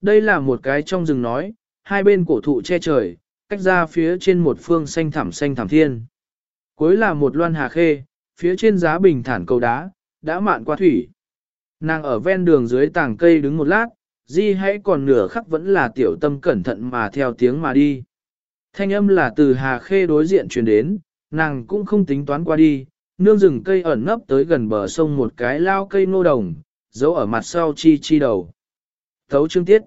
Đây là một cái trong rừng nói, hai bên cổ thụ che trời, cách ra phía trên một phương xanh thẳm xanh thẳm thiên. Cuối là một loan hà khê, phía trên giá bình thản cầu đá, đã mạn qua thủy. Nàng ở ven đường dưới tảng cây đứng một lát, di hãy còn nửa khắc vẫn là tiểu tâm cẩn thận mà theo tiếng mà đi. Thanh âm là từ hà khê đối diện truyền đến, nàng cũng không tính toán qua đi, nương rừng cây ẩn nấp tới gần bờ sông một cái lao cây nô đồng, giấu ở mặt sau chi chi đầu. Thấu chương tiết.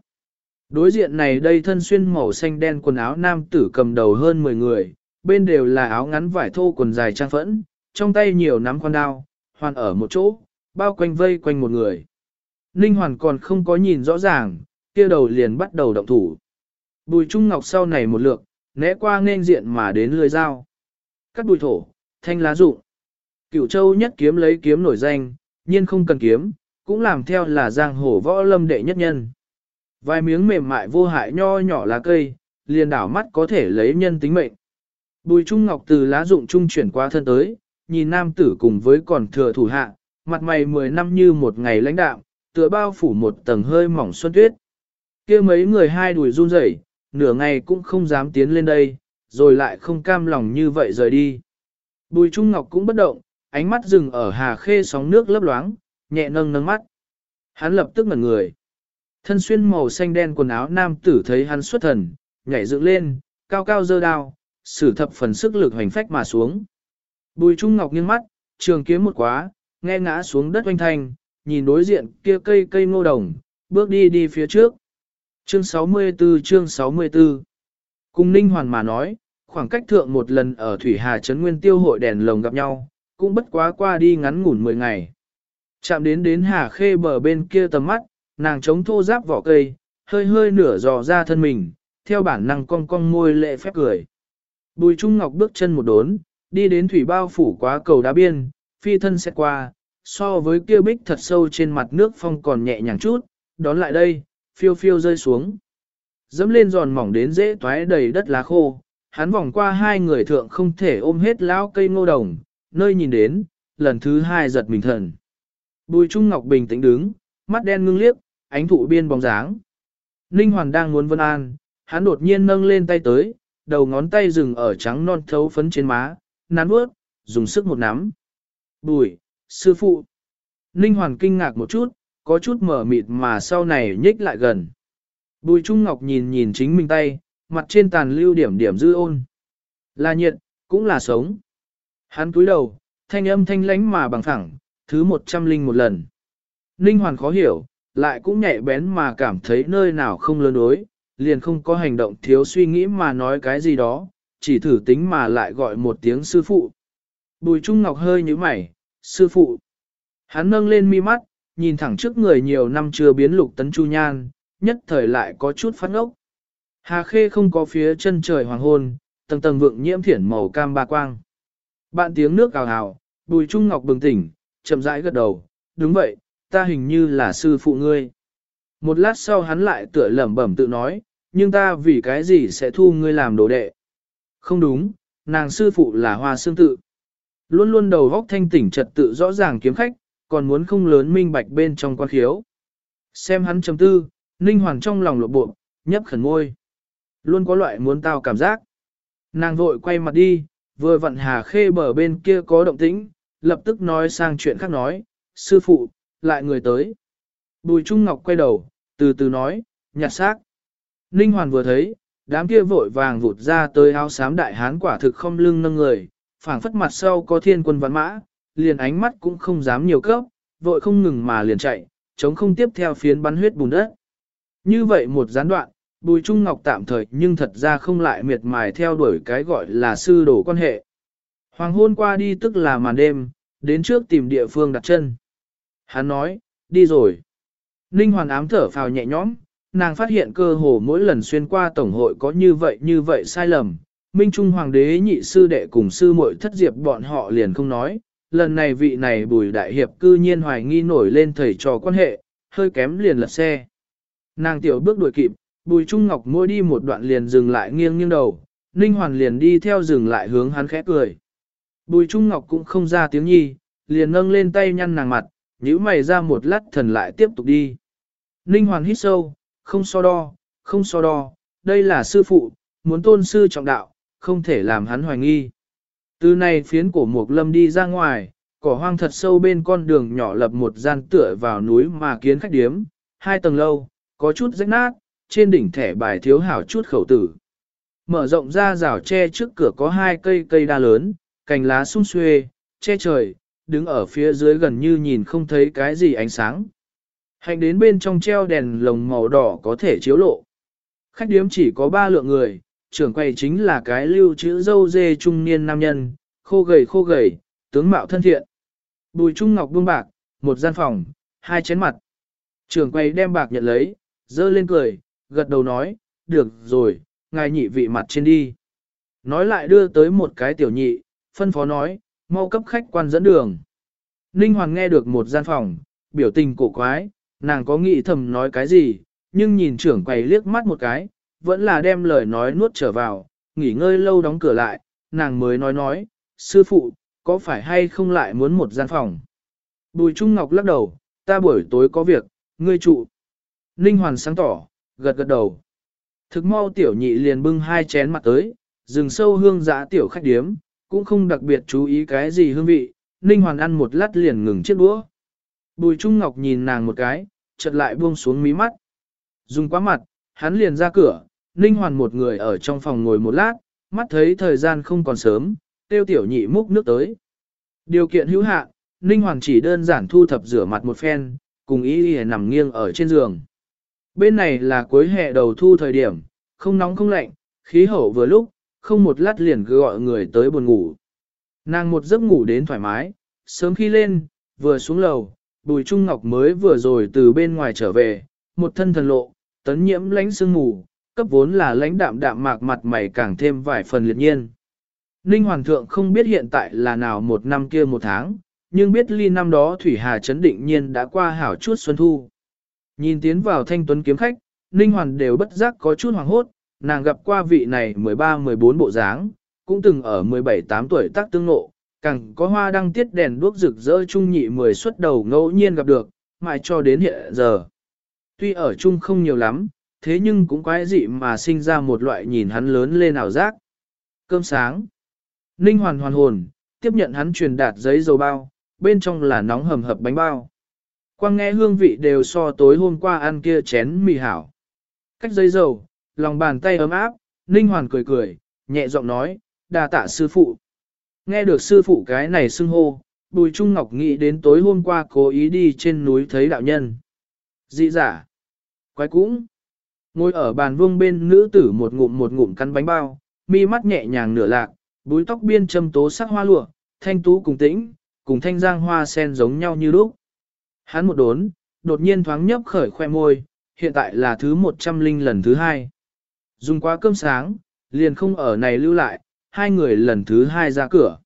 Đối diện này đây thân xuyên màu xanh đen quần áo nam tử cầm đầu hơn 10 người, bên đều là áo ngắn vải thô quần dài trang phẫn, trong tay nhiều nắm con đao, hoàn ở một chỗ, bao quanh vây quanh một người. Ninh hoàn còn không có nhìn rõ ràng, kia đầu liền bắt đầu động thủ. Bùi Trung Ngọc sau này một lượt, né qua nên diện mà đến lưới dao. Cắt bùi thổ, thanh lá rụng. Cửu châu nhất kiếm lấy kiếm nổi danh, nhiên không cần kiếm, cũng làm theo là giang hồ võ lâm đệ nhất nhân. Vài miếng mềm mại vô hại nho nhỏ lá cây, liền đảo mắt có thể lấy nhân tính mệnh. Bùi Trung Ngọc từ lá dụng trung chuyển qua thân tới, nhìn nam tử cùng với còn thừa thủ hạ, mặt mày mười năm như một ngày lãnh đạm, tựa bao phủ một tầng hơi mỏng xuân tuyết. kia mấy người hai đùi run rẩy, nửa ngày cũng không dám tiến lên đây, rồi lại không cam lòng như vậy rời đi. Bùi Trung Ngọc cũng bất động, ánh mắt dừng ở hà khê sóng nước lấp loáng, nhẹ nâng nâng mắt. Hắn lập tức ngẩn người. Thân xuyên màu xanh đen quần áo nam tử thấy hắn xuất thần, nhảy dựng lên, cao cao dơ đao, sử thập phần sức lực hoành phách mà xuống. Bùi Trung Ngọc nghiêng mắt, trường kiếm một quá, nghe ngã xuống đất oanh thanh, nhìn đối diện kia cây cây ngô đồng, bước đi đi phía trước. Chương 64 chương 64 Cùng Ninh Hoàn mà nói, khoảng cách thượng một lần ở Thủy Hà Trấn Nguyên Tiêu hội đèn lồng gặp nhau, cũng bất quá qua đi ngắn ngủn 10 ngày. Chạm đến đến Hà Khê bờ bên kia tầm mắt, nàng chống thô giáp vỏ cây, hơi hơi nửa dò ra thân mình, theo bản năng cong cong môi lệ phép cười. Bùi Trung Ngọc bước chân một đốn, đi đến thủy bao phủ quá cầu đá biên, phi thân sẽ qua, so với kia bích thật sâu trên mặt nước phong còn nhẹ nhàng chút, đón lại đây, phiêu phiêu rơi xuống. Dẫm lên giòn mỏng đến dễ toái đầy đất lá khô, hắn vòng qua hai người thượng không thể ôm hết lão cây ngô đồng, nơi nhìn đến, lần thứ hai giật mình thần. Bùi Trung Ngọc bình tĩnh đứng, mắt đen ngưng liếc, ánh thụ biên bóng dáng. Ninh Hoàn đang muốn vân an, hắn đột nhiên nâng lên tay tới, đầu ngón tay dừng ở trắng non thấu phấn trên má, nắn bước, dùng sức một nắm. Bùi, sư phụ. Ninh Hoàn kinh ngạc một chút, có chút mở mịt mà sau này nhích lại gần. Bùi Trung Ngọc nhìn nhìn chính mình tay, mặt trên tàn lưu điểm điểm dư ôn. Là nhiệt, cũng là sống. Hắn cúi đầu, thanh âm thanh lánh mà bằng phẳng, thứ một trăm linh một lần. Ninh Hoàn khó hiểu, lại cũng nhạy bén mà cảm thấy nơi nào không lớn đối, liền không có hành động thiếu suy nghĩ mà nói cái gì đó, chỉ thử tính mà lại gọi một tiếng sư phụ. Bùi Trung Ngọc hơi như mày, sư phụ. Hắn nâng lên mi mắt, nhìn thẳng trước người nhiều năm chưa biến lục tấn chu nhan, nhất thời lại có chút phát ngốc. Hà khê không có phía chân trời hoàng hôn, tầng tầng vượng nhiễm thiển màu cam ba quang. Bạn tiếng nước ào ào, bùi trung ngọc bừng tỉnh, chậm rãi gật đầu, đúng vậy, ta hình như là sư phụ ngươi. Một lát sau hắn lại tựa lẩm bẩm tự nói, nhưng ta vì cái gì sẽ thu ngươi làm đồ đệ. Không đúng, nàng sư phụ là hoa xương tự. Luôn luôn đầu góc thanh tỉnh trật tự rõ ràng kiếm khách, còn muốn không lớn minh bạch bên trong quan khiếu. Xem hắn chấm tư, ninh hoàng trong lòng lộ bộ, nhấp khẩn môi. Luôn có loại muốn tao cảm giác. Nàng vội quay mặt đi, vừa vặn hà khê bờ bên kia có động tĩnh, lập tức nói sang chuyện khác nói, sư phụ, lại người tới. Bùi Trung Ngọc quay đầu, từ từ nói, nhặt xác. Ninh Hoàn vừa thấy, đám kia vội vàng vụt ra tới áo xám đại hán quả thực không lưng nâng người, phảng phất mặt sau có thiên quân văn mã, liền ánh mắt cũng không dám nhiều cấp, vội không ngừng mà liền chạy, chống không tiếp theo phiến bắn huyết bùn đất. Như vậy một gián đoạn, Bùi Trung Ngọc tạm thời nhưng thật ra không lại miệt mài theo đuổi cái gọi là sư đổ quan hệ. Hoàng hôn qua đi tức là màn đêm, đến trước tìm địa phương đặt chân. Hắn nói, đi rồi. Ninh Hoàn ám thở phào nhẹ nhõm, nàng phát hiện cơ hồ mỗi lần xuyên qua tổng hội có như vậy như vậy sai lầm. Minh Trung Hoàng đế nhị sư đệ cùng sư muội thất diệp bọn họ liền không nói, lần này vị này bùi đại hiệp cư nhiên hoài nghi nổi lên thầy trò quan hệ, hơi kém liền lật xe. Nàng tiểu bước đuổi kịp, bùi trung ngọc mỗi đi một đoạn liền dừng lại nghiêng nghiêng đầu, ninh hoàn liền đi theo dừng lại hướng hắn khẽ cười. Bùi trung ngọc cũng không ra tiếng nhi, liền nâng lên tay nhăn nàng mặt, nhíu mày ra một lát thần lại tiếp tục đi. Ninh hoàn hít sâu, không so đo, không so đo, đây là sư phụ, muốn tôn sư trọng đạo, không thể làm hắn hoài nghi. Từ này phiến cổ mục lâm đi ra ngoài, cỏ hoang thật sâu bên con đường nhỏ lập một gian tựa vào núi mà kiến khách điếm, hai tầng lâu, có chút rách nát, trên đỉnh thẻ bài thiếu hảo chút khẩu tử. Mở rộng ra rào tre trước cửa có hai cây cây đa lớn, cành lá sung xuê, che trời, đứng ở phía dưới gần như nhìn không thấy cái gì ánh sáng. Hành đến bên trong treo đèn lồng màu đỏ có thể chiếu lộ. Khách điếm chỉ có ba lượng người, trưởng quầy chính là cái lưu chữ dâu dê trung niên nam nhân, khô gầy khô gầy, tướng mạo thân thiện. Bùi Trung Ngọc buông bạc, một gian phòng, hai chén mặt. Trưởng quầy đem bạc nhận lấy, dơ lên cười, gật đầu nói, được rồi, ngài nhị vị mặt trên đi. Nói lại đưa tới một cái tiểu nhị, phân phó nói, mau cấp khách quan dẫn đường. Ninh Hoàng nghe được một gian phòng, biểu tình cổ quái, nàng có nghĩ thầm nói cái gì, nhưng nhìn trưởng quầy liếc mắt một cái, vẫn là đem lời nói nuốt trở vào, nghỉ ngơi lâu đóng cửa lại, nàng mới nói nói, sư phụ, có phải hay không lại muốn một gian phòng? Bùi Trung Ngọc lắc đầu, ta buổi tối có việc, ngươi trụ. Ninh Hoàn sáng tỏ, gật gật đầu. Thực mau tiểu nhị liền bưng hai chén mặt tới, rừng sâu hương giã tiểu khách điếm, cũng không đặc biệt chú ý cái gì hương vị, Ninh Hoàn ăn một lát liền ngừng chiếc đũa. Bùi Trung Ngọc nhìn nàng một cái, chợt lại buông xuống mí mắt. Dùng quá mặt, hắn liền ra cửa, Ninh Hoàn một người ở trong phòng ngồi một lát, mắt thấy thời gian không còn sớm, tiêu tiểu nhị múc nước tới. Điều kiện hữu hạn, Ninh Hoàn chỉ đơn giản thu thập rửa mặt một phen, cùng ý ý nằm nghiêng ở trên giường. Bên này là cuối hè đầu thu thời điểm, không nóng không lạnh, khí hậu vừa lúc, không một lát liền cứ gọi người tới buồn ngủ. Nàng một giấc ngủ đến thoải mái, sớm khi lên, vừa xuống lầu, Bùi Trung Ngọc mới vừa rồi từ bên ngoài trở về, một thân thần lộ, tấn nhiễm lánh sương ngủ, cấp vốn là lãnh đạm đạm mạc mặt mày càng thêm vài phần liệt nhiên. Ninh Hoàng thượng không biết hiện tại là nào một năm kia một tháng, nhưng biết ly năm đó Thủy Hà chấn định nhiên đã qua hảo chút xuân thu. Nhìn tiến vào thanh tuấn kiếm khách, Ninh Hoàn đều bất giác có chút hoàng hốt, nàng gặp qua vị này 13-14 bộ dáng, cũng từng ở 17-8 tuổi tác tương ngộ, càng có hoa đăng tiết đèn đuốc rực rỡ trung nhị 10 xuất đầu ngẫu nhiên gặp được, mãi cho đến hiện giờ. Tuy ở chung không nhiều lắm, thế nhưng cũng quái dị mà sinh ra một loại nhìn hắn lớn lên ảo giác. Cơm sáng. Ninh hoàn hoàn hồn, tiếp nhận hắn truyền đạt giấy dầu bao, bên trong là nóng hầm hập bánh bao. Quang nghe hương vị đều so tối hôm qua ăn kia chén mì hảo. Cách giấy dầu, lòng bàn tay ấm áp, Ninh hoàn cười cười, nhẹ giọng nói, đà tạ sư phụ. Nghe được sư phụ cái này xưng hô, Bùi Trung Ngọc nghĩ đến tối hôm qua cố ý đi trên núi thấy đạo nhân. Dị giả. Quái cũng. Ngồi ở bàn vuông bên nữ tử một ngụm một ngụm cắn bánh bao, mi mắt nhẹ nhàng nửa lạc, búi tóc biên châm tố sắc hoa lụa, thanh tú cùng tĩnh, cùng thanh giang hoa sen giống nhau như lúc. Hắn một đốn, đột nhiên thoáng nhấp khởi khoe môi, hiện tại là thứ một trăm linh lần thứ hai. Dùng qua cơm sáng, liền không ở này lưu lại, hai người lần thứ hai ra cửa.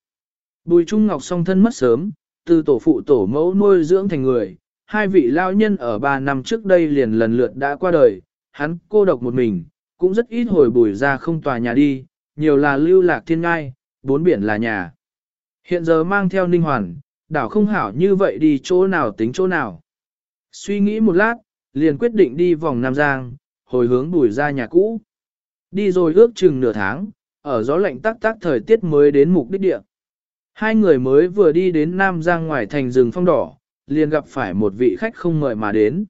Bùi Trung Ngọc song thân mất sớm, từ tổ phụ tổ mẫu nuôi dưỡng thành người, hai vị lao nhân ở ba năm trước đây liền lần lượt đã qua đời, hắn cô độc một mình, cũng rất ít hồi bùi ra không tòa nhà đi, nhiều là lưu lạc thiên ngai, bốn biển là nhà. Hiện giờ mang theo ninh hoàn, đảo không hảo như vậy đi chỗ nào tính chỗ nào. Suy nghĩ một lát, liền quyết định đi vòng Nam Giang, hồi hướng bùi ra nhà cũ. Đi rồi ước chừng nửa tháng, ở gió lạnh tắc tắc thời tiết mới đến mục đích địa. Hai người mới vừa đi đến Nam Giang ngoài thành rừng phong đỏ, liền gặp phải một vị khách không mời mà đến.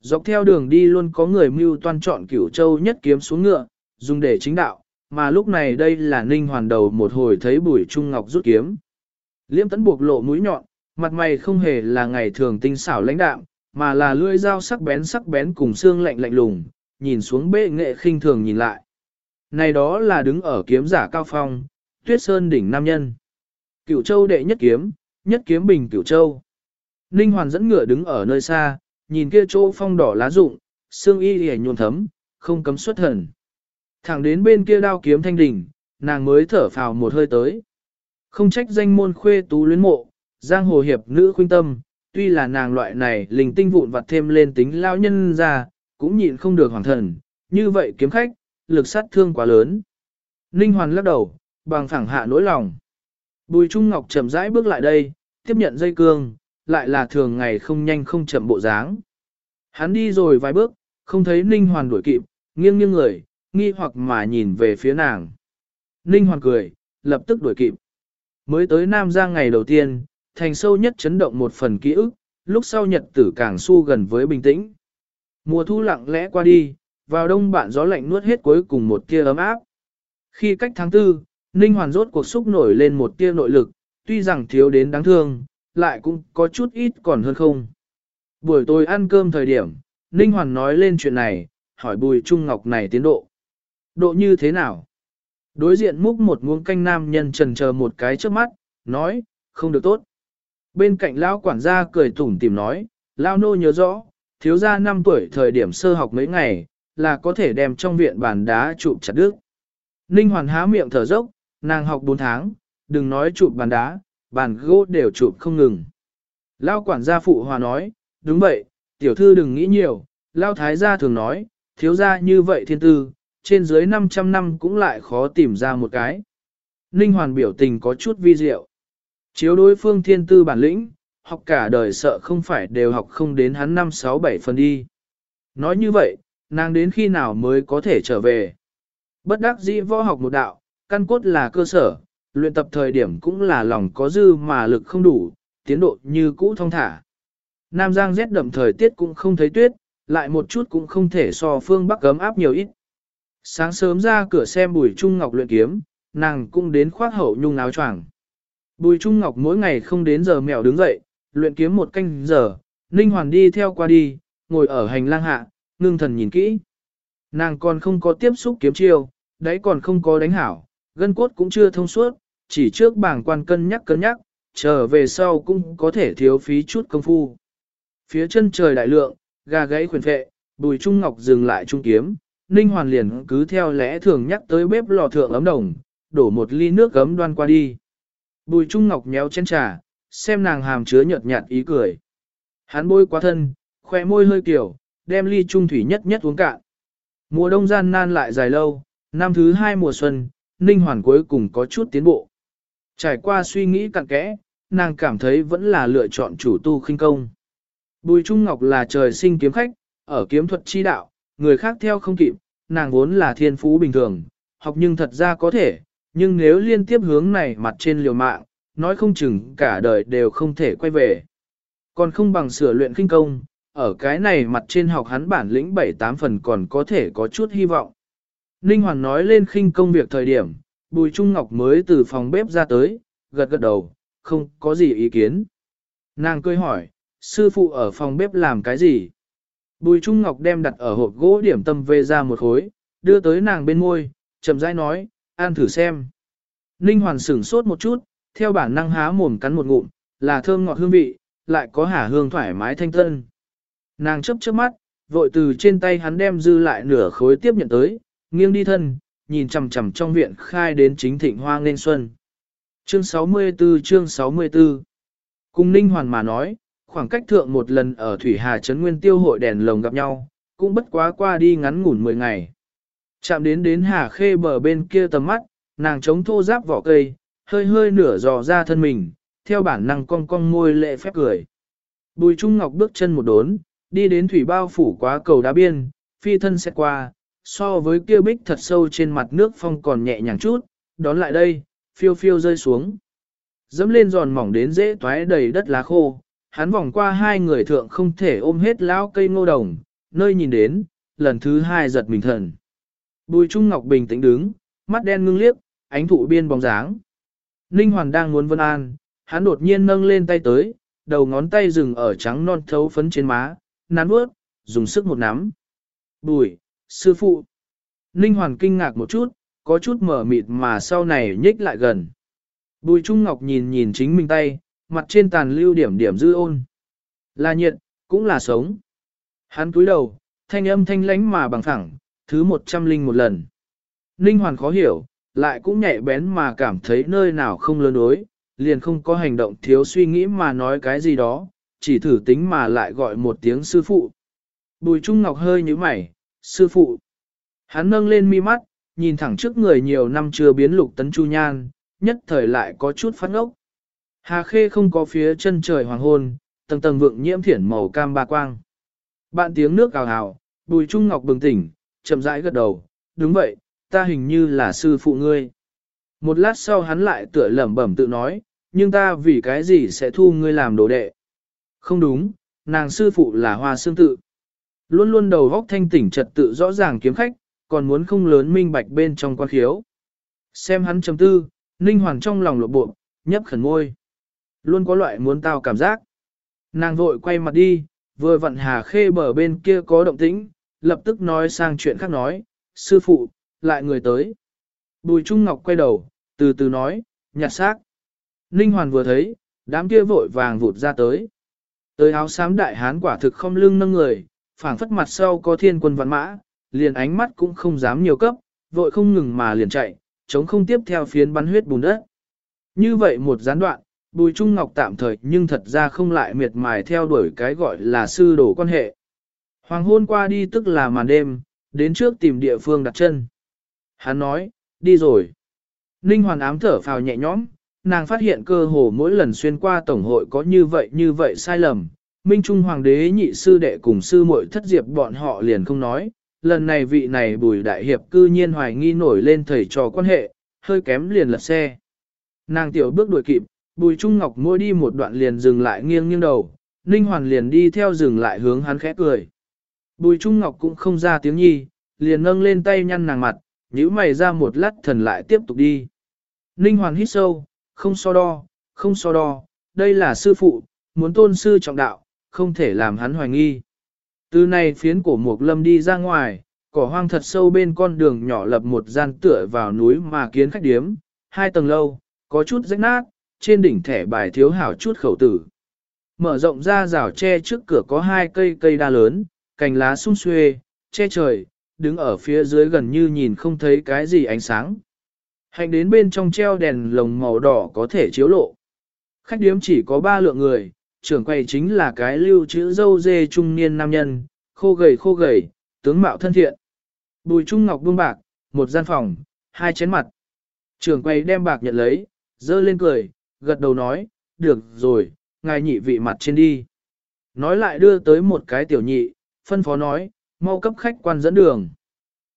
Dọc theo đường đi luôn có người mưu toan chọn cửu châu nhất kiếm xuống ngựa, dùng để chính đạo, mà lúc này đây là ninh hoàn đầu một hồi thấy bùi trung ngọc rút kiếm. Liêm tấn buộc lộ mũi nhọn, mặt mày không hề là ngày thường tinh xảo lãnh đạm, mà là lưỡi dao sắc bén sắc bén cùng xương lạnh lạnh lùng, nhìn xuống bệ nghệ khinh thường nhìn lại. Này đó là đứng ở kiếm giả cao phong, tuyết sơn đỉnh nam nhân. Cửu châu đệ nhất kiếm, nhất kiếm bình cửu châu. Ninh hoàn dẫn ngựa đứng ở nơi xa, nhìn kia chỗ phong đỏ lá rụng, xương y hề nhuồn thấm, không cấm xuất thần. Thẳng đến bên kia đao kiếm thanh đỉnh, nàng mới thở phào một hơi tới. Không trách danh môn khuê tú luyến mộ, giang hồ hiệp nữ khuynh tâm, tuy là nàng loại này linh tinh vụn vặt thêm lên tính lao nhân ra, cũng nhịn không được hoàng thần, như vậy kiếm khách, lực sát thương quá lớn. Ninh Hoàn lắc đầu, bằng phẳng hạ nỗi lòng. Bùi Trung Ngọc chậm rãi bước lại đây, tiếp nhận dây cương, lại là thường ngày không nhanh không chậm bộ dáng. Hắn đi rồi vài bước, không thấy Ninh Hoàn đuổi kịp, nghiêng nghiêng người, nghi hoặc mà nhìn về phía nàng. Ninh Hoàn cười, lập tức đuổi kịp. Mới tới Nam Giang ngày đầu tiên, thành sâu nhất chấn động một phần ký ức, lúc sau nhật tử càng su gần với bình tĩnh. Mùa thu lặng lẽ qua đi, vào đông bạn gió lạnh nuốt hết cuối cùng một tia ấm áp. Khi cách tháng tư, Ninh Hoàn rốt cuộc xúc nổi lên một tia nội lực, tuy rằng thiếu đến đáng thương, lại cũng có chút ít còn hơn không. Buổi tối ăn cơm thời điểm, Ninh Hoàn nói lên chuyện này, hỏi Bùi Trung Ngọc này tiến độ. Độ như thế nào? Đối diện múc một muỗng canh nam nhân trần chờ một cái trước mắt, nói, không được tốt. Bên cạnh lão quản gia cười tủm tìm nói, lão nô nhớ rõ, thiếu gia 5 tuổi thời điểm sơ học mấy ngày, là có thể đem trong viện bàn đá chụp chặt đứt. Ninh Hoàn há miệng thở dốc, nàng học 4 tháng, đừng nói chụp bàn đá, bàn gỗ đều chụp không ngừng. Lao quản gia phụ hòa nói, đúng vậy, tiểu thư đừng nghĩ nhiều, Lao thái gia thường nói, thiếu gia như vậy thiên tư, trên dưới 500 năm cũng lại khó tìm ra một cái. Ninh Hoàn biểu tình có chút vi diệu. Chiếu đối phương thiên tư bản lĩnh, học cả đời sợ không phải đều học không đến hắn 5-6-7 phần đi. Nói như vậy, nàng đến khi nào mới có thể trở về. Bất đắc dĩ võ học một đạo, căn cốt là cơ sở, luyện tập thời điểm cũng là lòng có dư mà lực không đủ, tiến độ như cũ thông thả. Nam Giang rét đậm thời tiết cũng không thấy tuyết, lại một chút cũng không thể so phương Bắc gấm áp nhiều ít. Sáng sớm ra cửa xem Bùi Trung Ngọc luyện kiếm, nàng cũng đến khoác hậu nhung áo choàng. Bùi Trung Ngọc mỗi ngày không đến giờ mèo đứng dậy, luyện kiếm một canh giờ, Ninh Hoàn đi theo qua đi, ngồi ở hành lang hạ, ngưng thần nhìn kỹ. Nàng còn không có tiếp xúc kiếm chiêu, đấy còn không có đánh hảo, gân cốt cũng chưa thông suốt, chỉ trước bảng quan cân nhắc cân nhắc, trở về sau cũng có thể thiếu phí chút công phu. Phía chân trời đại lượng, gà gãy khuyển phệ, bùi trung ngọc dừng lại trung kiếm, Ninh Hoàn liền cứ theo lẽ thường nhắc tới bếp lò thượng ấm đồng, đổ một ly nước gấm đoan qua đi. Bùi trung ngọc nhéo chén trà, xem nàng hàm chứa nhợt nhạt ý cười. Hắn bôi quá thân, khoe môi hơi kiểu, đem ly trung thủy nhất nhất uống cạn. Mùa đông gian nan lại dài lâu, năm thứ hai mùa xuân, Ninh Hoàn cuối cùng có chút tiến bộ. Trải qua suy nghĩ cặn kẽ, nàng cảm thấy vẫn là lựa chọn chủ tu khinh công. Bùi Trung Ngọc là trời sinh kiếm khách, ở kiếm thuật chi đạo, người khác theo không kịp, nàng vốn là thiên phú bình thường, học nhưng thật ra có thể, nhưng nếu liên tiếp hướng này mặt trên liều mạng, nói không chừng cả đời đều không thể quay về. Còn không bằng sửa luyện kinh công, ở cái này mặt trên học hắn bản lĩnh 7-8 phần còn có thể có chút hy vọng. Ninh Hoàn nói lên khinh công việc thời điểm, Bùi Trung Ngọc mới từ phòng bếp ra tới, gật gật đầu, không có gì ý kiến. Nàng cười hỏi, sư phụ ở phòng bếp làm cái gì? Bùi Trung Ngọc đem đặt ở hộp gỗ điểm tâm về ra một khối, đưa tới nàng bên môi, chậm rãi nói, ăn thử xem. Ninh Hoàn sửng sốt một chút, theo bản năng há mồm cắn một ngụm, là thơm ngọt hương vị, lại có hả hương thoải mái thanh tân. Nàng chấp chớp mắt, vội từ trên tay hắn đem dư lại nửa khối tiếp nhận tới, nghiêng đi thân, nhìn chằm chằm trong viện khai đến chính thịnh hoa nên xuân. Chương 64 chương 64 Cùng Ninh Hoàn mà nói, khoảng cách thượng một lần ở Thủy Hà Trấn Nguyên Tiêu hội đèn lồng gặp nhau, cũng bất quá qua đi ngắn ngủn 10 ngày. Chạm đến đến Hà Khê bờ bên kia tầm mắt, nàng chống thô giáp vỏ cây, hơi hơi nửa dò ra thân mình, theo bản năng cong cong môi lệ phép cười. Bùi Trung Ngọc bước chân một đốn, đi đến thủy bao phủ quá cầu đá biên, phi thân sẽ qua, so với kia bích thật sâu trên mặt nước phong còn nhẹ nhàng chút, đón lại đây, phiêu phiêu rơi xuống. Dẫm lên giòn mỏng đến dễ toái đầy đất lá khô, hắn vòng qua hai người thượng không thể ôm hết lão cây ngô đồng, nơi nhìn đến, lần thứ hai giật mình thần. Bùi Trung Ngọc bình tĩnh đứng, mắt đen ngưng liếc, ánh thụ biên bóng dáng. Ninh Hoàn đang muốn vân an, hắn đột nhiên nâng lên tay tới, đầu ngón tay dừng ở trắng non thấu phấn trên má, nắn bước, dùng sức một nắm. Bùi, sư phụ. Ninh Hoàn kinh ngạc một chút, có chút mở mịt mà sau này nhích lại gần. Bùi Trung Ngọc nhìn nhìn chính mình tay, mặt trên tàn lưu điểm điểm dư ôn. Là nhiệt, cũng là sống. Hắn cúi đầu, thanh âm thanh lánh mà bằng thẳng, thứ một trăm linh một lần. Ninh Hoàn khó hiểu, lại cũng nhạy bén mà cảm thấy nơi nào không lớn đối, liền không có hành động thiếu suy nghĩ mà nói cái gì đó, chỉ thử tính mà lại gọi một tiếng sư phụ. Bùi Trung Ngọc hơi như mày, sư phụ. Hắn nâng lên mi mắt, nhìn thẳng trước người nhiều năm chưa biến lục tấn chu nhan, nhất thời lại có chút phát ngốc. Hà khê không có phía chân trời hoàng hôn, tầng tầng vượng nhiễm thiển màu cam ba quang. Bạn tiếng nước ào hào Bùi Trung Ngọc bừng tỉnh, chậm rãi gật đầu, đúng vậy, ta hình như là sư phụ ngươi. Một lát sau hắn lại tựa lẩm bẩm tự nói, nhưng ta vì cái gì sẽ thu ngươi làm đồ đệ? Không đúng, nàng sư phụ là hoa xương tự. Luôn luôn đầu góc thanh tỉnh trật tự rõ ràng kiếm khách, còn muốn không lớn minh bạch bên trong quan khiếu. Xem hắn chấm tư, ninh hoàng trong lòng lộ bộ, nhấp khẩn môi. Luôn có loại muốn tao cảm giác. Nàng vội quay mặt đi, vừa vặn hà khê bờ bên kia có động tĩnh, lập tức nói sang chuyện khác nói, sư phụ, lại người tới. Bùi Trung Ngọc quay đầu, từ từ nói, nhặt xác. Ninh Hoàn vừa thấy, đám kia vội vàng vụt ra tới. Tới áo xám đại hán quả thực không lưng nâng người, phảng phất mặt sau có thiên quân văn mã, liền ánh mắt cũng không dám nhiều cấp, vội không ngừng mà liền chạy, chống không tiếp theo phiến bắn huyết bùn đất. Như vậy một gián đoạn, Bùi Trung Ngọc tạm thời nhưng thật ra không lại miệt mài theo đuổi cái gọi là sư đổ quan hệ. Hoàng hôn qua đi tức là màn đêm, đến trước tìm địa phương đặt chân. Hắn nói, đi rồi. Ninh Hoàn ám thở phào nhẹ nhõm, nàng phát hiện cơ hồ mỗi lần xuyên qua tổng hội có như vậy như vậy sai lầm. Minh Trung Hoàng đế nhị sư đệ cùng sư muội thất diệp bọn họ liền không nói, lần này vị này bùi đại hiệp cư nhiên hoài nghi nổi lên thầy trò quan hệ, hơi kém liền lật xe. Nàng tiểu bước đuổi kịp, bùi trung ngọc môi đi một đoạn liền dừng lại nghiêng nghiêng đầu, ninh hoàn liền đi theo dừng lại hướng hắn khẽ cười. Bùi trung ngọc cũng không ra tiếng nhi, liền nâng lên tay nhăn nàng mặt, nhíu mày ra một lát thần lại tiếp tục đi. Ninh hoàn hít sâu, không so đo, không so đo, đây là sư phụ, muốn tôn sư trọng đạo, không thể làm hắn hoài nghi. Từ này phiến cổ mục lâm đi ra ngoài, cỏ hoang thật sâu bên con đường nhỏ lập một gian tựa vào núi mà kiến khách điếm, hai tầng lâu, có chút rách nát, trên đỉnh thẻ bài thiếu hảo chút khẩu tử. Mở rộng ra rào tre trước cửa có hai cây cây đa lớn, cành lá sung xuê, che trời, đứng ở phía dưới gần như nhìn không thấy cái gì ánh sáng. Hành đến bên trong treo đèn lồng màu đỏ có thể chiếu lộ. Khách điếm chỉ có ba lượng người, trưởng quầy chính là cái lưu chữ dâu dê trung niên nam nhân, khô gầy khô gầy, tướng mạo thân thiện. Bùi Trung Ngọc buông bạc, một gian phòng, hai chén mặt. Trưởng quầy đem bạc nhận lấy, dơ lên cười, gật đầu nói, được rồi, ngài nhị vị mặt trên đi. Nói lại đưa tới một cái tiểu nhị, phân phó nói, mau cấp khách quan dẫn đường.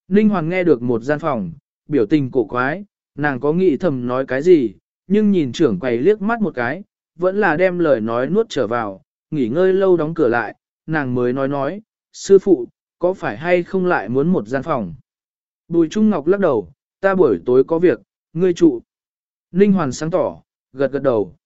Ninh Hoàng nghe được một gian phòng, biểu tình cổ quái, nàng có nghĩ thầm nói cái gì, nhưng nhìn trưởng quầy liếc mắt một cái, vẫn là đem lời nói nuốt trở vào, nghỉ ngơi lâu đóng cửa lại, nàng mới nói nói, sư phụ, có phải hay không lại muốn một gian phòng? Bùi Trung Ngọc lắc đầu, ta buổi tối có việc, ngươi trụ. Ninh Hoàn sáng tỏ, gật gật đầu.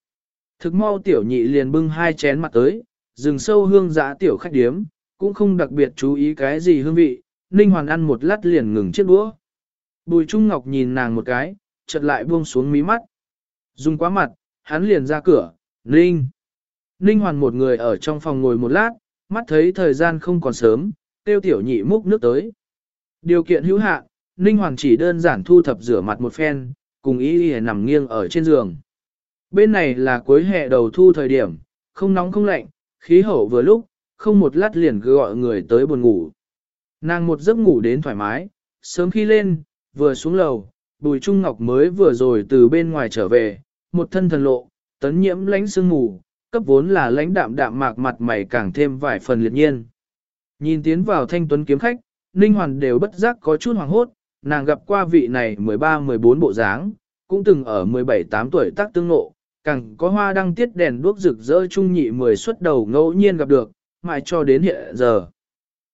Thực mau tiểu nhị liền bưng hai chén mặt tới, rừng sâu hương giã tiểu khách điếm, cũng không đặc biệt chú ý cái gì hương vị, Ninh Hoàn ăn một lát liền ngừng chiếc đũa. Bùi Trung Ngọc nhìn nàng một cái, chợt lại buông xuống mí mắt. Dùng quá mặt, hắn liền ra cửa, Ninh. Ninh Hoàn một người ở trong phòng ngồi một lát, mắt thấy thời gian không còn sớm, tiêu tiểu nhị múc nước tới. Điều kiện hữu hạn, Ninh Hoàn chỉ đơn giản thu thập rửa mặt một phen, cùng ý ý nằm nghiêng ở trên giường. Bên này là cuối hè đầu thu thời điểm, không nóng không lạnh, khí hậu vừa lúc, không một lát liền cứ gọi người tới buồn ngủ. Nàng một giấc ngủ đến thoải mái, sớm khi lên, vừa xuống lầu, Bùi Trung Ngọc mới vừa rồi từ bên ngoài trở về, một thân thần lộ, tấn nhiễm lãnh sương ngủ, cấp vốn là lãnh đạm đạm mạc mặt mày càng thêm vài phần liệt nhiên. Nhìn tiến vào thanh tuấn kiếm khách, Ninh Hoàn đều bất giác có chút hoàng hốt, nàng gặp qua vị này 13-14 bộ dáng, cũng từng ở 17-8 tuổi tác tương ngộ, càng có hoa đăng tiết đèn đuốc rực rỡ trung nhị 10 xuất đầu ngẫu nhiên gặp được, mãi cho đến hiện giờ.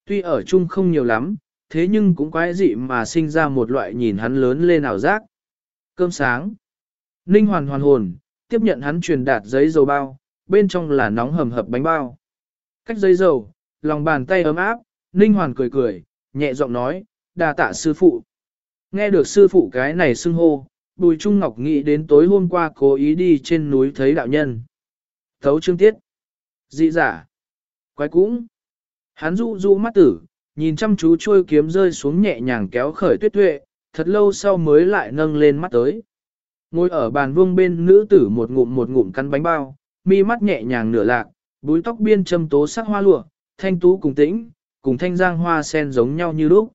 Tuy ở chung không nhiều lắm, thế nhưng cũng quái dị mà sinh ra một loại nhìn hắn lớn lên ảo giác. Cơm sáng. Ninh hoàn hoàn hồn, tiếp nhận hắn truyền đạt giấy dầu bao, bên trong là nóng hầm hập bánh bao. Cách giấy dầu, lòng bàn tay ấm áp, Ninh hoàn cười cười, nhẹ giọng nói, đa tạ sư phụ. Nghe được sư phụ cái này xưng hô, Bùi Trung Ngọc nghĩ đến tối hôm qua cố ý đi trên núi thấy đạo nhân. Thấu chương tiết. Dị giả. Quái cũng. Hắn dụ dụ mắt tử, nhìn chăm chú trôi kiếm rơi xuống nhẹ nhàng kéo khởi tuyết tuệ, thật lâu sau mới lại nâng lên mắt tới. Ngồi ở bàn vương bên nữ tử một ngụm một ngụm cắn bánh bao, mi mắt nhẹ nhàng nửa lạc, búi tóc biên châm tố sắc hoa lụa, thanh tú cùng tĩnh, cùng thanh giang hoa sen giống nhau như lúc.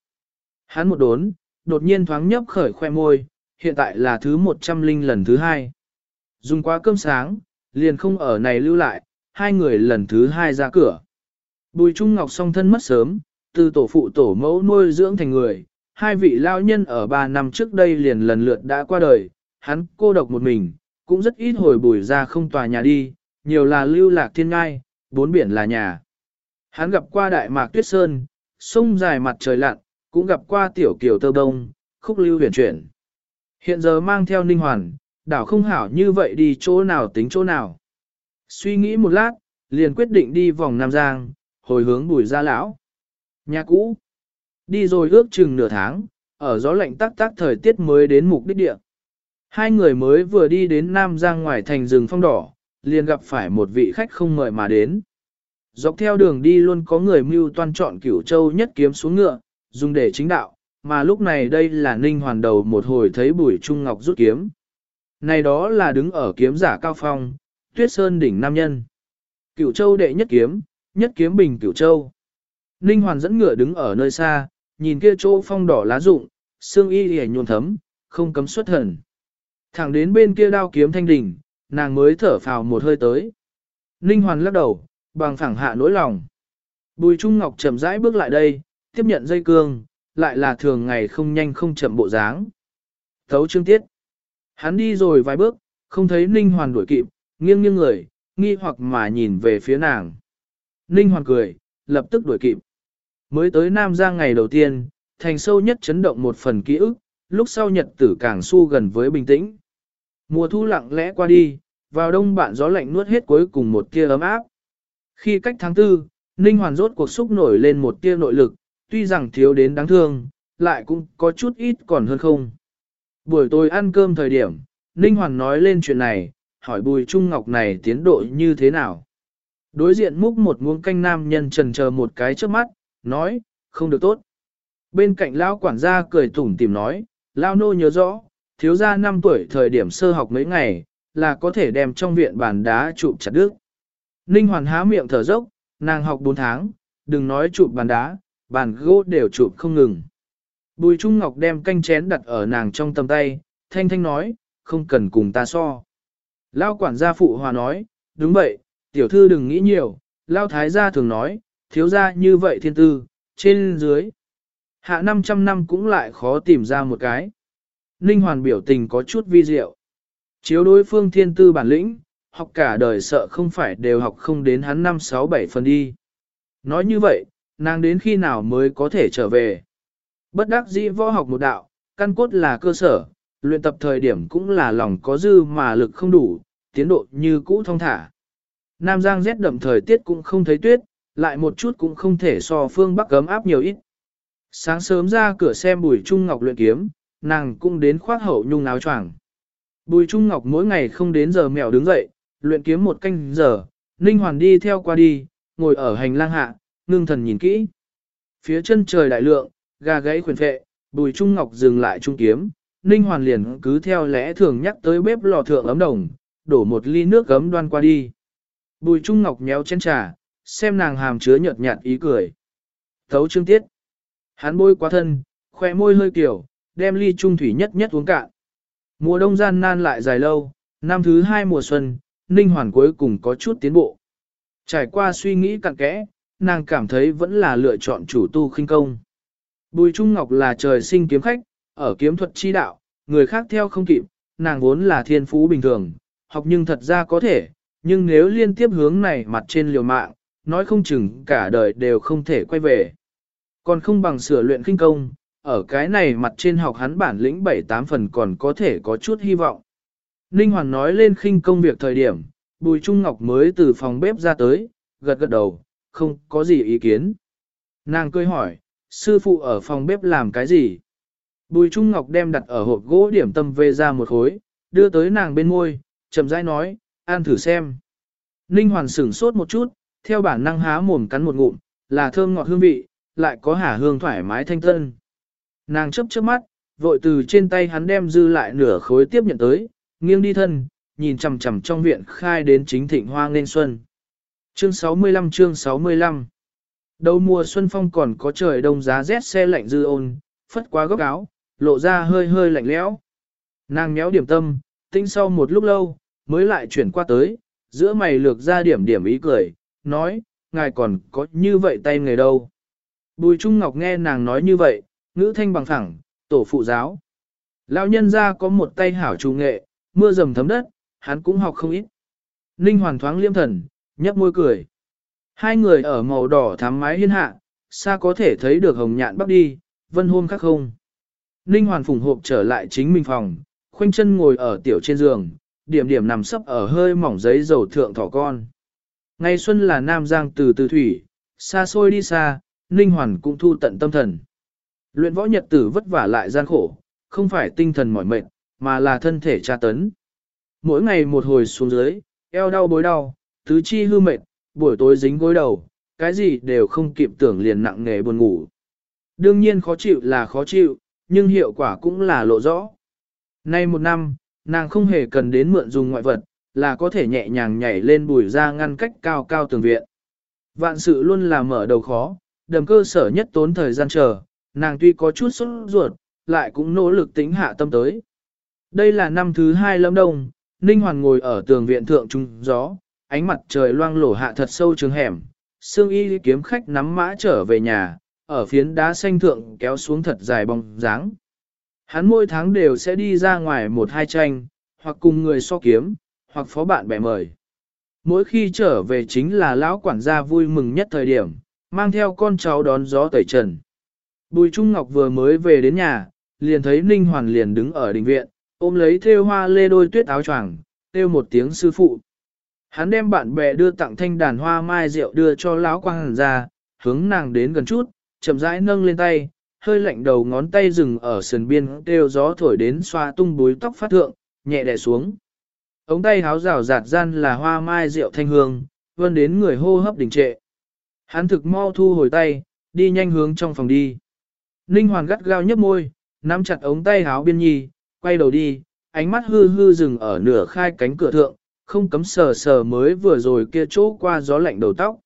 Hắn một đốn, đột nhiên thoáng nhấp khởi khoe môi, hiện tại là thứ một trăm linh lần thứ hai. Dùng qua cơm sáng, liền không ở này lưu lại, hai người lần thứ hai ra cửa. Bùi Trung Ngọc song thân mất sớm, từ tổ phụ tổ mẫu nuôi dưỡng thành người, hai vị lao nhân ở ba năm trước đây liền lần lượt đã qua đời, hắn cô độc một mình, cũng rất ít hồi bùi ra không tòa nhà đi, nhiều là lưu lạc thiên ngai, bốn biển là nhà. Hắn gặp qua đại mạc tuyết sơn, sông dài mặt trời lặn, cũng gặp qua tiểu kiều tơ đông, khúc lưu huyền chuyển. Hiện giờ mang theo ninh hoàn, đảo không hảo như vậy đi chỗ nào tính chỗ nào. Suy nghĩ một lát, liền quyết định đi vòng Nam Giang, hồi hướng bùi gia lão. Nhà cũ. Đi rồi ước chừng nửa tháng, ở gió lạnh tắc tắc thời tiết mới đến mục đích địa. Hai người mới vừa đi đến Nam Giang ngoài thành rừng phong đỏ, liền gặp phải một vị khách không mời mà đến. Dọc theo đường đi luôn có người mưu toan chọn cửu châu nhất kiếm xuống ngựa, dùng để chính đạo, mà lúc này đây là ninh hoàn đầu một hồi thấy bùi trung ngọc rút kiếm. Này đó là đứng ở kiếm giả cao phong, tuyết sơn đỉnh nam nhân. Cửu châu đệ nhất kiếm, nhất kiếm bình cửu châu. Ninh hoàn dẫn ngựa đứng ở nơi xa, nhìn kia chỗ phong đỏ lá rụng, xương y hề nhuồn thấm, không cấm xuất thần. Thẳng đến bên kia đao kiếm thanh đỉnh, nàng mới thở phào một hơi tới. Ninh hoàn lắc đầu, bằng phẳng hạ nỗi lòng. Bùi Trung Ngọc chậm rãi bước lại đây, tiếp nhận dây cương, lại là thường ngày không nhanh không chậm bộ dáng. Thấu chương tiết. Hắn đi rồi vài bước, không thấy Ninh Hoàn đuổi kịp, nghiêng nghiêng người, nghi hoặc mà nhìn về phía nàng. Ninh Hoàn cười, lập tức đuổi kịp. Mới tới Nam Giang ngày đầu tiên, thành sâu nhất chấn động một phần ký ức, lúc sau nhật tử càng su gần với bình tĩnh. Mùa thu lặng lẽ qua đi, vào đông bạn gió lạnh nuốt hết cuối cùng một tia ấm áp. Khi cách tháng tư, Ninh Hoàn rốt cuộc xúc nổi lên một tia nội lực, tuy rằng thiếu đến đáng thương, lại cũng có chút ít còn hơn không. Buổi tối ăn cơm thời điểm, Ninh Hoàn nói lên chuyện này, hỏi Bùi Trung Ngọc này tiến độ như thế nào. Đối diện múc một muỗng canh nam nhân trần chờ một cái trước mắt, nói, không được tốt. Bên cạnh lão quản gia cười tủm tìm nói, lão nô nhớ rõ, thiếu gia 5 tuổi thời điểm sơ học mấy ngày, là có thể đem trong viện bàn đá chụp chặt đứt. Ninh Hoàn há miệng thở dốc, nàng học 4 tháng, đừng nói chụp bàn đá, bàn gỗ đều chụp không ngừng. Bùi Trung Ngọc đem canh chén đặt ở nàng trong tầm tay, thanh thanh nói, không cần cùng ta so. Lao quản gia phụ hòa nói, đúng vậy, tiểu thư đừng nghĩ nhiều, Lao thái gia thường nói, thiếu gia như vậy thiên tư, trên dưới. Hạ 500 năm cũng lại khó tìm ra một cái. Ninh hoàn biểu tình có chút vi diệu. Chiếu đối phương thiên tư bản lĩnh, học cả đời sợ không phải đều học không đến hắn 5-6-7 phần đi. Nói như vậy, nàng đến khi nào mới có thể trở về. Bất đắc dĩ võ học một đạo, căn cốt là cơ sở, luyện tập thời điểm cũng là lòng có dư mà lực không đủ, tiến độ như cũ thông thả. Nam Giang rét đậm thời tiết cũng không thấy tuyết, lại một chút cũng không thể so phương Bắc gấm áp nhiều ít. Sáng sớm ra cửa xem Bùi Trung Ngọc luyện kiếm, nàng cũng đến khoác hậu nhung áo choàng. Bùi Trung Ngọc mỗi ngày không đến giờ mèo đứng dậy, luyện kiếm một canh giờ, Ninh Hoàn đi theo qua đi, ngồi ở hành lang hạ, ngưng thần nhìn kỹ. Phía chân trời đại lượng, gà gãy khuyển phệ, Bùi Trung Ngọc dừng lại trung kiếm, Ninh Hoàn liền cứ theo lẽ thường nhắc tới bếp lò thượng ấm đồng, đổ một ly nước gấm đoan qua đi. Bùi Trung Ngọc nhéo chén trà, xem nàng hàm chứa nhợt nhạt ý cười. Thấu chương tiết. Hắn bôi quá thân, khoe môi hơi kiểu, đem ly trung thủy nhất nhất uống cạn. Mùa đông gian nan lại dài lâu, năm thứ hai mùa xuân, Ninh Hoàn cuối cùng có chút tiến bộ. Trải qua suy nghĩ cặn kẽ, nàng cảm thấy vẫn là lựa chọn chủ tu khinh công. Bùi Trung Ngọc là trời sinh kiếm khách, ở kiếm thuật chi đạo, người khác theo không kịp, nàng vốn là thiên phú bình thường, học nhưng thật ra có thể, nhưng nếu liên tiếp hướng này mặt trên liều mạng, nói không chừng cả đời đều không thể quay về. Còn không bằng sửa luyện kinh công, ở cái này mặt trên học hắn bản lĩnh 7-8 phần còn có thể có chút hy vọng. Ninh Hoàn nói lên khinh công việc thời điểm, Bùi Trung Ngọc mới từ phòng bếp ra tới, gật gật đầu, không có gì ý kiến. Nàng cười hỏi, sư phụ ở phòng bếp làm cái gì? Bùi Trung Ngọc đem đặt ở hộp gỗ điểm tâm về ra một khối, đưa tới nàng bên môi, chậm rãi nói, ăn thử xem. Ninh Hoàn sửng sốt một chút, theo bản năng há mồm cắn một ngụm, là thơm ngọt hương vị, lại có hả hương thoải mái thanh tân. Nàng chấp chớp mắt, vội từ trên tay hắn đem dư lại nửa khối tiếp nhận tới, nghiêng đi thân, nhìn chằm chằm trong viện khai đến chính thịnh hoa nên xuân. Chương 65 chương 65 Đầu mùa xuân phong còn có trời đông giá rét xe lạnh dư ôn, phất quá góc áo, lộ ra hơi hơi lạnh lẽo. Nàng méo điểm tâm, tinh sau một lúc lâu, mới lại chuyển qua tới, giữa mày lược ra điểm điểm ý cười, nói, ngài còn có như vậy tay nghề đâu. Bùi Trung Ngọc nghe nàng nói như vậy, ngữ thanh bằng thẳng, tổ phụ giáo. Lão nhân ra có một tay hảo chủ nghệ, mưa dầm thấm đất, hắn cũng học không ít. Ninh hoàn thoáng liêm thần, nhấp môi cười. Hai người ở màu đỏ thắm mái hiên hạ, xa có thể thấy được hồng nhạn bắc đi, vân hôn khắc không. Ninh hoàn phùng hộp trở lại chính mình phòng, khoanh chân ngồi ở tiểu trên giường, điểm điểm nằm sấp ở hơi mỏng giấy dầu thượng thỏ con. Ngày xuân là Nam Giang từ từ thủy, xa xôi đi xa, Ninh Hoàn cũng thu tận tâm thần. Luyện võ nhật tử vất vả lại gian khổ, không phải tinh thần mỏi mệt, mà là thân thể tra tấn. Mỗi ngày một hồi xuống dưới, eo đau bối đau, tứ chi hư mệt, buổi tối dính gối đầu, cái gì đều không kịp tưởng liền nặng nề buồn ngủ. Đương nhiên khó chịu là khó chịu, nhưng hiệu quả cũng là lộ rõ. Nay một năm, nàng không hề cần đến mượn dùng ngoại vật, là có thể nhẹ nhàng nhảy lên bùi ra ngăn cách cao cao tường viện. Vạn sự luôn là mở đầu khó, đầm cơ sở nhất tốn thời gian chờ, nàng tuy có chút sốt ruột, lại cũng nỗ lực tính hạ tâm tới. Đây là năm thứ hai lâm đông, Ninh Hoàn ngồi ở tường viện thượng trung gió, ánh mặt trời loang lổ hạ thật sâu trường hẻm, Sương y kiếm khách nắm mã trở về nhà, ở phiến đá xanh thượng kéo xuống thật dài bóng dáng. Hắn mỗi tháng đều sẽ đi ra ngoài một hai tranh, hoặc cùng người so kiếm, hoặc phó bạn bè mời. Mỗi khi trở về chính là lão quản gia vui mừng nhất thời điểm, mang theo con cháu đón gió tẩy trần. Bùi Trung Ngọc vừa mới về đến nhà, liền thấy Ninh Hoàn liền đứng ở đình viện, ôm lấy thêu hoa lê đôi tuyết áo choàng, kêu một tiếng sư phụ. Hắn đem bạn bè đưa tặng thanh đàn hoa mai rượu đưa cho lão quang hàn ra, hướng nàng đến gần chút, chậm rãi nâng lên tay, hơi lạnh đầu ngón tay dừng ở sườn biên kêu gió thổi đến xoa tung búi tóc phát thượng, nhẹ đè xuống. Ống tay háo rào rạt gian là hoa mai rượu thanh hương, vươn đến người hô hấp đình trệ. Hắn thực mau thu hồi tay, đi nhanh hướng trong phòng đi. Ninh Hoàn gắt gao nhấp môi, nắm chặt ống tay háo biên nhi, quay đầu đi, ánh mắt hư hư dừng ở nửa khai cánh cửa thượng, không cấm sờ sờ mới vừa rồi kia chỗ qua gió lạnh đầu tóc.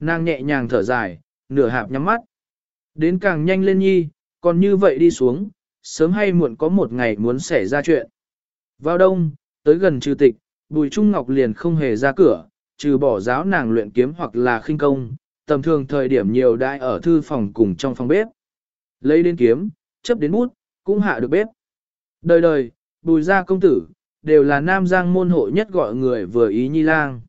Nàng nhẹ nhàng thở dài, nửa hạp nhắm mắt. Đến càng nhanh lên nhi, còn như vậy đi xuống, sớm hay muộn có một ngày muốn xảy ra chuyện. Vào đông, tới gần trừ tịch, Bùi Trung Ngọc liền không hề ra cửa, trừ bỏ giáo nàng luyện kiếm hoặc là khinh công, tầm thường thời điểm nhiều đại ở thư phòng cùng trong phòng bếp. Lấy đến kiếm, chấp đến bút, cũng hạ được bếp. Đời đời, bùi gia công tử, đều là nam giang môn hộ nhất gọi người vừa ý nhi lang.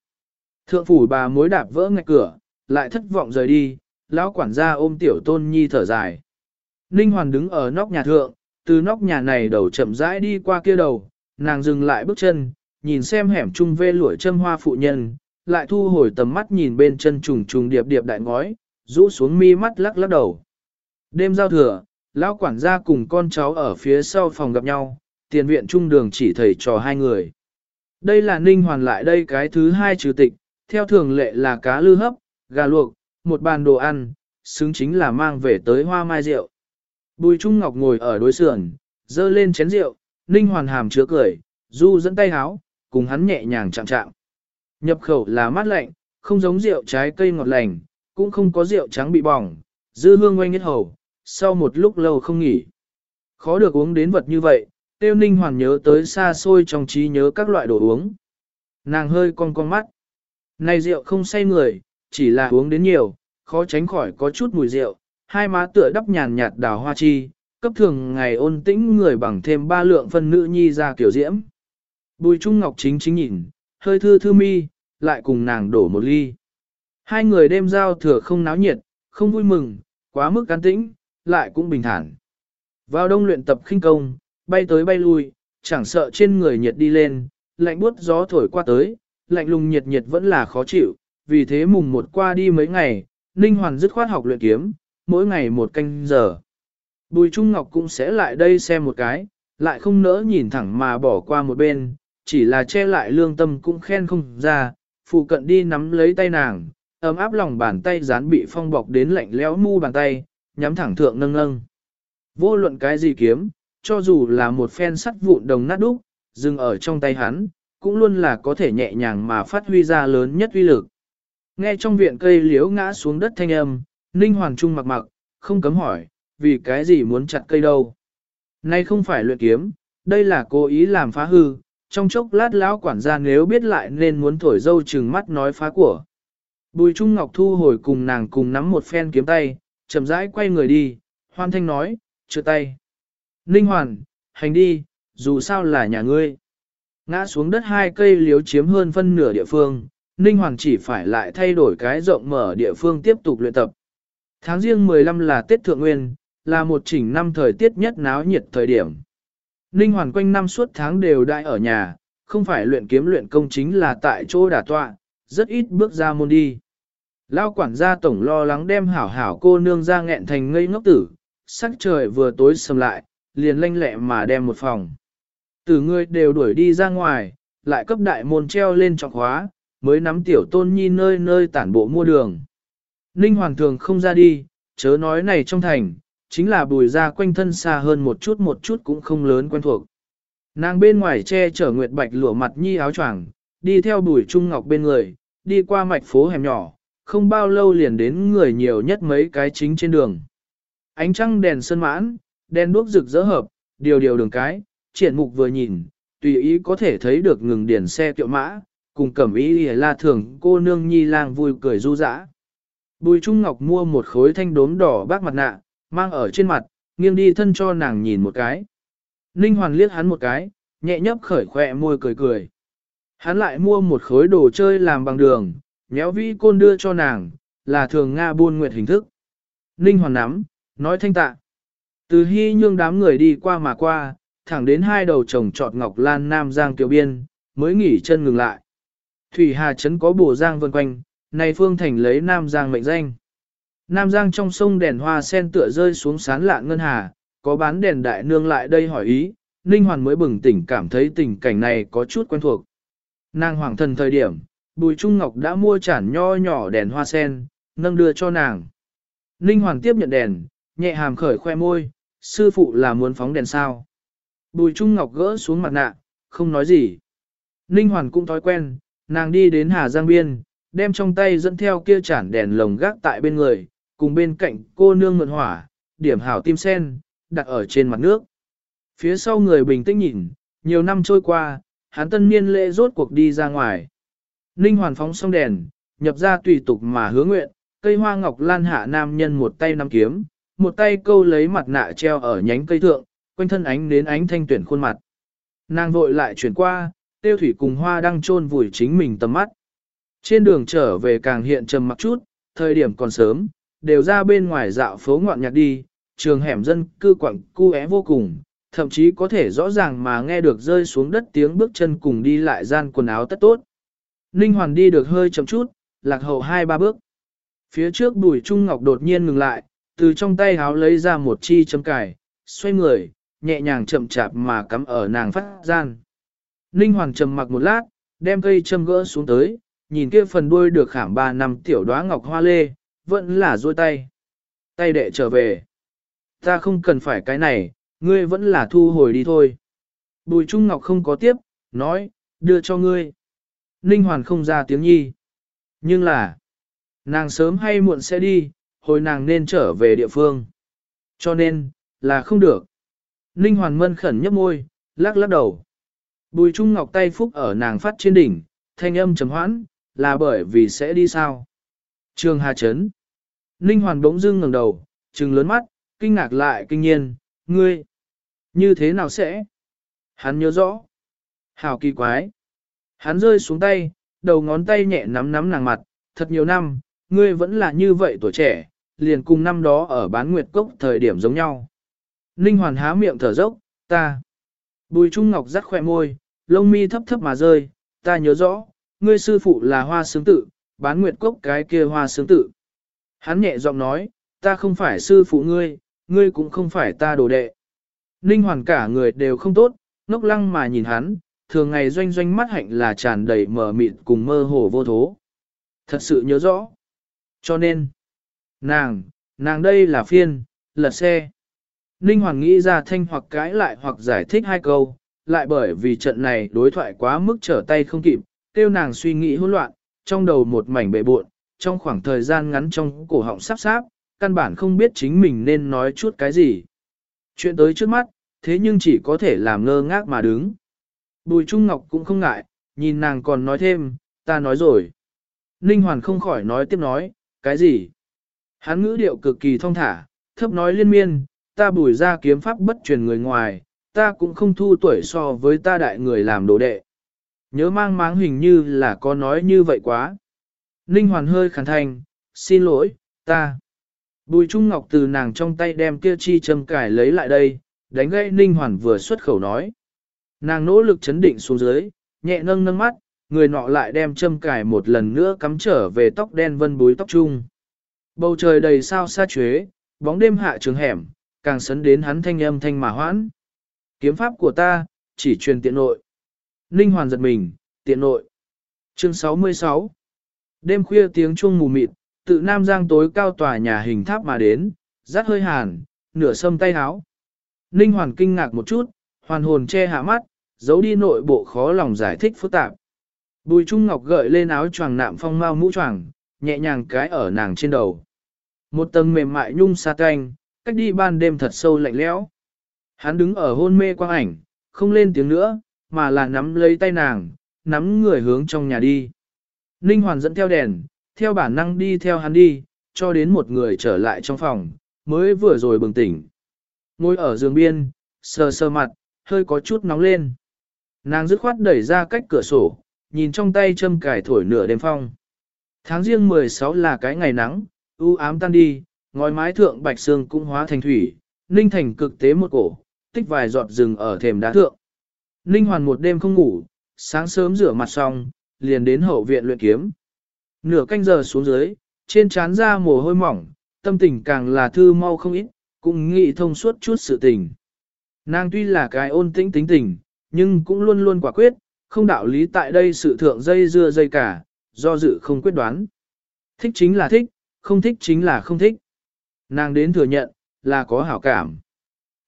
Thượng phủ bà mối đạp vỡ ngạch cửa, lại thất vọng rời đi, lão quản gia ôm tiểu tôn nhi thở dài. Ninh Hoàn đứng ở nóc nhà thượng, từ nóc nhà này đầu chậm rãi đi qua kia đầu, nàng dừng lại bước chân, nhìn xem hẻm trung vê lũi châm hoa phụ nhân, lại thu hồi tầm mắt nhìn bên chân trùng trùng điệp điệp đại ngói, rũ xuống mi mắt lắc lắc đầu. Đêm giao thừa, lão quản gia cùng con cháu ở phía sau phòng gặp nhau, tiền viện trung đường chỉ thầy trò hai người. Đây là ninh hoàn lại đây cái thứ hai trừ tịch, theo thường lệ là cá lư hấp, gà luộc, một bàn đồ ăn, xứng chính là mang về tới hoa mai rượu. Bùi Trung Ngọc ngồi ở đối sườn, dơ lên chén rượu, ninh hoàn hàm chứa cười, du dẫn tay háo, cùng hắn nhẹ nhàng chạm chạm. Nhập khẩu là mát lạnh, không giống rượu trái cây ngọt lành, cũng không có rượu trắng bị bỏng, dư hương oanh nhất hầu, sau một lúc lâu không nghỉ. Khó được uống đến vật như vậy, tiêu ninh hoàn nhớ tới xa xôi trong trí nhớ các loại đồ uống. Nàng hơi con con mắt. Này rượu không say người, chỉ là uống đến nhiều, khó tránh khỏi có chút mùi rượu, hai má tựa đắp nhàn nhạt đào hoa chi, cấp thường ngày ôn tĩnh người bằng thêm ba lượng phân nữ nhi ra kiểu diễm. Bùi Trung Ngọc chính chính nhìn, hơi thư thư mi, lại cùng nàng đổ một ly. Hai người đêm giao thừa không náo nhiệt, không vui mừng, quá mức cán tĩnh, lại cũng bình thản. Vào đông luyện tập khinh công, bay tới bay lui, chẳng sợ trên người nhiệt đi lên, lạnh buốt gió thổi qua tới, lạnh lùng nhiệt nhiệt vẫn là khó chịu, vì thế mùng một qua đi mấy ngày, Ninh Hoàn dứt khoát học luyện kiếm, mỗi ngày một canh giờ. Bùi Trung Ngọc cũng sẽ lại đây xem một cái, lại không nỡ nhìn thẳng mà bỏ qua một bên, chỉ là che lại lương tâm cũng khen không ra, phụ cận đi nắm lấy tay nàng, ấm áp lòng bàn tay dán bị phong bọc đến lạnh lẽo mu bàn tay, nhắm thẳng thượng nâng nâng. Vô luận cái gì kiếm, cho dù là một phen sắt vụn đồng nát đúc, dừng ở trong tay hắn, cũng luôn là có thể nhẹ nhàng mà phát huy ra lớn nhất uy lực. Nghe trong viện cây liếu ngã xuống đất thanh âm, Ninh Hoàng Trung mặc mặc, không cấm hỏi, vì cái gì muốn chặt cây đâu. Nay không phải luyện kiếm, đây là cố ý làm phá hư, trong chốc lát lão quản gia nếu biết lại nên muốn thổi dâu chừng mắt nói phá của. Bùi Trung Ngọc thu hồi cùng nàng cùng nắm một phen kiếm tay, chậm rãi quay người đi, hoan thanh nói, chưa tay. Ninh Hoàn, hành đi, dù sao là nhà ngươi. Ngã xuống đất hai cây liếu chiếm hơn phân nửa địa phương, Ninh Hoàn chỉ phải lại thay đổi cái rộng mở địa phương tiếp tục luyện tập. Tháng riêng 15 là Tết Thượng Nguyên, là một chỉnh năm thời tiết nhất náo nhiệt thời điểm. Ninh Hoàn quanh năm suốt tháng đều đại ở nhà, không phải luyện kiếm luyện công chính là tại chỗ đả tọa, rất ít bước ra môn đi. Lao quản gia tổng lo lắng đem hảo hảo cô nương ra nghẹn thành ngây ngốc tử, sắc trời vừa tối sầm lại, liền lanh lẹ mà đem một phòng. Từ người đều đuổi đi ra ngoài, lại cấp đại môn treo lên trọng khóa, mới nắm tiểu tôn nhi nơi nơi tản bộ mua đường. Ninh Hoàng thường không ra đi, chớ nói này trong thành, chính là bùi ra quanh thân xa hơn một chút một chút cũng không lớn quen thuộc. Nàng bên ngoài che chở nguyệt bạch lụa mặt nhi áo choàng, đi theo bùi trung ngọc bên người, đi qua mạch phố hẻm nhỏ, không bao lâu liền đến người nhiều nhất mấy cái chính trên đường. Ánh trăng đèn sơn mãn, đèn đuốc rực rỡ hợp, điều điều đường cái, triển mục vừa nhìn, tùy ý có thể thấy được ngừng điển xe kiệu mã, cùng cẩm ý la thường cô nương nhi lang vui cười du dã. Bùi Trung Ngọc mua một khối thanh đốm đỏ bác mặt nạ, mang ở trên mặt, nghiêng đi thân cho nàng nhìn một cái. Ninh Hoàn liếc hắn một cái, nhẹ nhấp khởi khỏe môi cười cười. Hắn lại mua một khối đồ chơi làm bằng đường, nhéo vĩ côn đưa cho nàng, là thường Nga buôn nguyệt hình thức. Ninh Hoàn nắm, nói thanh tạ. Từ hy nhương đám người đi qua mà qua, thẳng đến hai đầu chồng trọt ngọc lan nam giang tiểu biên, mới nghỉ chân ngừng lại. Thủy Hà Trấn có bổ giang vân quanh, này phương thành lấy nam giang mệnh danh. Nam giang trong sông đèn hoa sen tựa rơi xuống sán lạ ngân hà, có bán đèn đại nương lại đây hỏi ý, Ninh Hoàn mới bừng tỉnh cảm thấy tình cảnh này có chút quen thuộc. Nàng hoàng thần thời điểm, Bùi Trung Ngọc đã mua chản nho nhỏ đèn hoa sen, nâng đưa cho nàng. Ninh Hoàn tiếp nhận đèn, nhẹ hàm khởi khoe môi, sư phụ là muốn phóng đèn sao. Bùi Trung Ngọc gỡ xuống mặt nạ, không nói gì. Ninh Hoàn cũng thói quen, nàng đi đến Hà Giang Biên, đem trong tay dẫn theo kia chản đèn lồng gác tại bên người, cùng bên cạnh cô nương mượn hỏa, điểm hảo tim sen, đặt ở trên mặt nước. Phía sau người bình tĩnh nhìn, nhiều năm trôi qua, hắn tân niên lễ rốt cuộc đi ra ngoài. Ninh hoàn phóng xong đèn, nhập ra tùy tục mà hứa nguyện, cây hoa ngọc lan hạ nam nhân một tay nắm kiếm, một tay câu lấy mặt nạ treo ở nhánh cây thượng, quanh thân ánh đến ánh thanh tuyển khuôn mặt. Nàng vội lại chuyển qua, tiêu thủy cùng hoa đang chôn vùi chính mình tầm mắt. Trên đường trở về càng hiện trầm mặc chút, thời điểm còn sớm, đều ra bên ngoài dạo phố ngoạn nhạc đi, trường hẻm dân cư quặng cu é vô cùng, thậm chí có thể rõ ràng mà nghe được rơi xuống đất tiếng bước chân cùng đi lại gian quần áo tất tốt. Ninh Hoàn đi được hơi chậm chút, lạc hậu hai ba bước. Phía trước bùi trung ngọc đột nhiên ngừng lại, từ trong tay háo lấy ra một chi châm cải, xoay người, nhẹ nhàng chậm chạp mà cắm ở nàng phát gian. Ninh Hoàng trầm mặc một lát, đem cây châm gỡ xuống tới, nhìn kia phần đuôi được khảm ba năm tiểu đóa ngọc hoa lê, vẫn là dôi tay. Tay đệ trở về. Ta không cần phải cái này, ngươi vẫn là thu hồi đi thôi. Bùi Trung Ngọc không có tiếp, nói, đưa cho ngươi. Ninh Hoàn không ra tiếng nhi. Nhưng là, nàng sớm hay muộn sẽ đi, hồi nàng nên trở về địa phương. Cho nên, là không được. Ninh Hoàn mân khẩn nhấp môi, lắc lắc đầu. Bùi Trung Ngọc tay phúc ở nàng phát trên đỉnh, thanh âm trầm hoãn, là bởi vì sẽ đi sao. Trường Hà Trấn. Ninh Hoàn bỗng dưng ngẩng đầu, trừng lớn mắt, kinh ngạc lại kinh nhiên, ngươi, như thế nào sẽ? Hắn nhớ rõ. Hảo kỳ quái. Hắn rơi xuống tay, đầu ngón tay nhẹ nắm nắm nàng mặt, thật nhiều năm, ngươi vẫn là như vậy tuổi trẻ, liền cùng năm đó ở bán nguyệt cốc thời điểm giống nhau. Ninh Hoàn há miệng thở dốc, ta. Bùi Trung Ngọc rắc khỏe môi, lông mi thấp thấp mà rơi, ta nhớ rõ, ngươi sư phụ là hoa sướng tự, bán nguyệt cốc cái kia hoa sướng tự. Hắn nhẹ giọng nói, ta không phải sư phụ ngươi, ngươi cũng không phải ta đồ đệ. Ninh hoàn cả người đều không tốt, ngốc lăng mà nhìn hắn, thường ngày doanh doanh mắt hạnh là tràn đầy mờ mịt cùng mơ hồ vô thố. Thật sự nhớ rõ. Cho nên, nàng, nàng đây là phiên, lật xe. Ninh Hoàng nghĩ ra thanh hoặc cãi lại hoặc giải thích hai câu, lại bởi vì trận này đối thoại quá mức trở tay không kịp, tiêu nàng suy nghĩ hỗn loạn, trong đầu một mảnh bệ buộn, trong khoảng thời gian ngắn trong cổ họng sắp sáp, căn bản không biết chính mình nên nói chút cái gì. Chuyện tới trước mắt, thế nhưng chỉ có thể làm ngơ ngác mà đứng. Bùi Trung Ngọc cũng không ngại, nhìn nàng còn nói thêm, ta nói rồi. Ninh Hoàn không khỏi nói tiếp nói, cái gì? Hán ngữ điệu cực kỳ thông thả, thấp nói liên miên, ta bùi ra kiếm pháp bất truyền người ngoài, ta cũng không thu tuổi so với ta đại người làm đồ đệ. Nhớ mang máng hình như là có nói như vậy quá. Ninh Hoàn hơi khẳng thành, xin lỗi, ta. Bùi Trung Ngọc từ nàng trong tay đem kia chi châm cải lấy lại đây, đánh gãy Ninh Hoàn vừa xuất khẩu nói. Nàng nỗ lực chấn định xuống dưới, nhẹ nâng nâng mắt, người nọ lại đem châm cải một lần nữa cắm trở về tóc đen vân búi tóc trung. Bầu trời đầy sao xa chuế, bóng đêm hạ trường hẻm, càng sấn đến hắn thanh âm thanh mà hoãn. Kiếm pháp của ta, chỉ truyền tiện nội. Ninh Hoàn giật mình, tiện nội. Chương 66 Đêm khuya tiếng chuông mù mịt, tự Nam Giang tối cao tòa nhà hình tháp mà đến, rát hơi hàn, nửa sâm tay háo. Ninh Hoàn kinh ngạc một chút, hoàn hồn che hạ mắt, giấu đi nội bộ khó lòng giải thích phức tạp. Bùi Trung Ngọc gợi lên áo choàng nạm phong mau mũ choàng, nhẹ nhàng cái ở nàng trên đầu. Một tầng mềm mại nhung sa canh, cách đi ban đêm thật sâu lạnh lẽo. Hắn đứng ở hôn mê quang ảnh, không lên tiếng nữa, mà là nắm lấy tay nàng, nắm người hướng trong nhà đi. Ninh Hoàn dẫn theo đèn, theo bản năng đi theo hắn đi, cho đến một người trở lại trong phòng, mới vừa rồi bừng tỉnh. Ngồi ở giường biên, sờ sờ mặt, hơi có chút nóng lên. Nàng dứt khoát đẩy ra cách cửa sổ, nhìn trong tay châm cải thổi nửa đêm phong. Tháng riêng 16 là cái ngày nắng, u ám tan đi, ngói mái thượng bạch sương cũng hóa thành thủy, ninh thành cực tế một cổ, tích vài giọt rừng ở thềm đá thượng. Ninh hoàn một đêm không ngủ, sáng sớm rửa mặt xong, liền đến hậu viện luyện kiếm. Nửa canh giờ xuống dưới, trên trán ra mồ hôi mỏng, tâm tình càng là thư mau không ít, cũng nghĩ thông suốt chút sự tình. Nàng tuy là cái ôn tĩnh tính tình, nhưng cũng luôn luôn quả quyết, không đạo lý tại đây sự thượng dây dưa dây cả, do dự không quyết đoán. Thích chính là thích, không thích chính là không thích. Nàng đến thừa nhận, là có hảo cảm.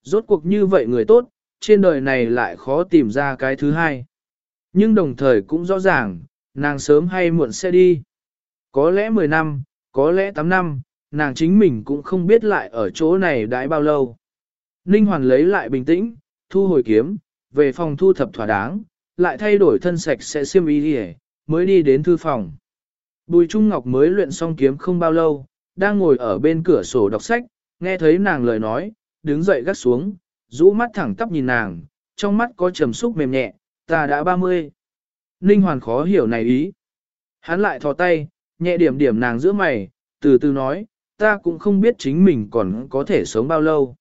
Rốt cuộc như vậy người tốt, trên đời này lại khó tìm ra cái thứ hai. Nhưng đồng thời cũng rõ ràng, nàng sớm hay muộn sẽ đi. Có lẽ 10 năm, có lẽ 8 năm, nàng chính mình cũng không biết lại ở chỗ này đãi bao lâu. Ninh Hoàn lấy lại bình tĩnh, thu hồi kiếm, về phòng thu thập thỏa đáng, lại thay đổi thân sạch sẽ xiêm y đi mới đi đến thư phòng. Bùi Trung Ngọc mới luyện xong kiếm không bao lâu, đang ngồi ở bên cửa sổ đọc sách, nghe thấy nàng lời nói, đứng dậy gắt xuống, rũ mắt thẳng tắp nhìn nàng, trong mắt có trầm xúc mềm nhẹ, ta đã 30. Ninh Hoàn khó hiểu này ý. Hắn lại thò tay, nhẹ điểm điểm nàng giữa mày, từ từ nói, ta cũng không biết chính mình còn có thể sống bao lâu.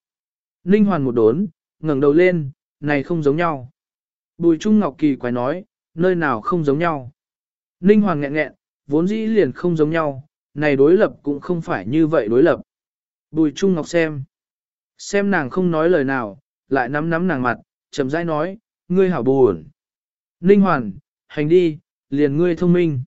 Ninh Hoàn một đốn, ngẩng đầu lên, này không giống nhau. Bùi Trung Ngọc Kỳ quái nói, nơi nào không giống nhau. Ninh Hoàn nghẹn nghẹn, vốn dĩ liền không giống nhau, này đối lập cũng không phải như vậy đối lập. Bùi Trung Ngọc xem. Xem nàng không nói lời nào, lại nắm nắm nàng mặt, chậm rãi nói, ngươi hảo buồn. Ninh Hoàn, hành đi, liền ngươi thông minh.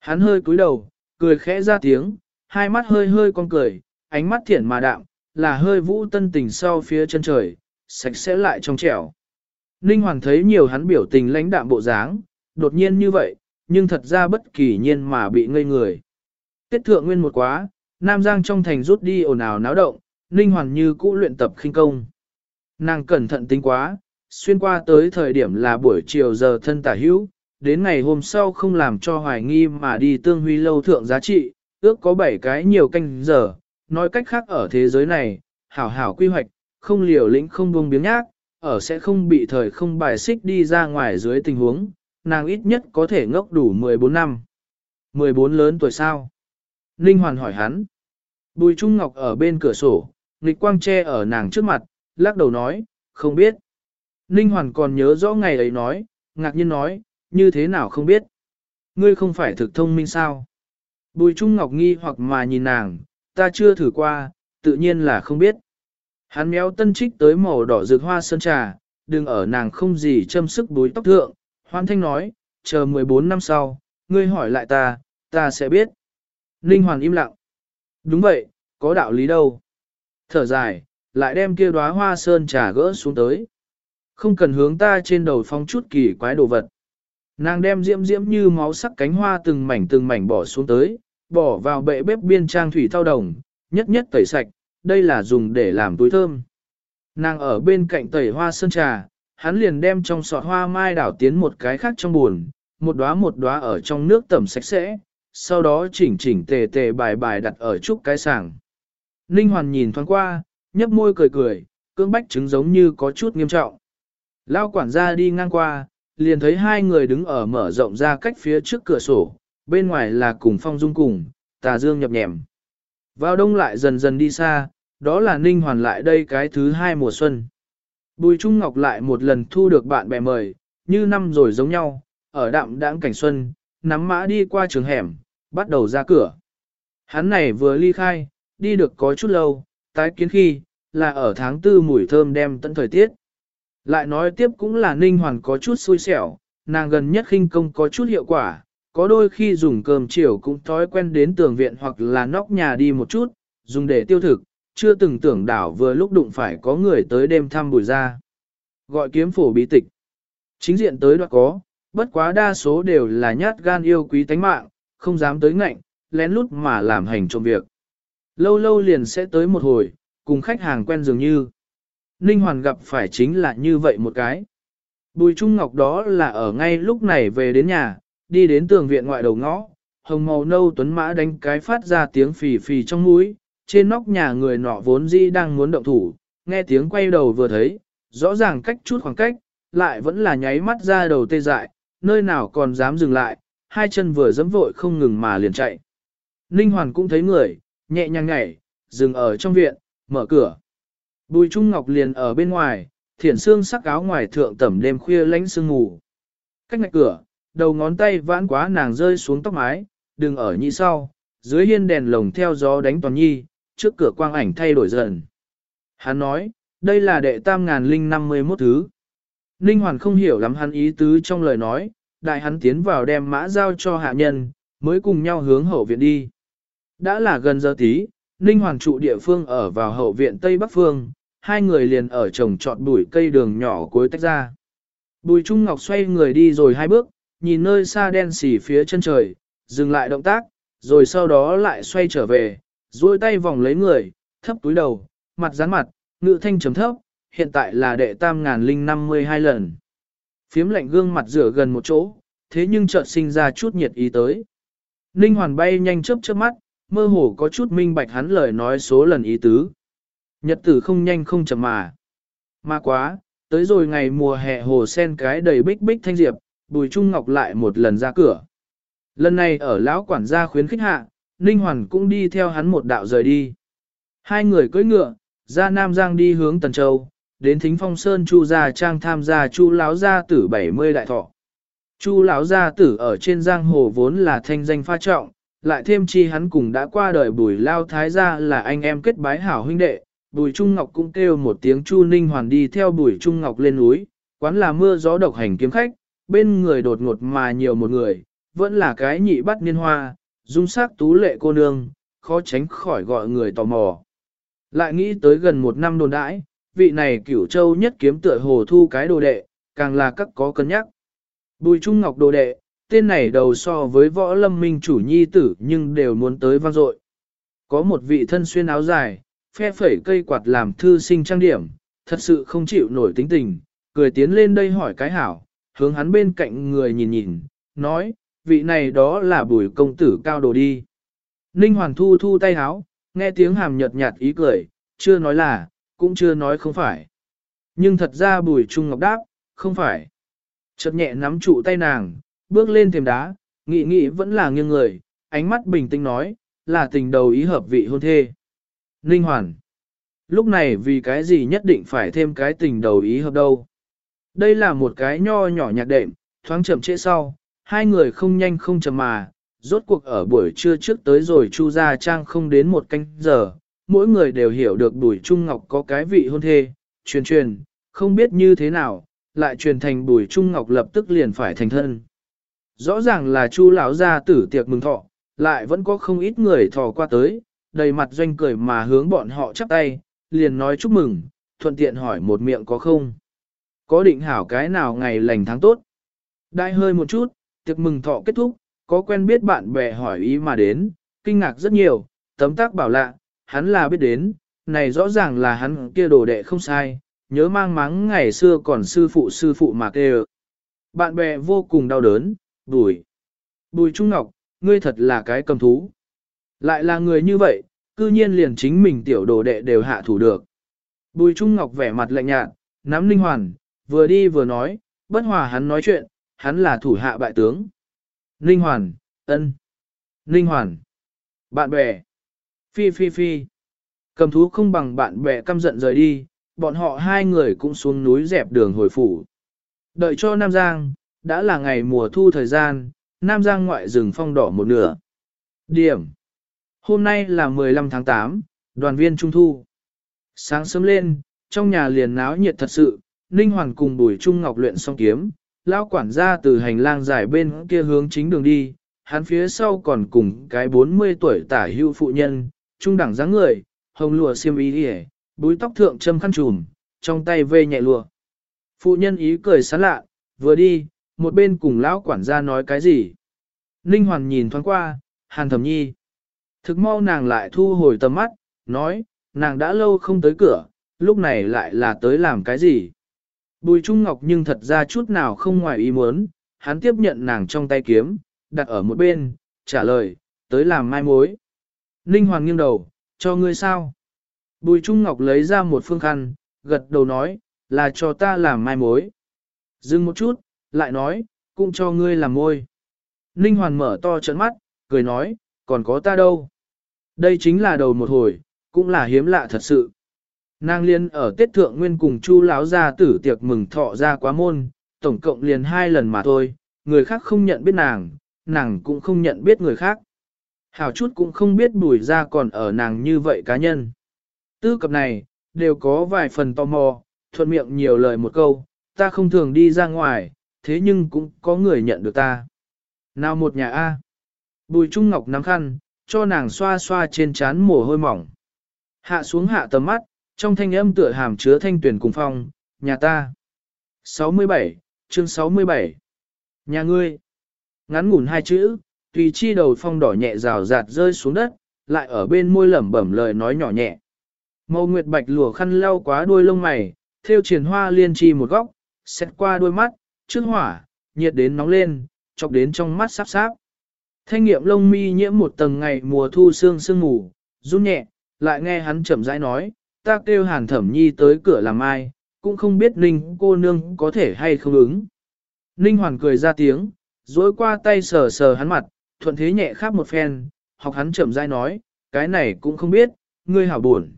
Hắn hơi cúi đầu, cười khẽ ra tiếng, hai mắt hơi hơi con cười, ánh mắt thiển mà đạm, là hơi vũ tân tình sau phía chân trời, sạch sẽ lại trong trẻo. Ninh Hoàn thấy nhiều hắn biểu tình lãnh đạm bộ dáng, đột nhiên như vậy, nhưng thật ra bất kỳ nhiên mà bị ngây người. Tiết thượng nguyên một quá, Nam Giang trong thành rút đi ồn ào náo động, Ninh Hoàng như cũ luyện tập khinh công. Nàng cẩn thận tính quá, xuyên qua tới thời điểm là buổi chiều giờ thân tả hữu, đến ngày hôm sau không làm cho hoài nghi mà đi tương huy lâu thượng giá trị, ước có 7 cái nhiều canh giờ, nói cách khác ở thế giới này, hảo hảo quy hoạch, không liều lĩnh không buông biếng nhác, ở sẽ không bị thời không bài xích đi ra ngoài dưới tình huống, nàng ít nhất có thể ngốc đủ 14 năm. 14 lớn tuổi sao? Ninh Hoàn hỏi hắn. Bùi Trung Ngọc ở bên cửa sổ, nghịch quang che ở nàng trước mặt, lắc đầu nói, không biết. Ninh Hoàn còn nhớ rõ ngày ấy nói, ngạc nhiên nói, như thế nào không biết. Ngươi không phải thực thông minh sao? Bùi Trung Ngọc nghi hoặc mà nhìn nàng, ta chưa thử qua, tự nhiên là không biết. Hắn méo tân trích tới màu đỏ rực hoa sơn trà, đừng ở nàng không gì châm sức búi tóc thượng. Hoan thanh nói, chờ 14 năm sau, ngươi hỏi lại ta, ta sẽ biết. Ninh Hoàn im lặng. Đúng vậy, có đạo lý đâu. Thở dài, lại đem kia đóa hoa sơn trà gỡ xuống tới. Không cần hướng ta trên đầu phong chút kỳ quái đồ vật. Nàng đem diễm diễm như máu sắc cánh hoa từng mảnh từng mảnh bỏ xuống tới, bỏ vào bệ bếp biên trang thủy thao đồng, nhất nhất tẩy sạch, đây là dùng để làm túi thơm. Nàng ở bên cạnh tẩy hoa sơn trà, hắn liền đem trong sọt hoa mai đảo tiến một cái khác trong buồn, một đóa một đóa ở trong nước tẩm sạch sẽ, sau đó chỉnh chỉnh tề tề bài bài đặt ở trúc cái sàng. Ninh Hoàn nhìn thoáng qua, nhấp môi cười cười, cưỡng bách chứng giống như có chút nghiêm trọng. Lao quản gia đi ngang qua, liền thấy hai người đứng ở mở rộng ra cách phía trước cửa sổ, bên ngoài là cùng phong dung cùng, tà dương nhập nhèm. Vào đông lại dần dần đi xa, đó là Ninh Hoàn lại đây cái thứ hai mùa xuân. Bùi Trung Ngọc lại một lần thu được bạn bè mời, như năm rồi giống nhau, ở đạm đãng cảnh xuân, nắm mã đi qua trường hẻm, bắt đầu ra cửa. Hắn này vừa ly khai, đi được có chút lâu, tái kiến khi, là ở tháng tư mùi thơm đem tận thời tiết. Lại nói tiếp cũng là Ninh Hoàn có chút xui xẻo, nàng gần nhất khinh công có chút hiệu quả, có đôi khi dùng cơm chiều cũng thói quen đến tường viện hoặc là nóc nhà đi một chút, dùng để tiêu thực, chưa từng tưởng đảo vừa lúc đụng phải có người tới đêm thăm bùi ra. Gọi kiếm phổ bí tịch. Chính diện tới đoạn có, bất quá đa số đều là nhát gan yêu quý tánh mạng, không dám tới ngạnh, lén lút mà làm hành trộm việc. Lâu lâu liền sẽ tới một hồi, cùng khách hàng quen dường như. Ninh Hoàn gặp phải chính là như vậy một cái. Bùi Trung Ngọc đó là ở ngay lúc này về đến nhà, đi đến tường viện ngoại đầu ngõ, hồng màu nâu tuấn mã đánh cái phát ra tiếng phì phì trong mũi, trên nóc nhà người nọ vốn dĩ đang muốn động thủ, nghe tiếng quay đầu vừa thấy, rõ ràng cách chút khoảng cách, lại vẫn là nháy mắt ra đầu tê dại, nơi nào còn dám dừng lại, hai chân vừa dẫm vội không ngừng mà liền chạy. Ninh Hoàn cũng thấy người, nhẹ nhàng nhảy, dừng ở trong viện, mở cửa. Bùi Trung Ngọc liền ở bên ngoài, thiển xương sắc áo ngoài thượng tẩm đêm khuya lánh sương ngủ. Cách ngạch cửa, đầu ngón tay vãn quá nàng rơi xuống tóc mái, đừng ở nhị sau, dưới hiên đèn lồng theo gió đánh toàn nhi, trước cửa quang ảnh thay đổi dần. Hắn nói, đây là đệ tam ngàn linh năm mươi mốt thứ. Ninh Hoàn không hiểu lắm hắn ý tứ trong lời nói, đại hắn tiến vào đem mã giao cho hạ nhân, mới cùng nhau hướng hậu viện đi. Đã là gần giờ tí, Ninh Hoàng trụ địa phương ở vào hậu viện Tây Bắc Phương, hai người liền ở trồng trọt bụi cây đường nhỏ cuối tách ra. Bùi Trung Ngọc xoay người đi rồi hai bước, nhìn nơi xa đen xỉ phía chân trời, dừng lại động tác, rồi sau đó lại xoay trở về, duỗi tay vòng lấy người, thấp túi đầu, mặt rán mặt, ngự thanh chấm thấp, hiện tại là đệ tam ngàn linh năm mươi hai lần. Phiếm lạnh gương mặt rửa gần một chỗ, thế nhưng chợt sinh ra chút nhiệt ý tới. Ninh hoàn bay nhanh chớp chớp mắt, mơ hồ có chút minh bạch hắn lời nói số lần ý tứ. Nhật tử không nhanh không chậm mà. Mà quá, tới rồi ngày mùa hè hồ sen cái đầy bích bích thanh diệp, bùi trung ngọc lại một lần ra cửa. Lần này ở lão quản gia khuyến khích hạ, Ninh Hoàn cũng đi theo hắn một đạo rời đi. Hai người cưỡi ngựa, ra Nam Giang đi hướng Tần Châu, đến Thính Phong Sơn Chu gia trang tham gia Chu lão gia tử 70 đại thọ. Chu lão gia tử ở trên giang hồ vốn là thanh danh pha trọng, lại thêm chi hắn cùng đã qua đời Bùi Lao Thái gia là anh em kết bái hảo huynh đệ, Bùi Trung Ngọc cũng kêu một tiếng Chu Ninh Hoàn đi theo Bùi Trung Ngọc lên núi, quán là mưa gió độc hành kiếm khách, bên người đột ngột mà nhiều một người, vẫn là cái nhị bắt niên hoa, dung sắc tú lệ cô nương, khó tránh khỏi gọi người tò mò. Lại nghĩ tới gần một năm đồn đãi, vị này cửu châu nhất kiếm tựa hồ thu cái đồ đệ, càng là các có cân nhắc. Bùi Trung Ngọc đồ đệ, tên này đầu so với võ lâm minh chủ nhi tử nhưng đều muốn tới vang dội. Có một vị thân xuyên áo dài, phe phẩy cây quạt làm thư sinh trang điểm, thật sự không chịu nổi tính tình, cười tiến lên đây hỏi cái hảo, hướng hắn bên cạnh người nhìn nhìn, nói, vị này đó là bùi công tử cao đồ đi. Ninh Hoàn thu thu tay háo, nghe tiếng hàm nhợt nhạt ý cười, chưa nói là, cũng chưa nói không phải. Nhưng thật ra bùi trung ngọc đáp, không phải. Chợt nhẹ nắm trụ tay nàng, bước lên thềm đá, nghị nghị vẫn là nghiêng người, ánh mắt bình tĩnh nói, là tình đầu ý hợp vị hôn thê. Ninh Hoàn. Lúc này vì cái gì nhất định phải thêm cái tình đầu ý hợp đâu. Đây là một cái nho nhỏ nhạc đệm, thoáng chậm trễ sau, hai người không nhanh không chậm mà, rốt cuộc ở buổi trưa trước tới rồi Chu ra Trang không đến một canh giờ, mỗi người đều hiểu được Bùi Trung Ngọc có cái vị hôn thê, truyền truyền, không biết như thế nào, lại truyền thành Bùi Trung Ngọc lập tức liền phải thành thân. Rõ ràng là Chu lão gia tử tiệc mừng thọ, lại vẫn có không ít người thò qua tới, đầy mặt doanh cười mà hướng bọn họ chắp tay, liền nói chúc mừng, thuận tiện hỏi một miệng có không. Có định hảo cái nào ngày lành tháng tốt. Đại hơi một chút, tiệc mừng thọ kết thúc, có quen biết bạn bè hỏi ý mà đến, kinh ngạc rất nhiều, tấm tác bảo lạ, hắn là biết đến, này rõ ràng là hắn kia đồ đệ không sai, nhớ mang mắng ngày xưa còn sư phụ sư phụ mà kêu. Bạn bè vô cùng đau đớn, bùi. Bùi Trung Ngọc, ngươi thật là cái cầm thú. Lại là người như vậy, cư nhiên liền chính mình tiểu đồ đệ đều hạ thủ được. Bùi Trung Ngọc vẻ mặt lạnh nhạt, nắm linh hoàn, vừa đi vừa nói, bất hòa hắn nói chuyện, hắn là thủ hạ bại tướng. linh Hoàn, ân. linh Hoàn, bạn bè. Phi phi phi. Cầm thú không bằng bạn bè căm giận rời đi, bọn họ hai người cũng xuống núi dẹp đường hồi phủ. Đợi cho Nam Giang, đã là ngày mùa thu thời gian, Nam Giang ngoại rừng phong đỏ một nửa. Điểm. Hôm nay là 15 tháng 8, đoàn viên trung thu. Sáng sớm lên, trong nhà liền náo nhiệt thật sự, Ninh Hoàn cùng Bùi Trung Ngọc luyện song kiếm, lão quản gia từ hành lang dài bên kia hướng chính đường đi, hắn phía sau còn cùng cái 40 tuổi tả hưu phụ nhân, trung đẳng dáng người, hồng lụa xiêm y đi búi tóc thượng châm khăn trùm, trong tay vê nhẹ lụa. Phụ nhân ý cười sán lạ, vừa đi, một bên cùng lão quản gia nói cái gì. Ninh Hoàn nhìn thoáng qua, Hàn Thẩm Nhi. Thực mau nàng lại thu hồi tầm mắt, nói, nàng đã lâu không tới cửa, lúc này lại là tới làm cái gì. Bùi Trung Ngọc nhưng thật ra chút nào không ngoài ý muốn, hắn tiếp nhận nàng trong tay kiếm, đặt ở một bên, trả lời, tới làm mai mối. Ninh Hoàng nghiêng đầu, cho ngươi sao? Bùi Trung Ngọc lấy ra một phương khăn, gật đầu nói, là cho ta làm mai mối. Dừng một chút, lại nói, cũng cho ngươi làm môi. Ninh Hoàn mở to trận mắt, cười nói, còn có ta đâu. Đây chính là đầu một hồi, cũng là hiếm lạ thật sự. Nàng liên ở tiết Thượng Nguyên cùng Chu Láo gia tử tiệc mừng thọ ra quá môn, tổng cộng liền hai lần mà thôi, người khác không nhận biết nàng, nàng cũng không nhận biết người khác. Hảo chút cũng không biết bùi ra còn ở nàng như vậy cá nhân. Tư cập này, đều có vài phần tò mò, thuận miệng nhiều lời một câu, ta không thường đi ra ngoài, thế nhưng cũng có người nhận được ta. Nào một nhà A. Bùi Trung Ngọc nắm khăn, cho nàng xoa xoa trên trán mồ hôi mỏng. Hạ xuống hạ tầm mắt, trong thanh âm tựa hàm chứa thanh tuyển cùng phong, nhà ta. 67, chương 67. Nhà ngươi. Ngắn ngủn hai chữ, Thùy chi đầu phong đỏ nhẹ rào rạt rơi xuống đất, lại ở bên môi lẩm bẩm lời nói nhỏ nhẹ. Mâu nguyệt bạch lùa khăn lau quá đuôi lông mày, theo triển hoa liên chi một góc, xét qua đôi mắt, trước hỏa, nhiệt đến nóng lên, chọc đến trong mắt sáp sáp. Thanh nghiệm lông mi nhiễm một tầng ngày mùa thu sương sương mù, run nhẹ, lại nghe hắn chậm rãi nói, ta kêu hàn thẩm nhi tới cửa làm ai, cũng không biết ninh cô nương có thể hay không ứng. Ninh hoàn cười ra tiếng, dối qua tay sờ sờ hắn mặt, thuận thế nhẹ khắp một phen, học hắn chậm rãi nói, cái này cũng không biết, ngươi hảo buồn.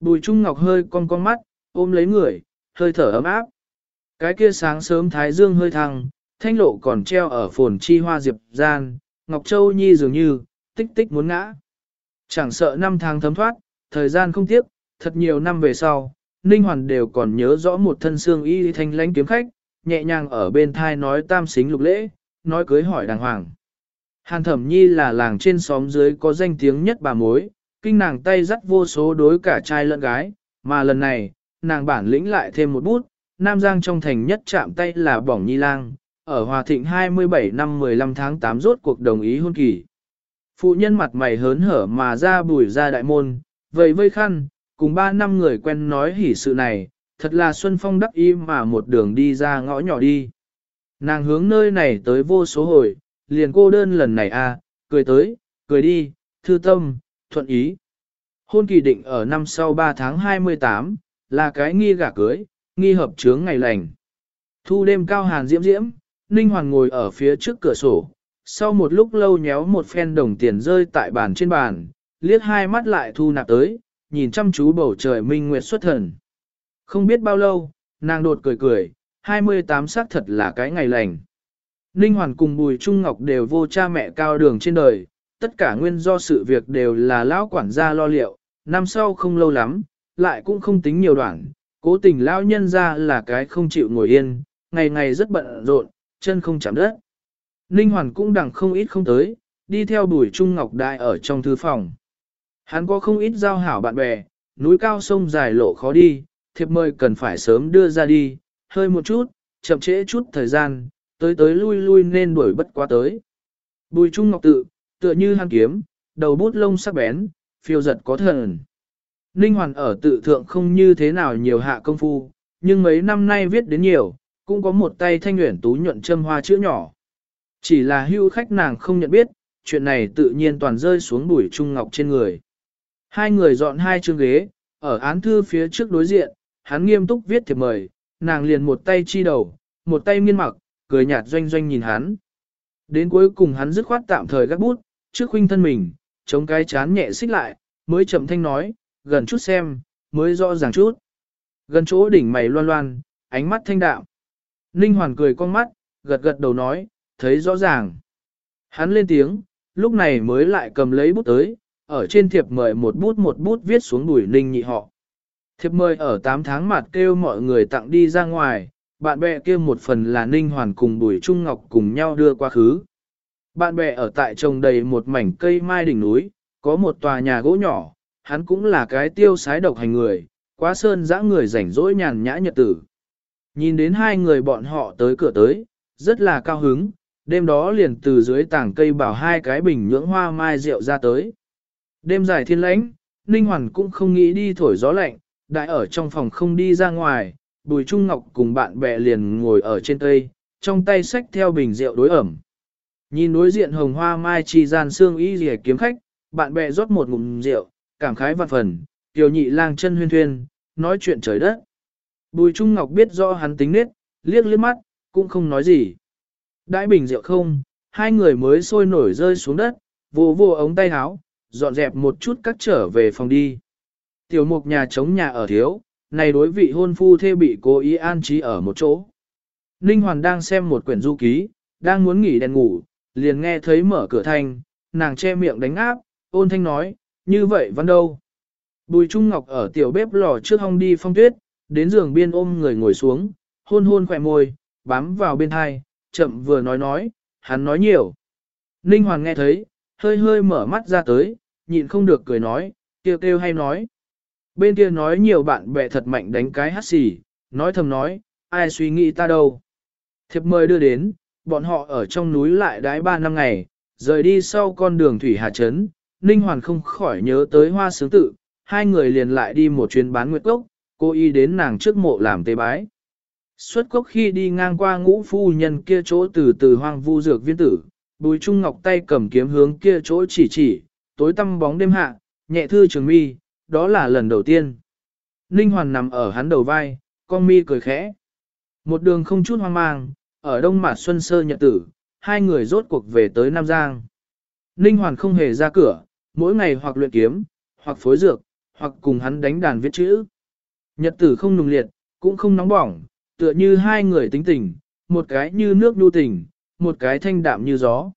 Bùi Trung Ngọc hơi con con mắt, ôm lấy người, hơi thở ấm áp. Cái kia sáng sớm thái dương hơi thăng, thanh lộ còn treo ở phồn chi hoa diệp gian, Ngọc Châu Nhi dường như, tích tích muốn ngã. Chẳng sợ năm tháng thấm thoát, thời gian không tiếc, thật nhiều năm về sau, Ninh Hoàn đều còn nhớ rõ một thân xương y thanh lãnh kiếm khách, nhẹ nhàng ở bên thai nói tam xính lục lễ, nói cưới hỏi đàng hoàng. Hàn Thẩm Nhi là làng trên xóm dưới có danh tiếng nhất bà mối, kinh nàng tay dắt vô số đối cả trai lẫn gái, mà lần này, nàng bản lĩnh lại thêm một bút, Nam Giang trong thành nhất chạm tay là bỏng nhi lang, ở Hòa Thịnh 27 năm 15 tháng 8 rốt cuộc đồng ý hôn kỳ. Phụ nhân mặt mày hớn hở mà ra bùi ra đại môn, vầy vây khăn, cùng ba năm người quen nói hỉ sự này, thật là Xuân Phong đắc ý mà một đường đi ra ngõ nhỏ đi. Nàng hướng nơi này tới vô số hồi, liền cô đơn lần này à, cười tới, cười đi, thư tâm, thuận ý. Hôn kỳ định ở năm sau 3 tháng 28, là cái nghi gả cưới, nghi hợp chướng ngày lành. Thu đêm cao hàn diễm diễm, Ninh Hoàng ngồi ở phía trước cửa sổ, sau một lúc lâu nhéo một phen đồng tiền rơi tại bàn trên bàn, liếc hai mắt lại thu nạp tới, nhìn chăm chú bầu trời minh nguyệt xuất thần. Không biết bao lâu, nàng đột cười cười, 28 xác thật là cái ngày lành. Ninh Hoàn cùng Bùi Trung Ngọc đều vô cha mẹ cao đường trên đời, tất cả nguyên do sự việc đều là lão quản gia lo liệu, năm sau không lâu lắm, lại cũng không tính nhiều đoạn, cố tình lão nhân ra là cái không chịu ngồi yên, ngày ngày rất bận rộn, chân không chạm đất. Ninh Hoàn cũng đằng không ít không tới, đi theo Bùi Trung Ngọc Đại ở trong thư phòng. Hắn có không ít giao hảo bạn bè, núi cao sông dài lộ khó đi, thiệp mời cần phải sớm đưa ra đi, hơi một chút, chậm trễ chút thời gian, tới tới lui lui nên đuổi bất quá tới. Bùi Trung Ngọc tự, tựa như hang kiếm, đầu bút lông sắc bén, phiêu giật có thần. Ninh Hoàn ở tự thượng không như thế nào nhiều hạ công phu, nhưng mấy năm nay viết đến nhiều, cũng có một tay thanh nguyện tú nhuận châm hoa chữ nhỏ. Chỉ là hưu khách nàng không nhận biết, chuyện này tự nhiên toàn rơi xuống bùi trung ngọc trên người. Hai người dọn hai chương ghế, ở án thư phía trước đối diện, hắn nghiêm túc viết thiệp mời, nàng liền một tay chi đầu, một tay nghiên mặc, cười nhạt doanh doanh nhìn hắn. Đến cuối cùng hắn dứt khoát tạm thời gác bút, trước khuynh thân mình, chống cái chán nhẹ xích lại, mới chậm thanh nói, gần chút xem, mới rõ ràng chút. Gần chỗ đỉnh mày loan loan, ánh mắt thanh đạm. Ninh Hoàn cười con mắt, gật gật đầu nói, thấy rõ ràng. Hắn lên tiếng, lúc này mới lại cầm lấy bút tới, ở trên thiệp mời một bút một bút viết xuống đuổi Ninh nhị họ. Thiệp mời ở 8 tháng mặt kêu mọi người tặng đi ra ngoài, bạn bè kia một phần là Ninh Hoàn cùng Bùi Trung Ngọc cùng nhau đưa qua khứ. Bạn bè ở tại trồng đầy một mảnh cây mai đỉnh núi, có một tòa nhà gỗ nhỏ, hắn cũng là cái tiêu sái độc hành người, quá sơn dã người rảnh rỗi nhàn nhã nhật tử. Nhìn đến hai người bọn họ tới cửa tới, rất là cao hứng, đêm đó liền từ dưới tảng cây bảo hai cái bình nhưỡng hoa mai rượu ra tới. Đêm dài thiên lãnh, Ninh Hoàn cũng không nghĩ đi thổi gió lạnh, đại ở trong phòng không đi ra ngoài, Bùi Trung Ngọc cùng bạn bè liền ngồi ở trên cây, trong tay xách theo bình rượu đối ẩm. Nhìn đối diện hồng hoa mai chi gian xương y rìa kiếm khách, bạn bè rót một ngụm rượu, cảm khái vạn phần, tiểu nhị lang chân huyên thuyên, nói chuyện trời đất. Bùi Trung Ngọc biết rõ hắn tính nết, liếc liếc mắt, cũng không nói gì. Đãi bình rượu không, hai người mới sôi nổi rơi xuống đất, vô vô ống tay áo, dọn dẹp một chút cắt trở về phòng đi. Tiểu mục nhà chống nhà ở thiếu, này đối vị hôn phu thê bị cố ý an trí ở một chỗ. Ninh Hoàn đang xem một quyển du ký, đang muốn nghỉ đèn ngủ, liền nghe thấy mở cửa thanh, nàng che miệng đánh áp, ôn thanh nói, như vậy văn đâu. Bùi Trung Ngọc ở tiểu bếp lò trước hong đi phong tuyết, đến giường biên ôm người ngồi xuống, hôn hôn khỏe môi, bám vào bên hai, chậm vừa nói nói, hắn nói nhiều. Ninh Hoàng nghe thấy, hơi hơi mở mắt ra tới, nhịn không được cười nói, kêu kêu hay nói. Bên kia nói nhiều bạn bè thật mạnh đánh cái hát xì, nói thầm nói, ai suy nghĩ ta đâu. Thiệp mời đưa đến, bọn họ ở trong núi lại đái ba năm ngày, rời đi sau con đường Thủy Hà Trấn, Ninh Hoàn không khỏi nhớ tới hoa sướng tự, hai người liền lại đi một chuyến bán nguyệt cốc, cô y đến nàng trước mộ làm tế bái. Xuất cốc khi đi ngang qua ngũ phu nhân kia chỗ từ từ hoang vu dược viên tử, bùi trung ngọc tay cầm kiếm hướng kia chỗ chỉ chỉ, tối tăm bóng đêm hạ, nhẹ thư trường mi, đó là lần đầu tiên. Ninh Hoàn nằm ở hắn đầu vai, con mi cười khẽ. Một đường không chút hoang mang, ở đông mạt xuân sơ nhật tử, hai người rốt cuộc về tới Nam Giang. Ninh Hoàn không hề ra cửa, mỗi ngày hoặc luyện kiếm, hoặc phối dược, hoặc cùng hắn đánh đàn viết chữ. Nhật tử không nùng liệt, cũng không nóng bỏng, tựa như hai người tính tình, một cái như nước nhu tình, một cái thanh đạm như gió.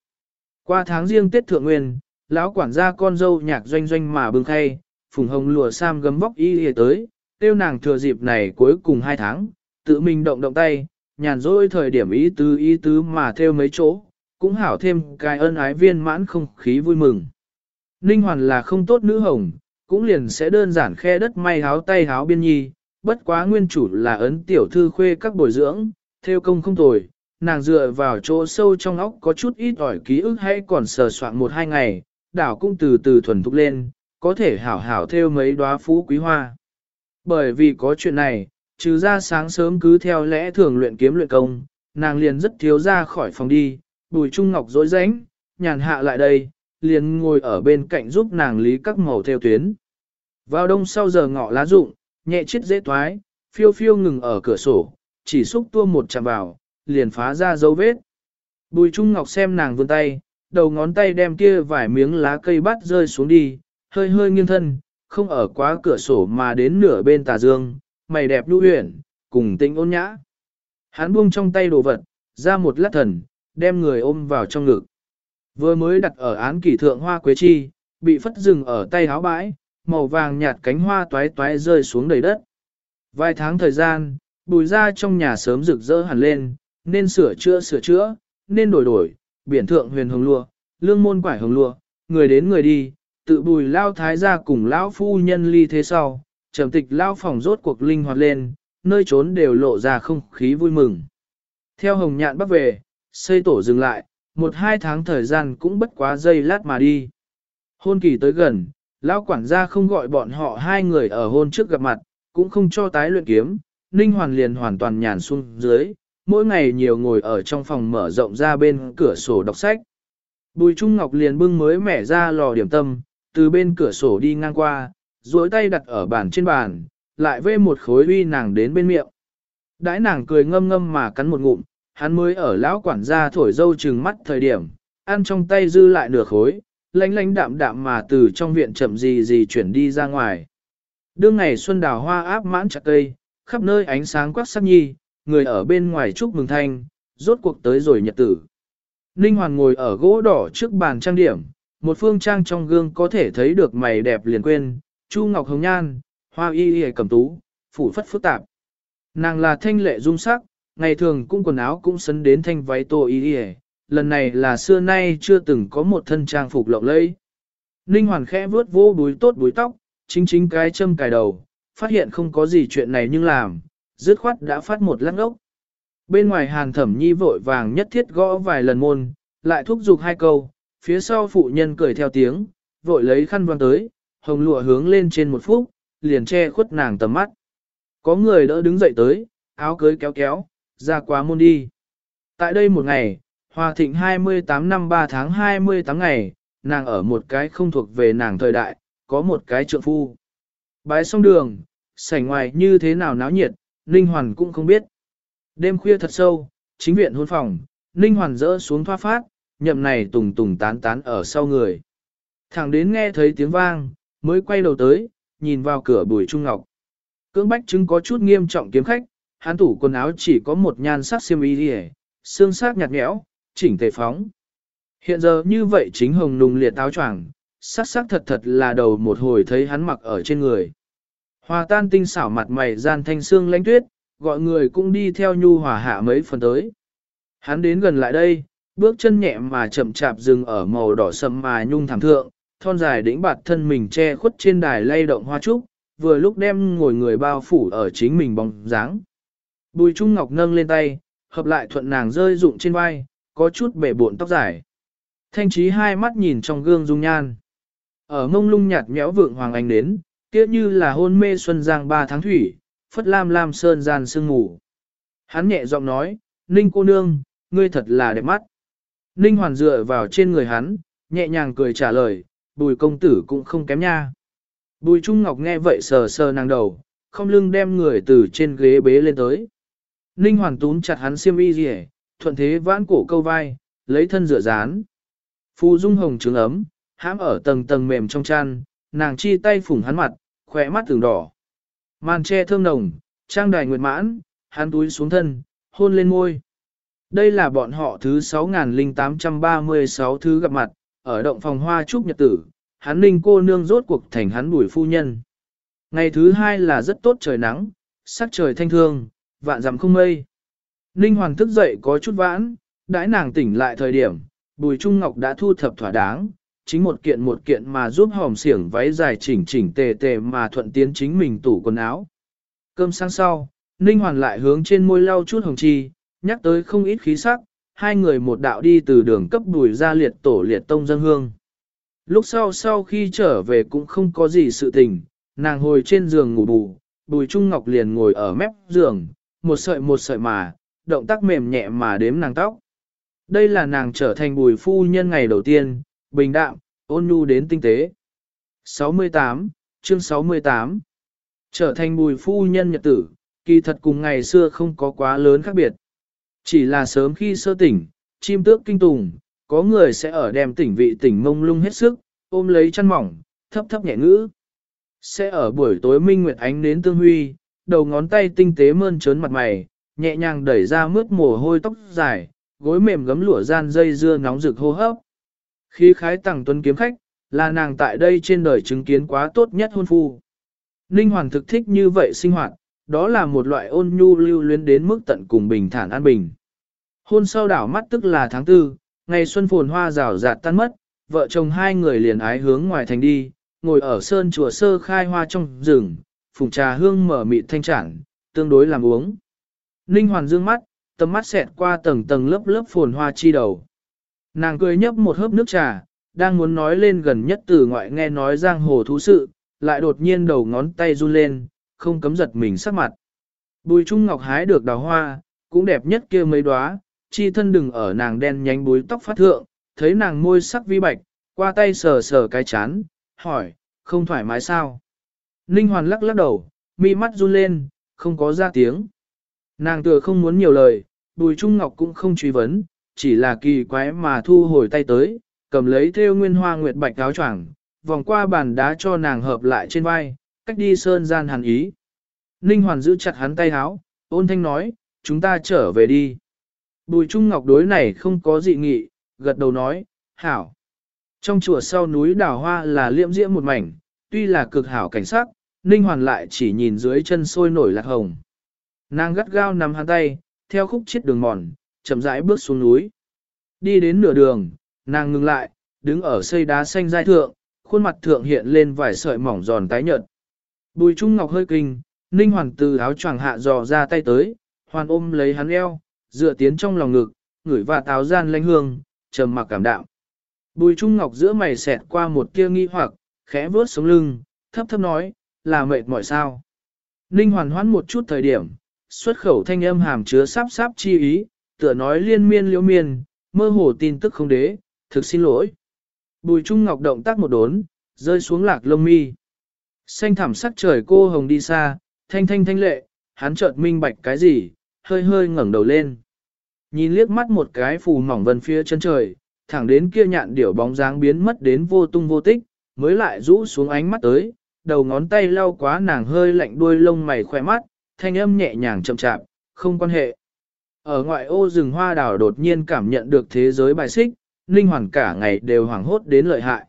Qua tháng riêng Tết Thượng Nguyên, lão quản gia con dâu nhạc doanh doanh mà bưng khay, phùng hồng lùa sam gấm vóc y y tới, tiêu nàng thừa dịp này cuối cùng hai tháng, tự mình động động tay, nhàn rỗi thời điểm ý tứ ý tứ mà theo mấy chỗ, cũng hảo thêm cái ân ái viên mãn không khí vui mừng. Ninh Hoàn là không tốt nữ hồng, cũng liền sẽ đơn giản khe đất may háo tay háo biên nhi, bất quá nguyên chủ là ấn tiểu thư khuê các bồi dưỡng, theo công không tồi, nàng dựa vào chỗ sâu trong óc có chút ít ỏi ký ức hay còn sờ soạn một hai ngày, đảo cũng từ từ thuần thục lên, có thể hảo hảo theo mấy đóa phú quý hoa. Bởi vì có chuyện này, trừ ra sáng sớm cứ theo lẽ thường luyện kiếm luyện công, nàng liền rất thiếu ra khỏi phòng đi, bùi trung ngọc dối rãnh, nhàn hạ lại đây, liền ngồi ở bên cạnh giúp nàng lý các màu theo tuyến. Vào đông sau giờ ngọ lá rụng, nhẹ chết dễ toái, phiêu phiêu ngừng ở cửa sổ, chỉ xúc tua một chạm vào, liền phá ra dấu vết. Bùi Trung Ngọc xem nàng vươn tay, đầu ngón tay đem kia vài miếng lá cây bắt rơi xuống đi, hơi hơi nghiêng thân, không ở quá cửa sổ mà đến nửa bên tà dương, mày đẹp lưu huyền, cùng tĩnh ôn nhã. Hắn buông trong tay đồ vật, ra một lát thần, đem người ôm vào trong ngực. Vừa mới đặt ở án kỷ thượng hoa quế chi, bị phất rừng ở tay háo bãi, màu vàng nhạt cánh hoa toái toái rơi xuống đầy đất. Vài tháng thời gian, bùi ra trong nhà sớm rực rỡ hẳn lên, nên sửa chữa sửa chữa, nên đổi đổi, biển thượng huyền hồng lua, lương môn quải hồng lua, người đến người đi, tự bùi lao thái gia cùng lão phu nhân ly thế sau, trầm tịch lao phòng rốt cuộc linh hoạt lên, nơi trốn đều lộ ra không khí vui mừng. Theo hồng nhạn bắt về, xây tổ dừng lại, một hai tháng thời gian cũng bất quá giây lát mà đi. Hôn kỳ tới gần, lão quản gia không gọi bọn họ hai người ở hôn trước gặp mặt, cũng không cho tái luyện kiếm, Ninh Hoàn liền hoàn toàn nhàn xuống dưới, mỗi ngày nhiều ngồi ở trong phòng mở rộng ra bên cửa sổ đọc sách. Bùi Trung Ngọc liền bưng mới mẻ ra lò điểm tâm, từ bên cửa sổ đi ngang qua, duỗi tay đặt ở bàn trên bàn, lại vê một khối uy nàng đến bên miệng. Đãi nàng cười ngâm ngâm mà cắn một ngụm, hắn mới ở lão quản gia thổi dâu trừng mắt thời điểm, ăn trong tay dư lại nửa khối, lánh lánh đạm đạm mà từ trong viện chậm gì gì chuyển đi ra ngoài. Đương ngày xuân đào hoa áp mãn chặt cây, khắp nơi ánh sáng quắc sắc nhi, người ở bên ngoài chúc mừng thanh, rốt cuộc tới rồi nhật tử. Ninh Hoàn ngồi ở gỗ đỏ trước bàn trang điểm, một phương trang trong gương có thể thấy được mày đẹp liền quên, Chu Ngọc Hồng Nhan, hoa y y cầm tú, phủ phất phức tạp. Nàng là thanh lệ dung sắc, ngày thường cũng quần áo cũng sấn đến thanh váy tô y y, lần này là xưa nay chưa từng có một thân trang phục lộng lẫy. Ninh Hoàn khẽ vuốt vô búi tốt búi tóc, chính chính cái châm cài đầu, phát hiện không có gì chuyện này nhưng làm, dứt khoát đã phát một lát ốc. Bên ngoài hàn thẩm nhi vội vàng nhất thiết gõ vài lần môn, lại thúc giục hai câu, phía sau phụ nhân cười theo tiếng, vội lấy khăn văng tới, hồng lụa hướng lên trên một phút, liền che khuất nàng tầm mắt. Có người đỡ đứng dậy tới, áo cưới kéo kéo, ra quá môn đi. Tại đây một ngày, Hòa thịnh 28 năm 3 tháng 28 ngày, nàng ở một cái không thuộc về nàng thời đại, có một cái trượng phu. Bái xong đường, sảnh ngoài như thế nào náo nhiệt, Ninh Hoàn cũng không biết. Đêm khuya thật sâu, chính viện hôn phòng, Ninh Hoàn rỡ xuống thoa phát, nhậm này tùng tùng tán tán ở sau người. Thẳng đến nghe thấy tiếng vang, mới quay đầu tới, nhìn vào cửa bùi trung ngọc. Cưỡng bách chứng có chút nghiêm trọng kiếm khách, hán thủ quần áo chỉ có một nhan sắc xiêm y đi xương sắc nhạt nhẽo, chỉnh tề phóng. Hiện giờ như vậy chính hồng nùng liệt áo choàng, sắc sắc thật thật là đầu một hồi thấy hắn mặc ở trên người. Hòa tan tinh xảo mặt mày gian thanh xương lãnh tuyết, gọi người cũng đi theo nhu hòa hạ mấy phần tới. Hắn đến gần lại đây, bước chân nhẹ mà chậm chạp dừng ở màu đỏ sầm mà nhung thảm thượng, thon dài đĩnh bạt thân mình che khuất trên đài lay động hoa trúc, vừa lúc đem ngồi người bao phủ ở chính mình bóng dáng. Bùi Trung Ngọc nâng lên tay, hợp lại thuận nàng rơi rụng trên vai, có chút bể buộn tóc dài. Thanh trí hai mắt nhìn trong gương dung nhan. Ở mông lung nhạt nhẽo vượng hoàng ánh đến, kia như là hôn mê xuân giang ba tháng thủy, phất lam lam sơn gian sương ngủ. Hắn nhẹ giọng nói, Ninh cô nương, ngươi thật là đẹp mắt. Ninh hoàn dựa vào trên người hắn, nhẹ nhàng cười trả lời, bùi công tử cũng không kém nha. Bùi Trung Ngọc nghe vậy sờ sờ nàng đầu, không lưng đem người từ trên ghế bế lên tới. Ninh hoàn túm chặt hắn xiêm y rỉ, thuận thế vãn cổ câu vai, lấy thân dựa dán. Phù dung hồng trứng ấm, hãm ở tầng tầng mềm trong chăn, nàng chi tay phủng hắn mặt, khỏe mắt từng đỏ. Màn che thơm nồng, trang đài nguyệt mãn, hắn túi xuống thân, hôn lên môi. Đây là bọn họ thứ 6.836 thứ gặp mặt, ở động phòng hoa trúc nhật tử, hắn ninh cô nương rốt cuộc thành hắn bùi phu nhân. Ngày thứ hai là rất tốt trời nắng, sắc trời thanh thương, vạn dặm không mây. Ninh Hoàng thức dậy có chút vãn, đãi nàng tỉnh lại thời điểm, Bùi Trung Ngọc đã thu thập thỏa đáng, chính một kiện một kiện mà giúp hòm xiển váy dài chỉnh chỉnh tề tề mà thuận tiến chính mình tủ quần áo. Cơm sáng sau, Ninh Hoàn lại hướng trên môi lau chút hồng chi, nhắc tới không ít khí sắc, hai người một đạo đi từ đường cấp đùi ra liệt tổ liệt tông dân hương. Lúc sau sau khi trở về cũng không có gì sự tình, nàng hồi trên giường ngủ bù, bùi trung ngọc liền ngồi ở mép giường, một sợi một sợi mà, động tác mềm nhẹ mà đếm nàng tóc. Đây là nàng trở thành bùi phu nhân ngày đầu tiên, bình đạm, ôn nhu đến tinh tế. 68, chương 68 Trở thành bùi phu nhân nhật tử, kỳ thật cùng ngày xưa không có quá lớn khác biệt. Chỉ là sớm khi sơ tỉnh, chim tước kinh tùng, có người sẽ ở đem tỉnh vị tỉnh mông lung hết sức, ôm lấy chăn mỏng, thấp thấp nhẹ ngữ. Sẽ ở buổi tối minh nguyệt ánh đến tương huy, đầu ngón tay tinh tế mơn trớn mặt mày, nhẹ nhàng đẩy ra mướt mồ hôi tóc dài, gối mềm gấm lụa gian dây dưa nóng rực hô hấp. Khi khái tặng tuấn kiếm khách, là nàng tại đây trên đời chứng kiến quá tốt nhất hôn phu. Ninh Hoàng thực thích như vậy sinh hoạt, đó là một loại ôn nhu lưu luyến đến mức tận cùng bình thản an bình. Hôn sau đảo mắt tức là tháng tư, ngày xuân phồn hoa rào rạt tan mất, vợ chồng hai người liền ái hướng ngoài thành đi, ngồi ở sơn chùa sơ khai hoa trong rừng, phùng trà hương mở mịt thanh trảng, tương đối làm uống. Ninh Hoàn dương mắt, tầm mắt xẹt qua tầng tầng lớp lớp phồn hoa chi đầu. Nàng cười nhấp một hớp nước trà, đang muốn nói lên gần nhất từ ngoại nghe nói giang hồ thú sự, lại đột nhiên đầu ngón tay run lên, không cấm giật mình sắc mặt. Bùi Trung Ngọc hái được đào hoa, cũng đẹp nhất kia mấy đóa, chi thân đừng ở nàng đen nhánh búi tóc phát thượng, thấy nàng môi sắc vi bạch, qua tay sờ sờ cái chán, hỏi, không thoải mái sao? Ninh Hoàn lắc lắc đầu, mi mắt run lên, không có ra tiếng. Nàng tựa không muốn nhiều lời, Bùi Trung Ngọc cũng không truy vấn, chỉ là kỳ quái mà thu hồi tay tới, cầm lấy theo nguyên hoa nguyệt bạch áo choàng, vòng qua bàn đá cho nàng hợp lại trên vai, cách đi sơn gian hàn ý. Ninh Hoàn giữ chặt hắn tay áo, ôn thanh nói, chúng ta trở về đi. Bùi Trung Ngọc đối này không có dị nghị, gật đầu nói, hảo. Trong chùa sau núi đào hoa là liễm diễm một mảnh, tuy là cực hảo cảnh sắc, Ninh Hoàn lại chỉ nhìn dưới chân sôi nổi lạc hồng. Nàng gắt gao nắm hắn tay, theo khúc chết đường mòn, chậm rãi bước xuống núi. Đi đến nửa đường, nàng ngừng lại, đứng ở xây đá xanh giai thượng, khuôn mặt thượng hiện lên vài sợi mỏng giòn tái nhợt. Bùi Trung Ngọc hơi kinh, Ninh Hoàn từ áo choàng hạ dò ra tay tới, hoàn ôm lấy hắn eo, dựa tiến trong lòng ngực, ngửi và táo gian lanh hương, trầm mặc cảm đạo. Bùi Trung Ngọc giữa mày xẹt qua một tia nghi hoặc, khẽ vớt sống lưng, thấp thấp nói, là mệt mỏi sao. Ninh hoàn hoãn một chút thời điểm, xuất khẩu thanh âm hàm chứa sáp sáp chi ý, tựa nói liên miên liễu miên, mơ hồ tin tức không đế, thực xin lỗi. Bùi Trung Ngọc động tác một đốn, rơi xuống lạc lông mi. Xanh thảm sắc trời cô hồng đi xa, thanh thanh thanh lệ, hắn chợt minh bạch cái gì, hơi hơi ngẩng đầu lên. Nhìn liếc mắt một cái phù mỏng vân phía chân trời, thẳng đến kia nhạn điểu bóng dáng biến mất đến vô tung vô tích, mới lại rũ xuống ánh mắt tới, đầu ngón tay lau quá nàng hơi lạnh đuôi lông mày khỏe mắt, thanh âm nhẹ nhàng chậm chạp, không quan hệ. Ở ngoại ô rừng hoa đào đột nhiên cảm nhận được thế giới bài xích, linh hoàn cả ngày đều hoảng hốt đến lợi hại.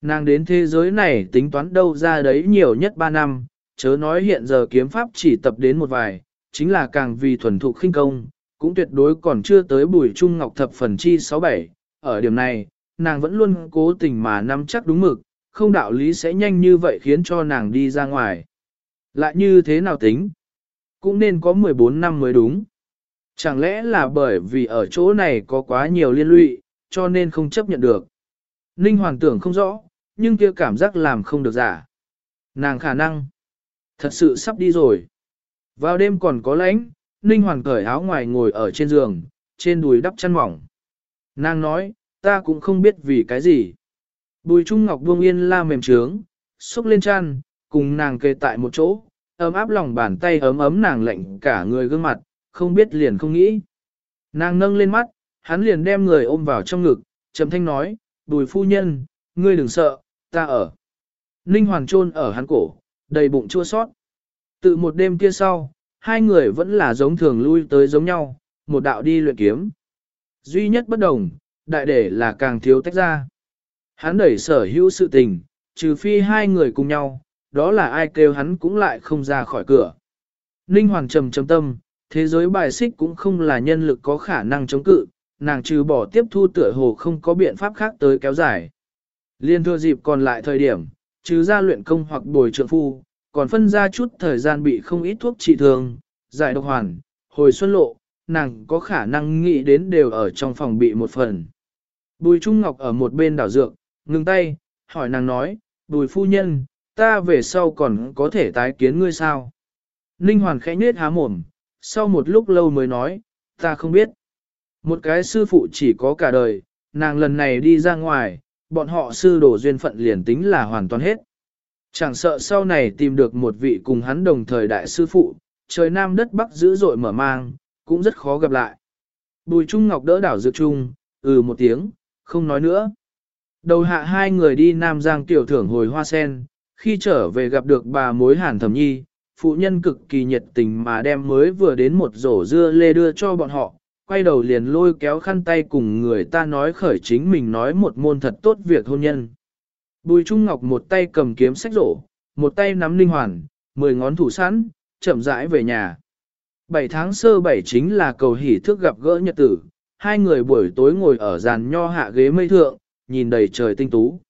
Nàng đến thế giới này tính toán đâu ra đấy nhiều nhất 3 năm, chớ nói hiện giờ kiếm pháp chỉ tập đến một vài, chính là càng vì thuần thục khinh công, cũng tuyệt đối còn chưa tới bùi trung ngọc thập phần chi 67. Ở điểm này, nàng vẫn luôn cố tình mà nắm chắc đúng mực, không đạo lý sẽ nhanh như vậy khiến cho nàng đi ra ngoài. Lại như thế nào tính? Cũng nên có 14 năm mới đúng. Chẳng lẽ là bởi vì ở chỗ này có quá nhiều liên lụy, cho nên không chấp nhận được. Ninh Hoàng tưởng không rõ, nhưng kia cảm giác làm không được giả. Nàng khả năng, thật sự sắp đi rồi. Vào đêm còn có lạnh, Ninh Hoàng cởi áo ngoài ngồi ở trên giường, trên đùi đắp chăn mỏng. Nàng nói, ta cũng không biết vì cái gì. Bùi Trung Ngọc buông yên la mềm trướng, xúc lên chăn, cùng nàng kề tại một chỗ, ấm áp lòng bàn tay ấm ấm nàng lạnh cả người gương mặt, không biết liền không nghĩ. Nàng nâng lên mắt, hắn liền đem người ôm vào trong ngực, trầm thanh nói, bùi phu nhân, ngươi đừng sợ, ta ở. Ninh Hoàng trôn ở hắn cổ, đầy bụng chua sót. Tự một đêm kia sau, hai người vẫn là giống thường lui tới giống nhau, một đạo đi luyện kiếm. Duy nhất bất đồng, đại để là càng thiếu tách ra. Hắn đẩy sở hữu sự tình, trừ phi hai người cùng nhau, đó là ai kêu hắn cũng lại không ra khỏi cửa. Ninh Hoàng trầm trầm tâm, thế giới bài xích cũng không là nhân lực có khả năng chống cự, nàng trừ bỏ tiếp thu tựa hồ không có biện pháp khác tới kéo dài. Liên thừa dịp còn lại thời điểm, trừ ra luyện công hoặc bồi trượng phu, còn phân ra chút thời gian bị không ít thuốc trị thương, giải độc hoàn, hồi xuân lộ, nàng có khả năng nghĩ đến đều ở trong phòng bị một phần. Bùi Trung Ngọc ở một bên đảo dược, ngừng tay, hỏi nàng nói, bùi phu nhân, ta về sau còn có thể tái kiến ngươi sao? Ninh Hoàn khẽ nết há mồm, sau một lúc lâu mới nói, ta không biết. Một cái sư phụ chỉ có cả đời, nàng lần này đi ra ngoài, bọn họ sư đồ duyên phận liền tính là hoàn toàn hết. Chẳng sợ sau này tìm được một vị cùng hắn đồng thời đại sư phụ, trời nam đất bắc dữ dội mở mang, cũng rất khó gặp lại. Bùi Trung Ngọc đỡ đảo dược trung, ừ một tiếng, không nói nữa. Đầu hạ hai người đi Nam Giang tiểu thưởng hồi hoa sen, khi trở về gặp được bà mối hàn thẩm nhi, phụ nhân cực kỳ nhiệt tình mà đem mới vừa đến một rổ dưa lê đưa cho bọn họ, quay đầu liền lôi kéo khăn tay cùng người ta nói khởi chính mình nói một môn thật tốt việc hôn nhân. Bùi Trung Ngọc một tay cầm kiếm sách rổ, một tay nắm linh hoàn, mười ngón thủ sẵn, chậm rãi về nhà. Bảy tháng sơ bảy chính là cầu hỷ thức gặp gỡ nhật tử, hai người buổi tối ngồi ở giàn nho hạ ghế mây thượng, nhìn đầy trời tinh tú.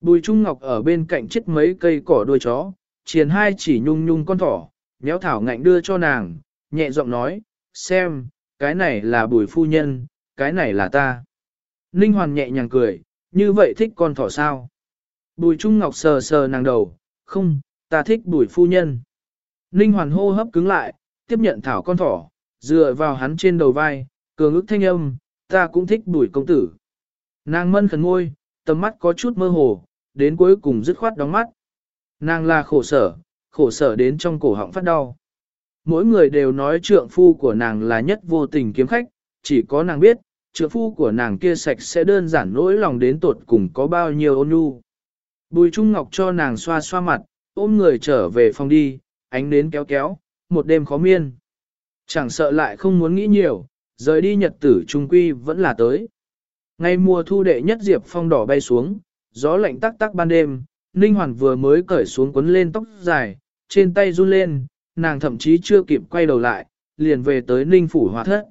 Bùi Trung Ngọc ở bên cạnh chết mấy cây cỏ đuôi chó, triền hai chỉ nhung nhung con thỏ, méo thảo ngạnh đưa cho nàng, nhẹ giọng nói, xem, cái này là bùi phu nhân, cái này là ta. Ninh Hoàn nhẹ nhàng cười, như vậy thích con thỏ sao? Bùi Trung Ngọc sờ sờ nàng đầu, không, ta thích bùi phu nhân. Ninh Hoàn hô hấp cứng lại, tiếp nhận thảo con thỏ, dựa vào hắn trên đầu vai, cường ức thanh âm, ta cũng thích bùi công tử. Nàng mân khẩn ngôi, tầm mắt có chút mơ hồ, đến cuối cùng dứt khoát đóng mắt. Nàng là khổ sở, khổ sở đến trong cổ họng phát đau. Mỗi người đều nói trượng phu của nàng là nhất vô tình kiếm khách, chỉ có nàng biết, trượng phu của nàng kia sạch sẽ đơn giản nỗi lòng đến tột cùng có bao nhiêu ôn nhu. Bùi Trung Ngọc cho nàng xoa xoa mặt, ôm người trở về phòng đi, ánh nến kéo kéo, một đêm khó miên. Chẳng sợ lại không muốn nghĩ nhiều, rời đi nhật tử trung quy vẫn là tới. Ngày mùa thu đệ nhất diệp phong đỏ bay xuống, gió lạnh tắc tắc ban đêm, Ninh Hoàn vừa mới cởi xuống quấn lên tóc dài, trên tay run lên, nàng thậm chí chưa kịp quay đầu lại, liền về tới Ninh Phủ Hòa Thất.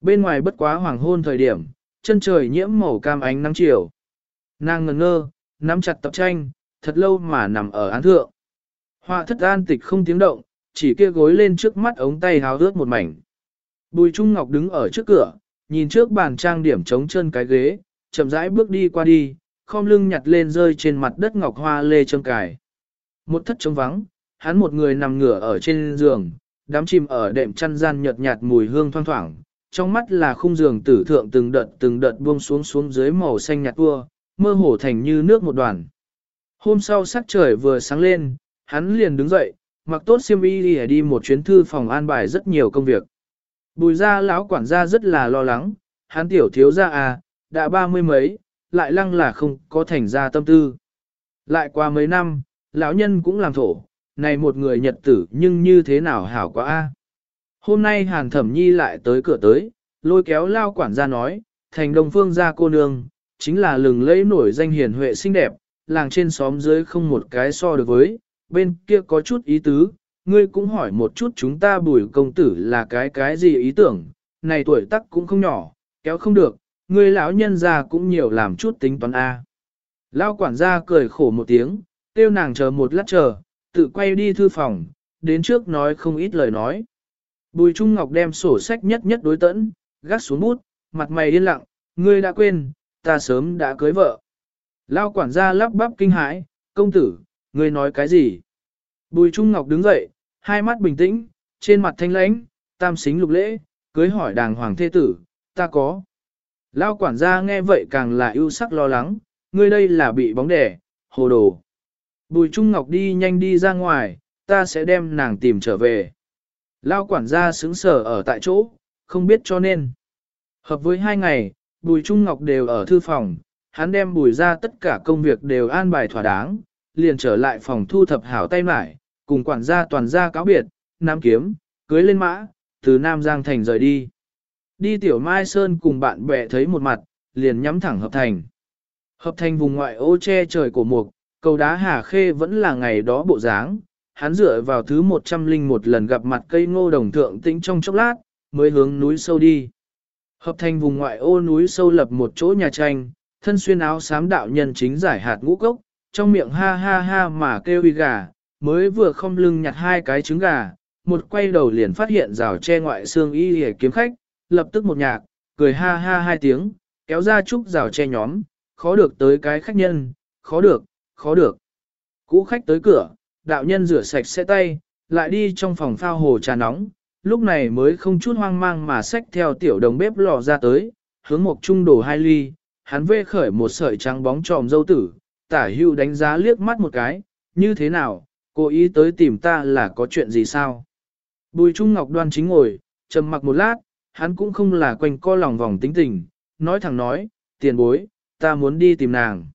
Bên ngoài bất quá hoàng hôn thời điểm, chân trời nhiễm màu cam ánh nắng chiều. Nàng ngần ngơ, nắm chặt tập tranh, thật lâu mà nằm ở án thượng. Họa thất an tịch không tiếng động, chỉ kia gối lên trước mắt ống tay háo ướt một mảnh. Bùi Trung Ngọc đứng ở trước cửa, nhìn trước bàn trang điểm chống chân cái ghế, chậm rãi bước đi qua đi, khom lưng nhặt lên rơi trên mặt đất ngọc hoa lê châm cài. Một thất trống vắng, hắn một người nằm ngửa ở trên giường, đám chìm ở đệm chăn gian nhợt nhạt mùi hương thoang thoảng, trong mắt là khung giường tử thượng từng đợt từng đợt buông xuống xuống dưới màu xanh nhạt tua, mơ hồ thành như nước một đoàn. Hôm sau sắc trời vừa sáng lên, hắn liền đứng dậy, mặc tốt xiêm y đi, đi một chuyến thư phòng an bài rất nhiều công việc. Bùi ra lão quản gia rất là lo lắng, hắn tiểu thiếu ra à, đã ba mươi mấy, lại lăng là không có thành ra tâm tư. Lại qua mấy năm, lão nhân cũng làm thổ, này một người nhật tử nhưng như thế nào hảo quá a. Hôm nay Hàn Thẩm Nhi lại tới cửa tới, lôi kéo lao quản gia nói, thành đồng phương gia cô nương, chính là lừng lẫy nổi danh hiền huệ xinh đẹp, làng trên xóm dưới không một cái so được với, bên kia có chút ý tứ, ngươi cũng hỏi một chút chúng ta bùi công tử là cái cái gì ý tưởng, này tuổi tắc cũng không nhỏ, kéo không được, ngươi lão nhân gia cũng nhiều làm chút tính toán A. Lao quản gia cười khổ một tiếng, tiêu nàng chờ một lát chờ, tự quay đi thư phòng, đến trước nói không ít lời nói. Bùi Trung Ngọc đem sổ sách nhất nhất đối tẫn, gác xuống bút, mặt mày yên lặng, ngươi đã quên, ta sớm đã cưới vợ. Lao quản gia lắp bắp kinh hãi, công tử, ngươi nói cái gì? Bùi Trung Ngọc đứng dậy, hai mắt bình tĩnh, trên mặt thanh lãnh, tam xính lục lễ, cưới hỏi đàng hoàng thế tử, ta có. Lao quản gia nghe vậy càng là ưu sắc lo lắng, ngươi đây là bị bóng đẻ, hồ đồ. Bùi Trung Ngọc đi nhanh đi ra ngoài, ta sẽ đem nàng tìm trở về. Lao quản gia xứng sở ở tại chỗ, không biết cho nên. Hợp với hai ngày, Bùi Trung Ngọc đều ở thư phòng, hắn đem bùi ra tất cả công việc đều an bài thỏa đáng, liền trở lại phòng thu thập hảo tay mải, cùng quản gia toàn gia cáo biệt, nam kiếm, cưới lên mã, từ Nam Giang Thành rời đi. Đi tiểu Mai Sơn cùng bạn bè thấy một mặt, liền nhắm thẳng hợp thành. Hợp thành vùng ngoại ô che trời của mục, cầu đá Hà Khê vẫn là ngày đó bộ dáng, hắn dựa vào thứ 101 lần gặp mặt cây ngô đồng thượng tĩnh trong chốc lát, mới hướng núi sâu đi. Hợp thành vùng ngoại ô núi sâu lập một chỗ nhà tranh, thân xuyên áo xám đạo nhân chính giải hạt ngũ cốc, trong miệng ha ha ha mà kêu uy gà, mới vừa không lưng nhặt hai cái trứng gà, một quay đầu liền phát hiện rào che ngoại xương y hề kiếm khách, lập tức một nhạc, cười ha ha hai tiếng, kéo ra trúc rào che nhóm, khó được tới cái khách nhân, khó được, khó được. Cũ khách tới cửa, đạo nhân rửa sạch sẽ tay, lại đi trong phòng phao hồ trà nóng, lúc này mới không chút hoang mang mà xách theo tiểu đồng bếp lò ra tới, hướng một trung đổ hai ly, hắn vê khởi một sợi trắng bóng tròm dâu tử, tả hưu đánh giá liếc mắt một cái, như thế nào, cô ý tới tìm ta là có chuyện gì sao? Bùi Trung Ngọc đoan chính ngồi, trầm mặc một lát, hắn cũng không là quanh co lòng vòng tính tình, nói thẳng nói, tiền bối, ta muốn đi tìm nàng.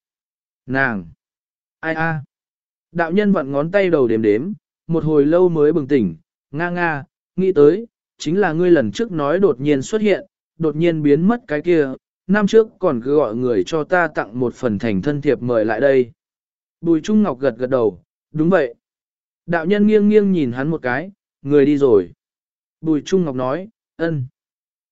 Nàng! Ai a? Đạo nhân vặn ngón tay đầu đếm đếm, một hồi lâu mới bừng tỉnh, nga nga, nghĩ tới, chính là ngươi lần trước nói đột nhiên xuất hiện, đột nhiên biến mất cái kia, năm trước còn cứ gọi người cho ta tặng một phần thành thân thiệp mời lại đây. Bùi Trung Ngọc gật gật đầu, đúng vậy. Đạo nhân nghiêng nghiêng nhìn hắn một cái, người đi rồi. Bùi Trung Ngọc nói, ân.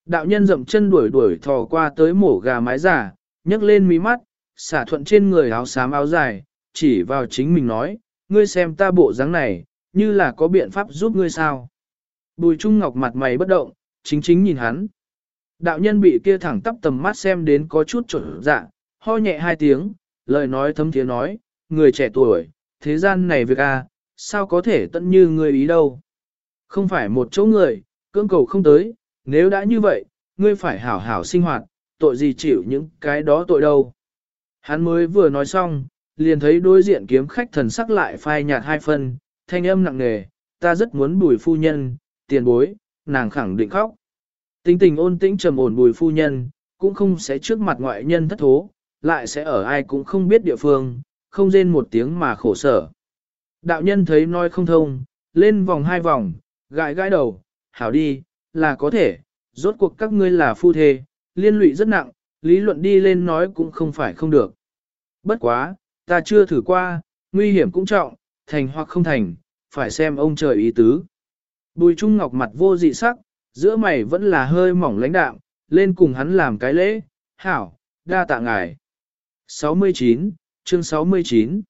Đạo nhân dậm chân đuổi đuổi thò qua tới mổ gà mái giả, nhấc lên mí mắt, xả thuận trên người áo xám áo dài, chỉ vào chính mình nói, ngươi xem ta bộ dáng này, như là có biện pháp giúp ngươi sao. Bùi Trung Ngọc mặt mày bất động, chính chính nhìn hắn. Đạo nhân bị kia thẳng tắp tầm mắt xem đến có chút trở dạ, ho nhẹ hai tiếng, lời nói thấm thiế nói, người trẻ tuổi, thế gian này việc a, à, sao có thể tận như người ý đâu. Không phải một chỗ người, cưỡng cầu không tới, nếu đã như vậy, ngươi phải hảo hảo sinh hoạt, tội gì chịu những cái đó tội đâu. Hắn mới vừa nói xong, liền thấy đối diện kiếm khách thần sắc lại phai nhạt hai phân, thanh âm nặng nề, ta rất muốn bùi phu nhân, tiền bối, nàng khẳng định khóc. Tính tình ôn tĩnh trầm ổn bùi phu nhân, cũng không sẽ trước mặt ngoại nhân thất thố, lại sẽ ở ai cũng không biết địa phương, không rên một tiếng mà khổ sở. Đạo nhân thấy nói không thông, lên vòng hai vòng, gãi gãi đầu, hảo đi, là có thể, rốt cuộc các ngươi là phu thê, liên lụy rất nặng, lý luận đi lên nói cũng không phải không được. Bất quá, ta chưa thử qua, nguy hiểm cũng trọng, thành hoặc không thành, phải xem ông trời ý tứ. Bùi Trung Ngọc mặt vô dị sắc, giữa mày vẫn là hơi mỏng lãnh đạm, lên cùng hắn làm cái lễ, hảo, đa tạ ngài. 69, chương 69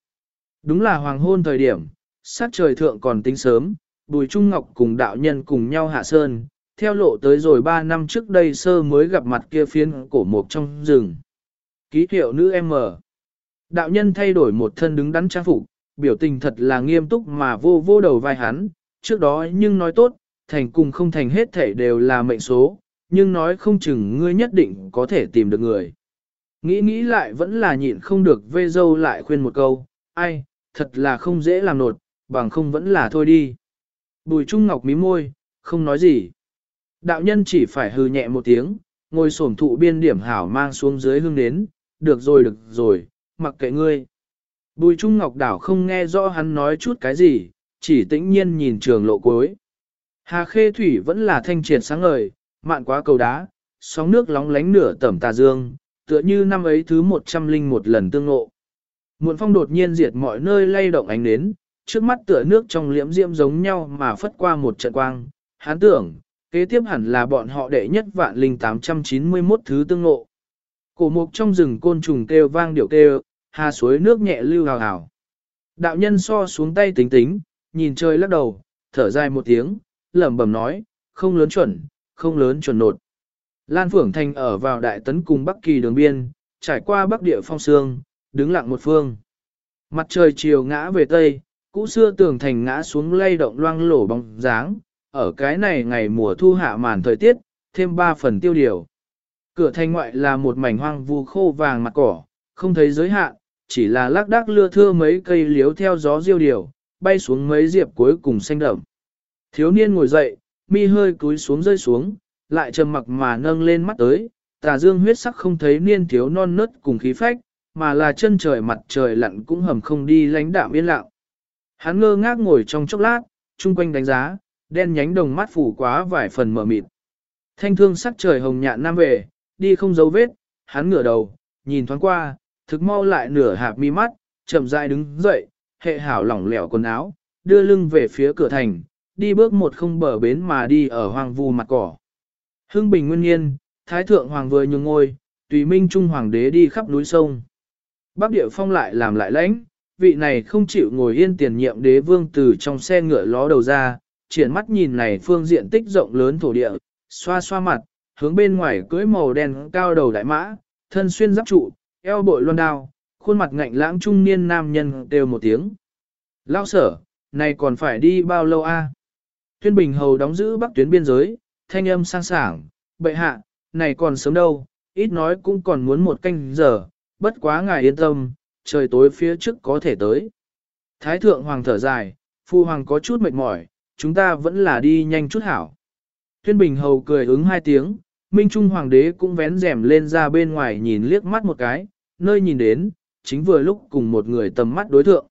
Đúng là hoàng hôn thời điểm, sát trời thượng còn tính sớm, Bùi Trung Ngọc cùng đạo nhân cùng nhau hạ sơn, theo lộ tới rồi 3 năm trước đây sơ mới gặp mặt kia phiên cổ mục trong rừng. Ký hiệu nữ M. Đạo nhân thay đổi một thân đứng đắn trang phục, biểu tình thật là nghiêm túc mà vô vô đầu vai hắn, trước đó nhưng nói tốt, thành cùng không thành hết thể đều là mệnh số, nhưng nói không chừng ngươi nhất định có thể tìm được người. Nghĩ nghĩ lại vẫn là nhịn không được vê dâu lại khuyên một câu, ai, thật là không dễ làm nột, bằng không vẫn là thôi đi. Bùi Trung Ngọc mí môi, không nói gì. Đạo nhân chỉ phải hư nhẹ một tiếng, ngồi sổm thụ biên điểm hảo mang xuống dưới hương đến, được rồi được rồi, mặc kệ ngươi. Bùi Trung Ngọc Đảo không nghe rõ hắn nói chút cái gì, chỉ tĩnh nhiên nhìn trường lộ cuối. Hà khê thủy vẫn là thanh triệt sáng ngời, mạn quá cầu đá, sóng nước lóng lánh nửa tẩm tà dương, tựa như năm ấy thứ một trăm linh một lần tương ngộ. Muộn phong đột nhiên diệt mọi nơi lay động ánh nến, trước mắt tựa nước trong liễm diễm giống nhau mà phất qua một trận quang. hắn tưởng, kế tiếp hẳn là bọn họ đệ nhất vạn linh 891 thứ tương ngộ. Cổ mục trong rừng côn trùng kêu vang điệu kêu, hà suối nước nhẹ lưu hào hào. Đạo nhân so xuống tay tính tính, nhìn trời lắc đầu, thở dài một tiếng, lẩm bẩm nói, không lớn chuẩn, không lớn chuẩn nột. Lan Phượng Thành ở vào đại tấn cùng Bắc Kỳ đường biên, trải qua Bắc địa phong sương, đứng lặng một phương. Mặt trời chiều ngã về Tây, cũ xưa tường thành ngã xuống lay động loang lổ bóng dáng, ở cái này ngày mùa thu hạ màn thời tiết, thêm ba phần tiêu điều. Cửa thành ngoại là một mảnh hoang vu khô vàng mặt cỏ, không thấy giới hạn, chỉ là lác đác lưa thưa mấy cây liếu theo gió diêu điều, bay xuống mấy diệp cuối cùng xanh đậm. Thiếu niên ngồi dậy, mi hơi cúi xuống rơi xuống, lại trầm mặc mà nâng lên mắt tới, tà dương huyết sắc không thấy niên thiếu non nớt cùng khí phách, mà là chân trời mặt trời lặn cũng hầm không đi lánh đạm yên lặng. Hắn ngơ ngác ngồi trong chốc lát, chung quanh đánh giá, đen nhánh đồng mắt phủ quá vài phần mở mịt. Thanh thương sắc trời hồng nhạn nam về, đi không dấu vết, hắn ngửa đầu, nhìn thoáng qua, thực mau lại nửa hạp mi mắt, chậm rãi đứng dậy, hệ hảo lỏng lẻo quần áo, đưa lưng về phía cửa thành, đi bước một không bờ bến mà đi ở hoang vu mặt cỏ. Hưng bình nguyên nhiên, thái thượng hoàng vừa nhường ngôi, tùy minh trung hoàng đế đi khắp núi sông. Bắc địa phong lại làm lại lãnh, vị này không chịu ngồi yên tiền nhiệm đế vương từ trong xe ngựa ló đầu ra, triển mắt nhìn này phương diện tích rộng lớn thổ địa, xoa xoa mặt, hướng bên ngoài cưới màu đen cao đầu đại mã, thân xuyên giáp trụ, eo bội loan đao, khuôn mặt ngạnh lãng trung niên nam nhân đều một tiếng. Lao sở, này còn phải đi bao lâu a? Tuyên Bình Hầu đóng giữ bắc tuyến biên giới, thanh âm sang sảng, bệ hạ, này còn sớm đâu, ít nói cũng còn muốn một canh giờ, bất quá ngài yên tâm, trời tối phía trước có thể tới. Thái thượng hoàng thở dài, phu hoàng có chút mệt mỏi, chúng ta vẫn là đi nhanh chút hảo. Tuyên Bình Hầu cười ứng hai tiếng, Minh Trung Hoàng đế cũng vén rèm lên ra bên ngoài nhìn liếc mắt một cái, nơi nhìn đến, chính vừa lúc cùng một người tầm mắt đối thượng.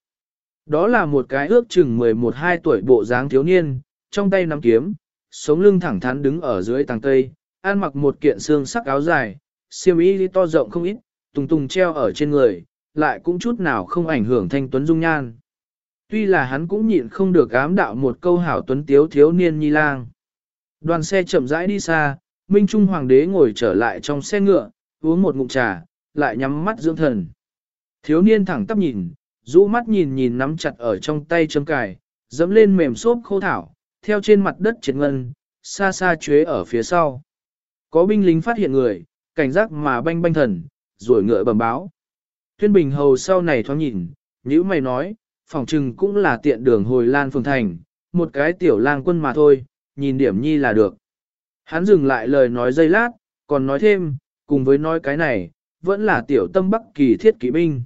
Đó là một cái ước chừng 11-12 tuổi bộ dáng thiếu niên, trong tay nắm kiếm, sống lưng thẳng thắn đứng ở dưới tàng cây, ăn mặc một kiện xương sắc áo dài, xiêm y to rộng không ít, tùng tùng treo ở trên người, lại cũng chút nào không ảnh hưởng thanh tuấn dung nhan. Tuy là hắn cũng nhịn không được ám đạo một câu hảo tuấn tiếu thiếu niên nhi lang. Đoàn xe chậm rãi đi xa, Minh Trung Hoàng đế ngồi trở lại trong xe ngựa, uống một ngụm trà, lại nhắm mắt dưỡng thần. Thiếu niên thẳng tắp nhìn, rũ mắt nhìn nhìn nắm chặt ở trong tay châm cài, dẫm lên mềm xốp khô thảo, theo trên mặt đất triệt ngân, xa xa chuế ở phía sau. Có binh lính phát hiện người, cảnh giác mà banh banh thần, rồi ngựa bầm báo. Thuyên Bình Hầu sau này thoáng nhìn, nhữ mày nói, phòng trừng cũng là tiện đường hồi lan phường thành, một cái tiểu lang quân mà thôi, nhìn điểm nhi là được. Hắn dừng lại lời nói dây lát, còn nói thêm, cùng với nói cái này, vẫn là tiểu tâm Bắc Kỳ thiết kỵ binh.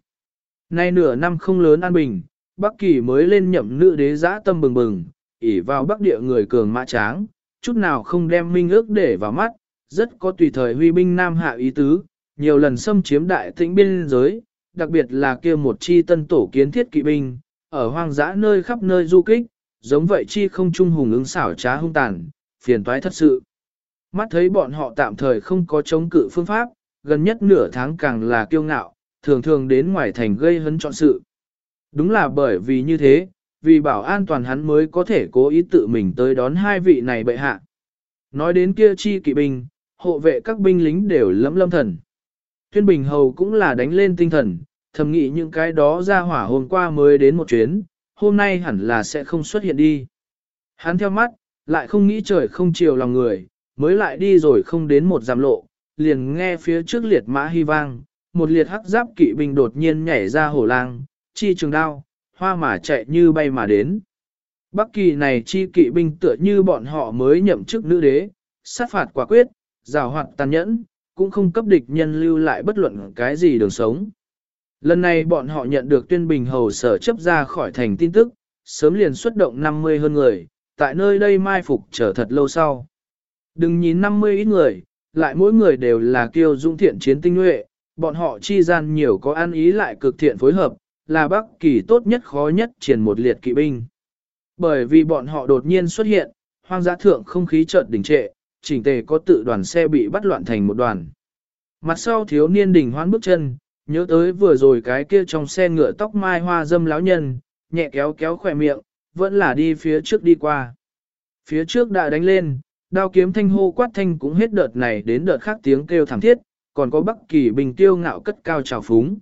Nay nửa năm không lớn an bình, Bắc Kỳ mới lên nhậm nữ đế giã tâm bừng bừng, ỉ vào Bắc địa người cường mã tráng, chút nào không đem minh ước để vào mắt, rất có tùy thời huy binh nam hạ ý tứ, nhiều lần xâm chiếm đại tĩnh biên giới, đặc biệt là kia một chi tân tổ kiến thiết kỵ binh, ở hoang dã nơi khắp nơi du kích, giống vậy chi không trung hùng ứng xảo trá hung tàn, phiền toái thật sự. Mắt thấy bọn họ tạm thời không có chống cự phương pháp, gần nhất nửa tháng càng là kiêu ngạo, thường thường đến ngoài thành gây hấn trọn sự. Đúng là bởi vì như thế, vì bảo an toàn hắn mới có thể cố ý tự mình tới đón hai vị này bệ hạ. Nói đến kia chi kỵ binh, hộ vệ các binh lính đều lẫm lâm thần. Tuyên Bình Hầu cũng là đánh lên tinh thần, thầm nghĩ những cái đó ra hỏa hôm qua mới đến một chuyến, hôm nay hẳn là sẽ không xuất hiện đi. Hắn theo mắt, lại không nghĩ trời không chiều lòng người, mới lại đi rồi không đến một giảm lộ, liền nghe phía trước liệt mã hy vang, một liệt hắc giáp kỵ binh đột nhiên nhảy ra hổ lang, chi trường đao, hoa mà chạy như bay mà đến. Bắc kỳ này chi kỵ binh tựa như bọn họ mới nhậm chức nữ đế, sát phạt quả quyết, rào hoạt tàn nhẫn, cũng không cấp địch nhân lưu lại bất luận cái gì đường sống. Lần này bọn họ nhận được tuyên bình hầu sở chấp ra khỏi thành tin tức, sớm liền xuất động 50 hơn người, tại nơi đây mai phục chờ thật lâu sau. Đừng nhìn 50 ít người, lại mỗi người đều là kiêu dũng thiện chiến tinh nhuệ, bọn họ chi gian nhiều có an ý lại cực thiện phối hợp, là Bắc Kỳ tốt nhất khó nhất triển một liệt kỵ binh. Bởi vì bọn họ đột nhiên xuất hiện, hoang dã thượng không khí chợt đình trệ, chỉnh tề có tự đoàn xe bị bắt loạn thành một đoàn. Mặt sau thiếu niên đình hoán bước chân, nhớ tới vừa rồi cái kia trong xe ngựa tóc mai hoa dâm láo nhân, nhẹ kéo kéo khỏe miệng, vẫn là đi phía trước đi qua. Phía trước đã đánh lên, đao kiếm thanh hô quát thanh cũng hết đợt này đến đợt khác tiếng kêu thảm thiết, còn có bắc kỳ bình tiêu ngạo cất cao trào phúng.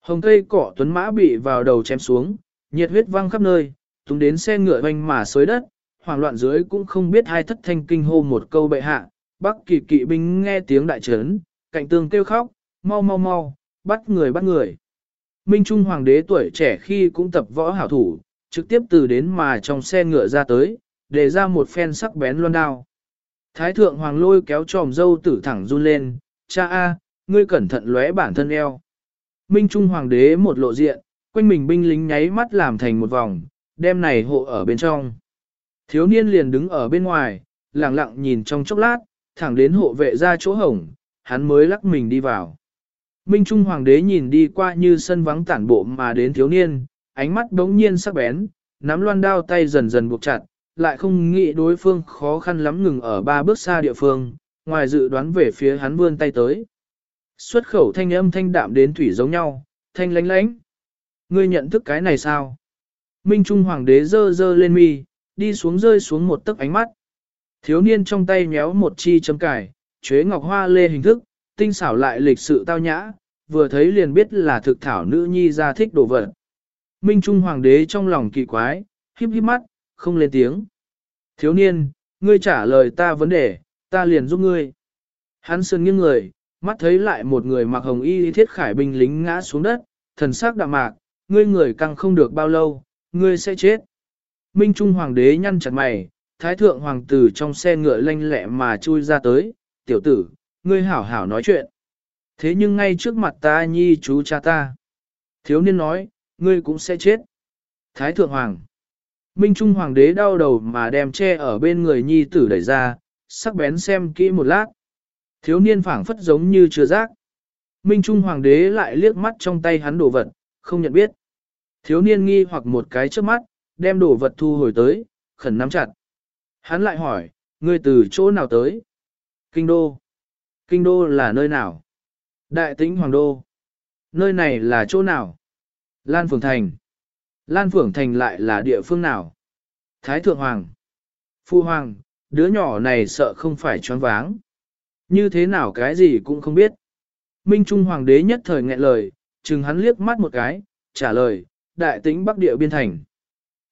Hồng cây cỏ tuấn mã bị vào đầu chém xuống, nhiệt huyết văng khắp nơi, tung đến xe ngựa hoành mà xới đất, hoảng loạn dưới cũng không biết hai thất thanh kinh hô một câu bệ hạ, bắc kỳ kỵ binh nghe tiếng đại trấn, cạnh tường kêu khóc, mau mau mau, bắt người bắt người. Minh Trung Hoàng đế tuổi trẻ khi cũng tập võ hảo thủ, trực tiếp từ đến mà trong xe ngựa ra tới, để ra một phen sắc bén loan đao. Thái thượng hoàng lôi kéo tròm dâu tử thẳng run lên, cha a, ngươi cẩn thận lóe bản thân eo. Minh Trung Hoàng đế một lộ diện, quanh mình binh lính nháy mắt làm thành một vòng, đem này hộ ở bên trong. Thiếu niên liền đứng ở bên ngoài, lặng lặng nhìn trong chốc lát, thẳng đến hộ vệ ra chỗ hổng, hắn mới lắc mình đi vào. Minh Trung Hoàng đế nhìn đi qua như sân vắng tản bộ mà đến thiếu niên, ánh mắt đống nhiên sắc bén, nắm loan đao tay dần dần buộc chặt, lại không nghĩ đối phương khó khăn lắm ngừng ở ba bước xa địa phương, ngoài dự đoán về phía hắn vươn tay tới. Xuất khẩu thanh âm thanh đạm đến thủy giống nhau, thanh lánh lánh. Ngươi nhận thức cái này sao? Minh Trung Hoàng đế dơ dơ lên mi, đi xuống rơi xuống một tấc ánh mắt. Thiếu niên trong tay nhéo một chi chấm cải, chế ngọc hoa lê hình thức, tinh xảo lại lịch sự tao nhã, vừa thấy liền biết là thực thảo nữ nhi ra thích đồ vật. Minh Trung Hoàng đế trong lòng kỳ quái, híp híp mắt, không lên tiếng. Thiếu niên, ngươi trả lời ta vấn đề, ta liền giúp ngươi. Hắn sơn nghiêng người, mắt thấy lại một người mặc hồng y thiết khải binh lính ngã xuống đất, thần sắc đạm mạc, ngươi người căng không được bao lâu, ngươi sẽ chết. Minh Trung Hoàng đế nhăn chặt mày, Thái Thượng Hoàng tử trong xe ngựa lanh lẹ mà chui ra tới, tiểu tử, ngươi hảo hảo nói chuyện. Thế nhưng ngay trước mặt ta nhi chú cha ta. Thiếu niên nói, ngươi cũng sẽ chết. Thái Thượng Hoàng. Minh Trung Hoàng đế đau đầu mà đem che ở bên người nhi tử đẩy ra, sắc bén xem kỹ một lát. Thiếu niên phảng phất giống như chưa giác. Minh Trung Hoàng đế lại liếc mắt trong tay hắn đồ vật, không nhận biết. Thiếu niên nghi hoặc một cái trước mắt, đem đồ vật thu hồi tới, khẩn nắm chặt. Hắn lại hỏi, ngươi từ chỗ nào tới? Kinh đô. Kinh đô là nơi nào? Đại tĩnh Hoàng đô. Nơi này là chỗ nào? Lan Phường Thành. Lan Phượng Thành lại là địa phương nào? Thái Thượng Hoàng. Phu Hoàng, đứa nhỏ này sợ không phải choáng váng. Như thế nào cái gì cũng không biết. Minh Trung Hoàng đế nhất thời nghẹn lời, chừng hắn liếc mắt một cái, trả lời, đại tĩnh Bắc Địa Biên Thành.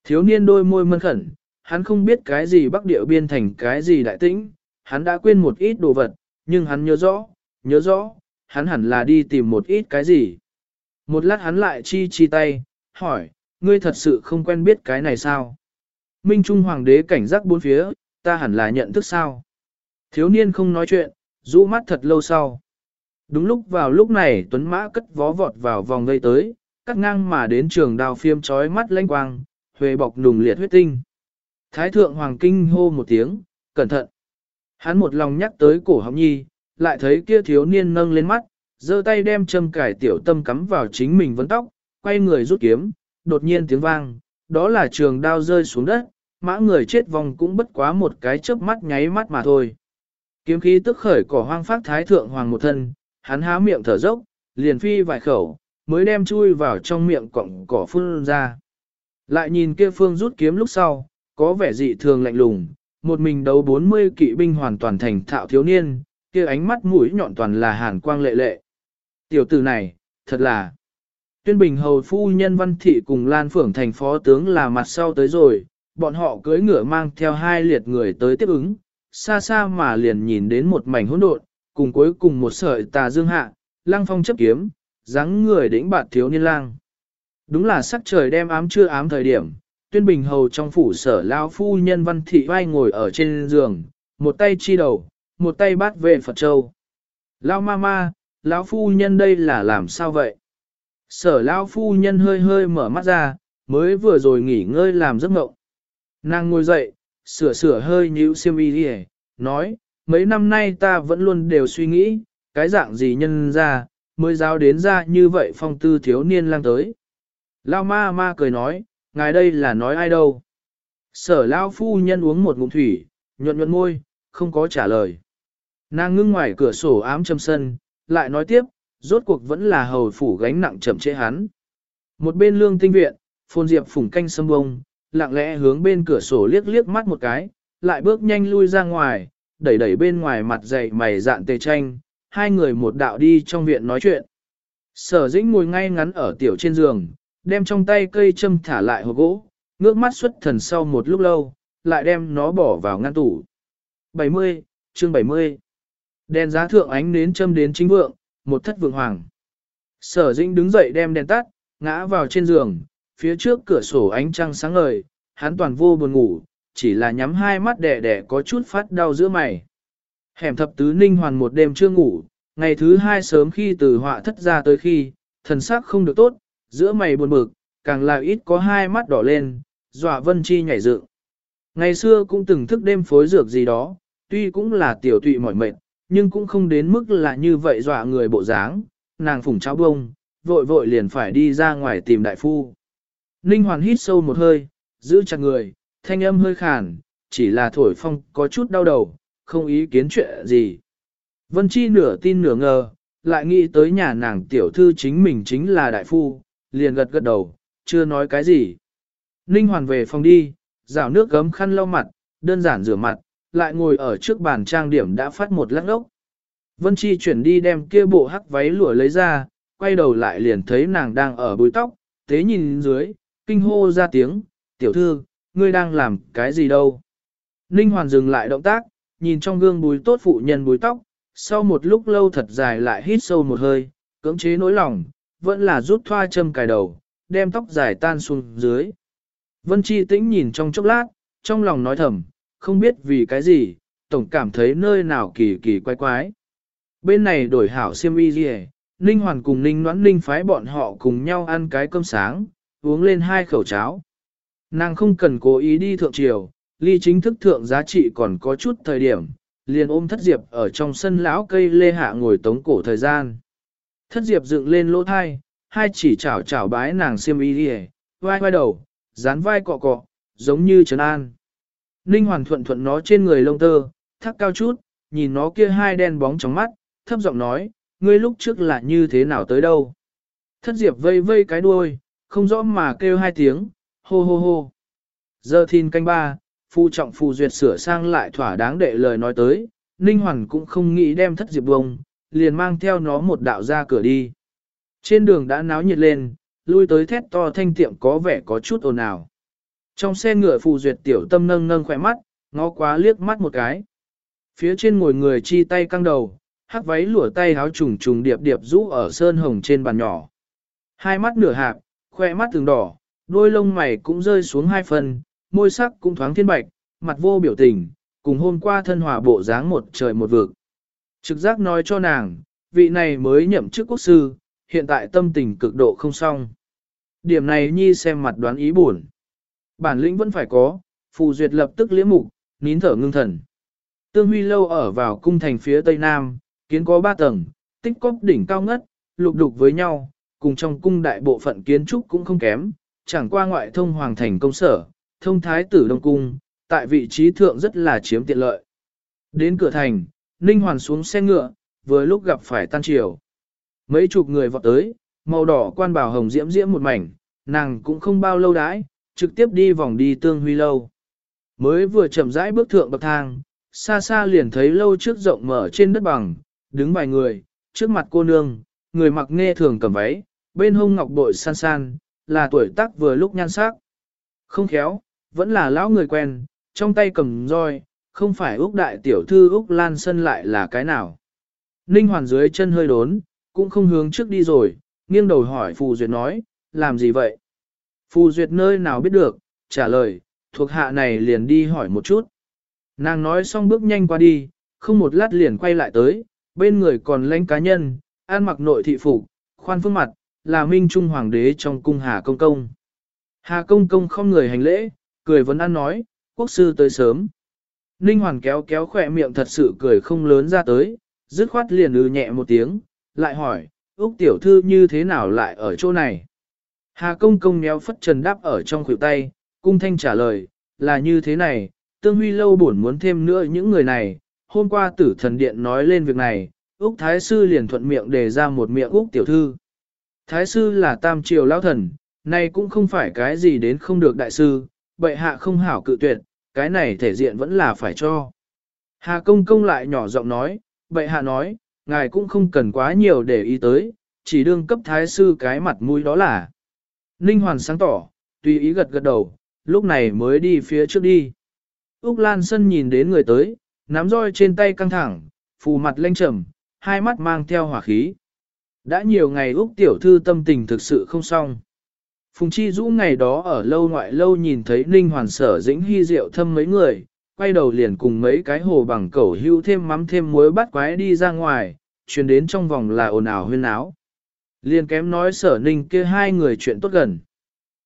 Thiếu niên đôi môi mân khẩn, hắn không biết cái gì Bắc Địa Biên Thành cái gì đại tĩnh, hắn đã quên một ít đồ vật, nhưng hắn nhớ rõ, nhớ rõ, hắn hẳn là đi tìm một ít cái gì. Một lát hắn lại chi chi tay, hỏi, ngươi thật sự không quen biết cái này sao? Minh Trung Hoàng đế cảnh giác bốn phía, ta hẳn là nhận thức sao? Thiếu niên không nói chuyện, rũ mắt thật lâu sau. Đúng lúc vào lúc này Tuấn Mã cất vó vọt vào vòng gây tới, cắt ngang mà đến trường đào phiêm chói mắt lanh quang, huề bọc nùng liệt huyết tinh. Thái thượng hoàng kinh hô một tiếng, cẩn thận. Hắn một lòng nhắc tới cổ họng nhi, lại thấy kia thiếu niên nâng lên mắt, giơ tay đem châm cải tiểu tâm cắm vào chính mình vấn tóc, quay người rút kiếm, đột nhiên tiếng vang, đó là trường đao rơi xuống đất, mã người chết vong cũng bất quá một cái chớp mắt nháy mắt mà thôi. Kiếm khí tức khởi cỏ hoang phát thái thượng hoàng một thân, hắn há miệng thở dốc, liền phi vài khẩu, mới đem chui vào trong miệng cọng cỏ phun ra. Lại nhìn kia phương rút kiếm lúc sau, có vẻ dị thường lạnh lùng, một mình đấu 40 kỵ binh hoàn toàn thành thạo thiếu niên, kia ánh mắt mũi nhọn toàn là hàn quang lệ lệ. Tiểu tử này, thật là... Tuyên Bình Hầu Phu Nhân Văn Thị cùng Lan Phưởng thành phó tướng là mặt sau tới rồi, bọn họ cưỡi ngựa mang theo hai liệt người tới tiếp ứng, xa xa mà liền nhìn đến một mảnh hỗn độn, cùng cuối cùng một sợi tà dương hạ, lăng phong chấp kiếm, dáng người đĩnh bạt thiếu niên lang. Đúng là sắc trời đem ám chưa ám thời điểm, tuyên bình hầu trong phủ sở lao phu nhân văn thị vai ngồi ở trên giường, một tay chi đầu, một tay bát về Phật Châu. Lao ma ma, lão phu nhân đây là làm sao vậy? Sở lao phu nhân hơi hơi mở mắt ra, mới vừa rồi nghỉ ngơi làm giấc mộng. Nàng ngồi dậy, sửa sửa hơi nhíu xiêm y đi nói, mấy năm nay ta vẫn luôn đều suy nghĩ, cái dạng gì nhân ra, mới giáo đến ra như vậy phong tư thiếu niên lang tới. Lao ma ma cười nói, ngài đây là nói ai đâu. Sở lao phu nhân uống một ngụm thủy, nhuận nhuận môi, không có trả lời. Nàng ngưng ngoài cửa sổ ám châm sân, lại nói tiếp, rốt cuộc vẫn là hầu phủ gánh nặng chậm chế hắn. Một bên lương tinh viện, phôn diệp phủng canh sâm bông, lặng lẽ hướng bên cửa sổ liếc liếc mắt một cái, lại bước nhanh lui ra ngoài, đẩy đẩy bên ngoài mặt dày mày dạn tề tranh, hai người một đạo đi trong viện nói chuyện. Sở dĩnh ngồi ngay ngắn ở tiểu trên giường, đem trong tay cây châm thả lại hộp gỗ, ngước mắt xuất thần sau một lúc lâu, lại đem nó bỏ vào ngăn tủ. 70, chương 70 Đèn giá thượng ánh nến châm đến chính vượng, một thất vượng hoàng. Sở dĩnh đứng dậy đem đèn tắt, ngã vào trên giường, phía trước cửa sổ ánh trăng sáng ngời, hắn toàn vô buồn ngủ, chỉ là nhắm hai mắt đẻ đẻ có chút phát đau giữa mày. Hẻm thập tứ ninh hoàn một đêm chưa ngủ, ngày thứ hai sớm khi từ họa thất ra tới khi, thần sắc không được tốt, giữa mày buồn bực, càng là ít có hai mắt đỏ lên, dọa vân chi nhảy dựng. Ngày xưa cũng từng thức đêm phối dược gì đó, tuy cũng là tiểu tụy mỏi mệt, nhưng cũng không đến mức là như vậy dọa người bộ dáng, nàng phủng cháo bông, vội vội liền phải đi ra ngoài tìm đại phu. Ninh hoàn hít sâu một hơi, giữ chặt người, thanh âm hơi khàn, chỉ là thổi phong có chút đau đầu, không ý kiến chuyện gì. Vân Chi nửa tin nửa ngờ, lại nghĩ tới nhà nàng tiểu thư chính mình chính là đại phu, liền gật gật đầu, chưa nói cái gì. Ninh hoàn về phòng đi, rào nước gấm khăn lau mặt, đơn giản rửa mặt, lại ngồi ở trước bàn trang điểm đã phát một lắc ốc. Vân Chi chuyển đi đem kia bộ hắc váy lụa lấy ra, quay đầu lại liền thấy nàng đang ở bùi tóc, tế nhìn dưới, kinh hô ra tiếng, tiểu thư, ngươi đang làm cái gì đâu. Ninh Hoàn dừng lại động tác, nhìn trong gương bùi tốt phụ nhân bùi tóc, sau một lúc lâu thật dài lại hít sâu một hơi, cưỡng chế nỗi lòng, vẫn là rút thoa châm cài đầu, đem tóc dài tan xuống dưới. Vân Chi tĩnh nhìn trong chốc lát, trong lòng nói thầm, không biết vì cái gì, tổng cảm thấy nơi nào kỳ kỳ quái quái. Bên này đổi hảo siêm y gì Ninh Hoàn cùng Ninh Noãn Ninh phái bọn họ cùng nhau ăn cái cơm sáng, uống lên hai khẩu cháo. Nàng không cần cố ý đi thượng triều, ly chính thức thượng giá trị còn có chút thời điểm, liền ôm thất diệp ở trong sân lão cây lê hạ ngồi tống cổ thời gian. Thất diệp dựng lên lỗ thai, hai chỉ chảo chảo bái nàng xiêm y đi vai vai đầu, dán vai cọ cọ, giống như trấn an. Ninh hoàn thuận thuận nó trên người lông tơ, thắt cao chút, nhìn nó kia hai đen bóng trong mắt, thấp giọng nói, ngươi lúc trước là như thế nào tới đâu. Thất diệp vây vây cái đuôi, không rõ mà kêu hai tiếng, hô hô hô. Giờ thìn canh ba, phu trọng phù duyệt sửa sang lại thỏa đáng đệ lời nói tới, Ninh Hoàn cũng không nghĩ đem thất diệp bông, liền mang theo nó một đạo ra cửa đi. Trên đường đã náo nhiệt lên, lui tới thét to thanh tiệm có vẻ có chút ồn ào. Trong xe ngựa phù duyệt tiểu tâm nâng nâng khỏe mắt, ngó quá liếc mắt một cái. Phía trên ngồi người chi tay căng đầu, hắc váy lụa tay háo trùng trùng điệp điệp rũ ở sơn hồng trên bàn nhỏ. Hai mắt nửa hạp, khoe mắt từng đỏ, đôi lông mày cũng rơi xuống hai phần, môi sắc cũng thoáng thiên bạch, mặt vô biểu tình, cùng hôm qua thân hòa bộ dáng một trời một vực. Trực giác nói cho nàng, vị này mới nhậm chức quốc sư, hiện tại tâm tình cực độ không xong. Điểm này nhi xem mặt đoán ý buồn. Bản lĩnh vẫn phải có, phù duyệt lập tức liễm mục, nín thở ngưng thần. Tương Huy lâu ở vào cung thành phía tây nam, kiến có ba tầng, tích cóp đỉnh cao ngất, lục đục với nhau, cùng trong cung đại bộ phận kiến trúc cũng không kém, chẳng qua ngoại thông hoàng thành công sở, thông thái tử đông cung, tại vị trí thượng rất là chiếm tiện lợi. Đến cửa thành, Ninh Hoàn xuống xe ngựa, vừa lúc gặp phải tan triều, Mấy chục người vọt tới, màu đỏ quan bảo hồng diễm diễm một mảnh, nàng cũng không bao lâu đãi, trực tiếp đi vòng đi tương huy lâu. Mới vừa chậm rãi bước thượng bậc thang, xa xa liền thấy lâu trước rộng mở trên đất bằng, đứng vài người, trước mặt cô nương, người mặc nghe thường cầm váy, bên hông ngọc bội san san, là tuổi tác vừa lúc nhan sắc. Không khéo, vẫn là lão người quen, trong tay cầm roi, không phải Úc đại tiểu thư Úc Lan Sân lại là cái nào. Ninh Hoàn dưới chân hơi đốn, cũng không hướng trước đi rồi, nghiêng đầu hỏi Phù Duyệt nói, làm gì vậy? Phù Duyệt nơi nào biết được, trả lời, thuộc hạ này liền đi hỏi một chút. Nàng nói xong bước nhanh qua đi, không một lát liền quay lại tới, bên người còn lãnh cá nhân, an mặc nội thị phục, khoan phương mặt, là minh trung hoàng đế trong cung Hà Công Công. Hà Công Công không người hành lễ, cười vấn an nói, quốc sư tới sớm. Ninh Hoàng kéo kéo khỏe miệng thật sự cười không lớn ra tới, dứt khoát liền ư nhẹ một tiếng, lại hỏi, Úc tiểu thư như thế nào lại ở chỗ này? Hà công công méo phất trần đáp ở trong khuỷu tay, cung thanh trả lời, là như thế này, tương huy lâu buồn muốn thêm nữa những người này, hôm qua tử thần điện nói lên việc này, Úc Thái Sư liền thuận miệng đề ra một miệng Úc tiểu thư. Thái Sư là tam triều lão thần, này cũng không phải cái gì đến không được đại sư, bệ hạ không hảo cự tuyệt, cái này thể diện vẫn là phải cho. Hà công công lại nhỏ giọng nói, bệ hạ nói, ngài cũng không cần quá nhiều để ý tới, chỉ đương cấp thái sư cái mặt mũi đó là. Ninh Hoàn sáng tỏ, tùy ý gật gật đầu, lúc này mới đi phía trước đi. Úc Lan Sân nhìn đến người tới, nắm roi trên tay căng thẳng, phù mặt lênh trầm, hai mắt mang theo hỏa khí. Đã nhiều ngày Úc tiểu thư tâm tình thực sự không xong. Phùng Chi Dũ ngày đó ở lâu ngoại lâu nhìn thấy Ninh Hoàn sở dĩnh hy rượu thâm mấy người, quay đầu liền cùng mấy cái hồ bằng cẩu hưu thêm mắm thêm muối bắt quái đi ra ngoài, truyền đến trong vòng là ồn ào huyên áo. Liền kém nói sở ninh kia hai người chuyện tốt gần.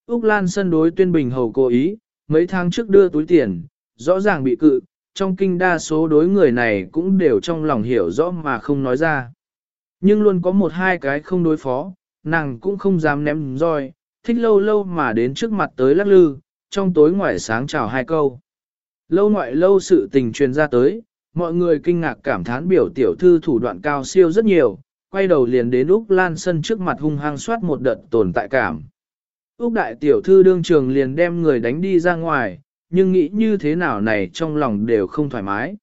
Úc Lan sân đối tuyên bình hầu cố ý, mấy tháng trước đưa túi tiền, rõ ràng bị cự, trong kinh đa số đối người này cũng đều trong lòng hiểu rõ mà không nói ra. Nhưng luôn có một hai cái không đối phó, nàng cũng không dám ném roi, thích lâu lâu mà đến trước mặt tới lắc lư, trong tối ngoài sáng chào hai câu. Lâu ngoại lâu sự tình truyền ra tới, mọi người kinh ngạc cảm thán biểu tiểu thư thủ đoạn cao siêu rất nhiều, quay đầu liền đến Úc Lan Sân trước mặt hung hăng soát một đợt tồn tại cảm. Úc đại tiểu thư đương trường liền đem người đánh đi ra ngoài, nhưng nghĩ như thế nào này trong lòng đều không thoải mái.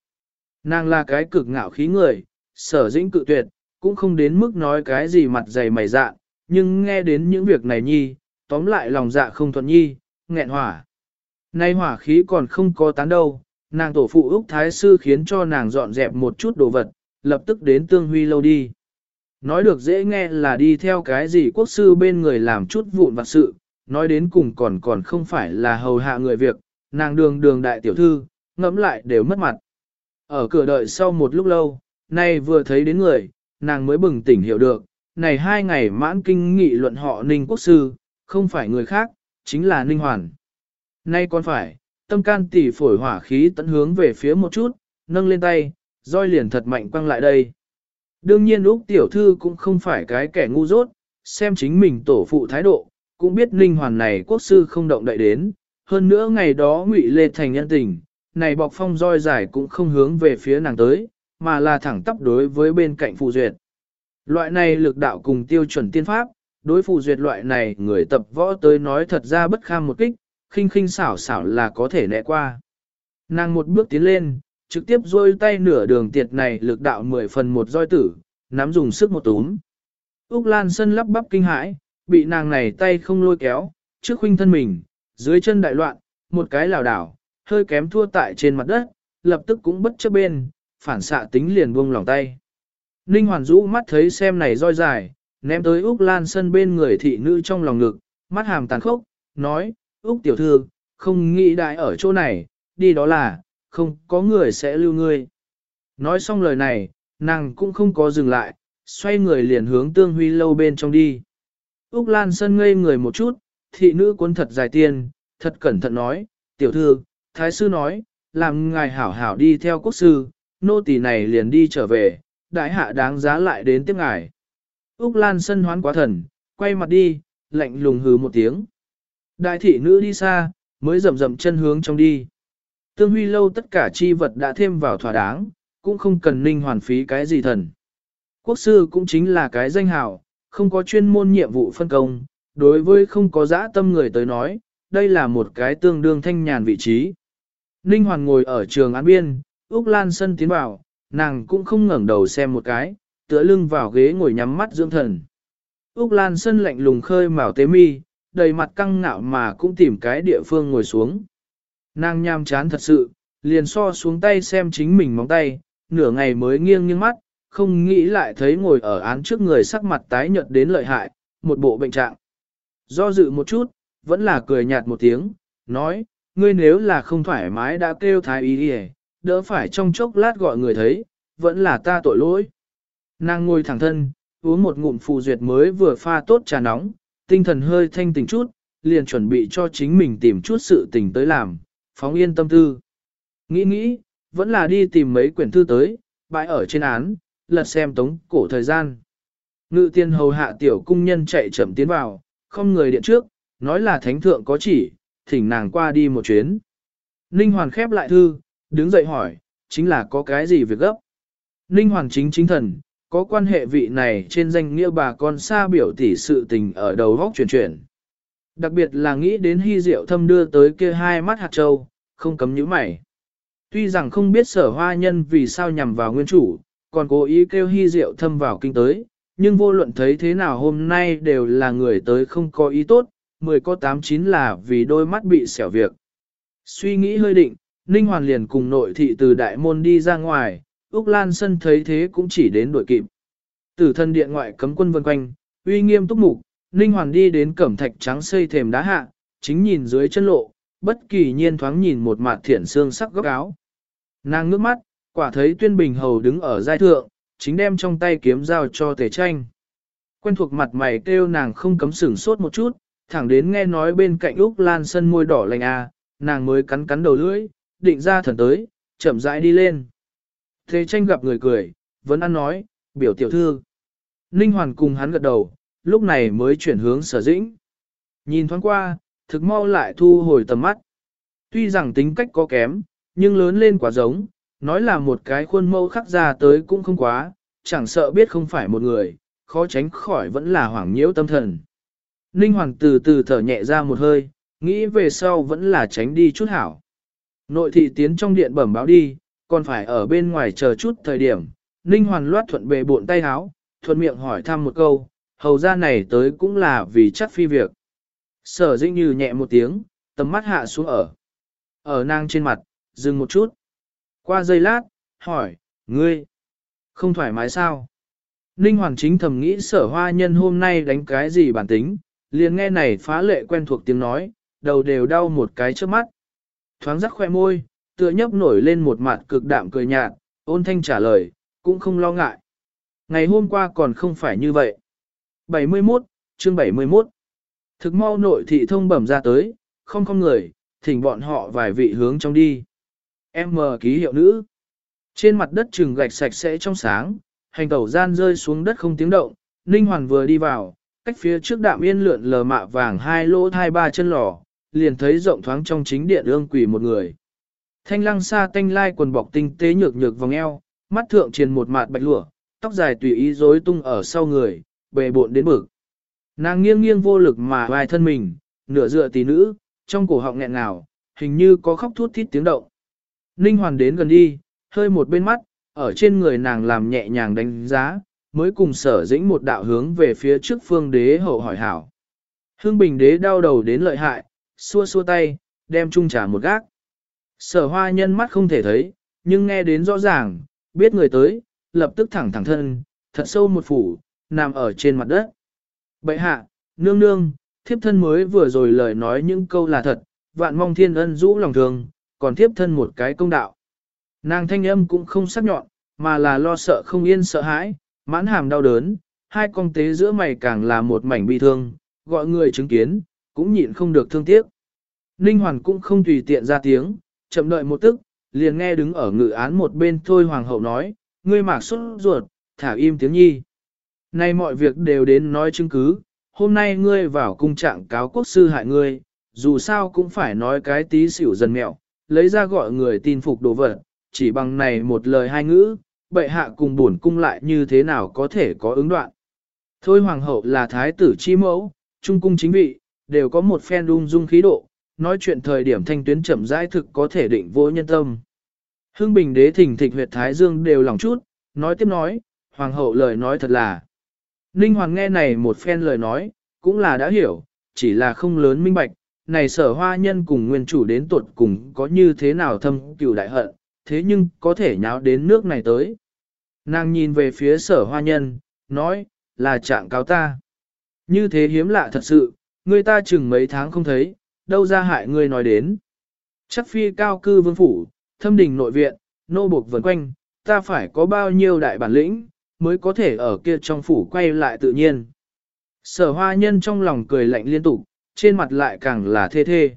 Nàng là cái cực ngạo khí người, sở dĩnh cự tuyệt, cũng không đến mức nói cái gì mặt dày mày dạ, nhưng nghe đến những việc này nhi, tóm lại lòng dạ không thuận nhi, nghẹn hỏa. Nay hỏa khí còn không có tán đâu, nàng tổ phụ Úc Thái Sư khiến cho nàng dọn dẹp một chút đồ vật, lập tức đến tương huy lâu đi. Nói được dễ nghe là đi theo cái gì quốc sư bên người làm chút vụn vặt sự, nói đến cùng còn còn không phải là hầu hạ người việc, nàng đường đường đại tiểu thư, ngẫm lại đều mất mặt. Ở cửa đợi sau một lúc lâu, nay vừa thấy đến người, nàng mới bừng tỉnh hiểu được, này hai ngày mãn kinh nghị luận họ Ninh Quốc Sư, không phải người khác, chính là Ninh Hoàn. Nay còn phải, tâm can tỷ phổi hỏa khí tận hướng về phía một chút, nâng lên tay, roi liền thật mạnh quăng lại đây. Đương nhiên Úc tiểu thư cũng không phải cái kẻ ngu dốt, xem chính mình tổ phụ thái độ, cũng biết linh hoàn này quốc sư không động đậy đến. Hơn nữa ngày đó ngụy lê thành nhân tình, này bọc phong roi dài cũng không hướng về phía nàng tới, mà là thẳng tắp đối với bên cạnh phụ duyệt. Loại này lực đạo cùng tiêu chuẩn tiên pháp, đối phụ duyệt loại này người tập võ tới nói thật ra bất kham một kích, khinh khinh xảo xảo là có thể né qua. Nàng một bước tiến lên, trực tiếp rôi tay nửa đường tiệt này lực đạo 10 phần một roi tử, nắm dùng sức một túm. Úc Lan Sân lắp bắp kinh hãi, bị nàng này tay không lôi kéo, trước huynh thân mình, dưới chân đại loạn, một cái lảo đảo, hơi kém thua tại trên mặt đất, lập tức cũng bất chấp bên, phản xạ tính liền buông lòng tay. Ninh Hoàn dũ mắt thấy xem này roi dài, ném tới Úc Lan Sân bên người thị nữ trong lòng ngực, mắt hàm tàn khốc, nói, Úc tiểu thư, không nghĩ đại ở chỗ này, đi đó là, không có người sẽ lưu ngươi. Nói xong lời này, nàng cũng không có dừng lại, xoay người liền hướng tương huy lâu bên trong đi. Úc Lan sơn ngây người một chút, thị nữ cuốn thật dài tiền, thật cẩn thận nói, tiểu thư, thái sư nói, làm ngài hảo hảo đi theo quốc sư, nô tỳ này liền đi trở về, đại hạ đáng giá lại đến tiếp ngài. Úc Lan sơn hoán quá thần, quay mặt đi, lạnh lùng hừ một tiếng. Đại thị nữ đi xa, mới rầm rầm chân hướng trong đi. Tương huy lâu tất cả chi vật đã thêm vào thỏa đáng, cũng không cần ninh hoàn phí cái gì thần. Quốc sư cũng chính là cái danh hào, không có chuyên môn nhiệm vụ phân công, đối với không có dã tâm người tới nói, đây là một cái tương đương thanh nhàn vị trí. Ninh Hoàn ngồi ở trường án biên, Úc Lan Sân tiến vào, nàng cũng không ngẩng đầu xem một cái, tựa lưng vào ghế ngồi nhắm mắt dưỡng thần. Úc Lan Sân lạnh lùng khơi màu tế mi, đầy mặt căng ngạo mà cũng tìm cái địa phương ngồi xuống. Nàng nham chán thật sự, liền so xuống tay xem chính mình móng tay, nửa ngày mới nghiêng nghiêng mắt, không nghĩ lại thấy ngồi ở án trước người sắc mặt tái nhợt đến lợi hại, một bộ bệnh trạng. Do dự một chút, vẫn là cười nhạt một tiếng, nói, ngươi nếu là không thoải mái đã kêu thái y đi đỡ phải trong chốc lát gọi người thấy, vẫn là ta tội lỗi. Nàng ngồi thẳng thân, uống một ngụm phù duyệt mới vừa pha tốt trà nóng, tinh thần hơi thanh tỉnh chút, liền chuẩn bị cho chính mình tìm chút sự tình tới làm, phóng yên tâm tư. Nghĩ nghĩ, vẫn là đi tìm mấy quyển thư tới, bãi ở trên án, lật xem tống cổ thời gian. Ngự tiên hầu hạ tiểu cung nhân chạy chậm tiến vào, không người điện trước, nói là thánh thượng có chỉ, thỉnh nàng qua đi một chuyến. Ninh Hoàn khép lại thư, đứng dậy hỏi, chính là có cái gì việc gấp. Ninh Hoàn chính chính thần, có quan hệ vị này trên danh nghĩa bà con xa biểu tỷ sự tình ở đầu góc chuyển chuyển. Đặc biệt là nghĩ đến hy diệu thâm đưa tới kia hai mắt hạt châu, không cấm nhíu mày. Tuy rằng không biết sở hoa nhân vì sao nhằm vào nguyên chủ, còn cố ý kêu hy diệu thâm vào kinh tới, nhưng vô luận thấy thế nào hôm nay đều là người tới không có ý tốt, mười có tám chín là vì đôi mắt bị xẻo việc. Suy nghĩ hơi định, Ninh Hoàn liền cùng nội thị từ đại môn đi ra ngoài, Úc Lan Sân thấy thế cũng chỉ đến đuổi kịp. Tử thân điện ngoại cấm quân vân quanh, uy nghiêm túc mục, Ninh Hoàn đi đến cẩm thạch trắng xây thềm đá hạ, chính nhìn dưới chân lộ, bất kỳ nhiên thoáng nhìn một mặt thiển xương sắc góc áo. Nàng ngước mắt, quả thấy tuyên bình hầu đứng ở giai thượng, chính đem trong tay kiếm dao cho tề tranh. Quen thuộc mặt mày kêu nàng không cấm sửng sốt một chút, thẳng đến nghe nói bên cạnh Úc Lan sân môi đỏ lành à, nàng mới cắn cắn đầu lưỡi, định ra thần tới, chậm rãi đi lên. Tề tranh gặp người cười, vẫn ăn nói, biểu tiểu thư. Ninh Hoàn cùng hắn gật đầu, lúc này mới chuyển hướng sở dĩnh. Nhìn thoáng qua, thực mau lại thu hồi tầm mắt. Tuy rằng tính cách có kém, nhưng lớn lên quá giống, nói là một cái khuôn mẫu khắc ra tới cũng không quá, chẳng sợ biết không phải một người, khó tránh khỏi vẫn là hoảng nhiễu tâm thần. Ninh Hoàng từ từ thở nhẹ ra một hơi, nghĩ về sau vẫn là tránh đi chút hảo. Nội thị tiến trong điện bẩm báo đi, còn phải ở bên ngoài chờ chút thời điểm. Ninh Hoàng loát thuận bề buộn tay háo, thuận miệng hỏi thăm một câu, hầu ra này tới cũng là vì chắc phi việc. Sở dĩnh như nhẹ một tiếng, tầm mắt hạ xuống ở. Ở nàng trên mặt, dừng một chút. Qua giây lát, hỏi, ngươi, không thoải mái sao? Ninh Hoàng chính thầm nghĩ sở hoa nhân hôm nay đánh cái gì bản tính, liền nghe này phá lệ quen thuộc tiếng nói, đầu đều đau một cái trước mắt. Thoáng rắc khoe môi, tựa nhấp nổi lên một mặt cực đạm cười nhạt, ôn thanh trả lời, cũng không lo ngại. Ngày hôm qua còn không phải như vậy. 71, chương 71. Thực mau nội thị thông bẩm ra tới, không không người, thỉnh bọn họ vài vị hướng trong đi. M ký hiệu nữ. Trên mặt đất trừng gạch sạch sẽ trong sáng, hành tẩu gian rơi xuống đất không tiếng động, Ninh Hoàn vừa đi vào, cách phía trước đạm yên lượn lờ mạ vàng hai lỗ hai ba chân lò, liền thấy rộng thoáng trong chính điện ương quỷ một người. Thanh lăng xa tanh lai quần bọc tinh tế nhược nhược vòng eo, mắt thượng triền một mạt bạch lụa, tóc dài tùy ý rối tung ở sau người, bề bộn đến bực. Nàng nghiêng nghiêng vô lực mà vai thân mình, nửa dựa tỷ nữ, trong cổ họng nghẹn ngào, hình như có khóc thút thít tiếng động. Ninh Hoàn đến gần đi, hơi một bên mắt, ở trên người nàng làm nhẹ nhàng đánh giá, mới cùng sở dĩnh một đạo hướng về phía trước phương đế hậu hỏi hảo. Hương bình đế đau đầu đến lợi hại, xua xua tay, đem chung trả một gác. Sở hoa nhân mắt không thể thấy, nhưng nghe đến rõ ràng, biết người tới, lập tức thẳng thẳng thân, thật sâu một phủ, nằm ở trên mặt đất. Bậy hạ, nương nương, thiếp thân mới vừa rồi lời nói những câu là thật, vạn mong thiên ân rũ lòng thường, còn thiếp thân một cái công đạo. Nàng thanh âm cũng không sắc nhọn, mà là lo sợ không yên sợ hãi, Mãn hàm đau đớn, hai con tế giữa mày càng là một mảnh bi thương, gọi người chứng kiến, cũng nhịn không được thương tiếc. Ninh Hoàn cũng không tùy tiện ra tiếng, chậm đợi một tức, liền nghe đứng ở ngự án một bên thôi hoàng hậu nói, ngươi mạc xuất ruột, thả im tiếng nhi. Nay mọi việc đều đến nói chứng cứ, hôm nay ngươi vào cung trạng cáo quốc sư hại ngươi, dù sao cũng phải nói cái tí xỉu dần mẹo, lấy ra gọi người tin phục đồ vật, chỉ bằng này một lời hai ngữ, bệ hạ cùng bổn cung lại như thế nào có thể có ứng đoạn. Thôi hoàng hậu là thái tử chi mẫu, trung cung chính vị, đều có một phen đung dung khí độ, nói chuyện thời điểm thanh tuyến chậm rãi thực có thể định vô nhân tâm. Hưng bình đế thỉnh thịch huyệt thái dương đều lòng chút, nói tiếp nói, hoàng hậu lời nói thật là. Ninh hoàng nghe này một phen lời nói, cũng là đã hiểu, chỉ là không lớn minh bạch, này sở hoa nhân cùng nguyên chủ đến tuột cùng có như thế nào thâm cựu đại hận, thế nhưng có thể nháo đến nước này tới. Nàng nhìn về phía sở hoa nhân, nói, là trạng cáo ta. Như thế hiếm lạ thật sự, người ta chừng mấy tháng không thấy, đâu ra hại người nói đến. Chắc phi cao cư vương phủ, thâm đình nội viện, nô buộc vần quanh, ta phải có bao nhiêu đại bản lĩnh, mới có thể ở kia trong phủ quay lại tự nhiên. Sở hoa nhân trong lòng cười lạnh liên tục, trên mặt lại càng là thê thê.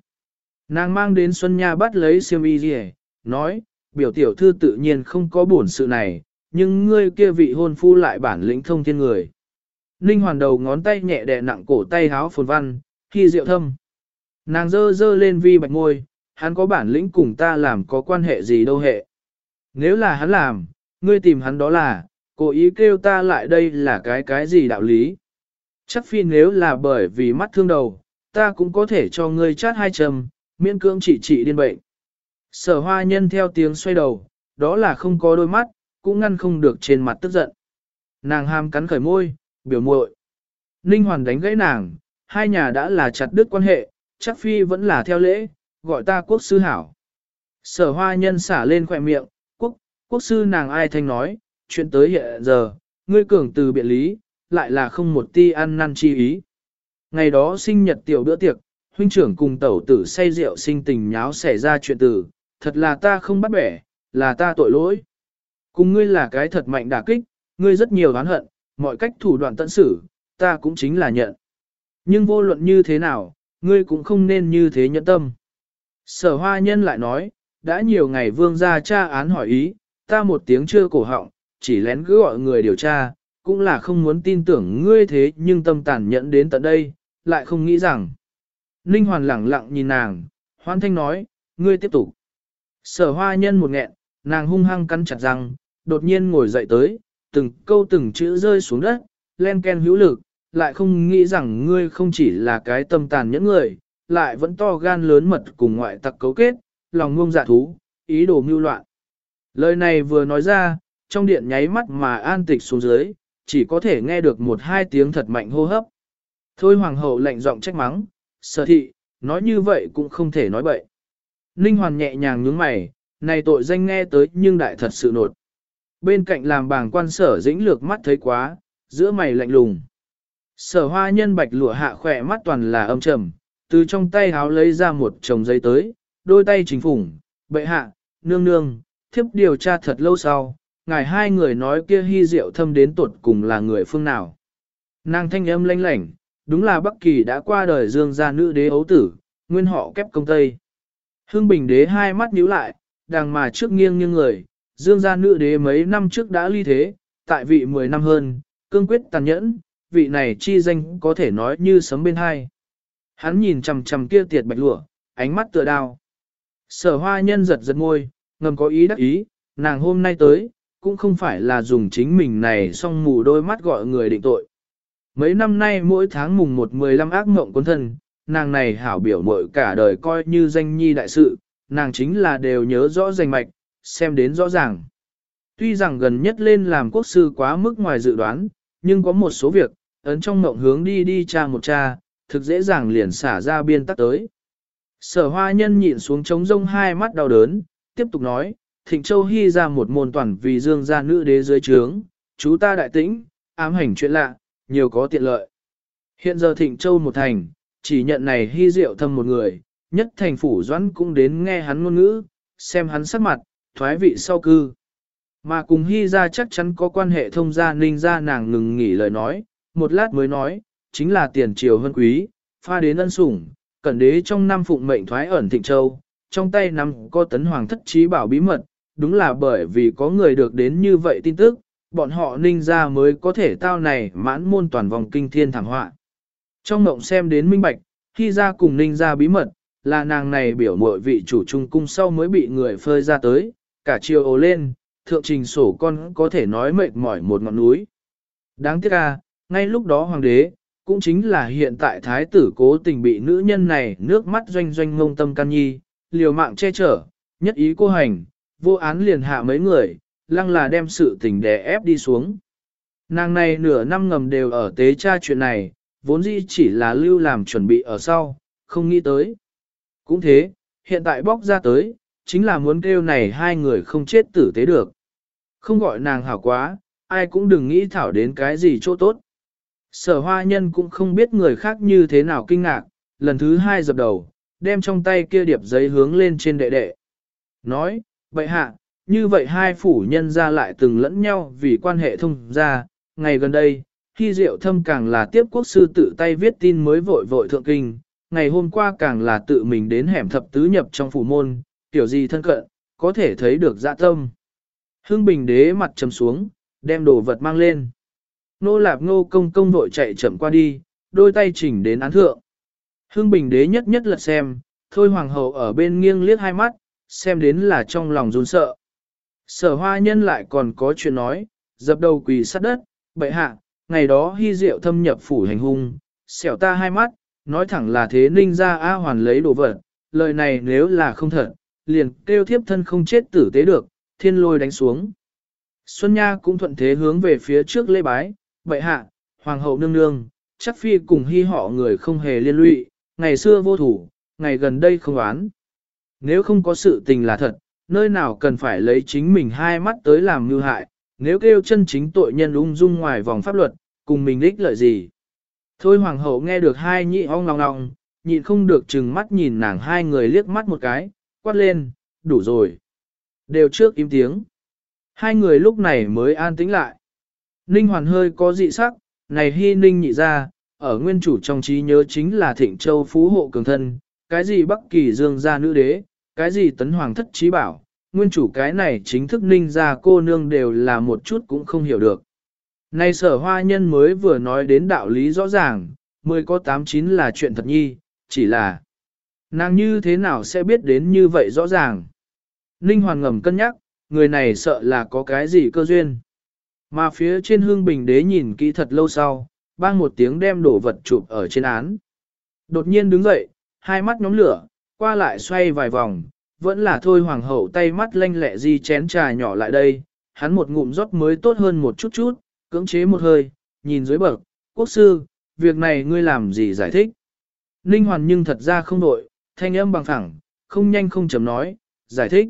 Nàng mang đến Xuân Nha bắt lấy siêm y gì nói, biểu tiểu thư tự nhiên không có buồn sự này, nhưng ngươi kia vị hôn phu lại bản lĩnh thông thiên người. Ninh hoàn đầu ngón tay nhẹ đè nặng cổ tay háo phồn văn, khi rượu thâm. Nàng dơ dơ lên vi bạch ngôi, hắn có bản lĩnh cùng ta làm có quan hệ gì đâu hệ. Nếu là hắn làm, ngươi tìm hắn đó là, cố ý kêu ta lại đây là cái cái gì đạo lý. Chắc phi nếu là bởi vì mắt thương đầu, ta cũng có thể cho ngươi chát hai trầm, miễn cưỡng trị trị điên bệnh. Sở hoa nhân theo tiếng xoay đầu, đó là không có đôi mắt, cũng ngăn không được trên mặt tức giận. Nàng ham cắn khởi môi, biểu muội. Ninh Hoàn đánh gãy nàng, hai nhà đã là chặt đứt quan hệ, chắc phi vẫn là theo lễ, gọi ta quốc sư hảo. Sở hoa nhân xả lên khỏe miệng, quốc, quốc sư nàng ai thanh nói, chuyện tới hiện giờ, ngươi cường từ biện lý, lại là không một ti ăn năn chi ý. Ngày đó sinh nhật tiểu bữa tiệc, huynh trưởng cùng tẩu tử say rượu sinh tình nháo xảy ra chuyện tử, thật là ta không bắt bẻ, là ta tội lỗi. Cùng ngươi là cái thật mạnh đả kích, ngươi rất nhiều oán hận, mọi cách thủ đoạn tận xử, ta cũng chính là nhận. Nhưng vô luận như thế nào, ngươi cũng không nên như thế nhẫn tâm. Sở hoa nhân lại nói, đã nhiều ngày vương gia tra án hỏi ý, ta một tiếng chưa cổ họng, chỉ lén cứ gọi người điều tra, cũng là không muốn tin tưởng ngươi thế nhưng tâm tàn nhẫn đến tận đây, lại không nghĩ rằng. Ninh hoàn lẳng lặng nhìn nàng, hoan thanh nói, ngươi tiếp tục. Sở hoa nhân một nghẹn, nàng hung hăng cắn chặt răng, đột nhiên ngồi dậy tới, từng câu từng chữ rơi xuống đất, len ken hữu lực, lại không nghĩ rằng ngươi không chỉ là cái tâm tàn nhẫn người, lại vẫn to gan lớn mật cùng ngoại tặc cấu kết, lòng ngông dạ thú, ý đồ mưu loạn. Lời này vừa nói ra, trong điện nháy mắt mà an tịch xuống dưới, chỉ có thể nghe được một hai tiếng thật mạnh hô hấp. Thôi hoàng hậu lạnh giọng trách mắng, sở thị, nói như vậy cũng không thể nói bậy. Ninh hoàn nhẹ nhàng nhướng mày, này tội danh nghe tới nhưng đại thật sự nột. Bên cạnh làm bàng quan sở dĩnh lược mắt thấy quá, giữa mày lạnh lùng. Sở hoa nhân bạch lụa hạ khỏe mắt toàn là âm trầm, từ trong tay háo lấy ra một chồng giấy tới, đôi tay chính phủng, bệ hạ, nương nương, thiếp điều tra thật lâu sau, ngài hai người nói kia hy diệu thâm đến tuột cùng là người phương nào. Nàng thanh âm lanh lảnh, đúng là Bắc Kỳ đã qua đời dương gia nữ đế ấu tử, nguyên họ kép công tây. Hương Bình đế hai mắt nhíu lại, đàng mà trước nghiêng nghiêng người, dương gia nữ đế mấy năm trước đã ly thế, tại vị 10 năm hơn, cương quyết tàn nhẫn, vị này chi danh có thể nói như sấm bên hai. Hắn nhìn chằm chằm kia tiệt bạch lụa, ánh mắt tựa đao. Sở hoa nhân giật giật môi, ngầm có ý đắc ý, nàng hôm nay tới, cũng không phải là dùng chính mình này xong mù đôi mắt gọi người định tội. Mấy năm nay mỗi tháng mùng một mười lăm ác mộng quân thân, nàng này hảo biểu mội cả đời coi như danh nhi đại sự, nàng chính là đều nhớ rõ danh mạch, xem đến rõ ràng. Tuy rằng gần nhất lên làm quốc sư quá mức ngoài dự đoán, nhưng có một số việc, ấn trong mộng hướng đi đi cha một cha, thực dễ dàng liền xả ra biên tắc tới. Sở hoa nhân nhịn xuống trống rông hai mắt đau đớn, tiếp tục nói, Thịnh Châu hy ra một môn toàn vì dương gia nữ đế dưới trướng, chú ta đại tĩnh, ám hành chuyện lạ, nhiều có tiện lợi. Hiện giờ Thịnh Châu một thành, chỉ nhận này hy diệu thâm một người, nhất thành phủ doãn cũng đến nghe hắn ngôn ngữ, xem hắn sắc mặt, thoái vị sau cư. Mà cùng hy ra chắc chắn có quan hệ thông gia ninh ra nàng ngừng nghỉ lời nói, một lát mới nói, chính là tiền triều hơn quý, pha đến ân sủng, cẩn đế trong năm phụng mệnh thoái ẩn thịnh châu, trong tay nắm có tấn hoàng thất trí bảo bí mật, đúng là bởi vì có người được đến như vậy tin tức, bọn họ ninh ra mới có thể tao này mãn môn toàn vòng kinh thiên thảm họa. Trong mộng xem đến minh bạch, khi ra cùng ninh ra bí mật, là nàng này biểu mội vị chủ trung cung sau mới bị người phơi ra tới, cả chiều ồ lên, thượng trình sổ con có thể nói mệt mỏi một ngọn núi. Đáng tiếc à, ngay lúc đó hoàng đế, cũng chính là hiện tại thái tử cố tình bị nữ nhân này nước mắt doanh doanh ngông tâm can nhi, liều mạng che chở, nhất ý cô hành, vô án liền hạ mấy người, lăng là đem sự tình đè ép đi xuống. Nàng này nửa năm ngầm đều ở tế tra chuyện này, vốn dĩ chỉ là lưu làm chuẩn bị ở sau, không nghĩ tới. Cũng thế, hiện tại bóc ra tới, chính là muốn kêu này hai người không chết tử tế được. Không gọi nàng hảo quá, ai cũng đừng nghĩ thảo đến cái gì chỗ tốt. Sở hoa nhân cũng không biết người khác như thế nào kinh ngạc, lần thứ hai dập đầu, đem trong tay kia điệp giấy hướng lên trên đệ đệ. Nói, Bệ hạ, như vậy hai phủ nhân ra lại từng lẫn nhau vì quan hệ thông ra, ngày gần đây, khi diệu thâm càng là tiếp quốc sư tự tay viết tin mới vội vội thượng kinh, ngày hôm qua càng là tự mình đến hẻm thập tứ nhập trong phủ môn, kiểu gì thân cận, có thể thấy được dạ tâm. Hưng bình đế mặt trầm xuống, đem đồ vật mang lên. Nô lạp ngô công công vội chạy chậm qua đi, đôi tay chỉnh đến án thượng. Hưng bình đế nhất nhất lật xem, thôi hoàng hậu ở bên nghiêng liếc hai mắt, xem đến là trong lòng run sợ. Sở hoa nhân lại còn có chuyện nói, dập đầu quỳ sát đất, bệ hạ, ngày đó hy diệu thâm nhập phủ hành hung, xẻo ta hai mắt, nói thẳng là thế ninh ra A hoàn lấy đồ vật, lời này nếu là không thật, liền kêu thiếp thân không chết tử tế được, thiên lôi đánh xuống. Xuân Nha cũng thuận thế hướng về phía trước lê bái, bệ hạ, hoàng hậu nương nương, chắc phi cùng hy họ người không hề liên lụy, ngày xưa vô thủ, ngày gần đây không oán. Nếu không có sự tình là thật, nơi nào cần phải lấy chính mình hai mắt tới làm mưu hại, nếu kêu chân chính tội nhân ung dung ngoài vòng pháp luật, cùng mình ích lợi gì. Thôi hoàng hậu nghe được hai nhị ong lòng lòng, nhịn không được chừng mắt nhìn nàng hai người liếc mắt một cái, quát lên, đủ rồi. Đều trước im tiếng. Hai người lúc này mới an tĩnh lại. Ninh hoàn hơi có dị sắc, này hy ninh nhị ra, ở nguyên chủ trong trí nhớ chính là thịnh châu phú hộ cường thân, cái gì bắc kỳ dương gia nữ đế, cái gì tấn hoàng thất trí bảo, nguyên chủ cái này chính thức ninh ra cô nương đều là một chút cũng không hiểu được. Này sở hoa nhân mới vừa nói đến đạo lý rõ ràng, mười có tám chín là chuyện thật nhi, chỉ là nàng như thế nào sẽ biết đến như vậy rõ ràng. Ninh hoàn ngầm cân nhắc, người này sợ là có cái gì cơ duyên. Mà phía trên hương bình đế nhìn kỹ thật lâu sau, bang một tiếng đem đổ vật chụp ở trên án. Đột nhiên đứng dậy, hai mắt nhóm lửa, qua lại xoay vài vòng, vẫn là thôi hoàng hậu tay mắt lanh lẹ di chén trà nhỏ lại đây, hắn một ngụm rót mới tốt hơn một chút chút, cưỡng chế một hơi, nhìn dưới bậc, quốc sư, việc này ngươi làm gì giải thích. Ninh hoàn nhưng thật ra không đội, thanh âm bằng thẳng, không nhanh không chấm nói, giải thích.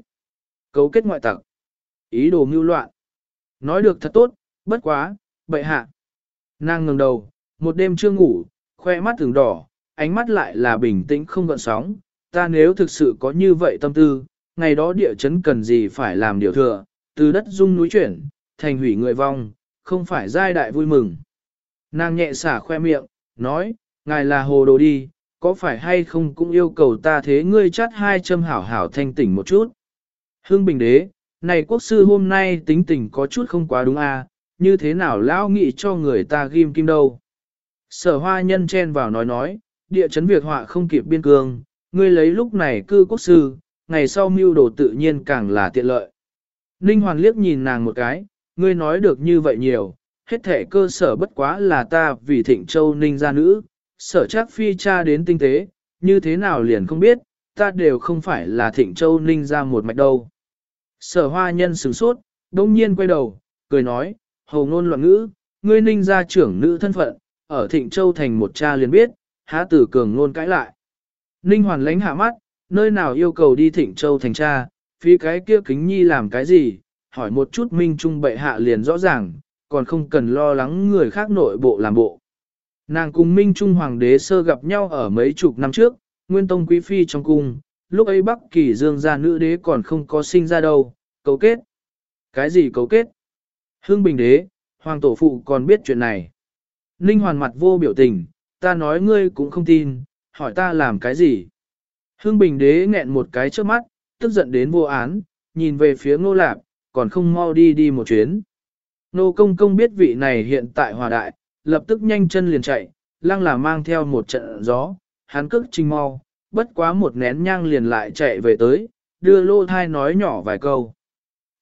Cấu kết ngoại tặc. Ý đồ mưu loạn. Nói được thật tốt, bất quá, bệ hạ. Nàng ngừng đầu, một đêm chưa ngủ, khoe mắt thường đỏ, ánh mắt lại là bình tĩnh không gợn sóng. Ta nếu thực sự có như vậy tâm tư, ngày đó địa chấn cần gì phải làm điều thừa, từ đất dung núi chuyển, thành hủy người vong, không phải giai đại vui mừng. Nàng nhẹ xả khoe miệng, nói, ngài là hồ đồ đi, có phải hay không cũng yêu cầu ta thế ngươi chắt hai châm hảo hảo thanh tỉnh một chút. Hương Bình Đế, này quốc sư hôm nay tính tình có chút không quá đúng à, như thế nào lão nghị cho người ta ghim kim đâu. Sở hoa nhân chen vào nói nói, địa chấn việc họa không kịp biên cương, ngươi lấy lúc này cư quốc sư, ngày sau mưu đồ tự nhiên càng là tiện lợi. Ninh Hoàn liếc nhìn nàng một cái, ngươi nói được như vậy nhiều, hết thể cơ sở bất quá là ta vì thịnh châu ninh gia nữ, sở chắc phi cha đến tinh tế, như thế nào liền không biết, ta đều không phải là thịnh châu ninh gia một mạch đâu. Sở hoa nhân sửng sốt, đông nhiên quay đầu, cười nói, hầu ngôn loạn ngữ, ngươi ninh gia trưởng nữ thân phận, ở thịnh châu thành một cha liền biết, há tử cường ngôn cãi lại. Ninh hoàn lánh hạ mắt, nơi nào yêu cầu đi thịnh châu thành tra, phí cái kia kính nhi làm cái gì, hỏi một chút minh trung bệ hạ liền rõ ràng, còn không cần lo lắng người khác nội bộ làm bộ. Nàng cùng minh trung hoàng đế sơ gặp nhau ở mấy chục năm trước, nguyên tông quý phi trong cung, lúc ấy Bắc Kỳ Dương gia nữ đế còn không có sinh ra đâu, cấu kết. Cái gì cấu kết? Hưng Bình Đế, Hoàng Tổ Phụ còn biết chuyện này. Ninh Hoàn mặt vô biểu tình, ta nói ngươi cũng không tin, hỏi ta làm cái gì? Hưng Bình Đế nghẹn một cái trước mắt, tức giận đến vô án, nhìn về phía ngô lạp, còn không mau đi đi một chuyến. Nô công công biết vị này hiện tại hòa đại, lập tức nhanh chân liền chạy, lăng là mang theo một trận gió, hắn cước trình mau, bất quá một nén nhang liền lại chạy về tới, đưa lô thai nói nhỏ vài câu.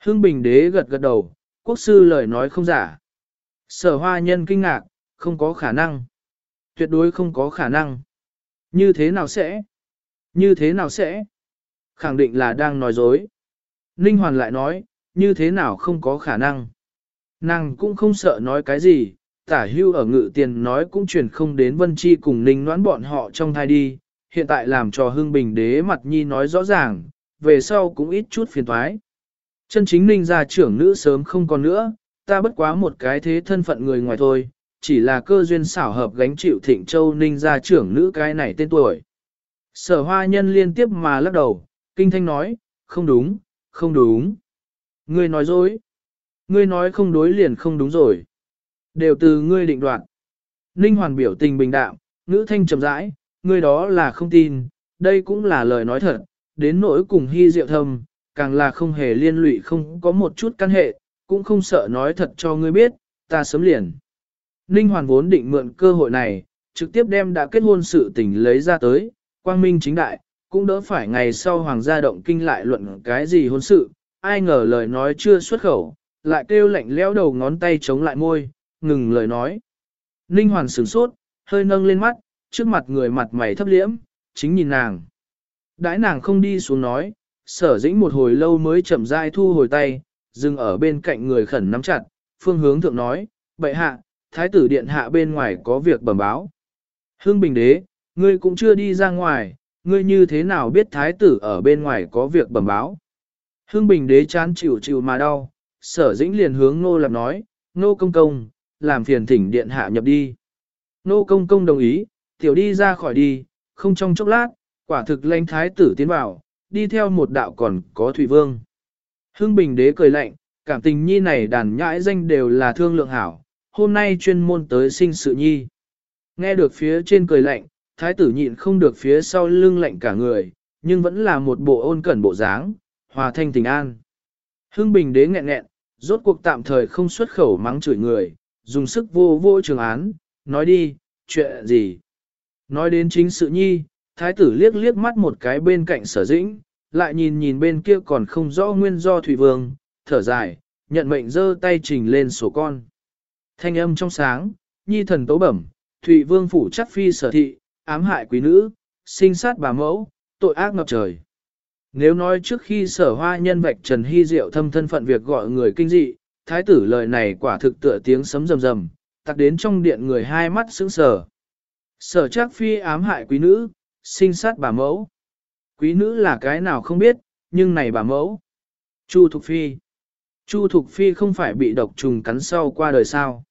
Hưng Bình Đế gật gật đầu, quốc sư lời nói không giả. Sở hoa nhân kinh ngạc, không có khả năng. Tuyệt đối không có khả năng. Như thế nào sẽ? Như thế nào sẽ? Khẳng định là đang nói dối. Ninh Hoàn lại nói, như thế nào không có khả năng. Nàng cũng không sợ nói cái gì, tả hưu ở ngự tiền nói cũng truyền không đến vân chi cùng ninh noãn bọn họ trong thai đi, hiện tại làm cho hương bình đế mặt nhi nói rõ ràng, về sau cũng ít chút phiền thoái. Chân chính ninh gia trưởng nữ sớm không còn nữa, ta bất quá một cái thế thân phận người ngoài thôi, chỉ là cơ duyên xảo hợp gánh chịu thịnh châu ninh gia trưởng nữ cái này tên tuổi. Sở hoa nhân liên tiếp mà lắc đầu, kinh thanh nói, không đúng, không đúng. Ngươi nói dối. Ngươi nói không đối liền không đúng rồi. Đều từ ngươi định đoạt. Ninh hoàn biểu tình bình đạm, ngữ thanh trầm rãi, ngươi đó là không tin, đây cũng là lời nói thật, đến nỗi cùng hy diệu thâm, càng là không hề liên lụy không có một chút căn hệ, cũng không sợ nói thật cho ngươi biết, ta sớm liền. Ninh hoàn vốn định mượn cơ hội này, trực tiếp đem đã kết hôn sự tình lấy ra tới, quang minh chính đại, cũng đỡ phải ngày sau hoàng gia động kinh lại luận cái gì hôn sự, ai ngờ lời nói chưa xuất khẩu, lại kêu lạnh leo đầu ngón tay chống lại môi, ngừng lời nói. Ninh Hoàn sửng sốt, hơi nâng lên mắt, trước mặt người mặt mày thấp liễm, chính nhìn nàng. Đãi nàng không đi xuống nói, sở dĩnh một hồi lâu mới chậm rãi thu hồi tay, dừng ở bên cạnh người khẩn nắm chặt, phương hướng thượng nói, bệ hạ, thái tử điện hạ bên ngoài có việc bẩm báo. Hương Bình Đế, ngươi cũng chưa đi ra ngoài, ngươi như thế nào biết thái tử ở bên ngoài có việc bẩm báo. Hương Bình Đế chán chịu chịu mà đau, sở dĩnh liền hướng nô lạp nói, nô công công, làm phiền thỉnh điện hạ nhập đi. Nô công công đồng ý, tiểu đi ra khỏi đi, không trong chốc lát, quả thực lãnh thái tử tiến vào, đi theo một đạo còn có thủy vương. Hưng Bình đế cười lạnh, cảm tình nhi này đàn nhãi danh đều là thương lượng hảo, hôm nay chuyên môn tới sinh sự nhi. Nghe được phía trên cười lạnh, thái tử nhịn không được phía sau lưng lạnh cả người, nhưng vẫn là một bộ ôn cẩn bộ dáng, hòa thanh tình an. Hưng Bình đế nghẹn nghẹn, rốt cuộc tạm thời không xuất khẩu mắng chửi người, dùng sức vô vô trường án, nói đi, chuyện gì. Nói đến chính sự nhi, thái tử liếc liếc mắt một cái bên cạnh sở dĩnh, lại nhìn nhìn bên kia còn không rõ nguyên do thủy vương, thở dài, nhận mệnh giơ tay trình lên sổ con. Thanh âm trong sáng, nhi thần tấu bẩm, thụy vương phủ chắc phi sở thị, ám hại quý nữ, sinh sát bà mẫu, tội ác ngập trời. Nếu nói trước khi sở hoa nhân vạch Trần Hy Diệu thâm thân phận việc gọi người kinh dị, thái tử lời này quả thực tựa tiếng sấm rầm rầm, tặc đến trong điện người hai mắt sững sờ. Sở chắc phi ám hại quý nữ, sinh sát bà mẫu. Quý nữ là cái nào không biết, nhưng này bà mẫu. Chu Thục Phi. Chu Thục Phi không phải bị độc trùng cắn sau qua đời sao.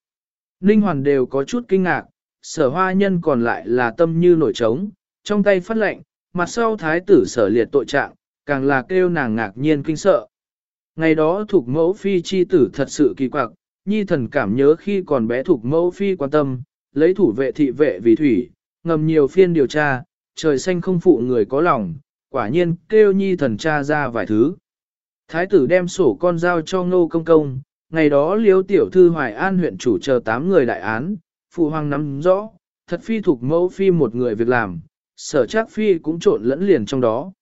Ninh Hoàn đều có chút kinh ngạc, sở hoa nhân còn lại là tâm như nổi trống, trong tay phát lệnh, mặt sau thái tử sở liệt tội trạng, càng là kêu nàng ngạc nhiên kinh sợ. Ngày đó thuộc mẫu phi chi tử thật sự kỳ quặc, nhi thần cảm nhớ khi còn bé thuộc mẫu phi quan tâm, lấy thủ vệ thị vệ vì thủy, ngầm nhiều phiên điều tra, trời xanh không phụ người có lòng, quả nhiên kêu nhi thần tra ra vài thứ. Thái tử đem sổ con giao cho ngô công công, ngày đó liếu tiểu thư Hoài An huyện chủ chờ 8 người đại án, phụ hoàng nắm rõ, thật phi thuộc mẫu phi một người việc làm, sở chắc phi cũng trộn lẫn liền trong đó.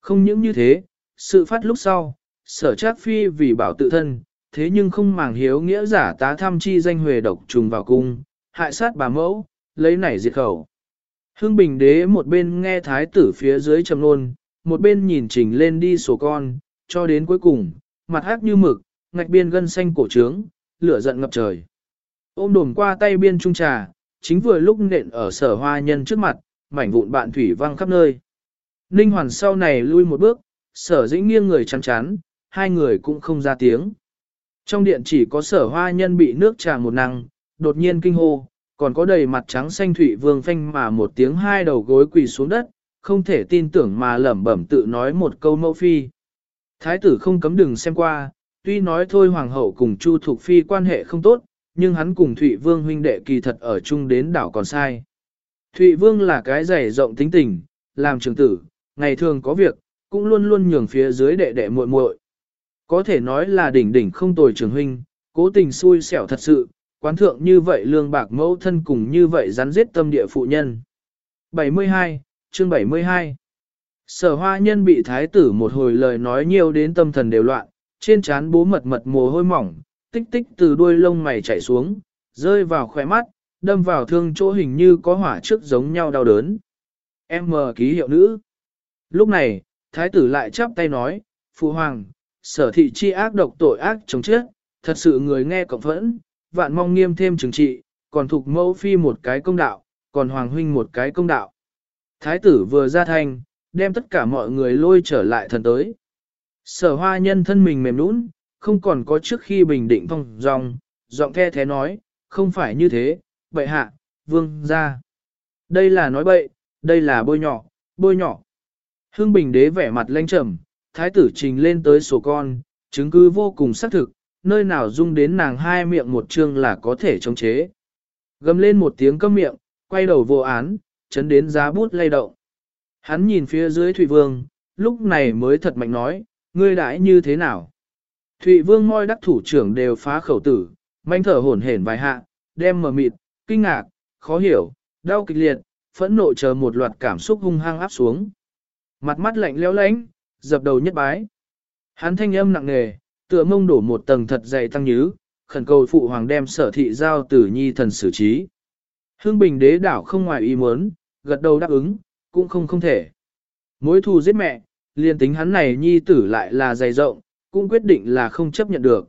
Không những như thế, sự phát lúc sau, sở trác phi vì bảo tự thân, thế nhưng không màng hiếu nghĩa giả tá tham chi danh huề độc trùng vào cung, hại sát bà mẫu, lấy nảy diệt khẩu. Hương Bình đế một bên nghe thái tử phía dưới trầm nôn, một bên nhìn trình lên đi sổ con, cho đến cuối cùng, mặt hắc như mực, ngạch biên gân xanh cổ trướng, lửa giận ngập trời. Ôm đồm qua tay biên trung trà, chính vừa lúc nện ở sở hoa nhân trước mặt, mảnh vụn bạn thủy văng khắp nơi. Ninh Hoàn sau này lui một bước, sở dĩnh nghiêng người chắn chắn, hai người cũng không ra tiếng. Trong điện chỉ có sở hoa nhân bị nước trà một năng, đột nhiên kinh hô, còn có đầy mặt trắng xanh thủy vương phanh mà một tiếng hai đầu gối quỳ xuống đất, không thể tin tưởng mà lẩm bẩm tự nói một câu mẫu phi. Thái tử không cấm đừng xem qua, tuy nói thôi hoàng hậu cùng Chu Thục Phi quan hệ không tốt, nhưng hắn cùng Thụy Vương huynh đệ kỳ thật ở chung đến đảo còn sai. Thụy Vương là cái dày rộng tính tình, làm trường tử, ngày thường có việc, cũng luôn luôn nhường phía dưới đệ đệ muội muội. Có thể nói là đỉnh đỉnh không tồi trường huynh, cố tình xui xẻo thật sự, quán thượng như vậy lương bạc mẫu thân cùng như vậy rắn giết tâm địa phụ nhân. 72, chương 72 Sở hoa nhân bị thái tử một hồi lời nói nhiều đến tâm thần đều loạn, trên trán bố mật mật mồ hôi mỏng, tích tích từ đuôi lông mày chảy xuống, rơi vào khóe mắt, đâm vào thương chỗ hình như có hỏa trước giống nhau đau đớn. Em mờ ký hiệu nữ. Lúc này, thái tử lại chắp tay nói, Phụ Hoàng, sở thị chi ác độc tội ác chống chết, thật sự người nghe cộng phẫn, vạn mong nghiêm thêm trừng trị, còn thuộc mẫu phi một cái công đạo, còn Hoàng huynh một cái công đạo. Thái tử vừa ra thành, đem tất cả mọi người lôi trở lại thần tới. Sở hoa nhân thân mình mềm nũng, không còn có trước khi bình định phong dòng, giọng the thế nói, không phải như thế, bệ hạ, vương ra. Đây là nói bậy, đây là bôi nhỏ, bôi nhỏ. Hương Bình đế vẻ mặt lanh trầm, thái tử trình lên tới sổ con, chứng cứ vô cùng xác thực, nơi nào dung đến nàng hai miệng một chương là có thể chống chế. Gầm lên một tiếng câm miệng, quay đầu vô án, chấn đến giá bút lay động. Hắn nhìn phía dưới Thủy Vương, lúc này mới thật mạnh nói, ngươi đãi như thế nào? Thụy Vương môi đắc thủ trưởng đều phá khẩu tử, manh thở hổn hển vài hạ, đem mờ mịt, kinh ngạc, khó hiểu, đau kịch liệt, phẫn nộ chờ một loạt cảm xúc hung hăng áp xuống. Mặt mắt lạnh lẽo lánh, dập đầu nhất bái. Hắn thanh âm nặng nề, tựa mông đổ một tầng thật dày tăng nhứ, khẩn cầu phụ hoàng đem sở thị giao tử nhi thần xử trí. Hương bình đế đảo không ngoài ý muốn, gật đầu đáp ứng, cũng không không thể. Mối thù giết mẹ, liền tính hắn này nhi tử lại là dày rộng, cũng quyết định là không chấp nhận được.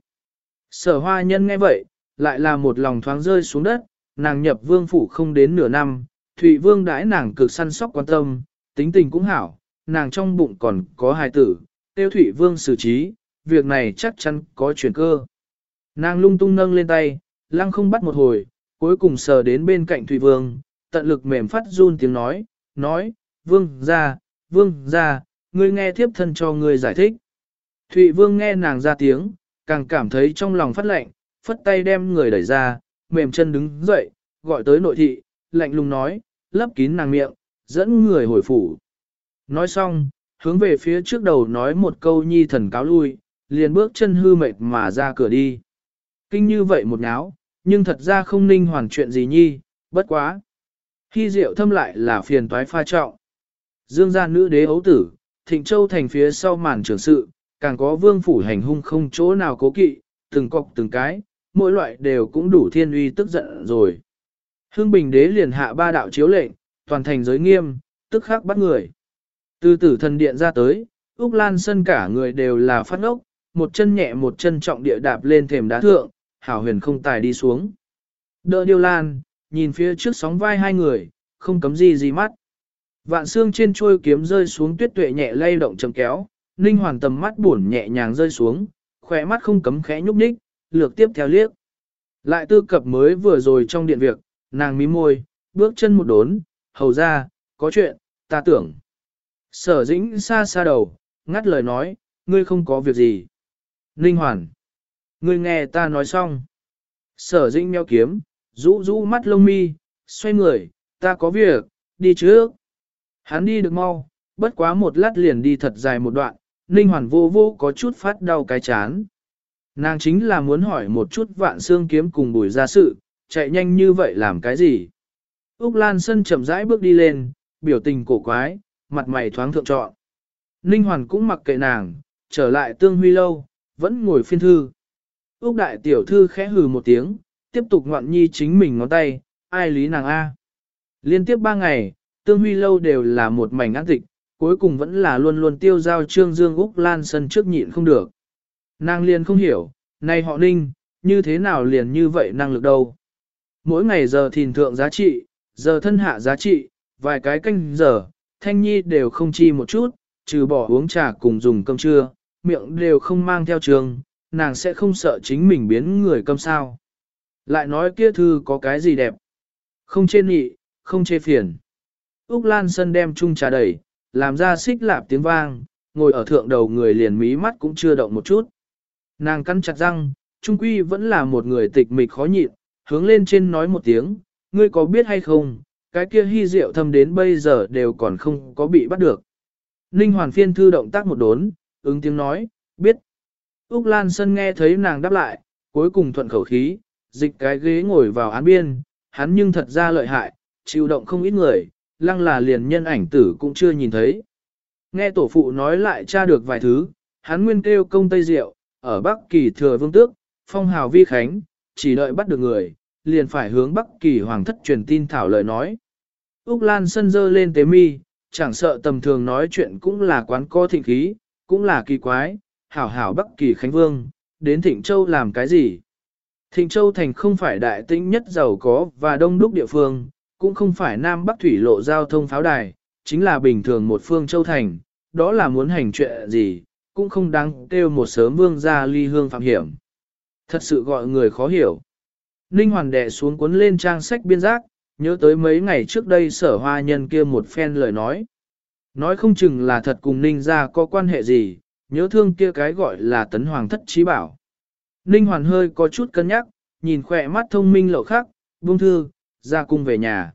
Sở hoa nhân nghe vậy, lại là một lòng thoáng rơi xuống đất, nàng nhập vương phủ không đến nửa năm, Thụy vương đãi nàng cực săn sóc quan tâm, tính tình cũng hảo, nàng trong bụng còn có hài tử, tiêu Thụy vương xử trí, việc này chắc chắn có chuyển cơ. Nàng lung tung nâng lên tay, lăng không bắt một hồi, cuối cùng sờ đến bên cạnh Thụy vương, tận lực mềm phát run tiếng nói, nói, vương ra, vương ra, ngươi nghe thiếp thân cho ngươi giải thích. Thụy vương nghe nàng ra tiếng, càng cảm thấy trong lòng phát lạnh, phất tay đem người đẩy ra, mềm chân đứng dậy, gọi tới nội thị, lạnh lùng nói, lấp kín nàng miệng, dẫn người hồi phủ. Nói xong, hướng về phía trước đầu nói một câu nhi thần cáo lui, liền bước chân hư mệt mà ra cửa đi. Kinh như vậy một ngáo, nhưng thật ra không ninh hoàn chuyện gì nhi, bất quá. khi rượu thâm lại là phiền toái pha trọng. Dương gia nữ đế ấu tử, thịnh châu thành phía sau màn trưởng sự, càng có vương phủ hành hung không chỗ nào cố kỵ, từng cọc từng cái, mỗi loại đều cũng đủ thiên uy tức giận rồi. Hương Bình đế liền hạ ba đạo chiếu lệnh, toàn thành giới nghiêm, tức khắc bắt người. Từ tử thần điện ra tới, Úc Lan sân cả người đều là phát ngốc, một chân nhẹ một chân trọng địa đạp lên thềm đá thượng, hảo huyền không tài đi xuống. Đỡ điêu lan, nhìn phía trước sóng vai hai người, không cấm gì gì mắt. Vạn xương trên chuôi kiếm rơi xuống tuyết tuệ nhẹ lay động chầm kéo, ninh hoàn tầm mắt buồn nhẹ nhàng rơi xuống, khỏe mắt không cấm khẽ nhúc nhích, lược tiếp theo liếc. Lại tư cập mới vừa rồi trong điện việc, nàng mím môi, bước chân một đốn, hầu ra, có chuyện, ta tưởng. Sở dĩnh xa xa đầu, ngắt lời nói, ngươi không có việc gì. Ninh hoàn, ngươi nghe ta nói xong. Sở dĩnh meo kiếm, rũ rũ mắt lông mi, xoay người, ta có việc, đi trước. Hắn đi được mau, bất quá một lát liền đi thật dài một đoạn, Ninh Hoàn vô vô có chút phát đau cái chán. Nàng chính là muốn hỏi một chút vạn xương kiếm cùng bùi ra sự, chạy nhanh như vậy làm cái gì? Úc Lan Sân chậm rãi bước đi lên, biểu tình cổ quái, mặt mày thoáng thượng trọn. Ninh Hoàn cũng mặc kệ nàng, trở lại tương huy lâu, vẫn ngồi phiên thư. Úc Đại Tiểu Thư khẽ hừ một tiếng, tiếp tục ngoạn nhi chính mình ngón tay, ai lý nàng A. Liên tiếp ba ngày, tương huy lâu đều là một mảnh an tịch, cuối cùng vẫn là luôn luôn tiêu giao trương dương Úc Lan Sân trước nhịn không được. Nàng liền không hiểu, này họ ninh, như thế nào liền như vậy năng lực đâu. Mỗi ngày giờ thìn thượng giá trị, giờ thân hạ giá trị, vài cái canh giờ, thanh nhi đều không chi một chút, trừ bỏ uống trà cùng dùng cơm trưa, miệng đều không mang theo trường, nàng sẽ không sợ chính mình biến người câm sao. Lại nói kia thư có cái gì đẹp. Không chê nị, không chê phiền. Úc Lan Sân đem chung trà đầy, làm ra xích lạp tiếng vang, ngồi ở thượng đầu người liền mí mắt cũng chưa động một chút. Nàng cắn chặt răng, trung quy vẫn là một người tịch mịch khó nhịn, hướng lên trên nói một tiếng, ngươi có biết hay không, cái kia hy diệu thâm đến bây giờ đều còn không có bị bắt được. Ninh Hoàn Phiên thư động tác một đốn, ứng tiếng nói, biết. Úc Lan Sân nghe thấy nàng đáp lại, cuối cùng thuận khẩu khí, dịch cái ghế ngồi vào án biên, hắn nhưng thật ra lợi hại, chịu động không ít người, lăng là liền nhân ảnh tử cũng chưa nhìn thấy. Nghe tổ phụ nói lại tra được vài thứ, hắn nguyên kêu công Tây Diệu, ở Bắc Kỳ Thừa Vương Tước, phong hào vi khánh, chỉ đợi bắt được người, liền phải hướng Bắc Kỳ Hoàng thất truyền tin thảo lời nói. Úc Lan sân dơ lên tế mi, chẳng sợ tầm thường nói chuyện cũng là quán co thịnh khí, cũng là kỳ quái, hảo hảo Bắc Kỳ Khánh Vương, đến Thịnh Châu làm cái gì? Thịnh Châu thành không phải đại tĩnh nhất giàu có và đông đúc địa phương, cũng không phải Nam Bắc thủy lộ giao thông pháo đài, chính là bình thường một phương châu thành, đó là muốn hành chuyện gì, cũng không đáng kêu một sớm vương ra ly hương phạm hiểm. Thật sự gọi người khó hiểu. Ninh Hoàn đệ xuống cuốn lên trang sách biên giác, nhớ tới mấy ngày trước đây sở hoa nhân kia một phen lời nói. Nói không chừng là thật cùng Ninh ra có quan hệ gì, nhớ thương kia cái gọi là tấn hoàng thất trí bảo. Ninh Hoàn hơi có chút cân nhắc, nhìn khỏe mắt thông minh lậu khắc, buông thư, ra cung về nhà.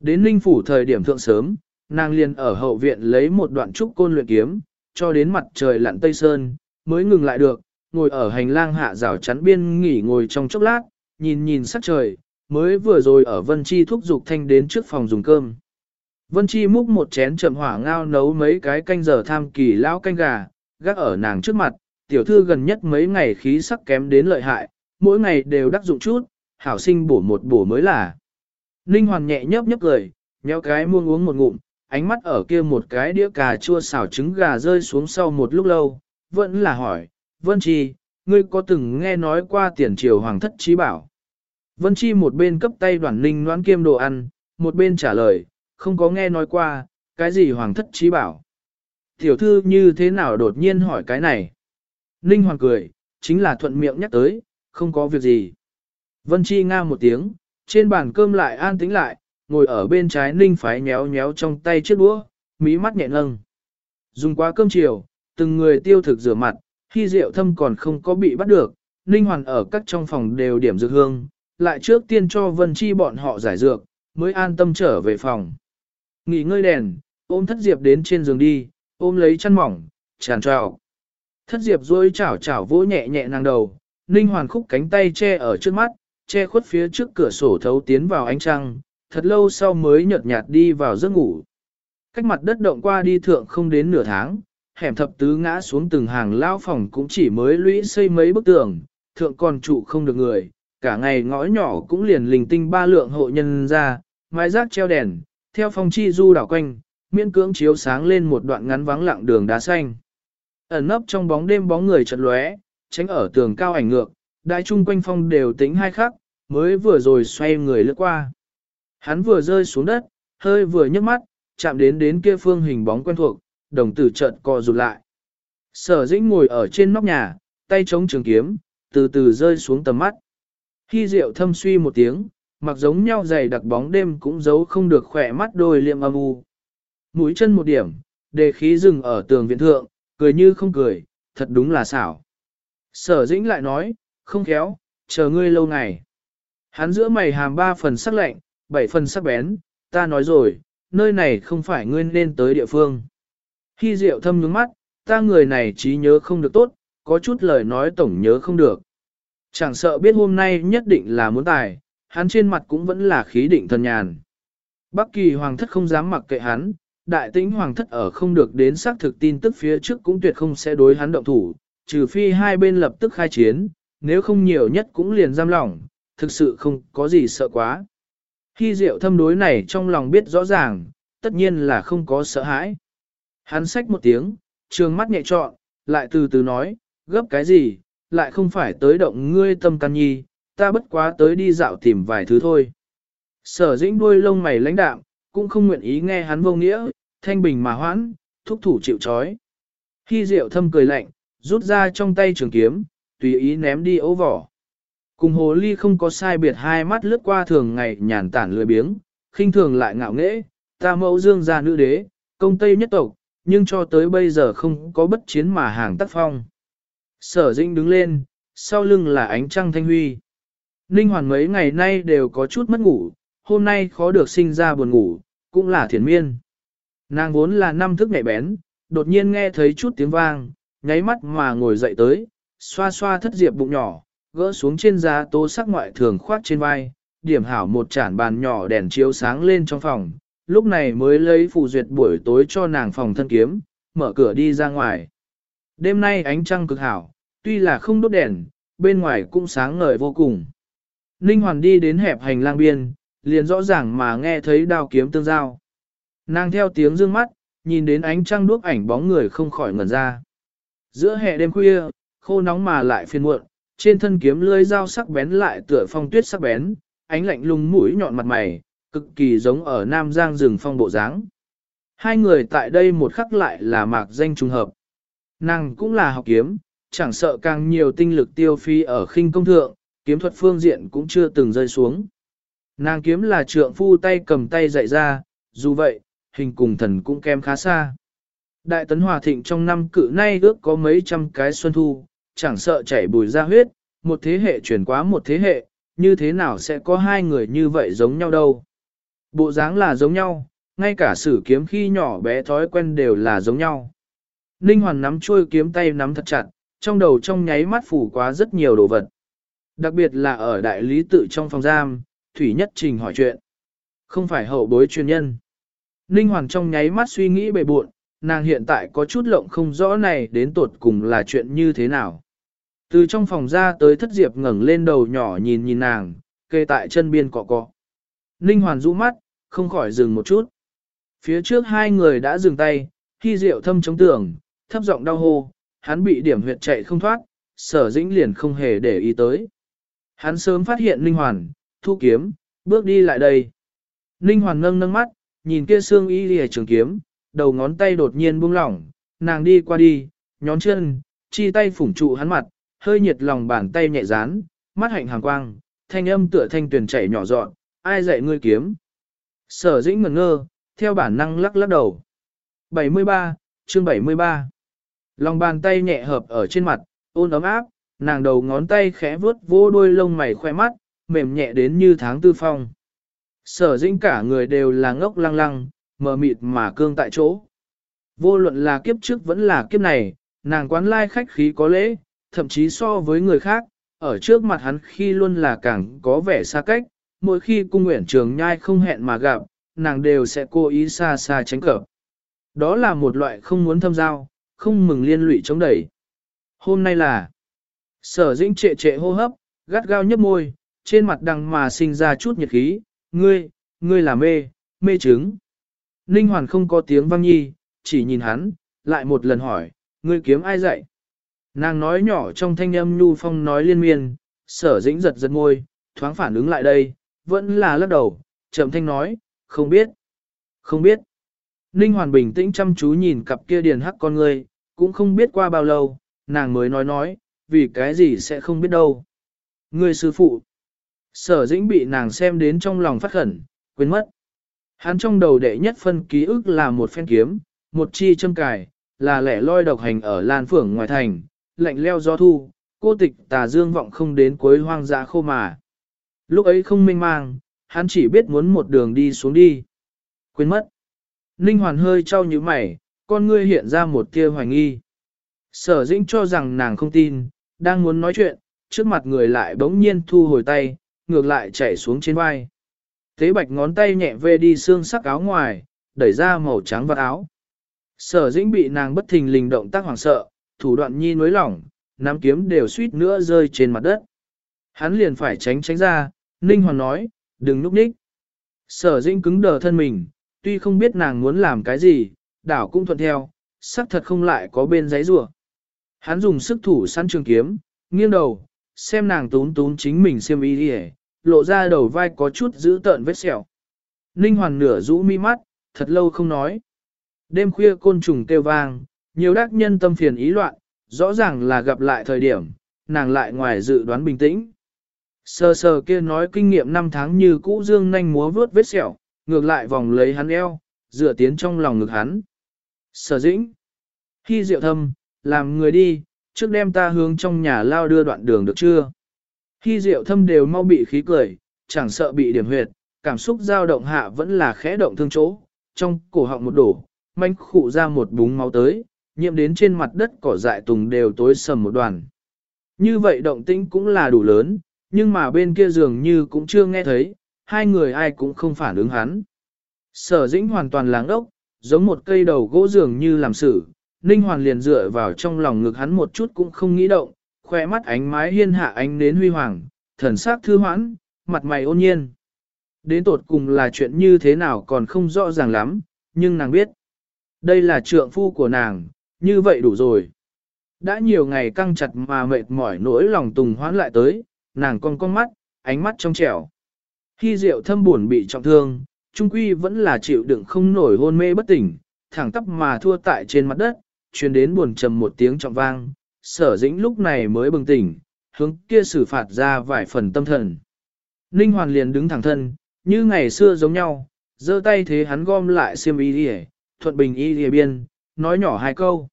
Đến Ninh Phủ thời điểm thượng sớm, nàng liền ở hậu viện lấy một đoạn trúc côn luyện kiếm, cho đến mặt trời lặn tây sơn, mới ngừng lại được, ngồi ở hành lang hạ rào chắn biên nghỉ ngồi trong chốc lát, nhìn nhìn sắc trời, mới vừa rồi ở Vân Chi thúc dục thanh đến trước phòng dùng cơm. Vân Chi múc một chén chậm hỏa ngao nấu mấy cái canh giờ tham kỳ lão canh gà, gác ở nàng trước mặt, tiểu thư gần nhất mấy ngày khí sắc kém đến lợi hại, mỗi ngày đều đắc dụng chút, hảo sinh bổ một bổ mới là. Ninh Hoàn nhẹ nhấp nhấp cười, nhéo cái muông uống một ngụm, ánh mắt ở kia một cái đĩa cà chua xào trứng gà rơi xuống sau một lúc lâu, vẫn là hỏi, Vân Chi, ngươi có từng nghe nói qua tiền triều hoàng thất trí bảo? Vân Chi một bên cấp tay đoàn ninh noãn kiêm đồ ăn, một bên trả lời, không có nghe nói qua, cái gì hoàng thất trí bảo? Tiểu thư như thế nào đột nhiên hỏi cái này? Ninh hoàng cười, chính là thuận miệng nhắc tới, không có việc gì. Vân Chi nga một tiếng, trên bàn cơm lại an tĩnh lại, ngồi ở bên trái ninh phái nhéo nhéo trong tay chiếc đũa, mí mắt nhẹ nâng. Dùng qua cơm chiều, từng người tiêu thực rửa mặt, khi rượu thâm còn không có bị bắt được, ninh hoàn ở các trong phòng đều điểm dược hương, lại trước tiên cho Vân Chi bọn họ giải dược, mới an tâm trở về phòng. Nghỉ ngơi đèn, ôm thất diệp đến trên giường đi, ôm lấy chăn mỏng, tràn trào. Thất diệp rôi chảo chảo vỗ nhẹ nhẹ nàng đầu, ninh hoàn khúc cánh tay che ở trước mắt, che khuất phía trước cửa sổ thấu tiến vào ánh trăng, thật lâu sau mới nhợt nhạt đi vào giấc ngủ. Cách mặt đất động qua đi thượng không đến nửa tháng, hẻm thập tứ ngã xuống từng hàng lao phòng cũng chỉ mới lũy xây mấy bức tường, thượng còn trụ không được người, cả ngày ngõ nhỏ cũng liền lình tinh ba lượng hộ nhân ra, mái rác treo đèn, theo phong chi du đảo quanh, miễn cưỡng chiếu sáng lên một đoạn ngắn vắng lặng đường đá xanh. Ẩn nấp trong bóng đêm bóng người chật lóe, tránh ở tường cao ảnh ngược, đại trung quanh phong đều tính hai khắc, mới vừa rồi xoay người lướt qua. Hắn vừa rơi xuống đất, hơi vừa nhấc mắt, chạm đến đến kia phương hình bóng quen thuộc, đồng tử chợt co rụt lại. Sở dĩnh ngồi ở trên nóc nhà, tay chống trường kiếm, từ từ rơi xuống tầm mắt. Khi rượu thâm suy một tiếng, mặc giống nhau dày đặc bóng đêm cũng giấu không được khỏe mắt đôi liệm âm u. Mũi chân một điểm, đề khí dừng ở tường viện thượng, cười như không cười, thật đúng là xảo. Sở dĩnh lại nói, không khéo, chờ ngươi lâu ngày. Hắn giữa mày hàm ba phần sắc lạnh, bảy phần sắc bén, ta nói rồi, nơi này không phải ngươi nên tới địa phương. Khi rượu thâm nhướng mắt, ta người này trí nhớ không được tốt, có chút lời nói tổng nhớ không được. Chẳng sợ biết hôm nay nhất định là muốn tài, hắn trên mặt cũng vẫn là khí định thần nhàn. Bắc kỳ hoàng thất không dám mặc kệ hắn, đại tĩnh hoàng thất ở không được đến xác thực tin tức phía trước cũng tuyệt không sẽ đối hắn động thủ, trừ phi hai bên lập tức khai chiến, nếu không nhiều nhất cũng liền giam lỏng, thực sự không có gì sợ quá. Khi diệu thâm đối này trong lòng biết rõ ràng, tất nhiên là không có sợ hãi. Hắn xách một tiếng, trường mắt nhẹ trọn, lại từ từ nói, gấp cái gì, lại không phải tới động ngươi tâm can nhi, ta bất quá tới đi dạo tìm vài thứ thôi. Sở dĩnh đuôi lông mày lãnh đạm, cũng không nguyện ý nghe hắn vô nghĩa, thanh bình mà hoãn, thúc thủ chịu chói. Khi diệu thâm cười lạnh, rút ra trong tay trường kiếm, tùy ý ném đi ấu vỏ. Cùng hồ ly không có sai biệt hai mắt lướt qua thường ngày nhàn tản lười biếng, khinh thường lại ngạo nghễ, ta mẫu dương gia nữ đế, công tây nhất tộc, nhưng cho tới bây giờ không có bất chiến mà hàng tác phong. Sở dĩnh đứng lên, sau lưng là ánh trăng thanh huy. Ninh hoàn mấy ngày nay đều có chút mất ngủ, hôm nay khó được sinh ra buồn ngủ, cũng là thiền miên. Nàng vốn là năm thức nhạy bén, đột nhiên nghe thấy chút tiếng vang, nháy mắt mà ngồi dậy tới, xoa xoa thất diệp bụng nhỏ, gỡ xuống trên giá tố sắc ngoại thường khoát trên vai, điểm hảo một chản bàn nhỏ đèn chiếu sáng lên trong phòng, lúc này mới lấy phụ duyệt buổi tối cho nàng phòng thân kiếm, mở cửa đi ra ngoài. Đêm nay ánh trăng cực hảo, tuy là không đốt đèn, bên ngoài cũng sáng ngời vô cùng. Ninh Hoàn đi đến hẹp hành lang biên, liền rõ ràng mà nghe thấy đao kiếm tương giao. Nàng theo tiếng dương mắt, nhìn đến ánh trăng đuốc ảnh bóng người không khỏi ngẩn ra. Giữa hè đêm khuya, khô nóng mà lại phiền muộn, trên thân kiếm lưỡi dao sắc bén lại tựa phong tuyết sắc bén, ánh lạnh lùng mũi nhọn mặt mày, cực kỳ giống ở Nam Giang rừng phong bộ dáng. Hai người tại đây một khắc lại là mạc danh trùng hợp. Nàng cũng là học kiếm, chẳng sợ càng nhiều tinh lực tiêu phi ở khinh công thượng, kiếm thuật phương diện cũng chưa từng rơi xuống. Nàng kiếm là trượng phu tay cầm tay dạy ra, dù vậy, hình cùng thần cũng kém khá xa. Đại tấn hòa thịnh trong năm cự nay ước có mấy trăm cái xuân thu, chẳng sợ chảy bùi ra huyết, một thế hệ chuyển quá một thế hệ, như thế nào sẽ có hai người như vậy giống nhau đâu. Bộ dáng là giống nhau, ngay cả sử kiếm khi nhỏ bé thói quen đều là giống nhau. Ninh Hoàn nắm chuôi kiếm tay nắm thật chặt, trong đầu trong nháy mắt phủ quá rất nhiều đồ vật. Đặc biệt là ở đại lý tự trong phòng giam, Thủy Nhất Trình hỏi chuyện. Không phải hậu bối chuyên nhân. Ninh Hoàn trong nháy mắt suy nghĩ bề buộn, nàng hiện tại có chút lộng không rõ này đến tột cùng là chuyện như thế nào. Từ trong phòng ra tới thất diệp ngẩng lên đầu nhỏ nhìn nhìn nàng, kê tại chân biên cọ cọ. Ninh Hoàn rũ mắt, không khỏi dừng một chút. Phía trước hai người đã dừng tay, khi rượu thâm chống tường, thấp giọng đau hô, hắn bị điểm huyệt chạy không thoát, sở dĩnh liền không hề để ý tới. Hắn sớm phát hiện Ninh Hoàn, thu kiếm, bước đi lại đây. Ninh Hoàn nâng nâng mắt, nhìn kia xương y lìa trường kiếm, đầu ngón tay đột nhiên buông lỏng, nàng đi qua đi, nhón chân, chi tay phủng trụ hắn mặt, hơi nhiệt lòng bàn tay nhẹ dán, mắt hạnh hàng quang, thanh âm tựa thanh tuyển chảy nhỏ dọn, ai dạy ngươi kiếm. Sở dĩnh ngẩn ngơ, theo bản năng lắc lắc đầu. 73, chương 73. Lòng bàn tay nhẹ hợp ở trên mặt, ôn ấm áp, nàng đầu ngón tay khẽ vuốt vô đuôi lông mày khoe mắt, mềm nhẹ đến như tháng tư phong. Sở dĩnh cả người đều là ngốc lăng lăng, mờ mịt mà cương tại chỗ. Vô luận là kiếp trước vẫn là kiếp này, nàng quán lai khách khí có lễ, thậm chí so với người khác, ở trước mặt hắn khi luôn là càng có vẻ xa cách, mỗi khi cung nguyện trường nhai không hẹn mà gặp, nàng đều sẽ cố ý xa xa tránh cờ. Đó là một loại không muốn thâm giao, không mừng liên lụy chống đẩy. Hôm nay là sở dĩnh trệ trệ hô hấp, gắt gao nhấp môi, trên mặt đằng mà sinh ra chút nhiệt khí, ngươi, ngươi là mê, mê trứng. Ninh Hoàn không có tiếng vang nhi, chỉ nhìn hắn, lại một lần hỏi, ngươi kiếm ai dạy? Nàng nói nhỏ trong thanh âm nhu phong nói liên miên, sở dĩnh giật giật môi, thoáng phản ứng lại đây, vẫn là lắc đầu, chậm thanh nói, không biết, không biết. Ninh Hoàn bình tĩnh chăm chú nhìn cặp kia điền hắc con người, cũng không biết qua bao lâu, nàng mới nói nói, vì cái gì sẽ không biết đâu. Ngươi sư phụ. Sở dĩnh bị nàng xem đến trong lòng phát khẩn, quên mất. Hắn trong đầu đệ nhất phân ký ức là một phen kiếm, một chi châm cài, là lẻ loi độc hành ở Lan Phưởng ngoài thành, lạnh leo gió thu, cô tịch tà dương vọng không đến cuối hoang dã khô mà. Lúc ấy không mênh mang, hắn chỉ biết muốn một đường đi xuống đi. Quên mất. Ninh Hoàn hơi trao như mày, con ngươi hiện ra một tia hoài nghi. Sở dĩnh cho rằng nàng không tin, đang muốn nói chuyện, trước mặt người lại bỗng nhiên thu hồi tay, ngược lại chảy xuống trên vai. Thế bạch ngón tay nhẹ về đi xương sắc áo ngoài, đẩy ra màu trắng vật áo. Sở dĩnh bị nàng bất thình lình động tác hoảng sợ, thủ đoạn nhi nối lỏng, nắm kiếm đều suýt nữa rơi trên mặt đất. Hắn liền phải tránh tránh ra, Ninh Hoàn nói, đừng núp ních. Sở dĩnh cứng đờ thân mình, tuy không biết nàng muốn làm cái gì, đảo cũng thuận theo, sắc thật không lại có bên giấy rùa. Hắn dùng sức thủ săn trường kiếm, nghiêng đầu, xem nàng tún tún chính mình xiêm y đi lộ ra đầu vai có chút giữ tợn vết sẹo. Ninh Hoàn nửa rũ mi mắt, thật lâu không nói. Đêm khuya côn trùng kêu vang, nhiều đắc nhân tâm phiền ý loạn, rõ ràng là gặp lại thời điểm, nàng lại ngoài dự đoán bình tĩnh. Sơ sơ kia nói kinh nghiệm năm tháng như cũ dương nhanh múa vướt vết sẹo, ngược lại vòng lấy hắn eo, dựa tiến trong lòng ngực hắn. Sở dĩnh. Khi rượu thâm, làm người đi, trước đem ta hướng trong nhà lao đưa đoạn đường được chưa? Khi rượu thâm đều mau bị khí cười, chẳng sợ bị điểm huyệt, cảm xúc dao động hạ vẫn là khẽ động thương chỗ, trong cổ họng một đổ, manh khụ ra một búng máu tới, nhiễm đến trên mặt đất cỏ dại tùng đều tối sầm một đoàn. Như vậy động tĩnh cũng là đủ lớn, nhưng mà bên kia dường như cũng chưa nghe thấy, hai người ai cũng không phản ứng hắn. Sở dĩnh hoàn toàn láng ốc, giống một cây đầu gỗ dường như làm sự, Ninh Hoàn liền dựa vào trong lòng ngực hắn một chút cũng không nghĩ động, khoe mắt ánh mái hiên hạ ánh đến huy hoàng, thần sắc thư hoãn, mặt mày ôn nhiên. Đến tột cùng là chuyện như thế nào còn không rõ ràng lắm, nhưng nàng biết. Đây là trượng phu của nàng, như vậy đủ rồi. Đã nhiều ngày căng chặt mà mệt mỏi nỗi lòng tùng hoán lại tới, nàng con con mắt, ánh mắt trong trẻo. Khi rượu thâm buồn bị trọng thương, Trung Quy vẫn là chịu đựng không nổi hôn mê bất tỉnh, thẳng tắp mà thua tại trên mặt đất, truyền đến buồn trầm một tiếng trọng vang, sở dĩnh lúc này mới bừng tỉnh, hướng kia xử phạt ra vài phần tâm thần. Ninh Hoàn liền đứng thẳng thân, như ngày xưa giống nhau, giơ tay thế hắn gom lại xiêm y đi thuận bình y đi biên, nói nhỏ hai câu.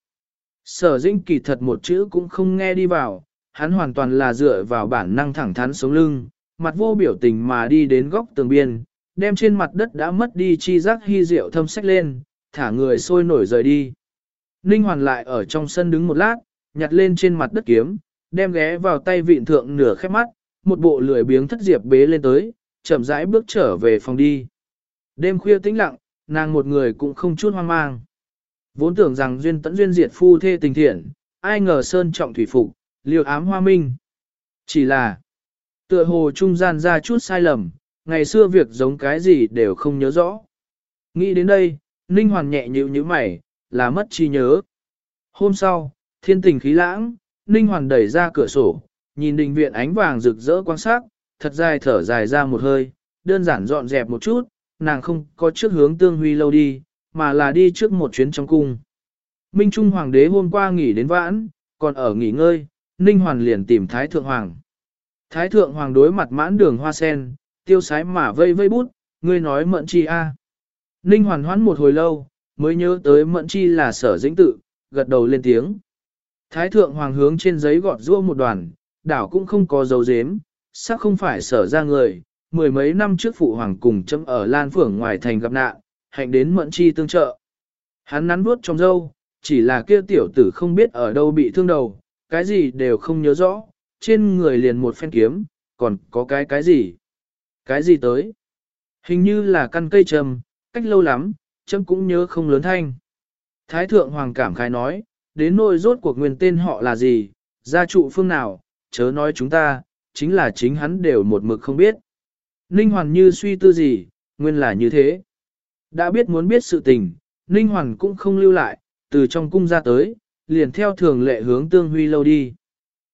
Sở dĩnh kỳ thật một chữ cũng không nghe đi vào, hắn hoàn toàn là dựa vào bản năng thẳng thắn sống lưng, mặt vô biểu tình mà đi đến góc tường biên, đem trên mặt đất đã mất đi chi giác hy rượu thâm sách lên, thả người sôi nổi rời đi. Ninh hoàn lại ở trong sân đứng một lát, nhặt lên trên mặt đất kiếm, đem ghé vào tay vịn thượng nửa khép mắt, một bộ lười biếng thất diệp bế lên tới, chậm rãi bước trở về phòng đi. Đêm khuya tĩnh lặng, nàng một người cũng không chút hoang mang. Vốn tưởng rằng duyên tẫn duyên diệt phu thê tình thiện, ai ngờ sơn trọng thủy phục, liều ám hoa minh. Chỉ là, tựa hồ trung gian ra chút sai lầm, ngày xưa việc giống cái gì đều không nhớ rõ. Nghĩ đến đây, Ninh Hoàn nhẹ nhịu như mày, là mất chi nhớ. Hôm sau, thiên tình khí lãng, Ninh Hoàn đẩy ra cửa sổ, nhìn đình viện ánh vàng rực rỡ quan sát, thật dài thở dài ra một hơi, đơn giản dọn dẹp một chút, nàng không có trước hướng tương huy lâu đi, mà là đi trước một chuyến trong cung. Minh Trung Hoàng đế hôm qua nghỉ đến vãn, còn ở nghỉ ngơi, Ninh Hoàn liền tìm Thái Thượng Hoàng. Thái Thượng Hoàng đối mặt mãn đường hoa sen, tiêu sái mà vây vây bút, ngươi nói mận chi a. Ninh Hoàn hoãn một hồi lâu, mới nhớ tới mận chi là sở dĩnh tự, gật đầu lên tiếng. Thái Thượng Hoàng hướng trên giấy gọt rua một đoàn, đảo cũng không có dấu dếm, sắc không phải sở ra người, mười mấy năm trước phụ hoàng cùng chấm ở Lan Phưởng ngoài thành gặp nạn, hạnh đến mẫn chi tương trợ. Hắn nắn bước trong dâu, chỉ là kia tiểu tử không biết ở đâu bị thương đầu, cái gì đều không nhớ rõ, trên người liền một phen kiếm, còn có cái cái gì? Cái gì tới? Hình như là căn cây trầm, cách lâu lắm, chấm cũng nhớ không lớn thanh. Thái thượng hoàng cảm khai nói, đến nỗi rốt cuộc nguyên tên họ là gì, gia trụ phương nào, chớ nói chúng ta, chính là chính hắn đều một mực không biết. Ninh Hoàn như suy tư gì, nguyên là như thế. Đã biết muốn biết sự tình, Ninh Hoàn cũng không lưu lại, từ trong cung ra tới, liền theo thường lệ hướng Tương Huy lâu đi.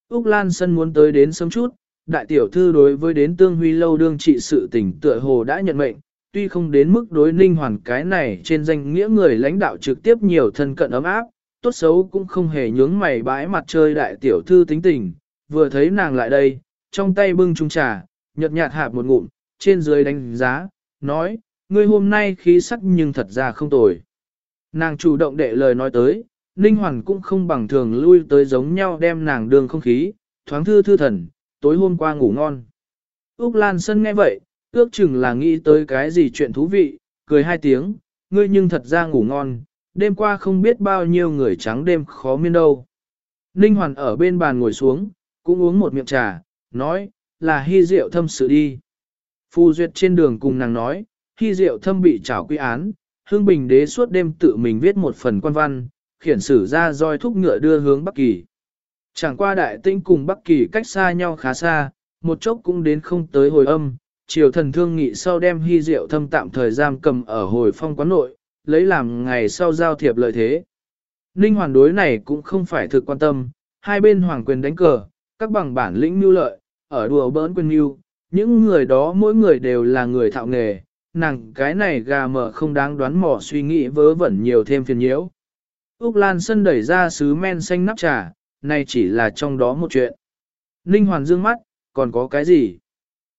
Úc Lan Sân muốn tới đến sớm chút, đại tiểu thư đối với đến Tương Huy lâu đương trị sự tình tựa hồ đã nhận mệnh, tuy không đến mức đối Ninh Hoàn cái này trên danh nghĩa người lãnh đạo trực tiếp nhiều thân cận ấm áp, tốt xấu cũng không hề nhướng mày bãi mặt chơi đại tiểu thư tính tình, vừa thấy nàng lại đây, trong tay bưng chung trà, nhợt nhạt hạp một ngụm, trên dưới đánh giá, nói, ngươi hôm nay khí sắc nhưng thật ra không tồi. Nàng chủ động đệ lời nói tới, Ninh Hoàn cũng không bằng thường lui tới giống nhau đem nàng đường không khí, thoáng thư thư thần, tối hôm qua ngủ ngon. Úc Lan Sân nghe vậy, ước chừng là nghĩ tới cái gì chuyện thú vị, cười hai tiếng, ngươi nhưng thật ra ngủ ngon, đêm qua không biết bao nhiêu người trắng đêm khó miên đâu. Ninh Hoàn ở bên bàn ngồi xuống, cũng uống một miệng trà, nói, là hy rượu thâm sự đi. Phu Duyệt trên đường cùng nàng nói, khi Diệu thâm bị trảo quy án, Hương Bình đế suốt đêm tự mình viết một phần quan văn, khiển sử ra roi thúc ngựa đưa hướng Bắc Kỳ. Chẳng qua đại tinh cùng Bắc Kỳ cách xa nhau khá xa, một chốc cũng đến không tới hồi âm, triều thần thương nghị sau đem hy diệu thâm tạm thời giam cầm ở hồi phong quán nội, lấy làm ngày sau giao thiệp lợi thế. Ninh hoàn đối này cũng không phải thực quan tâm, hai bên hoàng quyền đánh cờ, các bằng bản lĩnh mưu lợi, ở đùa bỡn quyền mưu, những người đó mỗi người đều là người thạo nghề, nàng cái này gà mở không đáng đoán mò suy nghĩ vớ vẩn nhiều thêm phiền nhiễu. Úc Lan Sân đẩy ra sứ men xanh nắp trà, này chỉ là trong đó một chuyện. Ninh Hoàn dương mắt, còn có cái gì?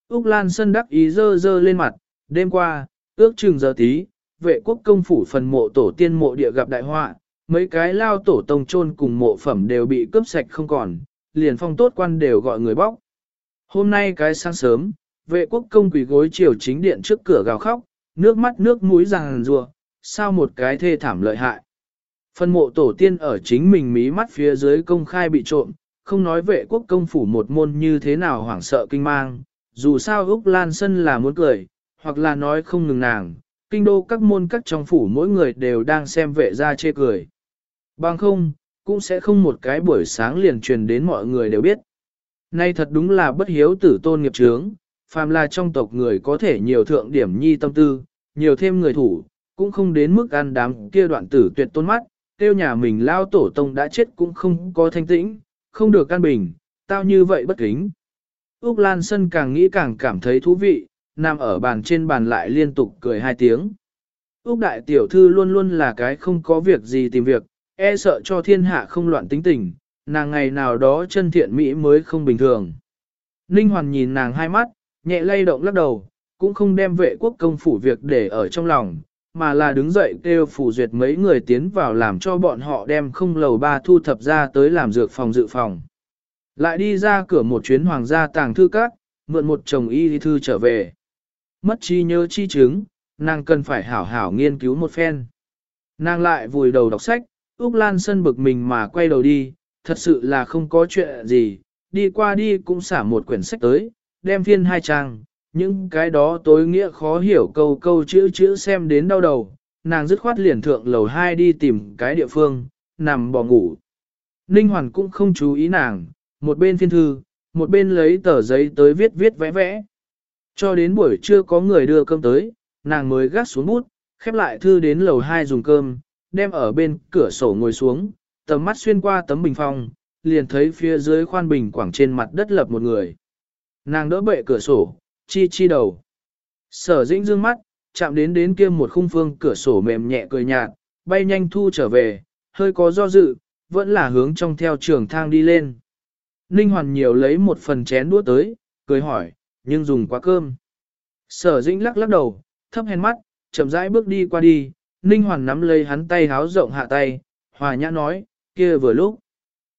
Úc Lan Sân đắc ý dơ dơ lên mặt, đêm qua, ước chừng giờ tí, vệ quốc công phủ phần mộ tổ tiên mộ địa gặp đại họa, mấy cái lao tổ tông chôn cùng mộ phẩm đều bị cướp sạch không còn, liền phong tốt quan đều gọi người bóc. Hôm nay cái sáng sớm, vệ quốc công quỷ gối chiều chính điện trước cửa gào khóc, nước mắt nước mũi ràng rùa, sao một cái thê thảm lợi hại. Phân mộ tổ tiên ở chính mình mí mắt phía dưới công khai bị trộm, không nói vệ quốc công phủ một môn như thế nào hoảng sợ kinh mang, dù sao Úc Lan Sân là muốn cười, hoặc là nói không ngừng nàng, kinh đô các môn các trong phủ mỗi người đều đang xem vệ ra chê cười. Bằng không, cũng sẽ không một cái buổi sáng liền truyền đến mọi người đều biết. Nay thật đúng là bất hiếu tử tôn nghiệp trướng, phàm là trong tộc người có thể nhiều thượng điểm nhi tâm tư, nhiều thêm người thủ, cũng không đến mức ăn đám kia đoạn tử tuyệt tôn mắt, tiêu nhà mình lao tổ tông đã chết cũng không có thanh tĩnh, không được căn bình, tao như vậy bất kính. Úc Lan Sân càng nghĩ càng cảm thấy thú vị, nằm ở bàn trên bàn lại liên tục cười hai tiếng. Úc Đại Tiểu Thư luôn luôn là cái không có việc gì tìm việc, e sợ cho thiên hạ không loạn tính tình, nàng ngày nào đó chân thiện mỹ mới không bình thường. Ninh Hoàn nhìn nàng hai mắt, nhẹ lay động lắc đầu, cũng không đem vệ quốc công phủ việc để ở trong lòng, mà là đứng dậy kêu phủ duyệt mấy người tiến vào làm cho bọn họ đem không lầu ba thu thập ra tới làm dược phòng dự phòng. Lại đi ra cửa một chuyến hoàng gia tàng thư các, mượn một chồng y thư trở về. Mất chi nhớ chi chứng, nàng cần phải hảo hảo nghiên cứu một phen. Nàng lại vùi đầu đọc sách, Úc Lan Sân bực mình mà quay đầu đi, thật sự là không có chuyện gì, đi qua đi cũng xả một quyển sách tới, đem phiên hai trang, những cái đó tối nghĩa khó hiểu câu câu chữ chữ xem đến đau đầu, nàng dứt khoát liền thượng lầu hai đi tìm cái địa phương, nằm bỏ ngủ. Ninh Hoàn cũng không chú ý nàng, một bên phiên thư, một bên lấy tờ giấy tới viết viết vẽ vẽ. Cho đến buổi trưa có người đưa cơm tới, nàng mới gác xuống bút, khép lại thư đến lầu hai dùng cơm, đem ở bên cửa sổ ngồi xuống, tầm mắt xuyên qua tấm bình phong, liền thấy phía dưới khoan bình quảng trên mặt đất lập một người. Nàng đỡ bệ cửa sổ, chi chi đầu. Sở dĩnh dương mắt, chạm đến đến kia một khung phương cửa sổ mềm nhẹ cười nhạt, bay nhanh thu trở về, hơi có do dự, vẫn là hướng trong theo trường thang đi lên. Ninh Hoàn nhiều lấy một phần chén đũa tới, cười hỏi, nhưng dùng quá cơm. Sở dĩnh lắc lắc đầu, thấp hèn mắt, chậm rãi bước đi qua đi, Ninh Hoàn nắm lấy hắn tay háo rộng hạ tay, hòa nhã nói, kia vừa lúc.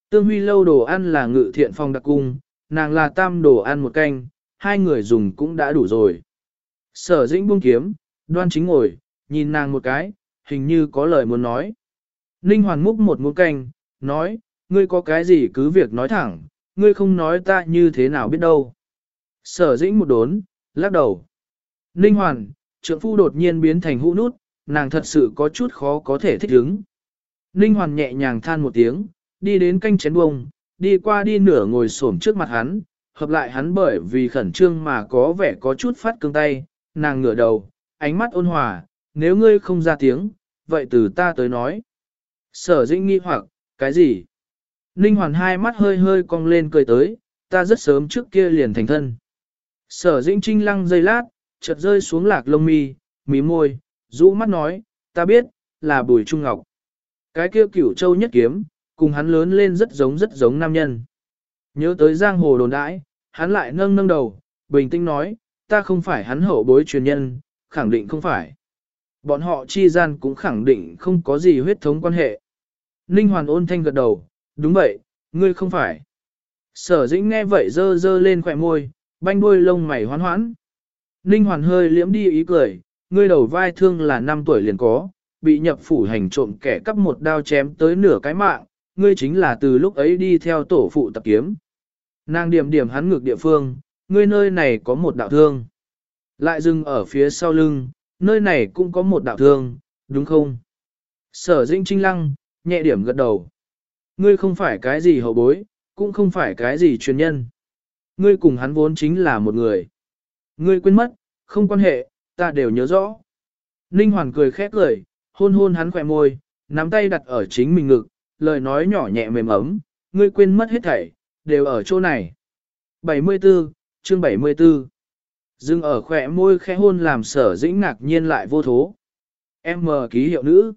Tương huy lâu đồ ăn là ngự thiện phòng đặc cung, nàng là tam đồ ăn một canh, hai người dùng cũng đã đủ rồi. Sở dĩnh buông kiếm, đoan chính ngồi, nhìn nàng một cái, hình như có lời muốn nói. Ninh Hoàn múc một muỗng canh, nói, ngươi có cái gì cứ việc nói thẳng, ngươi không nói ta như thế nào biết đâu. Sở dĩnh một đốn, lắc đầu. Ninh Hoàn, trượng phu đột nhiên biến thành hũ nút, nàng thật sự có chút khó có thể thích ứng. Ninh Hoàn nhẹ nhàng than một tiếng, đi đến canh chén bông, đi qua đi nửa ngồi xổm trước mặt hắn, hợp lại hắn bởi vì khẩn trương mà có vẻ có chút phát cương tay, nàng ngửa đầu, ánh mắt ôn hòa, nếu ngươi không ra tiếng, vậy từ ta tới nói. Sở dĩnh nghi hoặc, cái gì? Ninh hoàn hai mắt hơi hơi cong lên cười tới, ta rất sớm trước kia liền thành thân. Sở dĩnh trinh lăng dây lát, chợt rơi xuống lạc lông mi, mí môi, rũ mắt nói, ta biết, là bùi trung ngọc. Cái kia cửu châu nhất kiếm, cùng hắn lớn lên rất giống rất giống nam nhân. Nhớ tới giang hồ đồn đãi, hắn lại nâng nâng đầu, bình tĩnh nói, ta không phải hắn hậu bối truyền nhân, khẳng định không phải. Bọn họ chi gian cũng khẳng định không có gì huyết thống quan hệ. Ninh Hoàn ôn thanh gật đầu, đúng vậy, ngươi không phải. Sở dĩnh nghe vậy dơ dơ lên khỏe môi, banh đuôi lông mày hoán hoãn. Ninh Hoàn hơi liễm đi ý cười, ngươi đầu vai thương là 5 tuổi liền có, bị nhập phủ hành trộm kẻ cắp một đao chém tới nửa cái mạng, ngươi chính là từ lúc ấy đi theo tổ phụ tập kiếm. Nàng điểm điểm hắn ngược địa phương, ngươi nơi này có một đạo thương. Lại dừng ở phía sau lưng, nơi này cũng có một đạo thương, đúng không? Sở dĩnh trinh lăng, nhẹ điểm gật đầu. Ngươi không phải cái gì hậu bối, cũng không phải cái gì truyền nhân. Ngươi cùng hắn vốn chính là một người. Ngươi quên mất, không quan hệ, ta đều nhớ rõ. Ninh Hoàn cười khét lời, hôn hôn hắn khỏe môi, nắm tay đặt ở chính mình ngực, lời nói nhỏ nhẹ mềm ấm, ngươi quên mất hết thảy, đều ở chỗ này. 74, chương 74 Dưng ở khỏe môi khẽ hôn làm sở dĩnh ngạc nhiên lại vô thố. Em mờ ký hiệu nữ.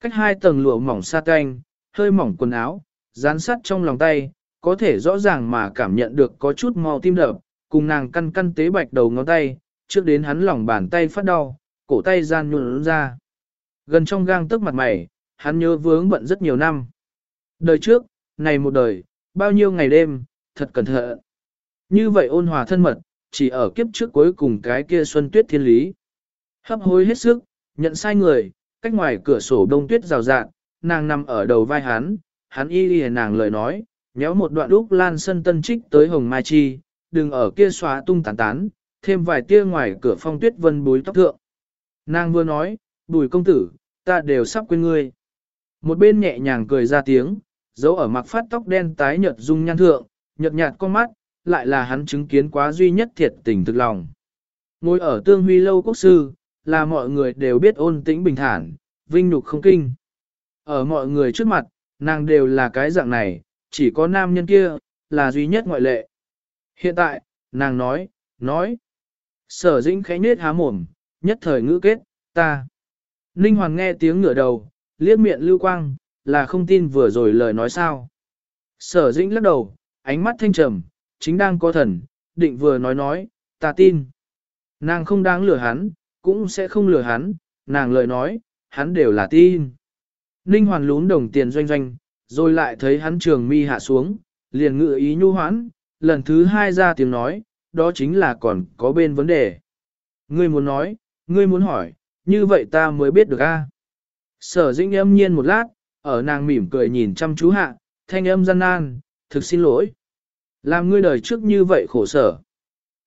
Cách hai tầng lụa mỏng sa tanh, hơi mỏng quần áo, dán sắt trong lòng tay, có thể rõ ràng mà cảm nhận được có chút mau tim đập, cùng nàng căn căn tế bạch đầu ngón tay, trước đến hắn lòng bàn tay phát đau, cổ tay gian nhuận ra. Gần trong gang tức mặt mày, hắn nhớ vướng bận rất nhiều năm. Đời trước, này một đời, bao nhiêu ngày đêm, thật cẩn thận. Như vậy ôn hòa thân mật, chỉ ở kiếp trước cuối cùng cái kia xuân tuyết thiên lý. Hấp hối hết sức, nhận sai người, cách ngoài cửa sổ đông tuyết rào rạng, nàng nằm ở đầu vai hắn, hắn y y nàng lời nói, nhéo một đoạn lúc lan sân tân trích tới hồng mai chi, đừng ở kia xóa tung tán tán, thêm vài tia ngoài cửa phong tuyết vân búi tóc thượng. Nàng vừa nói, bùi công tử, ta đều sắp quên ngươi. Một bên nhẹ nhàng cười ra tiếng, dấu ở mặt phát tóc đen tái nhợt dung nhan thượng, nhợt nhạt con mắt, lại là hắn chứng kiến quá duy nhất thiệt tình thực lòng. Ngồi ở tương huy lâu quốc sư, là mọi người đều biết ôn tĩnh bình thản, vinh nhục không kinh. Ở mọi người trước mặt, nàng đều là cái dạng này, chỉ có nam nhân kia, là duy nhất ngoại lệ. Hiện tại, nàng nói, nói. Sở dĩnh khẽ nết há mồm, nhất thời ngữ kết, ta. Ninh Hoàng nghe tiếng ngửa đầu, liếc miệng lưu quang, là không tin vừa rồi lời nói sao. Sở dĩnh lắc đầu, ánh mắt thanh trầm, chính đang có thần, định vừa nói nói, ta tin. Nàng không đáng lừa hắn, cũng sẽ không lừa hắn, nàng lời nói, hắn đều là tin. Ninh Hoàn lún đồng tiền doanh doanh, rồi lại thấy hắn trường mi hạ xuống, liền ngự ý nhu hoãn, lần thứ hai ra tiếng nói, đó chính là còn có bên vấn đề. Ngươi muốn nói, ngươi muốn hỏi, như vậy ta mới biết được a. Sở dĩnh âm nhiên một lát, ở nàng mỉm cười nhìn chăm chú hạ, thanh âm gian nan, thực xin lỗi. Làm ngươi đời trước như vậy khổ sở.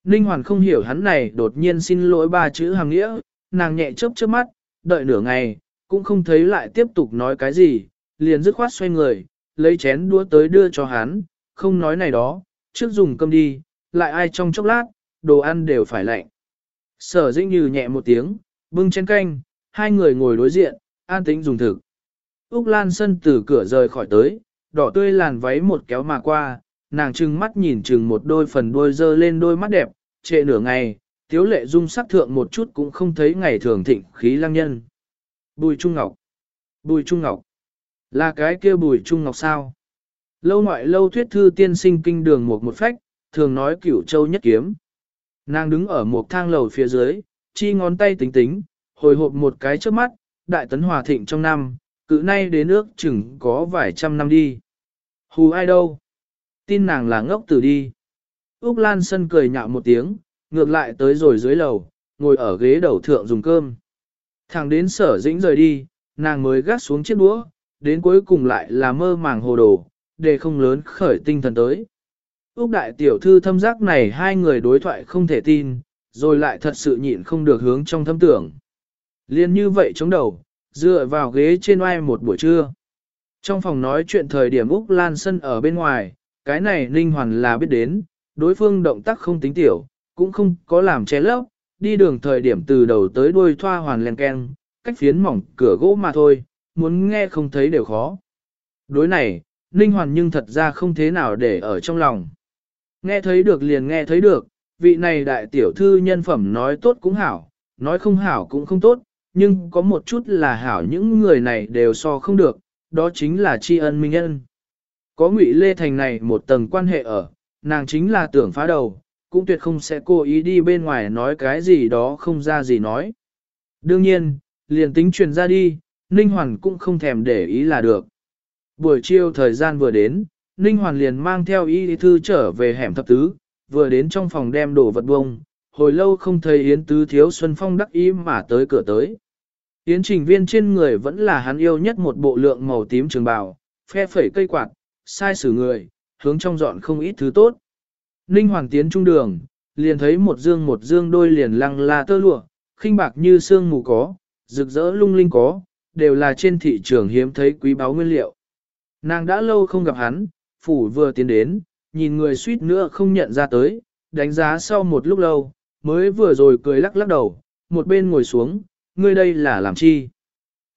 Ninh Hoàn không hiểu hắn này đột nhiên xin lỗi ba chữ hàng nghĩa, nàng nhẹ chớp chớp mắt, đợi nửa ngày, cũng không thấy lại tiếp tục nói cái gì, liền dứt khoát xoay người, lấy chén đũa tới đưa cho hắn, không nói này đó, trước dùng cơm đi, lại ai trong chốc lát, đồ ăn đều phải lạnh. Sở dĩnh như nhẹ một tiếng, bưng chén canh, hai người ngồi đối diện, an tĩnh dùng thực. Úc Lan Sân từ cửa rời khỏi tới, đỏ tươi làn váy một kéo mà qua, nàng trừng mắt nhìn chừng một đôi phần đôi dơ lên đôi mắt đẹp, trệ nửa ngày, tiếu lệ dung sắc thượng một chút cũng không thấy ngày thường thịnh khí lăng nhân. Bùi Trung Ngọc Bùi Trung Ngọc Là cái kia bùi Trung Ngọc sao? Lâu ngoại lâu thuyết thư tiên sinh kinh đường một một phách, thường nói cửu châu nhất kiếm. Nàng đứng ở một thang lầu phía dưới, chi ngón tay tính tính, hồi hộp một cái trước mắt, đại tấn hòa thịnh trong năm, cự nay đến nước chừng có vài trăm năm đi. Hù ai đâu? Tin nàng là ngốc tử đi. Úc Lan Sân cười nhạo một tiếng, ngược lại tới rồi dưới lầu, ngồi ở ghế đầu thượng dùng cơm. Thằng đến sở dĩnh rời đi, nàng mới gác xuống chiếc đũa, đến cuối cùng lại là mơ màng hồ đồ, để không lớn khởi tinh thần tới. Úc đại tiểu thư thâm giác này hai người đối thoại không thể tin, rồi lại thật sự nhịn không được hướng trong thâm tưởng. Liên như vậy chống đầu, dựa vào ghế trên oai một buổi trưa. Trong phòng nói chuyện thời điểm Úc Lan Sân ở bên ngoài, cái này Ninh Hoàn là biết đến, đối phương động tác không tính tiểu, cũng không có làm che lấp, đi đường thời điểm từ đầu tới đuôi thoa hoàn len ken, cách phiến mỏng cửa gỗ mà thôi, muốn nghe không thấy đều khó. Đối này, Ninh Hoàn nhưng thật ra không thế nào để ở trong lòng. Nghe thấy được liền nghe thấy được, vị này đại tiểu thư nhân phẩm nói tốt cũng hảo, nói không hảo cũng không tốt, nhưng có một chút là hảo những người này đều so không được, đó chính là tri ân minh ân. Có ngụy Lê Thành này một tầng quan hệ ở, nàng chính là tưởng phá đầu, cũng tuyệt không sẽ cố ý đi bên ngoài nói cái gì đó không ra gì nói. Đương nhiên, liền tính truyền ra đi, Ninh Hoàn cũng không thèm để ý là được. Buổi chiều thời gian vừa đến, Ninh Hoàn liền mang theo y thư trở về hẻm thập tứ, vừa đến trong phòng đem đồ vật bông, hồi lâu không thấy Yến Tứ Thiếu Xuân Phong đắc ý mà tới cửa tới. Yến trình viên trên người vẫn là hắn yêu nhất một bộ lượng màu tím trường bào, phe phẩy cây quạt, sai xử người, hướng trong dọn không ít thứ tốt. Ninh Hoàng tiến trung đường, liền thấy một dương một dương đôi liền lăng la tơ lụa, khinh bạc như sương mù có, rực rỡ lung linh có, đều là trên thị trường hiếm thấy quý báu nguyên liệu. Nàng đã lâu không gặp hắn, phủ vừa tiến đến, nhìn người suýt nữa không nhận ra tới, đánh giá sau một lúc lâu, mới vừa rồi cười lắc lắc đầu, một bên ngồi xuống, ngươi đây là làm chi?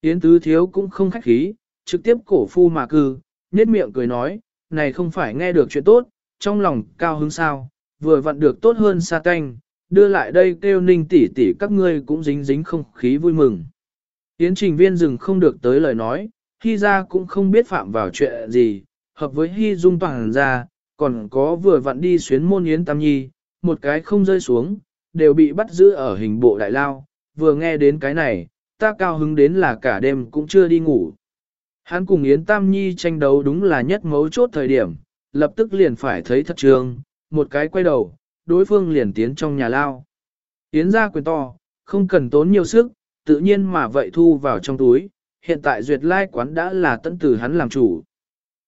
Yến tứ thiếu cũng không khách khí, trực tiếp cổ phu mà cư, nhếch miệng cười nói, này không phải nghe được chuyện tốt, trong lòng cao hứng sao, vừa vặn được tốt hơn sa canh, đưa lại đây kêu ninh tỷ tỷ các ngươi cũng dính dính không khí vui mừng. Yến trình viên dừng không được tới lời nói, Hy ra cũng không biết phạm vào chuyện gì, hợp với Hy dung toàn ra, còn có vừa vặn đi xuyến môn Yến Tam Nhi, một cái không rơi xuống, đều bị bắt giữ ở hình bộ đại lao, vừa nghe đến cái này, ta cao hứng đến là cả đêm cũng chưa đi ngủ. Hắn cùng Yến Tam Nhi tranh đấu đúng là nhất mấu chốt thời điểm, lập tức liền phải thấy thật trường, một cái quay đầu, đối phương liền tiến trong nhà lao. Yến ra quyền to, không cần tốn nhiều sức, tự nhiên mà vậy thu vào trong túi, hiện tại duyệt lai quán đã là tận tử hắn làm chủ.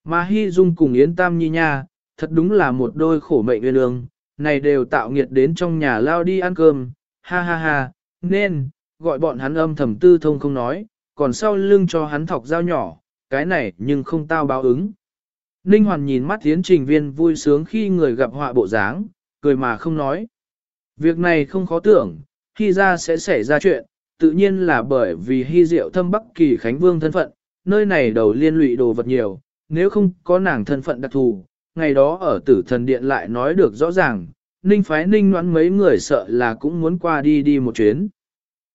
Mà Hy Dung cùng Yến Tam Nhi nha, thật đúng là một đôi khổ mệnh nguyên lương, này đều tạo nghiệt đến trong nhà lao đi ăn cơm, ha ha ha, nên, gọi bọn hắn âm thầm tư thông không nói, còn sau lưng cho hắn thọc dao nhỏ, cái này nhưng không tao báo ứng. Ninh Hoàn nhìn mắt tiến trình viên vui sướng khi người gặp họa bộ dáng, cười mà không nói. Việc này không khó tưởng, khi ra sẽ xảy ra chuyện, tự nhiên là bởi vì hy diệu thâm Bắc Kỳ Khánh Vương thân phận, nơi này đầu liên lụy đồ vật nhiều, nếu không có nàng thân phận đặc thù, ngày đó ở tử thần điện lại nói được rõ ràng, ninh phái ninh noãn mấy người sợ là cũng muốn qua đi đi một chuyến.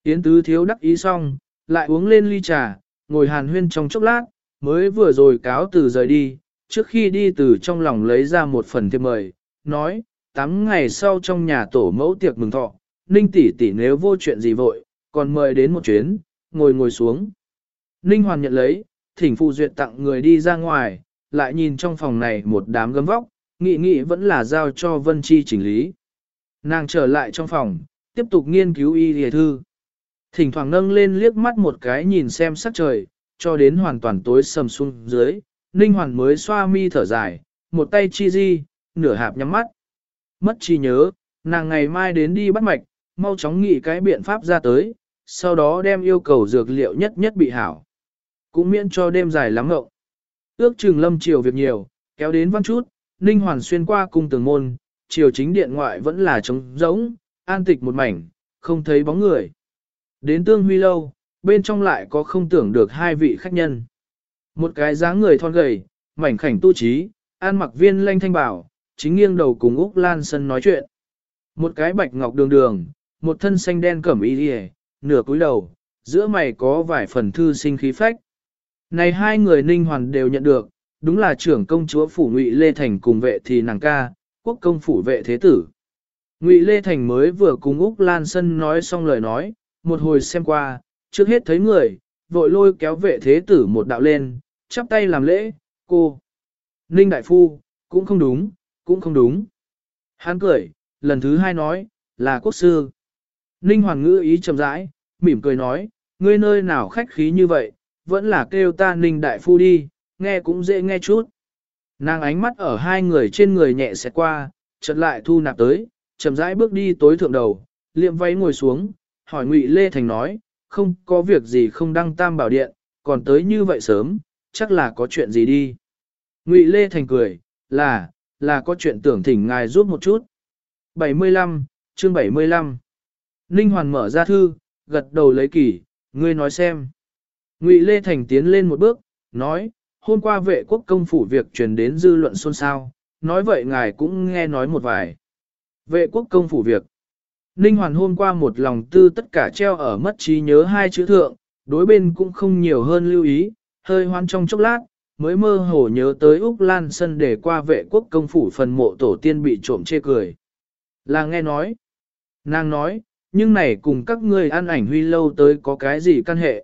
Yến tứ thiếu đắc ý xong, lại uống lên ly trà, ngồi hàn huyên trong chốc lát, mới vừa rồi cáo từ rời đi, trước khi đi từ trong lòng lấy ra một phần thiệp mời, nói, tám ngày sau trong nhà tổ mẫu tiệc mừng thọ, ninh tỷ tỷ nếu vô chuyện gì vội, còn mời đến một chuyến, ngồi ngồi xuống. Ninh hoàn nhận lấy, thỉnh phụ duyệt tặng người đi ra ngoài, lại nhìn trong phòng này một đám gấm vóc, nghị nghị vẫn là giao cho Vân Chi chỉnh lý. Nàng trở lại trong phòng, tiếp tục nghiên cứu y lìa thư. Thỉnh thoảng nâng lên liếc mắt một cái nhìn xem sắc trời, cho đến hoàn toàn tối sầm xuống dưới, Ninh Hoàn mới xoa mi thở dài, một tay chi di, nửa hạp nhắm mắt. Mất chi nhớ, nàng ngày mai đến đi bắt mạch, mau chóng nghĩ cái biện pháp ra tới, sau đó đem yêu cầu dược liệu nhất nhất bị hảo. Cũng miễn cho đêm dài lắm ngậu. Ước chừng lâm chiều việc nhiều, kéo đến văn chút, Ninh Hoàn xuyên qua cung tường môn, chiều chính điện ngoại vẫn là trống rỗng, an tịch một mảnh, không thấy bóng người. Đến tương huy lâu, bên trong lại có không tưởng được hai vị khách nhân. Một cái dáng người thon gầy, mảnh khảnh tu trí, an mặc viên lanh thanh bảo, chính nghiêng đầu cùng Úc Lan Sân nói chuyện. Một cái bạch ngọc đường đường, một thân xanh đen cẩm y đi nửa cúi đầu, giữa mày có vài phần thư sinh khí phách. Này hai người ninh hoàn đều nhận được, đúng là trưởng công chúa phủ ngụy Lê Thành cùng vệ thì nàng ca, quốc công phủ vệ thế tử. Ngụy Lê Thành mới vừa cùng Úc Lan Sân nói xong lời nói, một hồi xem qua, trước hết thấy người, vội lôi kéo vệ thế tử một đạo lên, chắp tay làm lễ, cô. Ninh Đại Phu, cũng không đúng, cũng không đúng. Hắn cười, lần thứ hai nói, là quốc sư. Ninh Hoàng ngữ ý chậm rãi, mỉm cười nói, ngươi nơi nào khách khí như vậy, vẫn là kêu ta Ninh Đại Phu đi, nghe cũng dễ nghe chút. Nàng ánh mắt ở hai người trên người nhẹ xẹt qua, chợt lại thu nạp tới, chậm rãi bước đi tối thượng đầu, liệm váy ngồi xuống, hỏi Ngụy Lê Thành nói, không có việc gì không đăng tam bảo điện, còn tới như vậy sớm, chắc là có chuyện gì đi. Ngụy Lê Thành cười, là, là có chuyện tưởng thỉnh ngài giúp một chút. 75, chương 75 Ninh Hoàn mở ra thư, gật đầu lấy kỷ, ngươi nói xem. Ngụy Lê Thành tiến lên một bước, nói, hôm qua vệ quốc công phủ việc truyền đến dư luận xôn xao, nói vậy ngài cũng nghe nói một vài. Vệ quốc công phủ việc. Ninh Hoàn hôm qua một lòng tư tất cả treo ở mất trí nhớ hai chữ thượng, đối bên cũng không nhiều hơn lưu ý, hơi hoan trong chốc lát, mới mơ hồ nhớ tới Úc Lan Sân để qua vệ quốc công phủ phần mộ tổ tiên bị trộm chê cười. Là nghe nói. Nàng nói, nhưng này cùng các ngươi ăn ảnh huy lâu tới có cái gì căn hệ.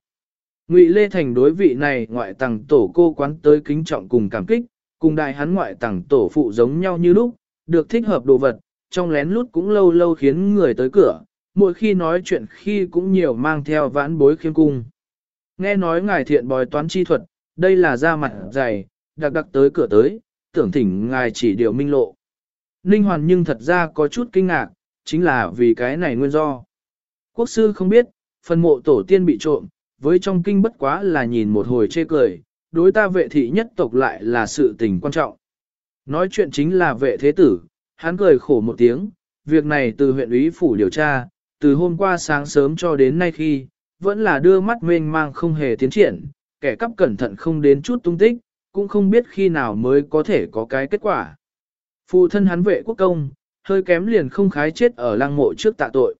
Ngụy Lê Thành đối vị này ngoại tàng tổ cô quán tới kính trọng cùng cảm kích, cùng đại hắn ngoại tàng tổ phụ giống nhau như lúc, được thích hợp đồ vật, trong lén lút cũng lâu lâu khiến người tới cửa, mỗi khi nói chuyện khi cũng nhiều mang theo vãn bối khiêm cung. Nghe nói ngài thiện bòi toán chi thuật, đây là da mặt dày, đặc đặc tới cửa tới, tưởng thỉnh ngài chỉ điều minh lộ. Ninh Hoàn nhưng thật ra có chút kinh ngạc, chính là vì cái này nguyên do. Quốc sư không biết, phần mộ tổ tiên bị trộm, với trong kinh bất quá là nhìn một hồi chê cười, đối ta vệ thị nhất tộc lại là sự tình quan trọng. Nói chuyện chính là vệ thế tử, hắn cười khổ một tiếng, việc này từ huyện ủy phủ điều tra, từ hôm qua sáng sớm cho đến nay khi, vẫn là đưa mắt mênh mang không hề tiến triển, kẻ cắp cẩn thận không đến chút tung tích, cũng không biết khi nào mới có thể có cái kết quả. Phụ thân hắn vệ quốc công, hơi kém liền không khái chết ở lăng mộ trước tạ tội.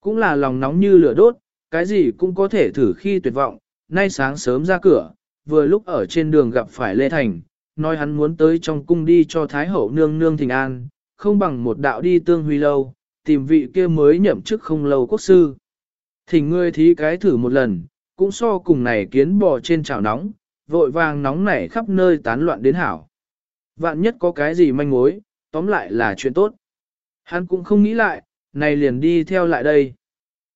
Cũng là lòng nóng như lửa đốt, cái gì cũng có thể thử khi tuyệt vọng, nay sáng sớm ra cửa, vừa lúc ở trên đường gặp phải Lê Thành, nói hắn muốn tới trong cung đi cho Thái Hậu nương nương thỉnh an, không bằng một đạo đi tương huy lâu, tìm vị kia mới nhậm chức không lâu quốc sư. Thỉnh ngươi thí cái thử một lần, cũng so cùng này kiến bò trên chảo nóng, vội vàng nóng nảy khắp nơi tán loạn đến hảo. Vạn nhất có cái gì manh mối, tóm lại là chuyện tốt. Hắn cũng không nghĩ lại, này liền đi theo lại đây.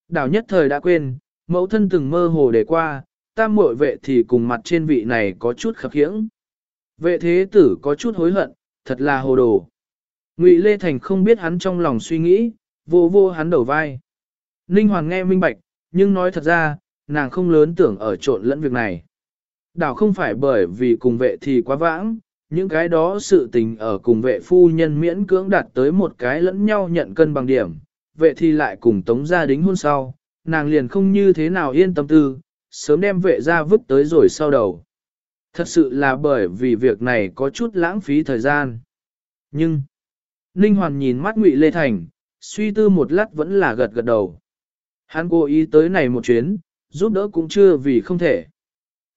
Đảo nhất thời đã quên, mẫu thân từng mơ hồ để qua, tam muội vệ thì cùng mặt trên vị này có chút khập khiễng. Vệ thế tử có chút hối hận, thật là hồ đồ. Ngụy Lê Thành không biết hắn trong lòng suy nghĩ, vô vô hắn đầu vai. Ninh Hoàng nghe minh bạch, nhưng nói thật ra, nàng không lớn tưởng ở trộn lẫn việc này. Đảo không phải bởi vì cùng vệ thì quá vãng, những cái đó sự tình ở cùng vệ phu nhân miễn cưỡng đạt tới một cái lẫn nhau nhận cân bằng điểm, vệ thì lại cùng tống gia đính hôn sau, nàng liền không như thế nào yên tâm tư, sớm đem vệ ra vứt tới rồi sau đầu. Thật sự là bởi vì việc này có chút lãng phí thời gian. Nhưng, Ninh Hoàn nhìn mắt Ngụy Lê Thành, suy tư một lát vẫn là gật gật đầu. Hắn cố ý tới này một chuyến, giúp đỡ cũng chưa vì không thể.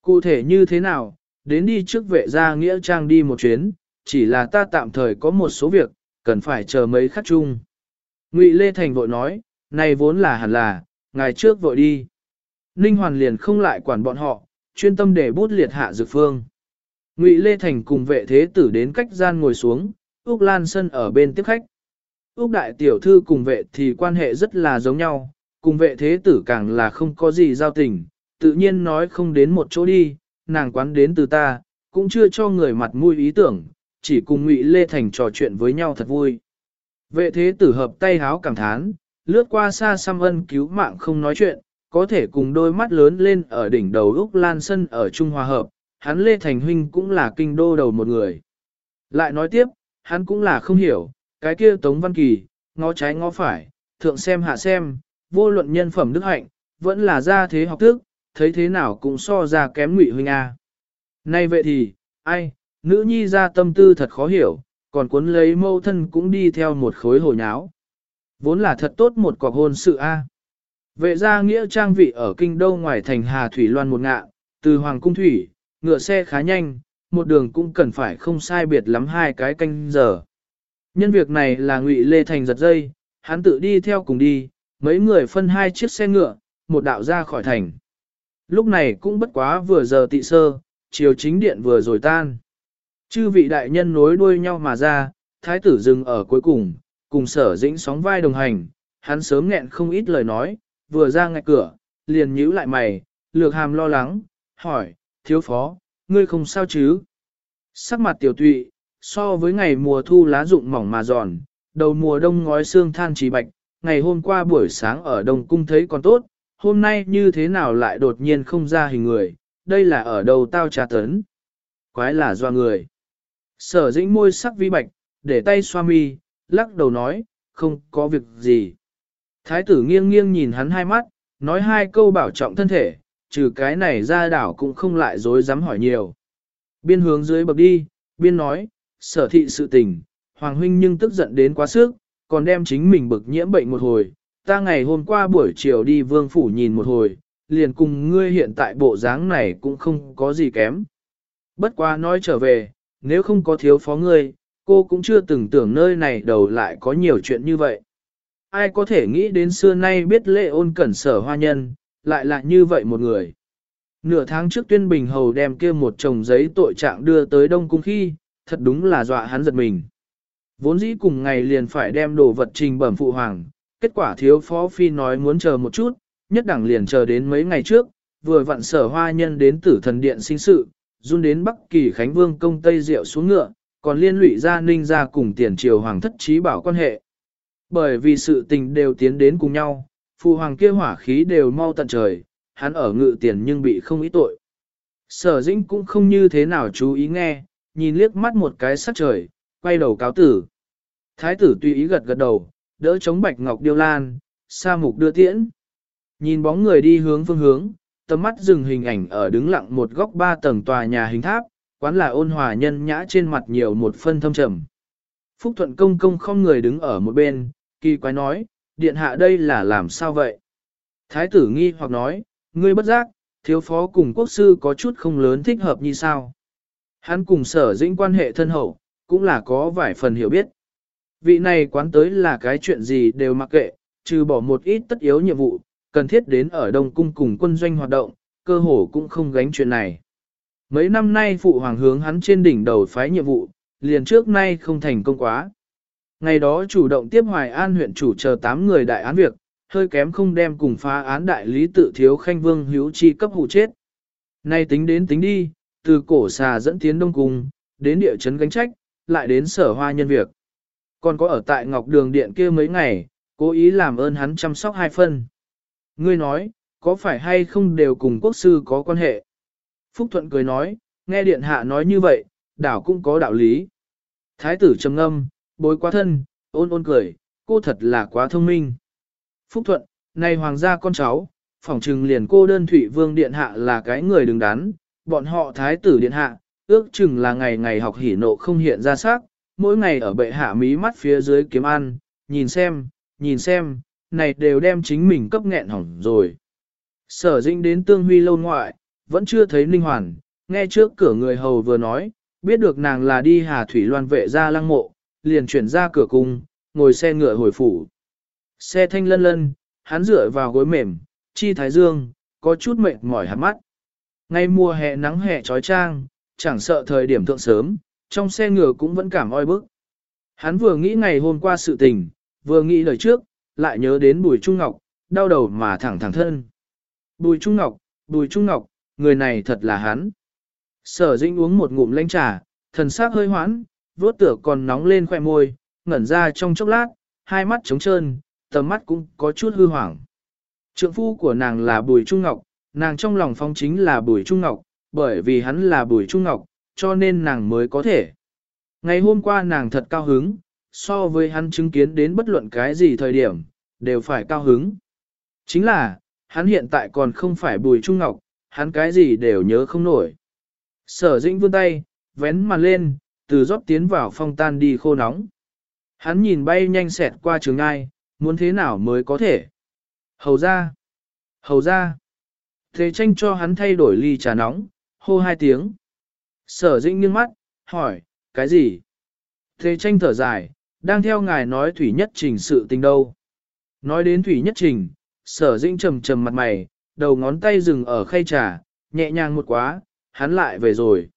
Cụ thể như thế nào, đến đi trước vệ gia nghĩa trang đi một chuyến, chỉ là ta tạm thời có một số việc, cần phải chờ mấy khắc chung. Ngụy Lê Thành vội nói, này vốn là hẳn là, ngày trước vội đi. Ninh Hoàn liền không lại quản bọn họ, chuyên tâm để bút liệt hạ dược phương. Ngụy Lê Thành cùng vệ thế tử đến cách gian ngồi xuống, Úc Lan Sân ở bên tiếp khách. Úc Đại Tiểu Thư cùng vệ thì quan hệ rất là giống nhau, cùng vệ thế tử càng là không có gì giao tình, tự nhiên nói không đến một chỗ đi, nàng quán đến từ ta, cũng chưa cho người mặt mũi ý tưởng, chỉ cùng Ngụy Lê Thành trò chuyện với nhau thật vui. Vệ thế tử hợp tay háo cảm thán, lướt qua xa xăm ân cứu mạng không nói chuyện, có thể cùng đôi mắt lớn lên ở đỉnh đầu Úc Lan Sân ở Trung Hòa Hợp, hắn Lê Thành Huynh cũng là kinh đô đầu một người. Lại nói tiếp, hắn cũng là không hiểu, cái kia Tống Văn Kỳ, ngó trái ngó phải, thượng xem hạ xem, vô luận nhân phẩm đức hạnh, vẫn là ra thế học thức, thấy thế nào cũng so ra kém ngụy huynh A. Nay vậy thì, ai, nữ nhi ra tâm tư thật khó hiểu, còn cuốn lấy mâu thân cũng đi theo một khối hồ nháo. Vốn là thật tốt một cọc hôn sự A. Vệ gia nghĩa trang vị ở kinh đô ngoài thành Hà Thủy Loan một ngạ, từ Hoàng Cung Thủy, ngựa xe khá nhanh, một đường cũng cần phải không sai biệt lắm hai cái canh giờ. Nhân việc này là ngụy Lê Thành giật dây, hắn tự đi theo cùng đi, mấy người phân hai chiếc xe ngựa, một đạo ra khỏi thành. Lúc này cũng bất quá vừa giờ tị sơ, chiều chính điện vừa rồi tan. Chư vị đại nhân nối đuôi nhau mà ra, thái tử dừng ở cuối cùng, cùng sở dĩnh sóng vai đồng hành, hắn sớm nghẹn không ít lời nói, vừa ra ngay cửa, liền nhíu lại mày, lược hàm lo lắng, hỏi, thiếu phó, ngươi không sao chứ? Sắc mặt tiểu tụy, so với ngày mùa thu lá rụng mỏng mà giòn, đầu mùa đông ngói xương than trì bạch, ngày hôm qua buổi sáng ở Đông Cung thấy còn tốt, hôm nay như thế nào lại đột nhiên không ra hình người, đây là ở đầu tao trà tấn. Quái là do người. Sở dĩnh môi sắc vi bạch, để tay xoa mi, lắc đầu nói, không có việc gì. Thái tử nghiêng nghiêng nhìn hắn hai mắt, nói hai câu bảo trọng thân thể, trừ cái này ra đảo cũng không lại dối dám hỏi nhiều. Biên hướng dưới bậc đi, biên nói, sở thị sự tình, Hoàng huynh nhưng tức giận đến quá sức, còn đem chính mình bực nhiễm bệnh một hồi, ta ngày hôm qua buổi chiều đi vương phủ nhìn một hồi, liền cùng ngươi hiện tại bộ dáng này cũng không có gì kém. Bất quá nói trở về, nếu không có thiếu phó ngươi, cô cũng chưa từng tưởng nơi này đầu lại có nhiều chuyện như vậy. Ai có thể nghĩ đến xưa nay biết lễ ôn cẩn sở hoa nhân, lại là như vậy một người. Nửa tháng trước tuyên bình hầu đem kia một chồng giấy tội trạng đưa tới Đông Cung khi, thật đúng là dọa hắn giật mình. Vốn dĩ cùng ngày liền phải đem đồ vật trình bẩm phụ hoàng, kết quả thiếu phó phi nói muốn chờ một chút, nhất đẳng liền chờ đến mấy ngày trước, vừa vặn sở hoa nhân đến tử thần điện sinh sự, run đến Bắc Kỳ Khánh Vương công Tây Diệu xuống ngựa, còn liên lụy ra ninh ra cùng tiền triều hoàng thất trí bảo quan hệ. Bởi vì sự tình đều tiến đến cùng nhau, phụ hoàng kia hỏa khí đều mau tận trời, hắn ở ngự tiền nhưng bị không ý tội. Sở dĩnh cũng không như thế nào chú ý nghe, nhìn liếc mắt một cái sắc trời, quay đầu cáo tử. Thái tử tùy ý gật gật đầu, đỡ chống bạch ngọc điêu lan, sa mục đưa tiễn. Nhìn bóng người đi hướng phương hướng, tầm mắt dừng hình ảnh ở đứng lặng một góc ba tầng tòa nhà hình tháp, quán là ôn hòa nhân nhã trên mặt nhiều một phân thâm trầm. Phúc thuận công công không người đứng ở một bên, kỳ quái nói, điện hạ đây là làm sao vậy? Thái tử nghi hoặc nói, ngươi bất giác, thiếu phó cùng quốc sư có chút không lớn thích hợp như sao? Hắn cùng sở dĩnh quan hệ thân hậu, cũng là có vài phần hiểu biết. Vị này quán tới là cái chuyện gì đều mặc kệ, trừ bỏ một ít tất yếu nhiệm vụ, cần thiết đến ở Đông Cung cùng quân doanh hoạt động, cơ hồ cũng không gánh chuyện này. Mấy năm nay phụ hoàng hướng hắn trên đỉnh đầu phái nhiệm vụ, liền trước nay không thành công quá. Ngày đó chủ động tiếp Hoài An huyện chủ chờ 8 người đại án việc, hơi kém không đem cùng phá án đại lý tự thiếu khanh vương hữu chi cấp hụ chết. Nay tính đến tính đi, từ cổ xà dẫn tiến đông cung, đến địa chấn gánh trách, lại đến sở hoa nhân việc. Còn có ở tại Ngọc Đường Điện kia mấy ngày, cố ý làm ơn hắn chăm sóc hai phân. Ngươi nói, có phải hay không đều cùng quốc sư có quan hệ? Phúc Thuận cười nói, nghe điện hạ nói như vậy, đảo cũng có đạo lý. Thái tử trầm ngâm, bối quá thân, ôn ôn cười, cô thật là quá thông minh. Phúc Thuận, này hoàng gia con cháu, phỏng trừng liền cô đơn thủy vương điện hạ là cái người đứng đắn, bọn họ thái tử điện hạ, ước chừng là ngày ngày học hỉ nộ không hiện ra sắc, mỗi ngày ở bệ hạ mí mắt phía dưới kiếm ăn, nhìn xem, nhìn xem, này đều đem chính mình cấp nghẹn hỏng rồi. Sở dinh đến tương huy lâu ngoại, vẫn chưa thấy Ninh Hoàn, nghe trước cửa người hầu vừa nói, biết được nàng là đi Hà Thủy Loan vệ ra lăng mộ, liền chuyển ra cửa cung, ngồi xe ngựa hồi phủ. Xe thanh lân lân, hắn dựa vào gối mềm, chi thái dương, có chút mệt mỏi hạt mắt. Ngay mùa hè nắng hè trói trang, chẳng sợ thời điểm thượng sớm, trong xe ngựa cũng vẫn cảm oi bức. Hắn vừa nghĩ ngày hôm qua sự tình, vừa nghĩ lời trước, lại nhớ đến Bùi Trung Ngọc, đau đầu mà thẳng thẳng thân. Bùi Trung Ngọc, Bùi Trung Ngọc, người này thật là hắn. Sở Dĩnh uống một ngụm lanh trà, thần sắc hơi hoãn, vuốt tửa còn nóng lên khoẻ môi, ngẩn ra trong chốc lát, hai mắt trống trơn, tầm mắt cũng có chút hư hoảng. Trượng phu của nàng là Bùi Trung Ngọc, nàng trong lòng phong chính là Bùi Trung Ngọc, bởi vì hắn là Bùi Trung Ngọc, cho nên nàng mới có thể. Ngày hôm qua nàng thật cao hứng, so với hắn chứng kiến đến bất luận cái gì thời điểm, đều phải cao hứng. Chính là, hắn hiện tại còn không phải Bùi Trung Ngọc, hắn cái gì đều nhớ không nổi. Sở dĩnh vươn tay, vén màn lên, từ rót tiến vào phong tan đi khô nóng. Hắn nhìn bay nhanh xẹt qua trường ai, muốn thế nào mới có thể. Hầu ra, hầu ra. Thế tranh cho hắn thay đổi ly trà nóng, hô hai tiếng. Sở dĩnh nghiêng mắt, hỏi, cái gì? Thế tranh thở dài, đang theo ngài nói thủy nhất trình sự tình đâu. Nói đến thủy nhất trình, sở dĩnh trầm trầm mặt mày, đầu ngón tay dừng ở khay trà, nhẹ nhàng một quá, hắn lại về rồi.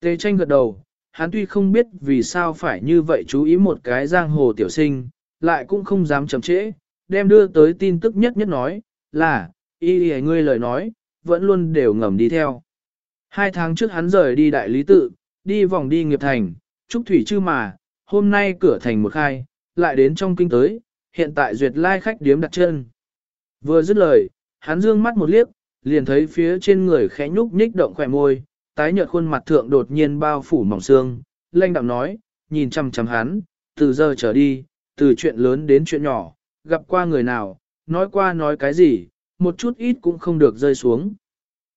Tề tranh gật đầu, hắn tuy không biết vì sao phải như vậy chú ý một cái giang hồ tiểu sinh, lại cũng không dám chậm trễ, đem đưa tới tin tức nhất nhất nói, là, y y ngươi lời nói, vẫn luôn đều ngầm đi theo. Hai tháng trước hắn rời đi đại lý tự, đi vòng đi nghiệp thành, trúc thủy chư mà, hôm nay cửa thành một khai, lại đến trong kinh tới, hiện tại duyệt lai khách điếm đặt chân. Vừa dứt lời, hắn dương mắt một liếc, liền thấy phía trên người khẽ nhúc nhích động khỏe môi, tái nhợt khuôn mặt thượng đột nhiên bao phủ mỏng xương, lanh đạm nói, nhìn chăm chăm hắn, từ giờ trở đi, từ chuyện lớn đến chuyện nhỏ, gặp qua người nào, nói qua nói cái gì, một chút ít cũng không được rơi xuống.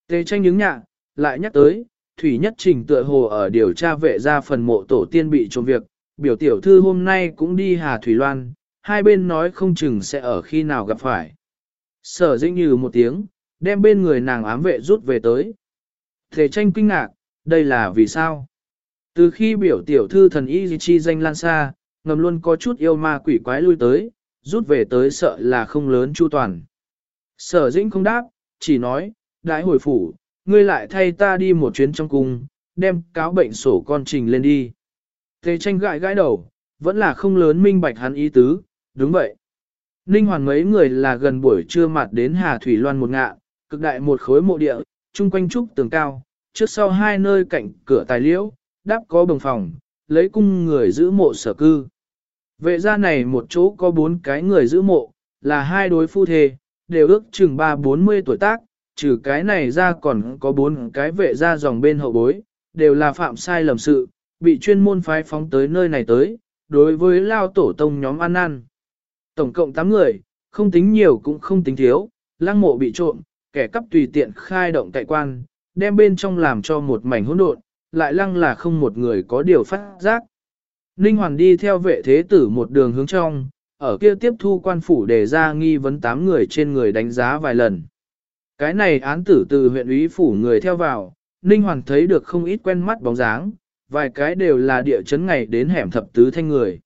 Tề tranh nhứng nhạ, lại nhắc tới, Thủy Nhất Trình tựa hồ ở điều tra vệ ra phần mộ tổ tiên bị trộm việc, biểu tiểu thư hôm nay cũng đi Hà Thủy Loan, hai bên nói không chừng sẽ ở khi nào gặp phải. Sở dĩnh như một tiếng, đem bên người nàng ám vệ rút về tới. Thể tranh kinh ngạc, đây là vì sao? Từ khi biểu tiểu thư thần y chi danh lan xa, ngầm luôn có chút yêu ma quỷ quái lui tới, rút về tới sợ là không lớn chu toàn. Sở dĩnh không đáp, chỉ nói, đại hồi phủ, ngươi lại thay ta đi một chuyến trong cung, đem cáo bệnh sổ con trình lên đi. Tề tranh gãi gãi đầu, vẫn là không lớn minh bạch hắn ý tứ, đúng vậy. Ninh hoàn mấy người là gần buổi trưa mặt đến Hà Thủy Loan một ngạ, cực đại một khối mộ địa, chung quanh trúc tường cao, trước sau hai nơi cạnh cửa tài liễu, đáp có bồng phòng, lấy cung người giữ mộ sở cư. Vệ ra này một chỗ có bốn cái người giữ mộ, là hai đối phu thề đều ước chừng ba bốn mươi tuổi tác, trừ cái này ra còn có bốn cái vệ ra dòng bên hậu bối, đều là phạm sai lầm sự, bị chuyên môn phái phóng tới nơi này tới, đối với lao tổ tông nhóm ăn ăn. Tổng cộng 8 người, không tính nhiều cũng không tính thiếu, lăng mộ bị trộm, kẻ cắp tùy tiện khai động tại quan, đem bên trong làm cho một mảnh hỗn độn, lại lăng là không một người có điều phát giác. Ninh Hoàn đi theo vệ thế tử một đường hướng trong, ở kia tiếp thu quan phủ để ra nghi vấn 8 người trên người đánh giá vài lần. Cái này án tử từ huyện úy phủ người theo vào, Ninh Hoàn thấy được không ít quen mắt bóng dáng, vài cái đều là địa chấn ngày đến hẻm thập tứ thanh người.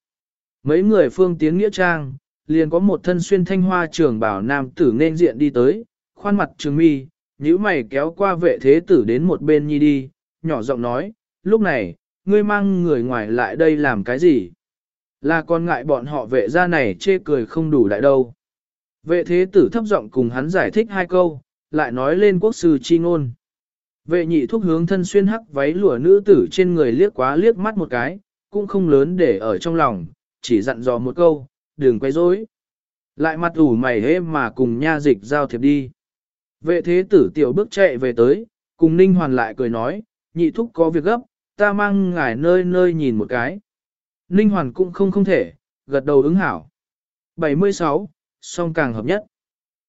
Mấy người phương tiến nghĩa trang, liền có một thân xuyên thanh hoa trường bảo nam tử nên diện đi tới, khoan mặt trường mi, nhíu mày kéo qua vệ thế tử đến một bên nhi đi, nhỏ giọng nói, lúc này, ngươi mang người ngoài lại đây làm cái gì? Là con ngại bọn họ vệ ra này chê cười không đủ lại đâu. Vệ thế tử thấp giọng cùng hắn giải thích hai câu, lại nói lên quốc sư chi ngôn. Vệ nhị thúc hướng thân xuyên hắc váy lụa nữ tử trên người liếc quá liếc mắt một cái, cũng không lớn để ở trong lòng, chỉ dặn dò một câu, đừng quay rối. Lại mặt ủ mày hế mà cùng nha dịch giao thiệp đi. Vệ thế tử tiểu bước chạy về tới, cùng ninh hoàn lại cười nói, nhị thúc có việc gấp, ta mang ngài nơi nơi nhìn một cái. Ninh hoàn cũng không không thể, gật đầu ứng hảo. 76, song càng hợp nhất.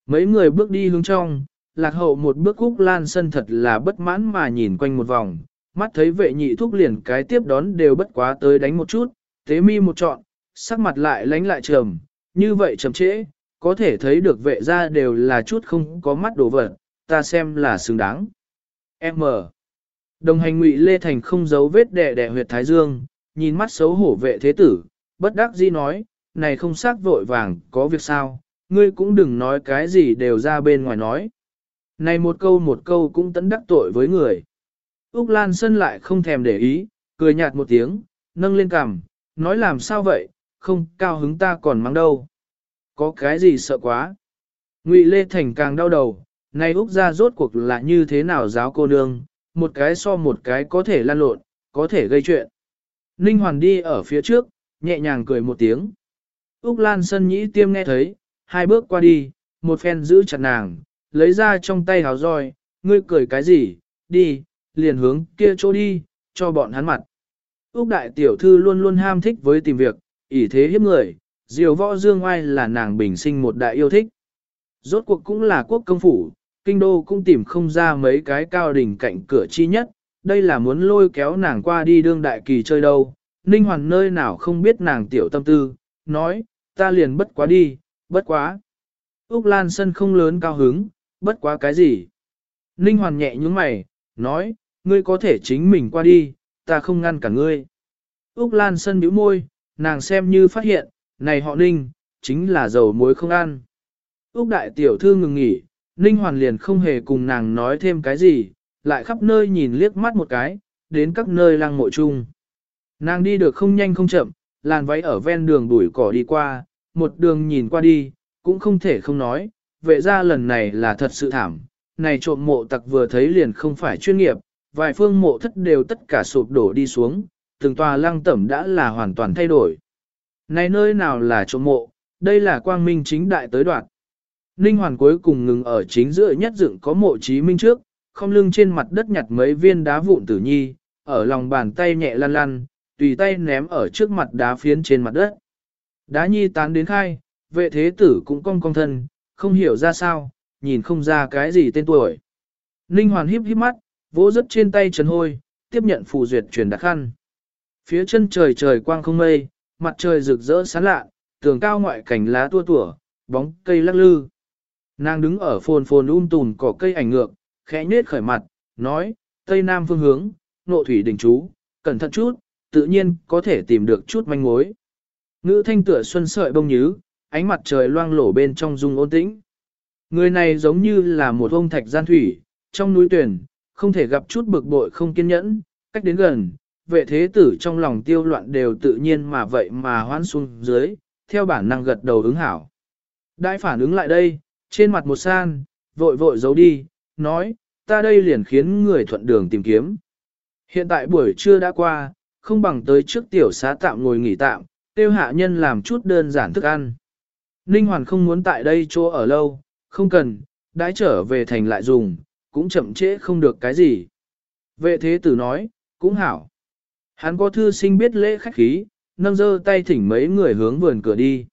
Mấy người bước đi hướng trong, lạc hậu một bước cúc lan sân thật là bất mãn mà nhìn quanh một vòng, mắt thấy vệ nhị thúc liền cái tiếp đón đều bất quá tới đánh một chút, tế mi một trọn, sắc mặt lại lánh lại trầm, như vậy trầm trễ, có thể thấy được vệ ra đều là chút không có mắt đồ vật, ta xem là xứng đáng. M. Đồng hành ngụy Lê Thành không giấu vết đẻ đẻ huyệt thái dương, nhìn mắt xấu hổ vệ thế tử, bất đắc dĩ nói, này không xác vội vàng, có việc sao, ngươi cũng đừng nói cái gì đều ra bên ngoài nói. Này một câu một câu cũng tấn đắc tội với người. Úc Lan Sơn lại không thèm để ý, cười nhạt một tiếng, nâng lên cằm, nói làm sao vậy, không cao hứng ta còn mang đâu. Có cái gì sợ quá. Ngụy Lê Thành càng đau đầu, này Úc ra rốt cuộc là như thế nào giáo cô nương, một cái so một cái có thể lan lộn, có thể gây chuyện. Ninh Hoàn đi ở phía trước, nhẹ nhàng cười một tiếng. Úc Lan Sơn nhĩ tiêm nghe thấy, hai bước qua đi, một phen giữ chặt nàng, lấy ra trong tay hào roi, ngươi cười cái gì, đi, liền hướng kia chỗ đi, cho bọn hắn mặt. Úc đại tiểu thư luôn luôn ham thích với tìm việc, ỷ thế hiếp người, diều võ dương oai là nàng bình sinh một đại yêu thích. Rốt cuộc cũng là quốc công phủ, kinh đô cũng tìm không ra mấy cái cao đỉnh cạnh cửa chi nhất, đây là muốn lôi kéo nàng qua đi đương đại kỳ chơi đâu. Ninh Hoàn nơi nào không biết nàng tiểu tâm tư, nói, ta liền bất quá đi, bất quá. Úc Lan Sân không lớn cao hứng, bất quá cái gì. Ninh Hoàn nhẹ nhúng mày, nói, ngươi có thể chính mình qua đi, ta không ngăn cả ngươi. Úc Lan Sân bĩu môi, nàng xem như phát hiện, này họ Ninh, chính là dầu muối không ăn. Úc Đại Tiểu Thư ngừng nghỉ, Ninh Hoàn liền không hề cùng nàng nói thêm cái gì, lại khắp nơi nhìn liếc mắt một cái, đến các nơi lăng mộ chung. Nàng đi được không nhanh không chậm, làn váy ở ven đường đuổi cỏ đi qua, một đường nhìn qua đi, cũng không thể không nói, vệ ra lần này là thật sự thảm. Này trộm mộ tặc vừa thấy liền không phải chuyên nghiệp, vài phương mộ thất đều tất cả sụp đổ đi xuống, từng tòa lăng tẩm đã là hoàn toàn thay đổi. Này nơi nào là trộm mộ, đây là quang minh chính đại tới đoạn. Ninh hoàn cuối cùng ngừng ở chính giữa nhất dựng có mộ chí minh trước, không lưng trên mặt đất nhặt mấy viên đá vụn tử nhi, ở lòng bàn tay nhẹ lăn lăn, tùy tay ném ở trước mặt đá phiến trên mặt đất. Đá nhi tán đến khai, vệ thế tử cũng cong cong thân, không hiểu ra sao, nhìn không ra cái gì tên tuổi. Ninh hoàn híp híp mắt, vỗ rất trên tay trần hôi, tiếp nhận phù duyệt truyền đặc khăn. Phía chân trời trời quang không mây, mặt trời rực rỡ sáng lạ, tường cao ngoại cảnh lá tua tủa, bóng cây lắc lư. Nàng đứng ở phồn phồn um tùn cỏ cây ảnh ngược, khẽ nhếch khởi mặt, nói, Tây Nam phương hướng, nộ thủy đỉnh chú, cẩn thận chút, tự nhiên có thể tìm được chút manh mối. Ngữ thanh tựa xuân sợi bông nhứ, ánh mặt trời loang lổ bên trong dung ôn tĩnh. Người này giống như là một ông thạch gian thủy, trong núi tuyển, không thể gặp chút bực bội không kiên nhẫn, cách đến gần, vệ thế tử trong lòng tiêu loạn đều tự nhiên mà vậy mà hoan xuống dưới, theo bản năng gật đầu ứng hảo. Đại phản ứng lại đây, trên mặt một san, vội vội giấu đi, nói, ta đây liền khiến người thuận đường tìm kiếm. Hiện tại buổi trưa đã qua, không bằng tới trước tiểu xá tạm ngồi nghỉ tạm, tiêu hạ nhân làm chút đơn giản thức ăn. Ninh Hoàn không muốn tại đây chỗ ở lâu, không cần, đãi trở về thành lại dùng, cũng chậm trễ không được cái gì. Vệ thế tử nói, cũng hảo. Hắn có thư sinh biết lễ khách khí, nâng dơ tay thỉnh mấy người hướng vườn cửa đi.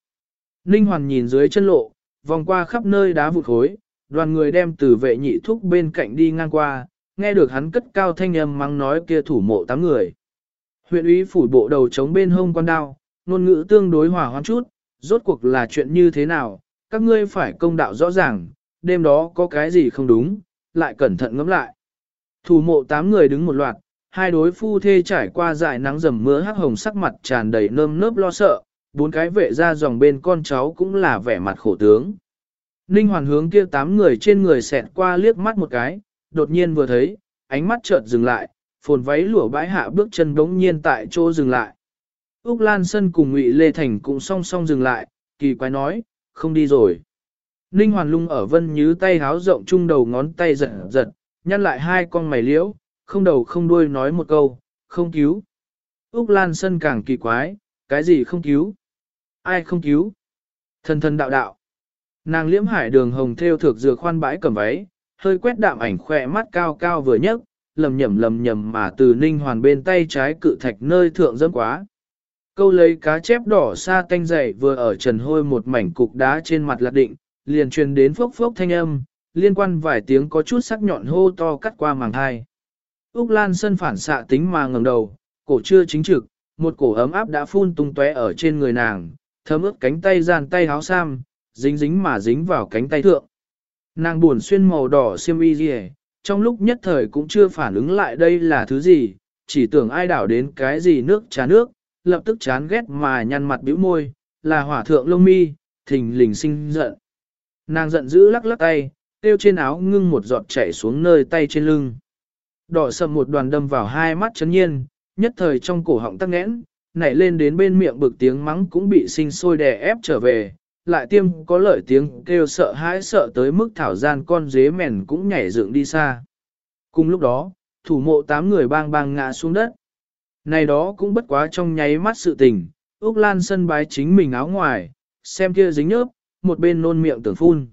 Ninh Hoàn nhìn dưới chân lộ, vòng qua khắp nơi đá vụt khối, đoàn người đem từ vệ nhị thúc bên cạnh đi ngang qua, nghe được hắn cất cao thanh âm mắng nói kia thủ mộ tám người. Huyện úy phủ bộ đầu chống bên hông quan đao, ngôn ngữ tương đối hòa hoãn chút, rốt cuộc là chuyện như thế nào, các ngươi phải công đạo rõ ràng, đêm đó có cái gì không đúng, lại cẩn thận ngẫm lại. Thủ mộ tám người đứng một loạt, hai đối phu thê trải qua dại nắng dầm mưa hắc hồng sắc mặt tràn đầy nơm nớp lo sợ, bốn cái vệ ra dòng bên con cháu cũng là vẻ mặt khổ tướng. Ninh hoàn hướng kia tám người trên người xẹt qua liếc mắt một cái, đột nhiên vừa thấy, ánh mắt chợt dừng lại, phồn váy lụa bãi hạ bước chân bỗng nhiên tại chỗ dừng lại. Úc Lan Sân cùng Ngụy Lê Thành cũng song song dừng lại, kỳ quái nói, không đi rồi. Ninh Hoàn Lung ở vân nhứ tay háo rộng chung đầu ngón tay giật giật, nhăn lại hai con mày liễu, không đầu không đuôi nói một câu, không cứu. Úc Lan Sân càng kỳ quái, cái gì không cứu? Ai không cứu? Thần thần đạo đạo. Nàng liễm hải đường hồng theo thược dừa khoan bãi cầm váy, hơi quét đạm ảnh khỏe mắt cao cao vừa nhấc, lầm nhầm lầm nhầm mà từ ninh hoàn bên tay trái cự thạch nơi thượng dẫm quá. Câu lấy cá chép đỏ xa tanh dày vừa ở trần hôi một mảnh cục đá trên mặt lạc định, liền truyền đến phốc phốc thanh âm, liên quan vài tiếng có chút sắc nhọn hô to cắt qua màng hai. Úc Lan Sân phản xạ tính mà ngẩng đầu, cổ chưa chính trực, một cổ ấm áp đã phun tung tóe ở trên người nàng, thấm ướt cánh tay gian tay háo sam, dính dính mà dính vào cánh tay thượng. Nàng buồn xuyên màu đỏ xiêm y gì trong lúc nhất thời cũng chưa phản ứng lại đây là thứ gì, chỉ tưởng ai đảo đến cái gì nước trà nước, lập tức chán ghét mà nhăn mặt bĩu môi, là hỏa thượng lông mi, thình lình sinh giận. Nàng giận dữ lắc lắc tay, tiêu trên áo ngưng một giọt chảy xuống nơi tay trên lưng. Đỏ sầm một đoàn đâm vào hai mắt chấn nhiên, nhất thời trong cổ họng tắc nghẽn, nảy lên đến bên miệng bực tiếng mắng cũng bị sinh sôi đè ép trở về, lại tiêm có lợi tiếng kêu sợ hãi sợ tới mức thảo gian con dế mèn cũng nhảy dựng đi xa. Cùng lúc đó, thủ mộ tám người bang bang ngã xuống đất. Này đó cũng bất quá trong nháy mắt sự tình, Úc Lan sân bái chính mình áo ngoài, xem kia dính nhớp, một bên nôn miệng tưởng phun.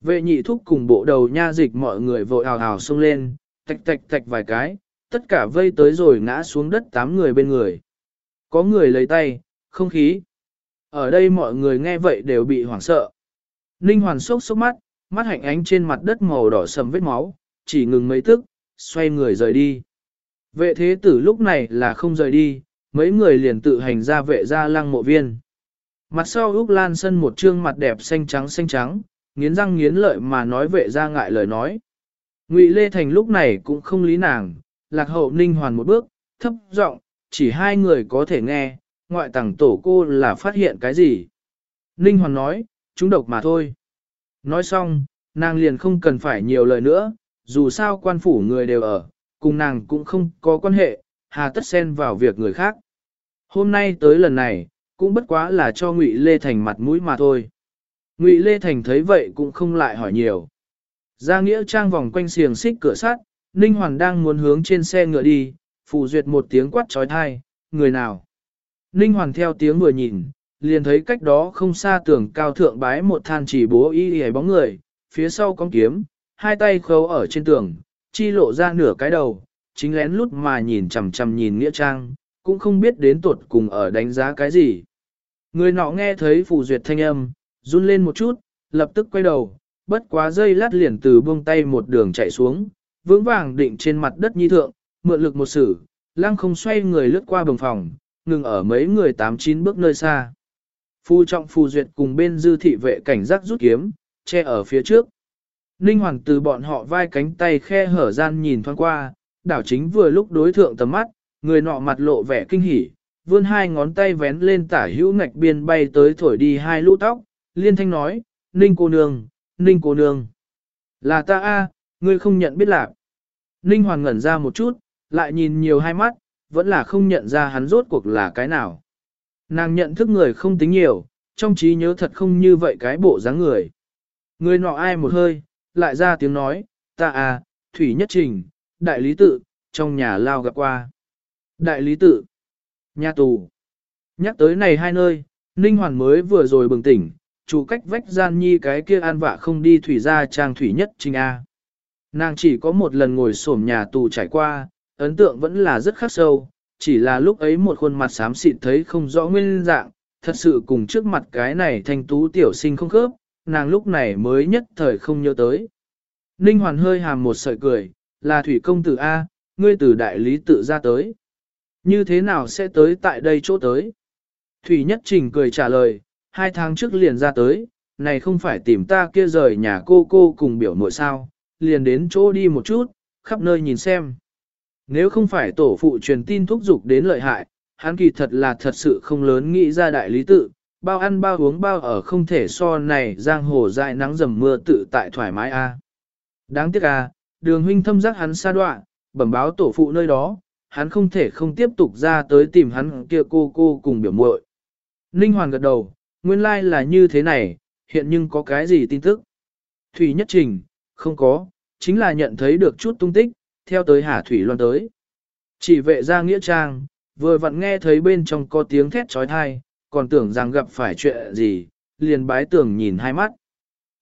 Vệ nhị thúc cùng bộ đầu nha dịch mọi người vội hào hào xông lên, tạch tạch tạch vài cái, tất cả vây tới rồi ngã xuống đất tám người bên người. Có người lấy tay, không khí. Ở đây mọi người nghe vậy đều bị hoảng sợ. Ninh hoàn sốc sốc mắt, mắt hạnh ánh trên mặt đất màu đỏ sầm vết máu, chỉ ngừng mấy tức, xoay người rời đi. Vệ thế tử lúc này là không rời đi, mấy người liền tự hành ra vệ ra lăng mộ viên. Mặt sau Úc Lan Sân một trương mặt đẹp xanh trắng xanh trắng, nghiến răng nghiến lợi mà nói vệ ra ngại lời nói. Ngụy Lê Thành lúc này cũng không lý nàng, lạc hậu ninh hoàn một bước, thấp giọng, chỉ hai người có thể nghe, ngoại tàng tổ cô là phát hiện cái gì. Ninh hoàn nói, chúng độc mà thôi. Nói xong, nàng liền không cần phải nhiều lời nữa, dù sao quan phủ người đều ở, cùng nàng cũng không có quan hệ, hà tất xen vào việc người khác. Hôm nay tới lần này, cũng bất quá là cho Ngụy Lê Thành mặt mũi mà thôi. Ngụy Lê Thành thấy vậy cũng không lại hỏi nhiều. Gia Nghĩa trang vòng quanh xiềng xích cửa sắt, Ninh Hoàn đang muốn hướng trên xe ngựa đi, phù duyệt một tiếng quát trói thai, người nào. Ninh Hoàn theo tiếng vừa nhìn, liền thấy cách đó không xa tưởng cao thượng bái một than chỉ bố y y bóng người, phía sau con kiếm, hai tay khâu ở trên tường, chi lộ ra nửa cái đầu, chính lén lút mà nhìn chằm chằm nhìn Nghĩa Trang, cũng không biết đến tuột cùng ở đánh giá cái gì. Người nọ nghe thấy phù duyệt thanh âm, run lên một chút, lập tức quay đầu, bất quá dây lát liền từ buông tay một đường chạy xuống, vững vàng định trên mặt đất nhi thượng, mượn lực một sử, lăng không xoay người lướt qua bồng phòng, ngừng ở mấy người tám chín bước nơi xa. Phu trọng phù duyệt cùng bên dư thị vệ cảnh giác rút kiếm, che ở phía trước. Ninh Hoàng từ bọn họ vai cánh tay khe hở gian nhìn thoáng qua, đảo chính vừa lúc đối thượng tầm mắt, người nọ mặt lộ vẻ kinh hỉ, vươn hai ngón tay vén lên tả hữu ngạch biên bay tới thổi đi hai lũ tóc, liên thanh nói, Ninh cô nương, Ninh cô nương. Là ta a, ngươi không nhận biết lạc. Ninh Hoàng ngẩn ra một chút, lại nhìn nhiều hai mắt, vẫn là không nhận ra hắn rốt cuộc là cái nào. Nàng nhận thức người không tính nhiều, trong trí nhớ thật không như vậy cái bộ dáng người. Người nọ ai một hơi, lại ra tiếng nói, ta à, Thủy Nhất Trình, Đại Lý Tự, trong nhà lao gặp qua. Đại Lý Tự, nhà tù. Nhắc tới này hai nơi, Ninh Hoàn mới vừa rồi bừng tỉnh, chủ cách vách gian nhi cái kia an vạ không đi thủy ra trang Thủy Nhất Trình A. Nàng chỉ có một lần ngồi xổm nhà tù trải qua, ấn tượng vẫn là rất khắc sâu, chỉ là lúc ấy một khuôn mặt xám xịt thấy không rõ nguyên dạng, thật sự cùng trước mặt cái này thanh tú tiểu sinh không khớp, nàng lúc này mới nhất thời không nhớ tới. Ninh Hoàn hơi hàm một sợi cười, là thủy công tử A, ngươi từ đại lý tự ra tới. Như thế nào sẽ tới tại đây chỗ tới? Thủy Nhất Trình cười trả lời, hai tháng trước liền ra tới, này không phải tìm ta kia rời nhà cô cô cùng biểu muội sao, liền đến chỗ đi một chút, khắp nơi nhìn xem. Nếu không phải tổ phụ truyền tin thúc giục đến lợi hại, hắn kỳ thật là thật sự không lớn nghĩ ra đại lý tự, bao ăn bao uống bao ở không thể so này giang hồ dại nắng dầm mưa tự tại thoải mái a. Đáng tiếc a, đường huynh thâm giác hắn xa đoạn, bẩm báo tổ phụ nơi đó, hắn không thể không tiếp tục ra tới tìm hắn kia cô cô cùng biểu muội. Ninh Hoàn gật đầu, nguyên lai là như thế này, hiện nhưng có cái gì tin tức? Thủy Nhất Trình, không có, chính là nhận thấy được chút tung tích, theo tới Hà Thủy Loan tới. Chỉ vệ ra nghĩa trang, vừa vặn nghe thấy bên trong có tiếng thét trói thai, còn tưởng rằng gặp phải chuyện gì, liền bái tưởng nhìn hai mắt.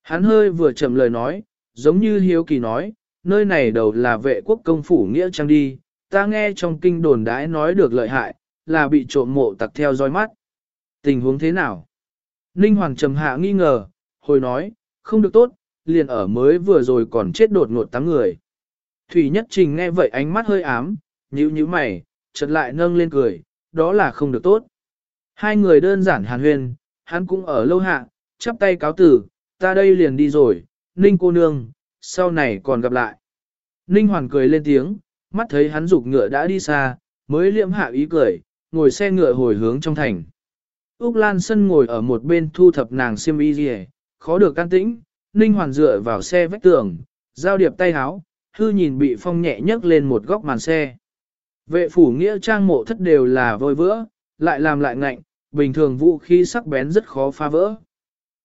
Hắn hơi vừa chậm lời nói, giống như hiếu kỳ nói, nơi này đầu là vệ quốc công phủ nghĩa trang đi, ta nghe trong kinh đồn đãi nói được lợi hại, là bị trộm mộ tặc theo dõi mắt. Tình huống thế nào? Ninh Hoàng trầm hạ nghi ngờ, hồi nói, không được tốt, liền ở mới vừa rồi còn chết đột ngột tám người. Thủy Nhất Trình nghe vậy ánh mắt hơi ám, nhíu nhíu mày, chợt lại nâng lên cười, đó là không được tốt. Hai người đơn giản hàn huyên, hắn cũng ở lâu hạ, chắp tay cáo tử, ta đây liền đi rồi, Ninh cô nương, sau này còn gặp lại. Ninh Hoàn cười lên tiếng, mắt thấy hắn dục ngựa đã đi xa, mới liễm hạ ý cười, ngồi xe ngựa hồi hướng trong thành. Úc Lan Sân ngồi ở một bên thu thập nàng xiêm y dì khó được can tĩnh, Ninh Hoàn dựa vào xe vách tường, giao điệp tay háo, hư nhìn bị phong nhẹ nhấc lên một góc màn xe. Vệ phủ nghĩa trang mộ thất đều là vôi vữa, lại làm lại ngạnh, bình thường vũ khí sắc bén rất khó phá vỡ.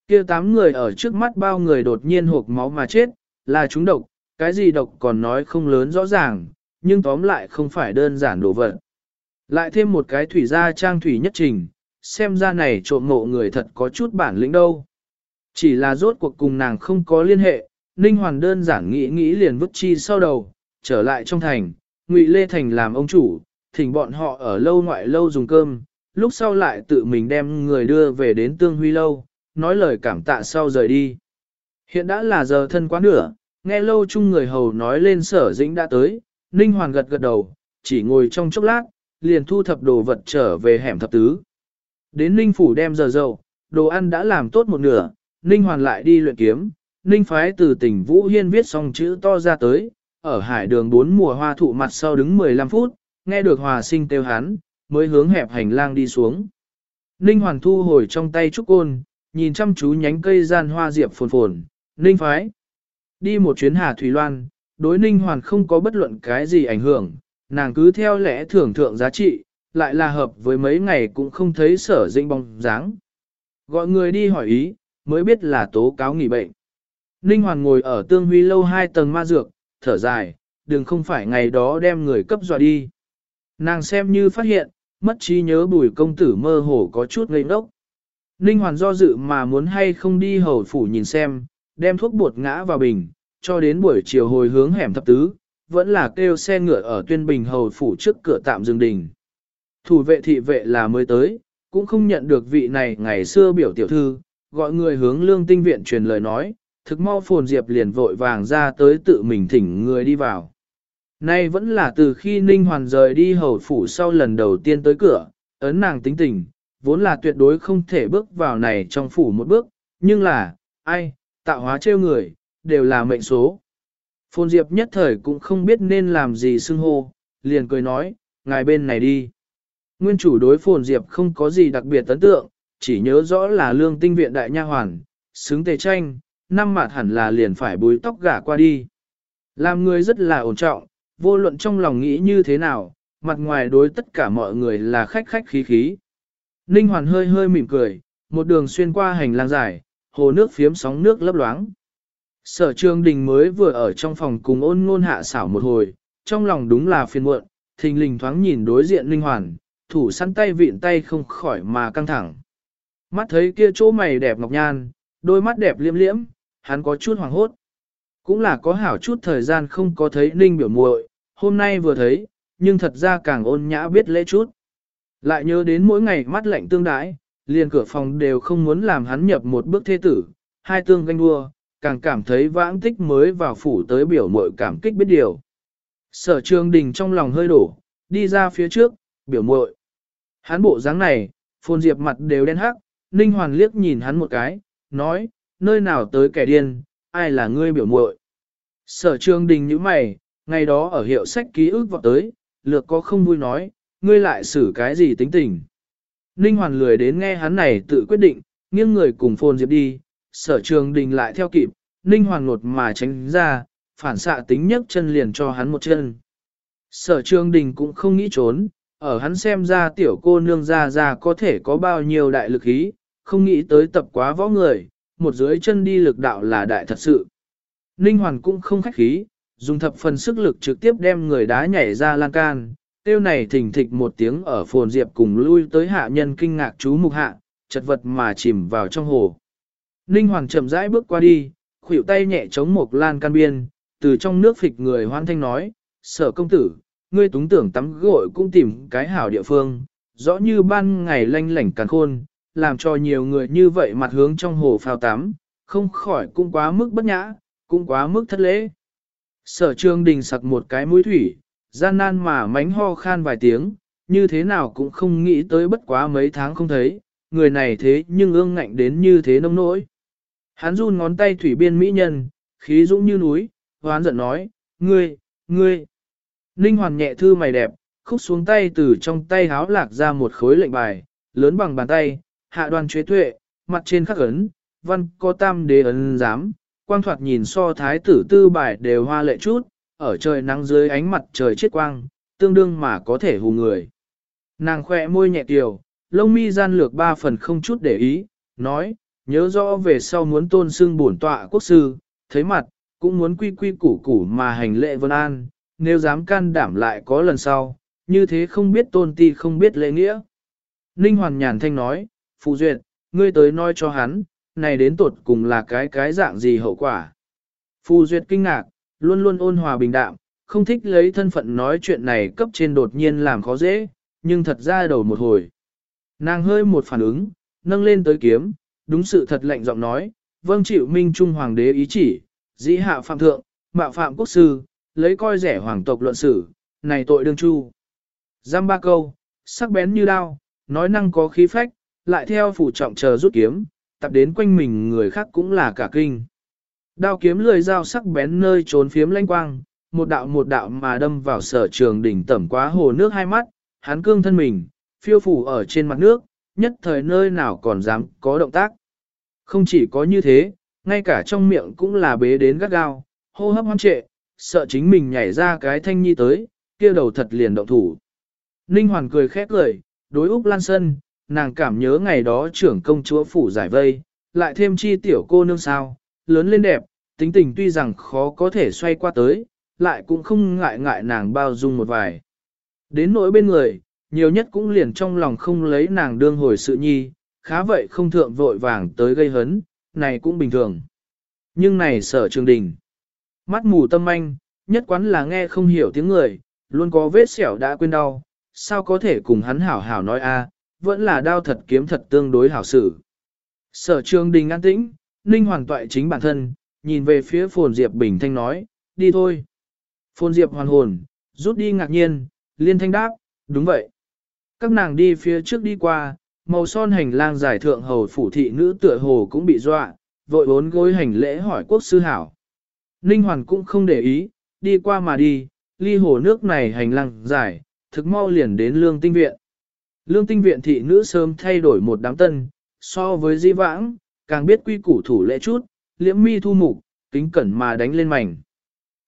Kia tám người ở trước mắt bao người đột nhiên hộp máu mà chết, là chúng độc, cái gì độc còn nói không lớn rõ ràng, nhưng tóm lại không phải đơn giản đồ vật. Lại thêm một cái thủy gia trang thủy nhất trình, xem ra này trộm mộ người thật có chút bản lĩnh đâu. Chỉ là rốt cuộc cùng nàng không có liên hệ, Ninh Hoàn đơn giản nghĩ nghĩ liền vứt chi sau đầu, trở lại trong thành, Ngụy Lê Thành làm ông chủ, thỉnh bọn họ ở lâu ngoại lâu dùng cơm, lúc sau lại tự mình đem người đưa về đến Tương Huy Lâu, nói lời cảm tạ sau rời đi. Hiện đã là giờ thân quá nửa, nghe lâu chung người hầu nói lên sở dĩnh đã tới, Ninh Hoàn gật gật đầu, chỉ ngồi trong chốc lát, liền thu thập đồ vật trở về hẻm thập tứ. Đến Ninh Phủ đem giờ dầu, đồ ăn đã làm tốt một nửa, Ninh Hoàn lại đi luyện kiếm, Ninh Phái từ tỉnh Vũ Hiên viết xong chữ to ra tới, ở hải đường bốn mùa hoa thụ mặt sau đứng 15 phút, nghe được hòa sinh kêu hắn, mới hướng hẹp hành lang đi xuống. Ninh Hoàn thu hồi trong tay trúc côn, nhìn chăm chú nhánh cây gian hoa diệp phồn phồn, Ninh Phái. Đi một chuyến Hà Thủy Loan, đối Ninh Hoàn không có bất luận cái gì ảnh hưởng, nàng cứ theo lẽ thưởng thượng giá trị, lại là hợp với mấy ngày cũng không thấy sở dinh bóng dáng. Gọi người đi hỏi ý, mới biết là tố cáo nghỉ bệnh. Ninh Hoàn ngồi ở tương huy lâu hai tầng ma dược, thở dài, đừng không phải ngày đó đem người cấp dọa đi. Nàng xem như phát hiện, mất trí nhớ bùi công tử mơ hồ có chút ngây ngốc. Ninh Hoàn do dự mà muốn hay không đi hầu phủ nhìn xem, đem thuốc bột ngã vào bình, cho đến buổi chiều hồi hướng hẻm thập tứ, vẫn là kêu xe ngựa ở tuyên bình hầu phủ trước cửa tạm dừng đình. Thủ vệ thị vệ là mới tới, cũng không nhận được vị này ngày xưa biểu tiểu thư, gọi người hướng lương tinh viện truyền lời nói, thực mau phồn diệp liền vội vàng ra tới tự mình thỉnh người đi vào. Nay vẫn là từ khi Ninh Hoàn rời đi hầu phủ sau lần đầu tiên tới cửa, ấn nàng tính tình, vốn là tuyệt đối không thể bước vào này trong phủ một bước, nhưng là, ai, tạo hóa trêu người, đều là mệnh số. Phồn Diệp nhất thời cũng không biết nên làm gì xưng hô, liền cười nói, ngài bên này đi. Nguyên chủ đối Phồn Diệp không có gì đặc biệt ấn tượng, chỉ nhớ rõ là lương tinh viện đại nha hoàn, xứng tề tranh, năm mặt hẳn là liền phải búi tóc gả qua đi. Làm người rất là ổn trọng, vô luận trong lòng nghĩ như thế nào, mặt ngoài đối tất cả mọi người là khách khách khí khí. Ninh Hoàn hơi hơi mỉm cười, một đường xuyên qua hành lang dài, hồ nước phiếm sóng nước lấp loáng. Sở trường đình mới vừa ở trong phòng cùng ôn ngôn hạ xảo một hồi, trong lòng đúng là phiền muộn, thình lình thoáng nhìn đối diện Ninh Hoàn, thủ săn tay vịn tay không khỏi mà căng thẳng. Mắt thấy kia chỗ mày đẹp ngọc nhan, đôi mắt đẹp liêm liễm, hắn có chút hoàng hốt. Cũng là có hảo chút thời gian không có thấy Ninh biểu muội, hôm nay vừa thấy, nhưng thật ra càng ôn nhã biết lễ chút. Lại nhớ đến mỗi ngày mắt lạnh tương đái, liền cửa phòng đều không muốn làm hắn nhập một bước thế tử, hai tương ganh đua, càng cảm thấy vãng tích mới vào phủ tới biểu muội cảm kích biết điều. Sở trường đình trong lòng hơi đổ, đi ra phía trước, biểu muội. Hắn bộ dáng này, phồn diệp mặt đều đen hắc, ninh hoàn liếc nhìn hắn một cái, nói, nơi nào tới kẻ điên, ai là ngươi biểu muội. Sở trường đình như mày, ngày đó ở hiệu sách ký ức vọt tới, lược có không vui nói, ngươi lại xử cái gì tính tình. Ninh hoàn lười đến nghe hắn này tự quyết định, nghiêng người cùng phồn diệp đi, sở trường đình lại theo kịp, ninh hoàn lột mà tránh ra, phản xạ tính nhấc chân liền cho hắn một chân. Sở trường đình cũng không nghĩ trốn, ở hắn xem ra tiểu cô nương ra ra có thể có bao nhiêu đại lực ý, không nghĩ tới tập quá võ người, một dưới chân đi lực đạo là đại thật sự. Ninh Hoàn cũng không khách khí, dùng thập phần sức lực trực tiếp đem người đá nhảy ra lan can, tiêu này thình thịch một tiếng ở phồn diệp cùng lui tới hạ nhân kinh ngạc chú mục hạ, chật vật mà chìm vào trong hồ. Ninh Hoàng chậm rãi bước qua đi, khuỷu tay nhẹ chống một lan can biên, từ trong nước phịch người hoan thanh nói, sở công tử, ngươi túng tưởng tắm gội cũng tìm cái hảo địa phương, rõ như ban ngày lanh lảnh càng khôn, làm cho nhiều người như vậy mặt hướng trong hồ phao tắm, không khỏi cũng quá mức bất nhã, cũng quá mức thất lễ. Sở trương đình sặc một cái mũi thủy, gian nan mà mánh ho khan vài tiếng, như thế nào cũng không nghĩ tới bất quá mấy tháng không thấy, người này thế nhưng ương ngạnh đến như thế nông nỗi. Hắn run ngón tay thủy biên mỹ nhân, khí dũng như núi, hoán giận nói, ngươi, ngươi. Ninh Hoàn nhẹ thư mày đẹp, khúc xuống tay từ trong tay háo lạc ra một khối lệnh bài, lớn bằng bàn tay, hạ đoàn chế tuệ, mặt trên khắc ấn, văn có tam đế ấn giám, quang thoạt nhìn so thái tử tư bài đều hoa lệ chút, ở trời nắng dưới ánh mặt trời chết quang, tương đương mà có thể hù người. Nàng khỏe môi nhẹ tiểu, lông mi gian lược ba phần không chút để ý, nói, nhớ rõ về sau muốn tôn xưng bổn tọa quốc sư, thấy mặt, cũng muốn quy quy củ củ mà hành lệ vân an, nếu dám can đảm lại có lần sau, như thế không biết tôn ti không biết lễ nghĩa. Ninh Hoàn nhàn thanh nói, Phụ Duyệt, ngươi tới nói cho hắn, này đến tột cùng là cái cái dạng gì hậu quả. Phù Duyệt kinh ngạc, luôn luôn ôn hòa bình đạm, không thích lấy thân phận nói chuyện này cấp trên đột nhiên làm khó dễ, nhưng thật ra đầu một hồi. Nàng hơi một phản ứng, nâng lên tới kiếm, đúng sự thật lạnh giọng nói, vâng chịu minh trung hoàng đế ý chỉ, dĩ hạ phạm thượng, mạo phạm quốc sư, lấy coi rẻ hoàng tộc luận xử, này tội đương chu. Giam ba câu, sắc bén như đao, nói năng có khí phách, lại theo phủ trọng chờ rút kiếm, tập đến quanh mình người khác cũng là cả kinh. Đao kiếm lười dao sắc bén nơi trốn phiếm lanh quang, một đạo một đạo mà đâm vào sở trường đỉnh tẩm quá hồ nước hai mắt, hắn cương thân mình, phiêu phủ ở trên mặt nước, nhất thời nơi nào còn dám có động tác. Không chỉ có như thế, ngay cả trong miệng cũng là bế đến gắt gao, hô hấp hoang trệ, sợ chính mình nhảy ra cái thanh nhi tới, kia đầu thật liền động thủ. Ninh Hoàn cười khét cười, đối Úc Lan sơn nàng cảm nhớ ngày đó trưởng công chúa phủ giải vây, lại thêm chi tiểu cô nương sao, lớn lên đẹp, tính tình tuy rằng khó có thể xoay qua tới, lại cũng không ngại ngại nàng bao dung một vài. Đến nỗi bên người, nhiều nhất cũng liền trong lòng không lấy nàng đương hồi sự nhi, khá vậy không thượng vội vàng tới gây hấn, này cũng bình thường. Nhưng này sở trường đình. Mắt mù tâm anh, nhất quán là nghe không hiểu tiếng người, luôn có vết sẹo đã quên đau, sao có thể cùng hắn hảo hảo nói a vẫn là đao thật kiếm thật tương đối hảo xử. Sở trường đình an tĩnh, ninh hoàng toại chính bản thân, nhìn về phía phồn diệp bình thanh nói, đi thôi. Phồn diệp hoàn hồn, rút đi ngạc nhiên, liên thanh đáp, đúng vậy. Các nàng đi phía trước đi qua, màu son hành lang giải thượng hầu phủ thị nữ tựa hồ cũng bị dọa, vội bốn gối hành lễ hỏi quốc sư hảo. Ninh Hoàn cũng không để ý, đi qua mà đi, ly hồ nước này hành lang dài, thực mau liền đến lương tinh viện. Lương tinh viện thị nữ sớm thay đổi một đám tân, so với di vãng, càng biết quy củ thủ lễ chút, liễm mi thu mục, kính cẩn mà đánh lên mảnh.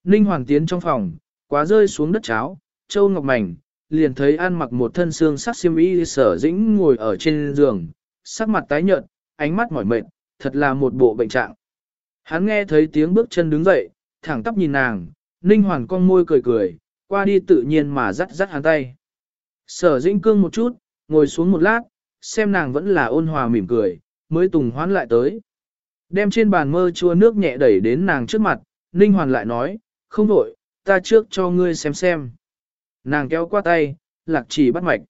Ninh Hoàng tiến trong phòng, quá rơi xuống đất cháo, châu ngọc mảnh, liền thấy An mặc một thân xương sắc xiêm y sở dĩnh ngồi ở trên giường, sắc mặt tái nhợt, ánh mắt mỏi mệt, thật là một bộ bệnh trạng. Hắn nghe thấy tiếng bước chân đứng dậy, thẳng tắp nhìn nàng, Ninh Hoàng con môi cười cười, qua đi tự nhiên mà dắt dắt hắn tay. Sở dĩnh cương một chút, ngồi xuống một lát, xem nàng vẫn là ôn hòa mỉm cười, mới tùng hoán lại tới. Đem trên bàn mơ chua nước nhẹ đẩy đến nàng trước mặt, Ninh Hoàn lại nói, không đổi, ta trước cho ngươi xem xem. Nàng kéo qua tay, lạc chỉ bắt mạch.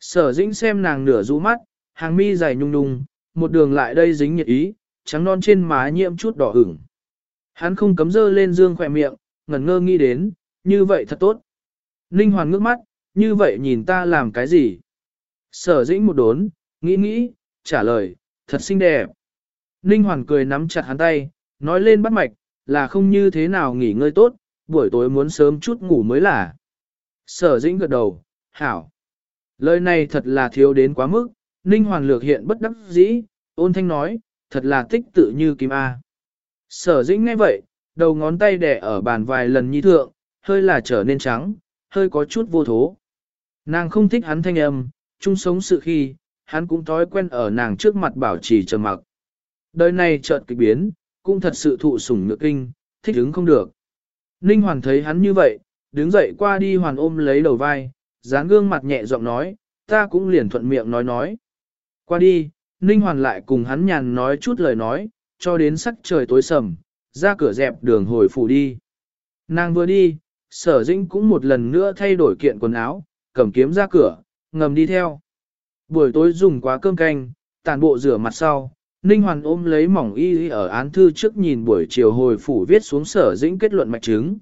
Sở dĩnh xem nàng nửa rũ mắt, hàng mi dài nhung nhung, một đường lại đây dính nhiệt ý, trắng non trên má nhiễm chút đỏ ửng. Hắn không cấm dơ lên dương khỏe miệng, ngẩn ngơ nghĩ đến, như vậy thật tốt. Ninh Hoàn ngước mắt, như vậy nhìn ta làm cái gì? Sở dĩnh một đốn, nghĩ nghĩ, trả lời, thật xinh đẹp. Ninh Hoàn cười nắm chặt hắn tay, nói lên bắt mạch, là không như thế nào nghỉ ngơi tốt, buổi tối muốn sớm chút ngủ mới là. Sở dĩnh gật đầu, hảo. Lời này thật là thiếu đến quá mức, Ninh Hoàn lược hiện bất đắc dĩ, ôn thanh nói, thật là tích tự như kim A. Sở dĩnh nghe vậy, đầu ngón tay đẻ ở bàn vài lần nhi thượng, hơi là trở nên trắng, hơi có chút vô thố. Nàng không thích hắn thanh âm, chung sống sự khi, hắn cũng thói quen ở nàng trước mặt bảo trì trầm mặc. Đời này chợt kịch biến, cũng thật sự thụ sủng nhược kinh, thích ứng không được. Ninh Hoàn thấy hắn như vậy, đứng dậy qua đi hoàn ôm lấy đầu vai, dáng gương mặt nhẹ giọng nói, ta cũng liền thuận miệng nói nói. Qua đi, Ninh Hoàn lại cùng hắn nhàn nói chút lời nói, cho đến sắc trời tối sầm, ra cửa dẹp đường hồi phủ đi. Nàng vừa đi, sở dĩnh cũng một lần nữa thay đổi kiện quần áo, cầm kiếm ra cửa, ngầm đi theo. Buổi tối dùng quá cơm canh, tàn bộ rửa mặt sau, Ninh Hoàn ôm lấy mỏng y ở án thư trước nhìn buổi chiều hồi phủ viết xuống sở dĩnh kết luận mạch chứng.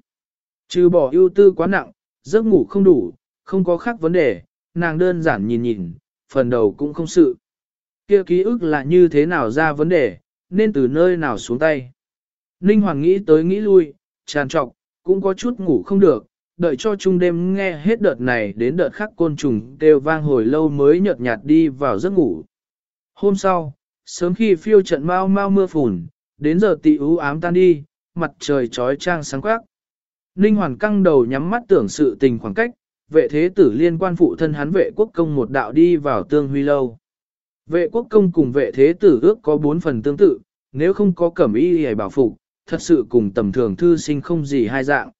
Trừ bỏ ưu tư quá nặng, giấc ngủ không đủ, không có khác vấn đề, nàng đơn giản nhìn nhìn, phần đầu cũng không sự. Kia ký ức là như thế nào ra vấn đề, nên từ nơi nào xuống tay. Ninh Hoàng nghĩ tới nghĩ lui, tràn trọc, cũng có chút ngủ không được, đợi cho trung đêm nghe hết đợt này đến đợt khác côn trùng kêu vang hồi lâu mới nhợt nhạt đi vào giấc ngủ. Hôm sau, sớm khi phiêu trận mau mau mưa phùn, đến giờ tị ú ám tan đi, mặt trời trói trang sáng quắc. Ninh Hoàn căng đầu nhắm mắt tưởng sự tình khoảng cách, vệ thế tử liên quan phụ thân hắn vệ quốc công một đạo đi vào tương huy lâu. Vệ quốc công cùng vệ thế tử ước có bốn phần tương tự, nếu không có cẩm y hề bảo phục, thật sự cùng tầm thường thư sinh không gì hai dạng.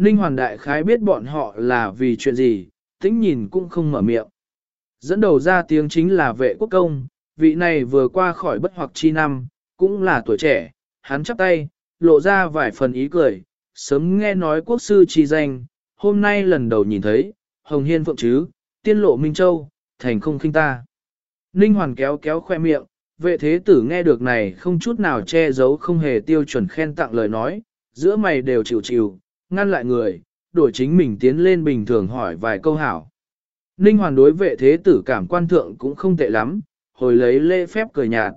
Ninh Hoàn Đại Khái biết bọn họ là vì chuyện gì, tính nhìn cũng không mở miệng. Dẫn đầu ra tiếng chính là vệ quốc công, vị này vừa qua khỏi bất hoặc chi năm, cũng là tuổi trẻ, hắn chắp tay, lộ ra vài phần ý cười, sớm nghe nói quốc sư chi danh, hôm nay lần đầu nhìn thấy, Hồng Hiên Phượng Chứ, tiên lộ Minh Châu, thành không khinh ta. Ninh Hoàn kéo kéo khoe miệng, vệ thế tử nghe được này không chút nào che giấu không hề tiêu chuẩn khen tặng lời nói, giữa mày đều chịu chịu, ngăn lại người, đổi chính mình tiến lên bình thường hỏi vài câu hảo. Ninh Hoàn đối vệ thế tử cảm quan thượng cũng không tệ lắm, hồi lấy lễ phép cười nhạt.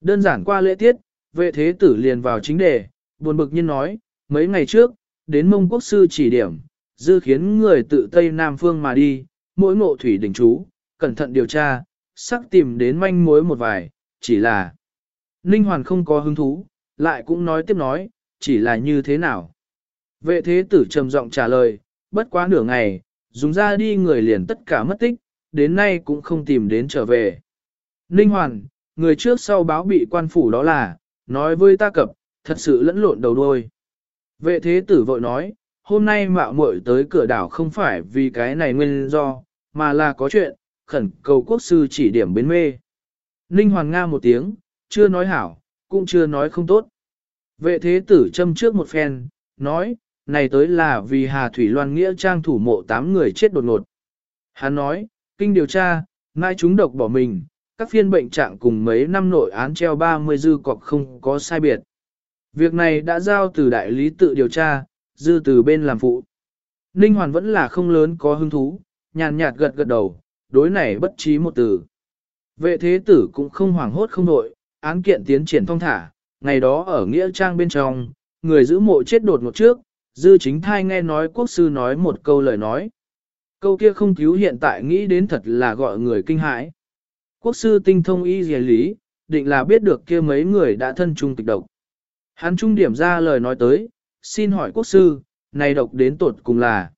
Đơn giản qua lễ tiết, vệ thế tử liền vào chính đề, buồn bực nhiên nói, mấy ngày trước, đến mông quốc sư chỉ điểm, dư khiến người tự Tây Nam Phương mà đi, mỗi ngộ thủy đỉnh chú, cẩn thận điều tra, sắc tìm đến manh mối một vài, chỉ là Ninh Hoàn không có hứng thú, lại cũng nói tiếp nói, chỉ là như thế nào. Vệ thế tử trầm giọng trả lời, bất quá nửa ngày, dùng ra đi người liền tất cả mất tích, đến nay cũng không tìm đến trở về. Ninh Hoàn, người trước sau báo bị quan phủ đó là, nói với ta cập, thật sự lẫn lộn đầu đuôi. Vệ thế tử vội nói, hôm nay mạo muội tới cửa đảo không phải vì cái này nguyên do, mà là có chuyện, khẩn cầu quốc sư chỉ điểm bến mê. Ninh Hoàn Nga một tiếng, chưa nói hảo, cũng chưa nói không tốt. Vệ thế tử châm trước một phen, nói, này tới là vì Hà Thủy Loan Nghĩa trang thủ mộ 8 người chết đột ngột. Hắn nói, kinh điều tra, mai chúng độc bỏ mình, các phiên bệnh trạng cùng mấy năm nội án treo 30 dư cọc không có sai biệt. Việc này đã giao từ đại lý tự điều tra, dư từ bên làm phụ. Ninh Hoàn vẫn là không lớn có hứng thú, nhàn nhạt gật gật đầu, đối này bất trí một từ. Vệ thế tử cũng không hoảng hốt không đội, án kiện tiến triển phong thả, ngày đó ở Nghĩa Trang bên trong, người giữ mộ chết đột ngột trước, dư chính thai nghe nói quốc sư nói một câu lời nói. Câu kia không cứu hiện tại nghĩ đến thật là gọi người kinh hãi. Quốc sư tinh thông y dề lý, định là biết được kia mấy người đã thân chung tịch độc. Hắn trung điểm ra lời nói tới, xin hỏi quốc sư, này độc đến tột cùng là.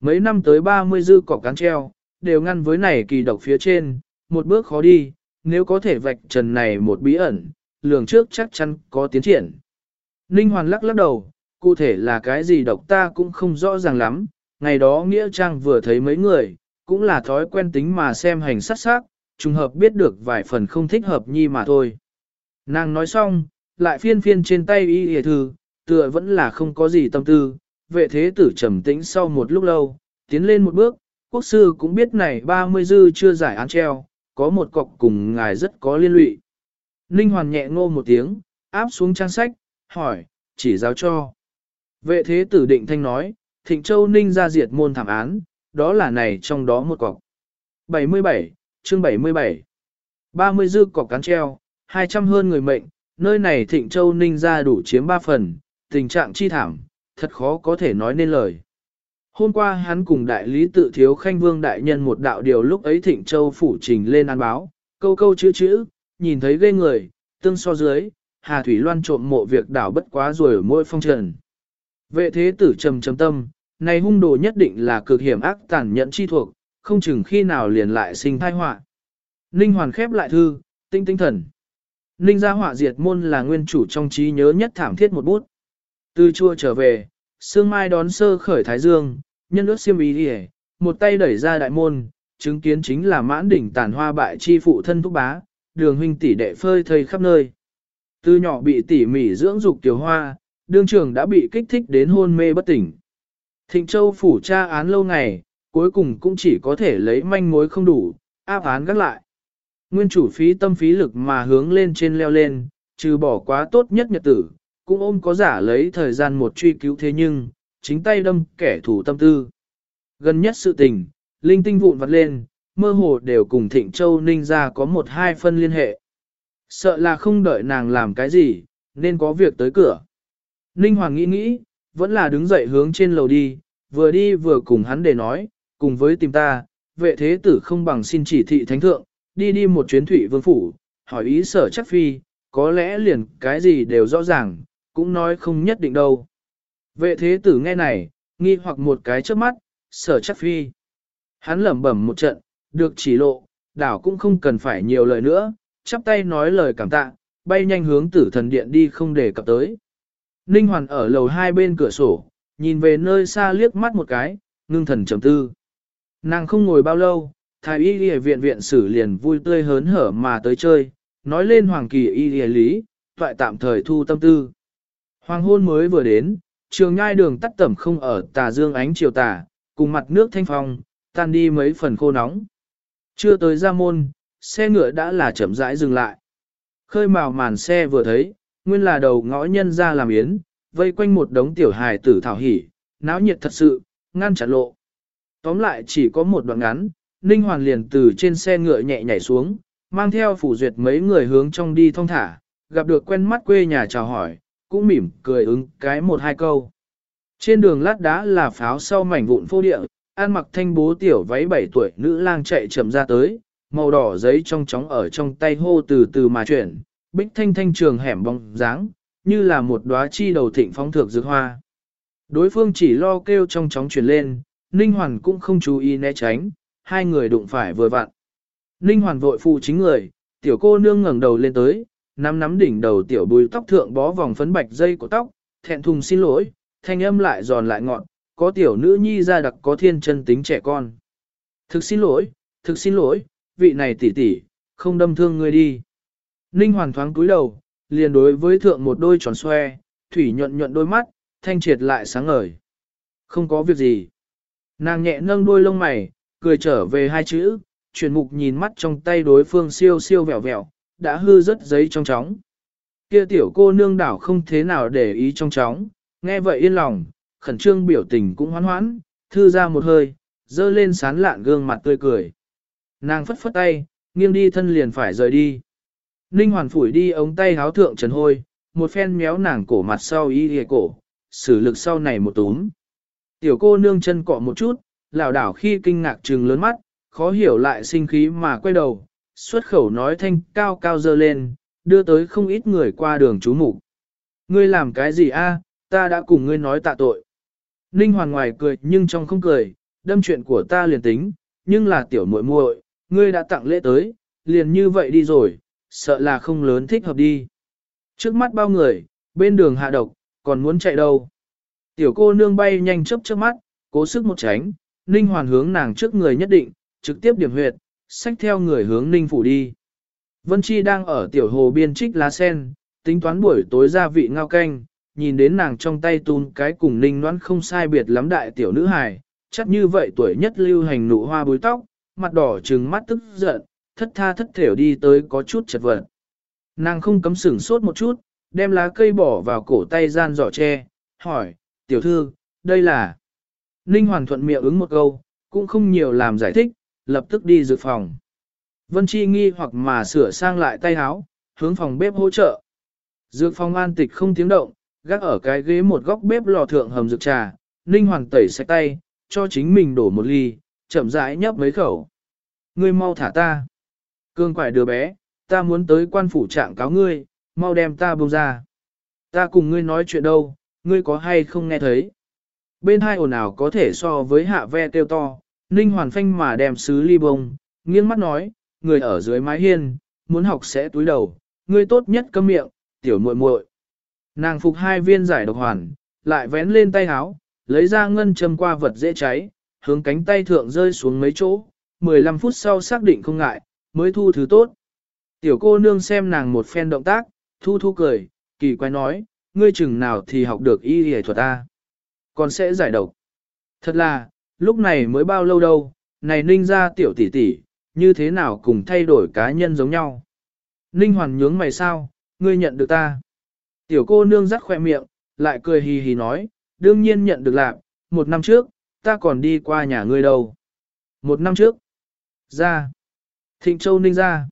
Mấy năm tới 30 dư cỏ cán treo, đều ngăn với này kỳ độc phía trên, một bước khó đi, nếu có thể vạch trần này một bí ẩn, lường trước chắc chắn có tiến triển. Ninh Hoàn lắc lắc đầu, cụ thể là cái gì độc ta cũng không rõ ràng lắm, ngày đó Nghĩa Trang vừa thấy mấy người, cũng là thói quen tính mà xem hành sát sắc, trùng hợp biết được vài phần không thích hợp nhi mà thôi. Nàng nói xong, lại phiên phiên trên tay y hề thư, tựa vẫn là không có gì tâm tư, vệ thế tử trầm tĩnh sau một lúc lâu, tiến lên một bước, quốc sư cũng biết này 30 dư chưa giải án treo, có một cọc cùng ngài rất có liên lụy. Ninh Hoàn nhẹ ngô một tiếng, áp xuống trang sách, hỏi, chỉ giáo cho. Vệ thế tử định thanh nói, Thịnh Châu Ninh ra diệt môn thảm án, đó là này trong đó một cọc. 77, chương 77. 30 dư cọc cán treo, 200 hơn người mệnh, nơi này Thịnh Châu Ninh ra đủ chiếm 3 phần, tình trạng chi thảm, thật khó có thể nói nên lời. Hôm qua hắn cùng đại lý tự thiếu khanh vương đại nhân một đạo điều lúc ấy Thịnh Châu phủ trình lên an báo, câu câu chữ chữ, nhìn thấy ghê người, tương so dưới, Hà Thủy Loan trộm mộ việc đảo bất quá rồi ở môi phong trần. Vệ thế tử trầm trầm tâm, này hung đồ nhất định là cực hiểm ác tàn nhẫn chi thuộc, không chừng khi nào liền lại sinh thai họa. Ninh Hoàn khép lại thư, tinh tinh thần. Ninh gia họa diệt môn là nguyên chủ trong trí nhớ nhất thảm thiết một bút. Từ chua trở về, sương mai đón sơ khởi thái dương, nhân ước siêm ý đi một tay đẩy ra đại môn, chứng kiến chính là mãn đỉnh tàn hoa bại chi phụ thân thúc bá, đường huynh tỷ đệ phơi thây khắp nơi. Từ nhỏ bị tỉ mỉ dưỡng dục tiểu hoa, đương trường đã bị kích thích đến hôn mê bất tỉnh. Thịnh Châu phủ tra án lâu ngày, cuối cùng cũng chỉ có thể lấy manh mối không đủ, áp án gác lại. Nguyên chủ phí tâm phí lực mà hướng lên trên leo lên, trừ bỏ quá tốt nhất nhật tử, cũng ôm có giả lấy thời gian một truy cứu thế nhưng, chính tay đâm kẻ thủ tâm tư. Gần nhất sự tình, linh tinh vụn vặt lên, mơ hồ đều cùng Thịnh Châu Ninh ra có một hai phân liên hệ. Sợ là không đợi nàng làm cái gì, nên có việc tới cửa. Ninh Hoàng nghĩ nghĩ, vẫn là đứng dậy hướng trên lầu đi, vừa đi vừa cùng hắn để nói, cùng với tìm ta, vệ thế tử không bằng xin chỉ thị thánh thượng, đi đi một chuyến thủy vương phủ, hỏi ý sở chắc phi, có lẽ liền cái gì đều rõ ràng, cũng nói không nhất định đâu. Vệ thế tử nghe này, nghi hoặc một cái trước mắt, sở chắc phi. Hắn lẩm bẩm một trận, được chỉ lộ, đảo cũng không cần phải nhiều lời nữa, chắp tay nói lời cảm tạ, bay nhanh hướng tử thần điện đi không để cập tới. Ninh Hoàn ở lầu hai bên cửa sổ, nhìn về nơi xa liếc mắt một cái, ngưng thần trầm tư. Nàng không ngồi bao lâu, thái y y viện viện sử liền vui tươi hớn hở mà tới chơi, nói lên hoàng kỳ y y lý, toại tạm thời thu tâm tư. Hoàng hôn mới vừa đến, trường ngai đường tắt tẩm không ở tà dương ánh chiều tà, cùng mặt nước thanh phong, tan đi mấy phần khô nóng. Chưa tới ra môn, xe ngựa đã là chậm rãi dừng lại. Khơi màu màn xe vừa thấy, nguyên là đầu ngõ nhân ra làm yến, vây quanh một đống tiểu hài tử thảo hỉ, náo nhiệt thật sự, ngăn chặn lộ. Tóm lại chỉ có một đoạn ngắn, Ninh Hoàn liền từ trên xe ngựa nhẹ nhảy xuống, mang theo phủ duyệt mấy người hướng trong đi thong thả, gặp được quen mắt quê nhà chào hỏi, cũng mỉm cười ứng cái một hai câu. Trên đường lát đá là pháo sau mảnh vụn phô địa, an mặc thanh bố tiểu váy 7 tuổi nữ lang chạy chậm ra tới, màu đỏ giấy trong chóng ở trong tay hô từ từ mà chuyển, bích thanh thanh trường hẻm bóng dáng, như là một đóa chi đầu thịnh phong thược dược hoa. Đối phương chỉ lo kêu trong chóng chuyển lên, Ninh Hoàn cũng không chú ý né tránh, hai người đụng phải vừa vặn. Ninh Hoàn vội phụ chính người, tiểu cô nương ngẩng đầu lên tới, nắm nắm đỉnh đầu tiểu bùi tóc thượng bó vòng phấn bạch dây của tóc, thẹn thùng xin lỗi, thanh âm lại giòn lại ngọn, có tiểu nữ nhi ra đặc có thiên chân tính trẻ con. Thực xin lỗi, thực xin lỗi, vị này tỷ tỷ, không đâm thương ngươi đi. Ninh Hoàn thoáng cúi đầu, liền đối với thượng một đôi tròn xoe, thủy nhuận nhuận đôi mắt, thanh triệt lại sáng ngời. Không có việc gì. Nàng nhẹ nâng đôi lông mày, cười trở về hai chữ, chuyển mục nhìn mắt trong tay đối phương siêu siêu vẹo vẹo, đã hư rất giấy trong chóng. Kia tiểu cô nương đảo không thế nào để ý trong chóng, nghe vậy yên lòng, khẩn trương biểu tình cũng hoán hoãn, thư ra một hơi, dơ lên sán lạn gương mặt tươi cười. Nàng phất phất tay, nghiêng đi thân liền phải rời đi. Ninh hoàn phủi đi ống tay háo thượng trần hôi, một phen méo nàng cổ mặt sau y ghề cổ, xử lực sau này một túm. Tiểu cô nương chân cọ một chút, lảo đảo khi kinh ngạc trừng lớn mắt, khó hiểu lại sinh khí mà quay đầu, xuất khẩu nói thanh cao cao dơ lên, đưa tới không ít người qua đường chú mục Ngươi làm cái gì a? ta đã cùng ngươi nói tạ tội. Ninh hoàn ngoài cười nhưng trong không cười, đâm chuyện của ta liền tính, nhưng là tiểu muội muội, ngươi đã tặng lễ tới, liền như vậy đi rồi, sợ là không lớn thích hợp đi. Trước mắt bao người, bên đường hạ độc, còn muốn chạy đâu. Tiểu cô nương bay nhanh chớp chớp mắt, cố sức một tránh, Ninh hoàn hướng nàng trước người nhất định, trực tiếp điểm huyệt, xách theo người hướng Ninh phủ đi. Vân Chi đang ở tiểu hồ biên trích lá sen, tính toán buổi tối ra vị ngao canh, nhìn đến nàng trong tay tún cái cùng Ninh noãn không sai biệt lắm đại tiểu nữ hài, chắc như vậy tuổi nhất lưu hành nụ hoa bối tóc, mặt đỏ trừng mắt tức giận, thất tha thất thểu đi tới có chút chật vật. Nàng không cấm sửng sốt một chút, đem lá cây bỏ vào cổ tay gian giỏ tre, hỏi, tiểu thư, đây là... Ninh Hoàn thuận miệng ứng một câu, cũng không nhiều làm giải thích, lập tức đi dược phòng. Vân Chi nghi hoặc mà sửa sang lại tay áo, hướng phòng bếp hỗ trợ. Dược phòng an tịch không tiếng động, gác ở cái ghế một góc bếp lò thượng hầm dược trà, Ninh Hoàn tẩy sạch tay, cho chính mình đổ một ly, chậm rãi nhấp mấy khẩu. Ngươi mau thả ta. Cương quải đứa bé, ta muốn tới quan phủ trạng cáo ngươi, mau đem ta buông ra. Ta cùng ngươi nói chuyện đâu, ngươi có hay không nghe thấy. bên hai ồn ào có thể so với hạ ve tiêu to, Ninh Hoàn Phanh mà đem sứ ly bông, nghiêng mắt nói, người ở dưới mái hiên, muốn học sẽ túi đầu, ngươi tốt nhất câm miệng, tiểu muội muội. Nàng phục hai viên giải độc hoàn, lại vén lên tay háo, lấy ra ngân châm qua vật dễ cháy, hướng cánh tay thượng rơi xuống mấy chỗ, 15 phút sau xác định không ngại, mới thu thứ tốt. Tiểu cô nương xem nàng một phen động tác, thu thu cười, kỳ quái nói, ngươi chừng nào thì học được y y thuật ta. Còn sẽ giải độc. Thật là, lúc này mới bao lâu đâu, này ninh ra tiểu tỷ tỷ, như thế nào cùng thay đổi cá nhân giống nhau. Ninh hoàn nhướng mày sao, ngươi nhận được ta. Tiểu cô nương rắc khoe miệng, lại cười hì hì nói, đương nhiên nhận được lạc, một năm trước, ta còn đi qua nhà ngươi đâu. Một năm trước, ra, thịnh châu ninh ra.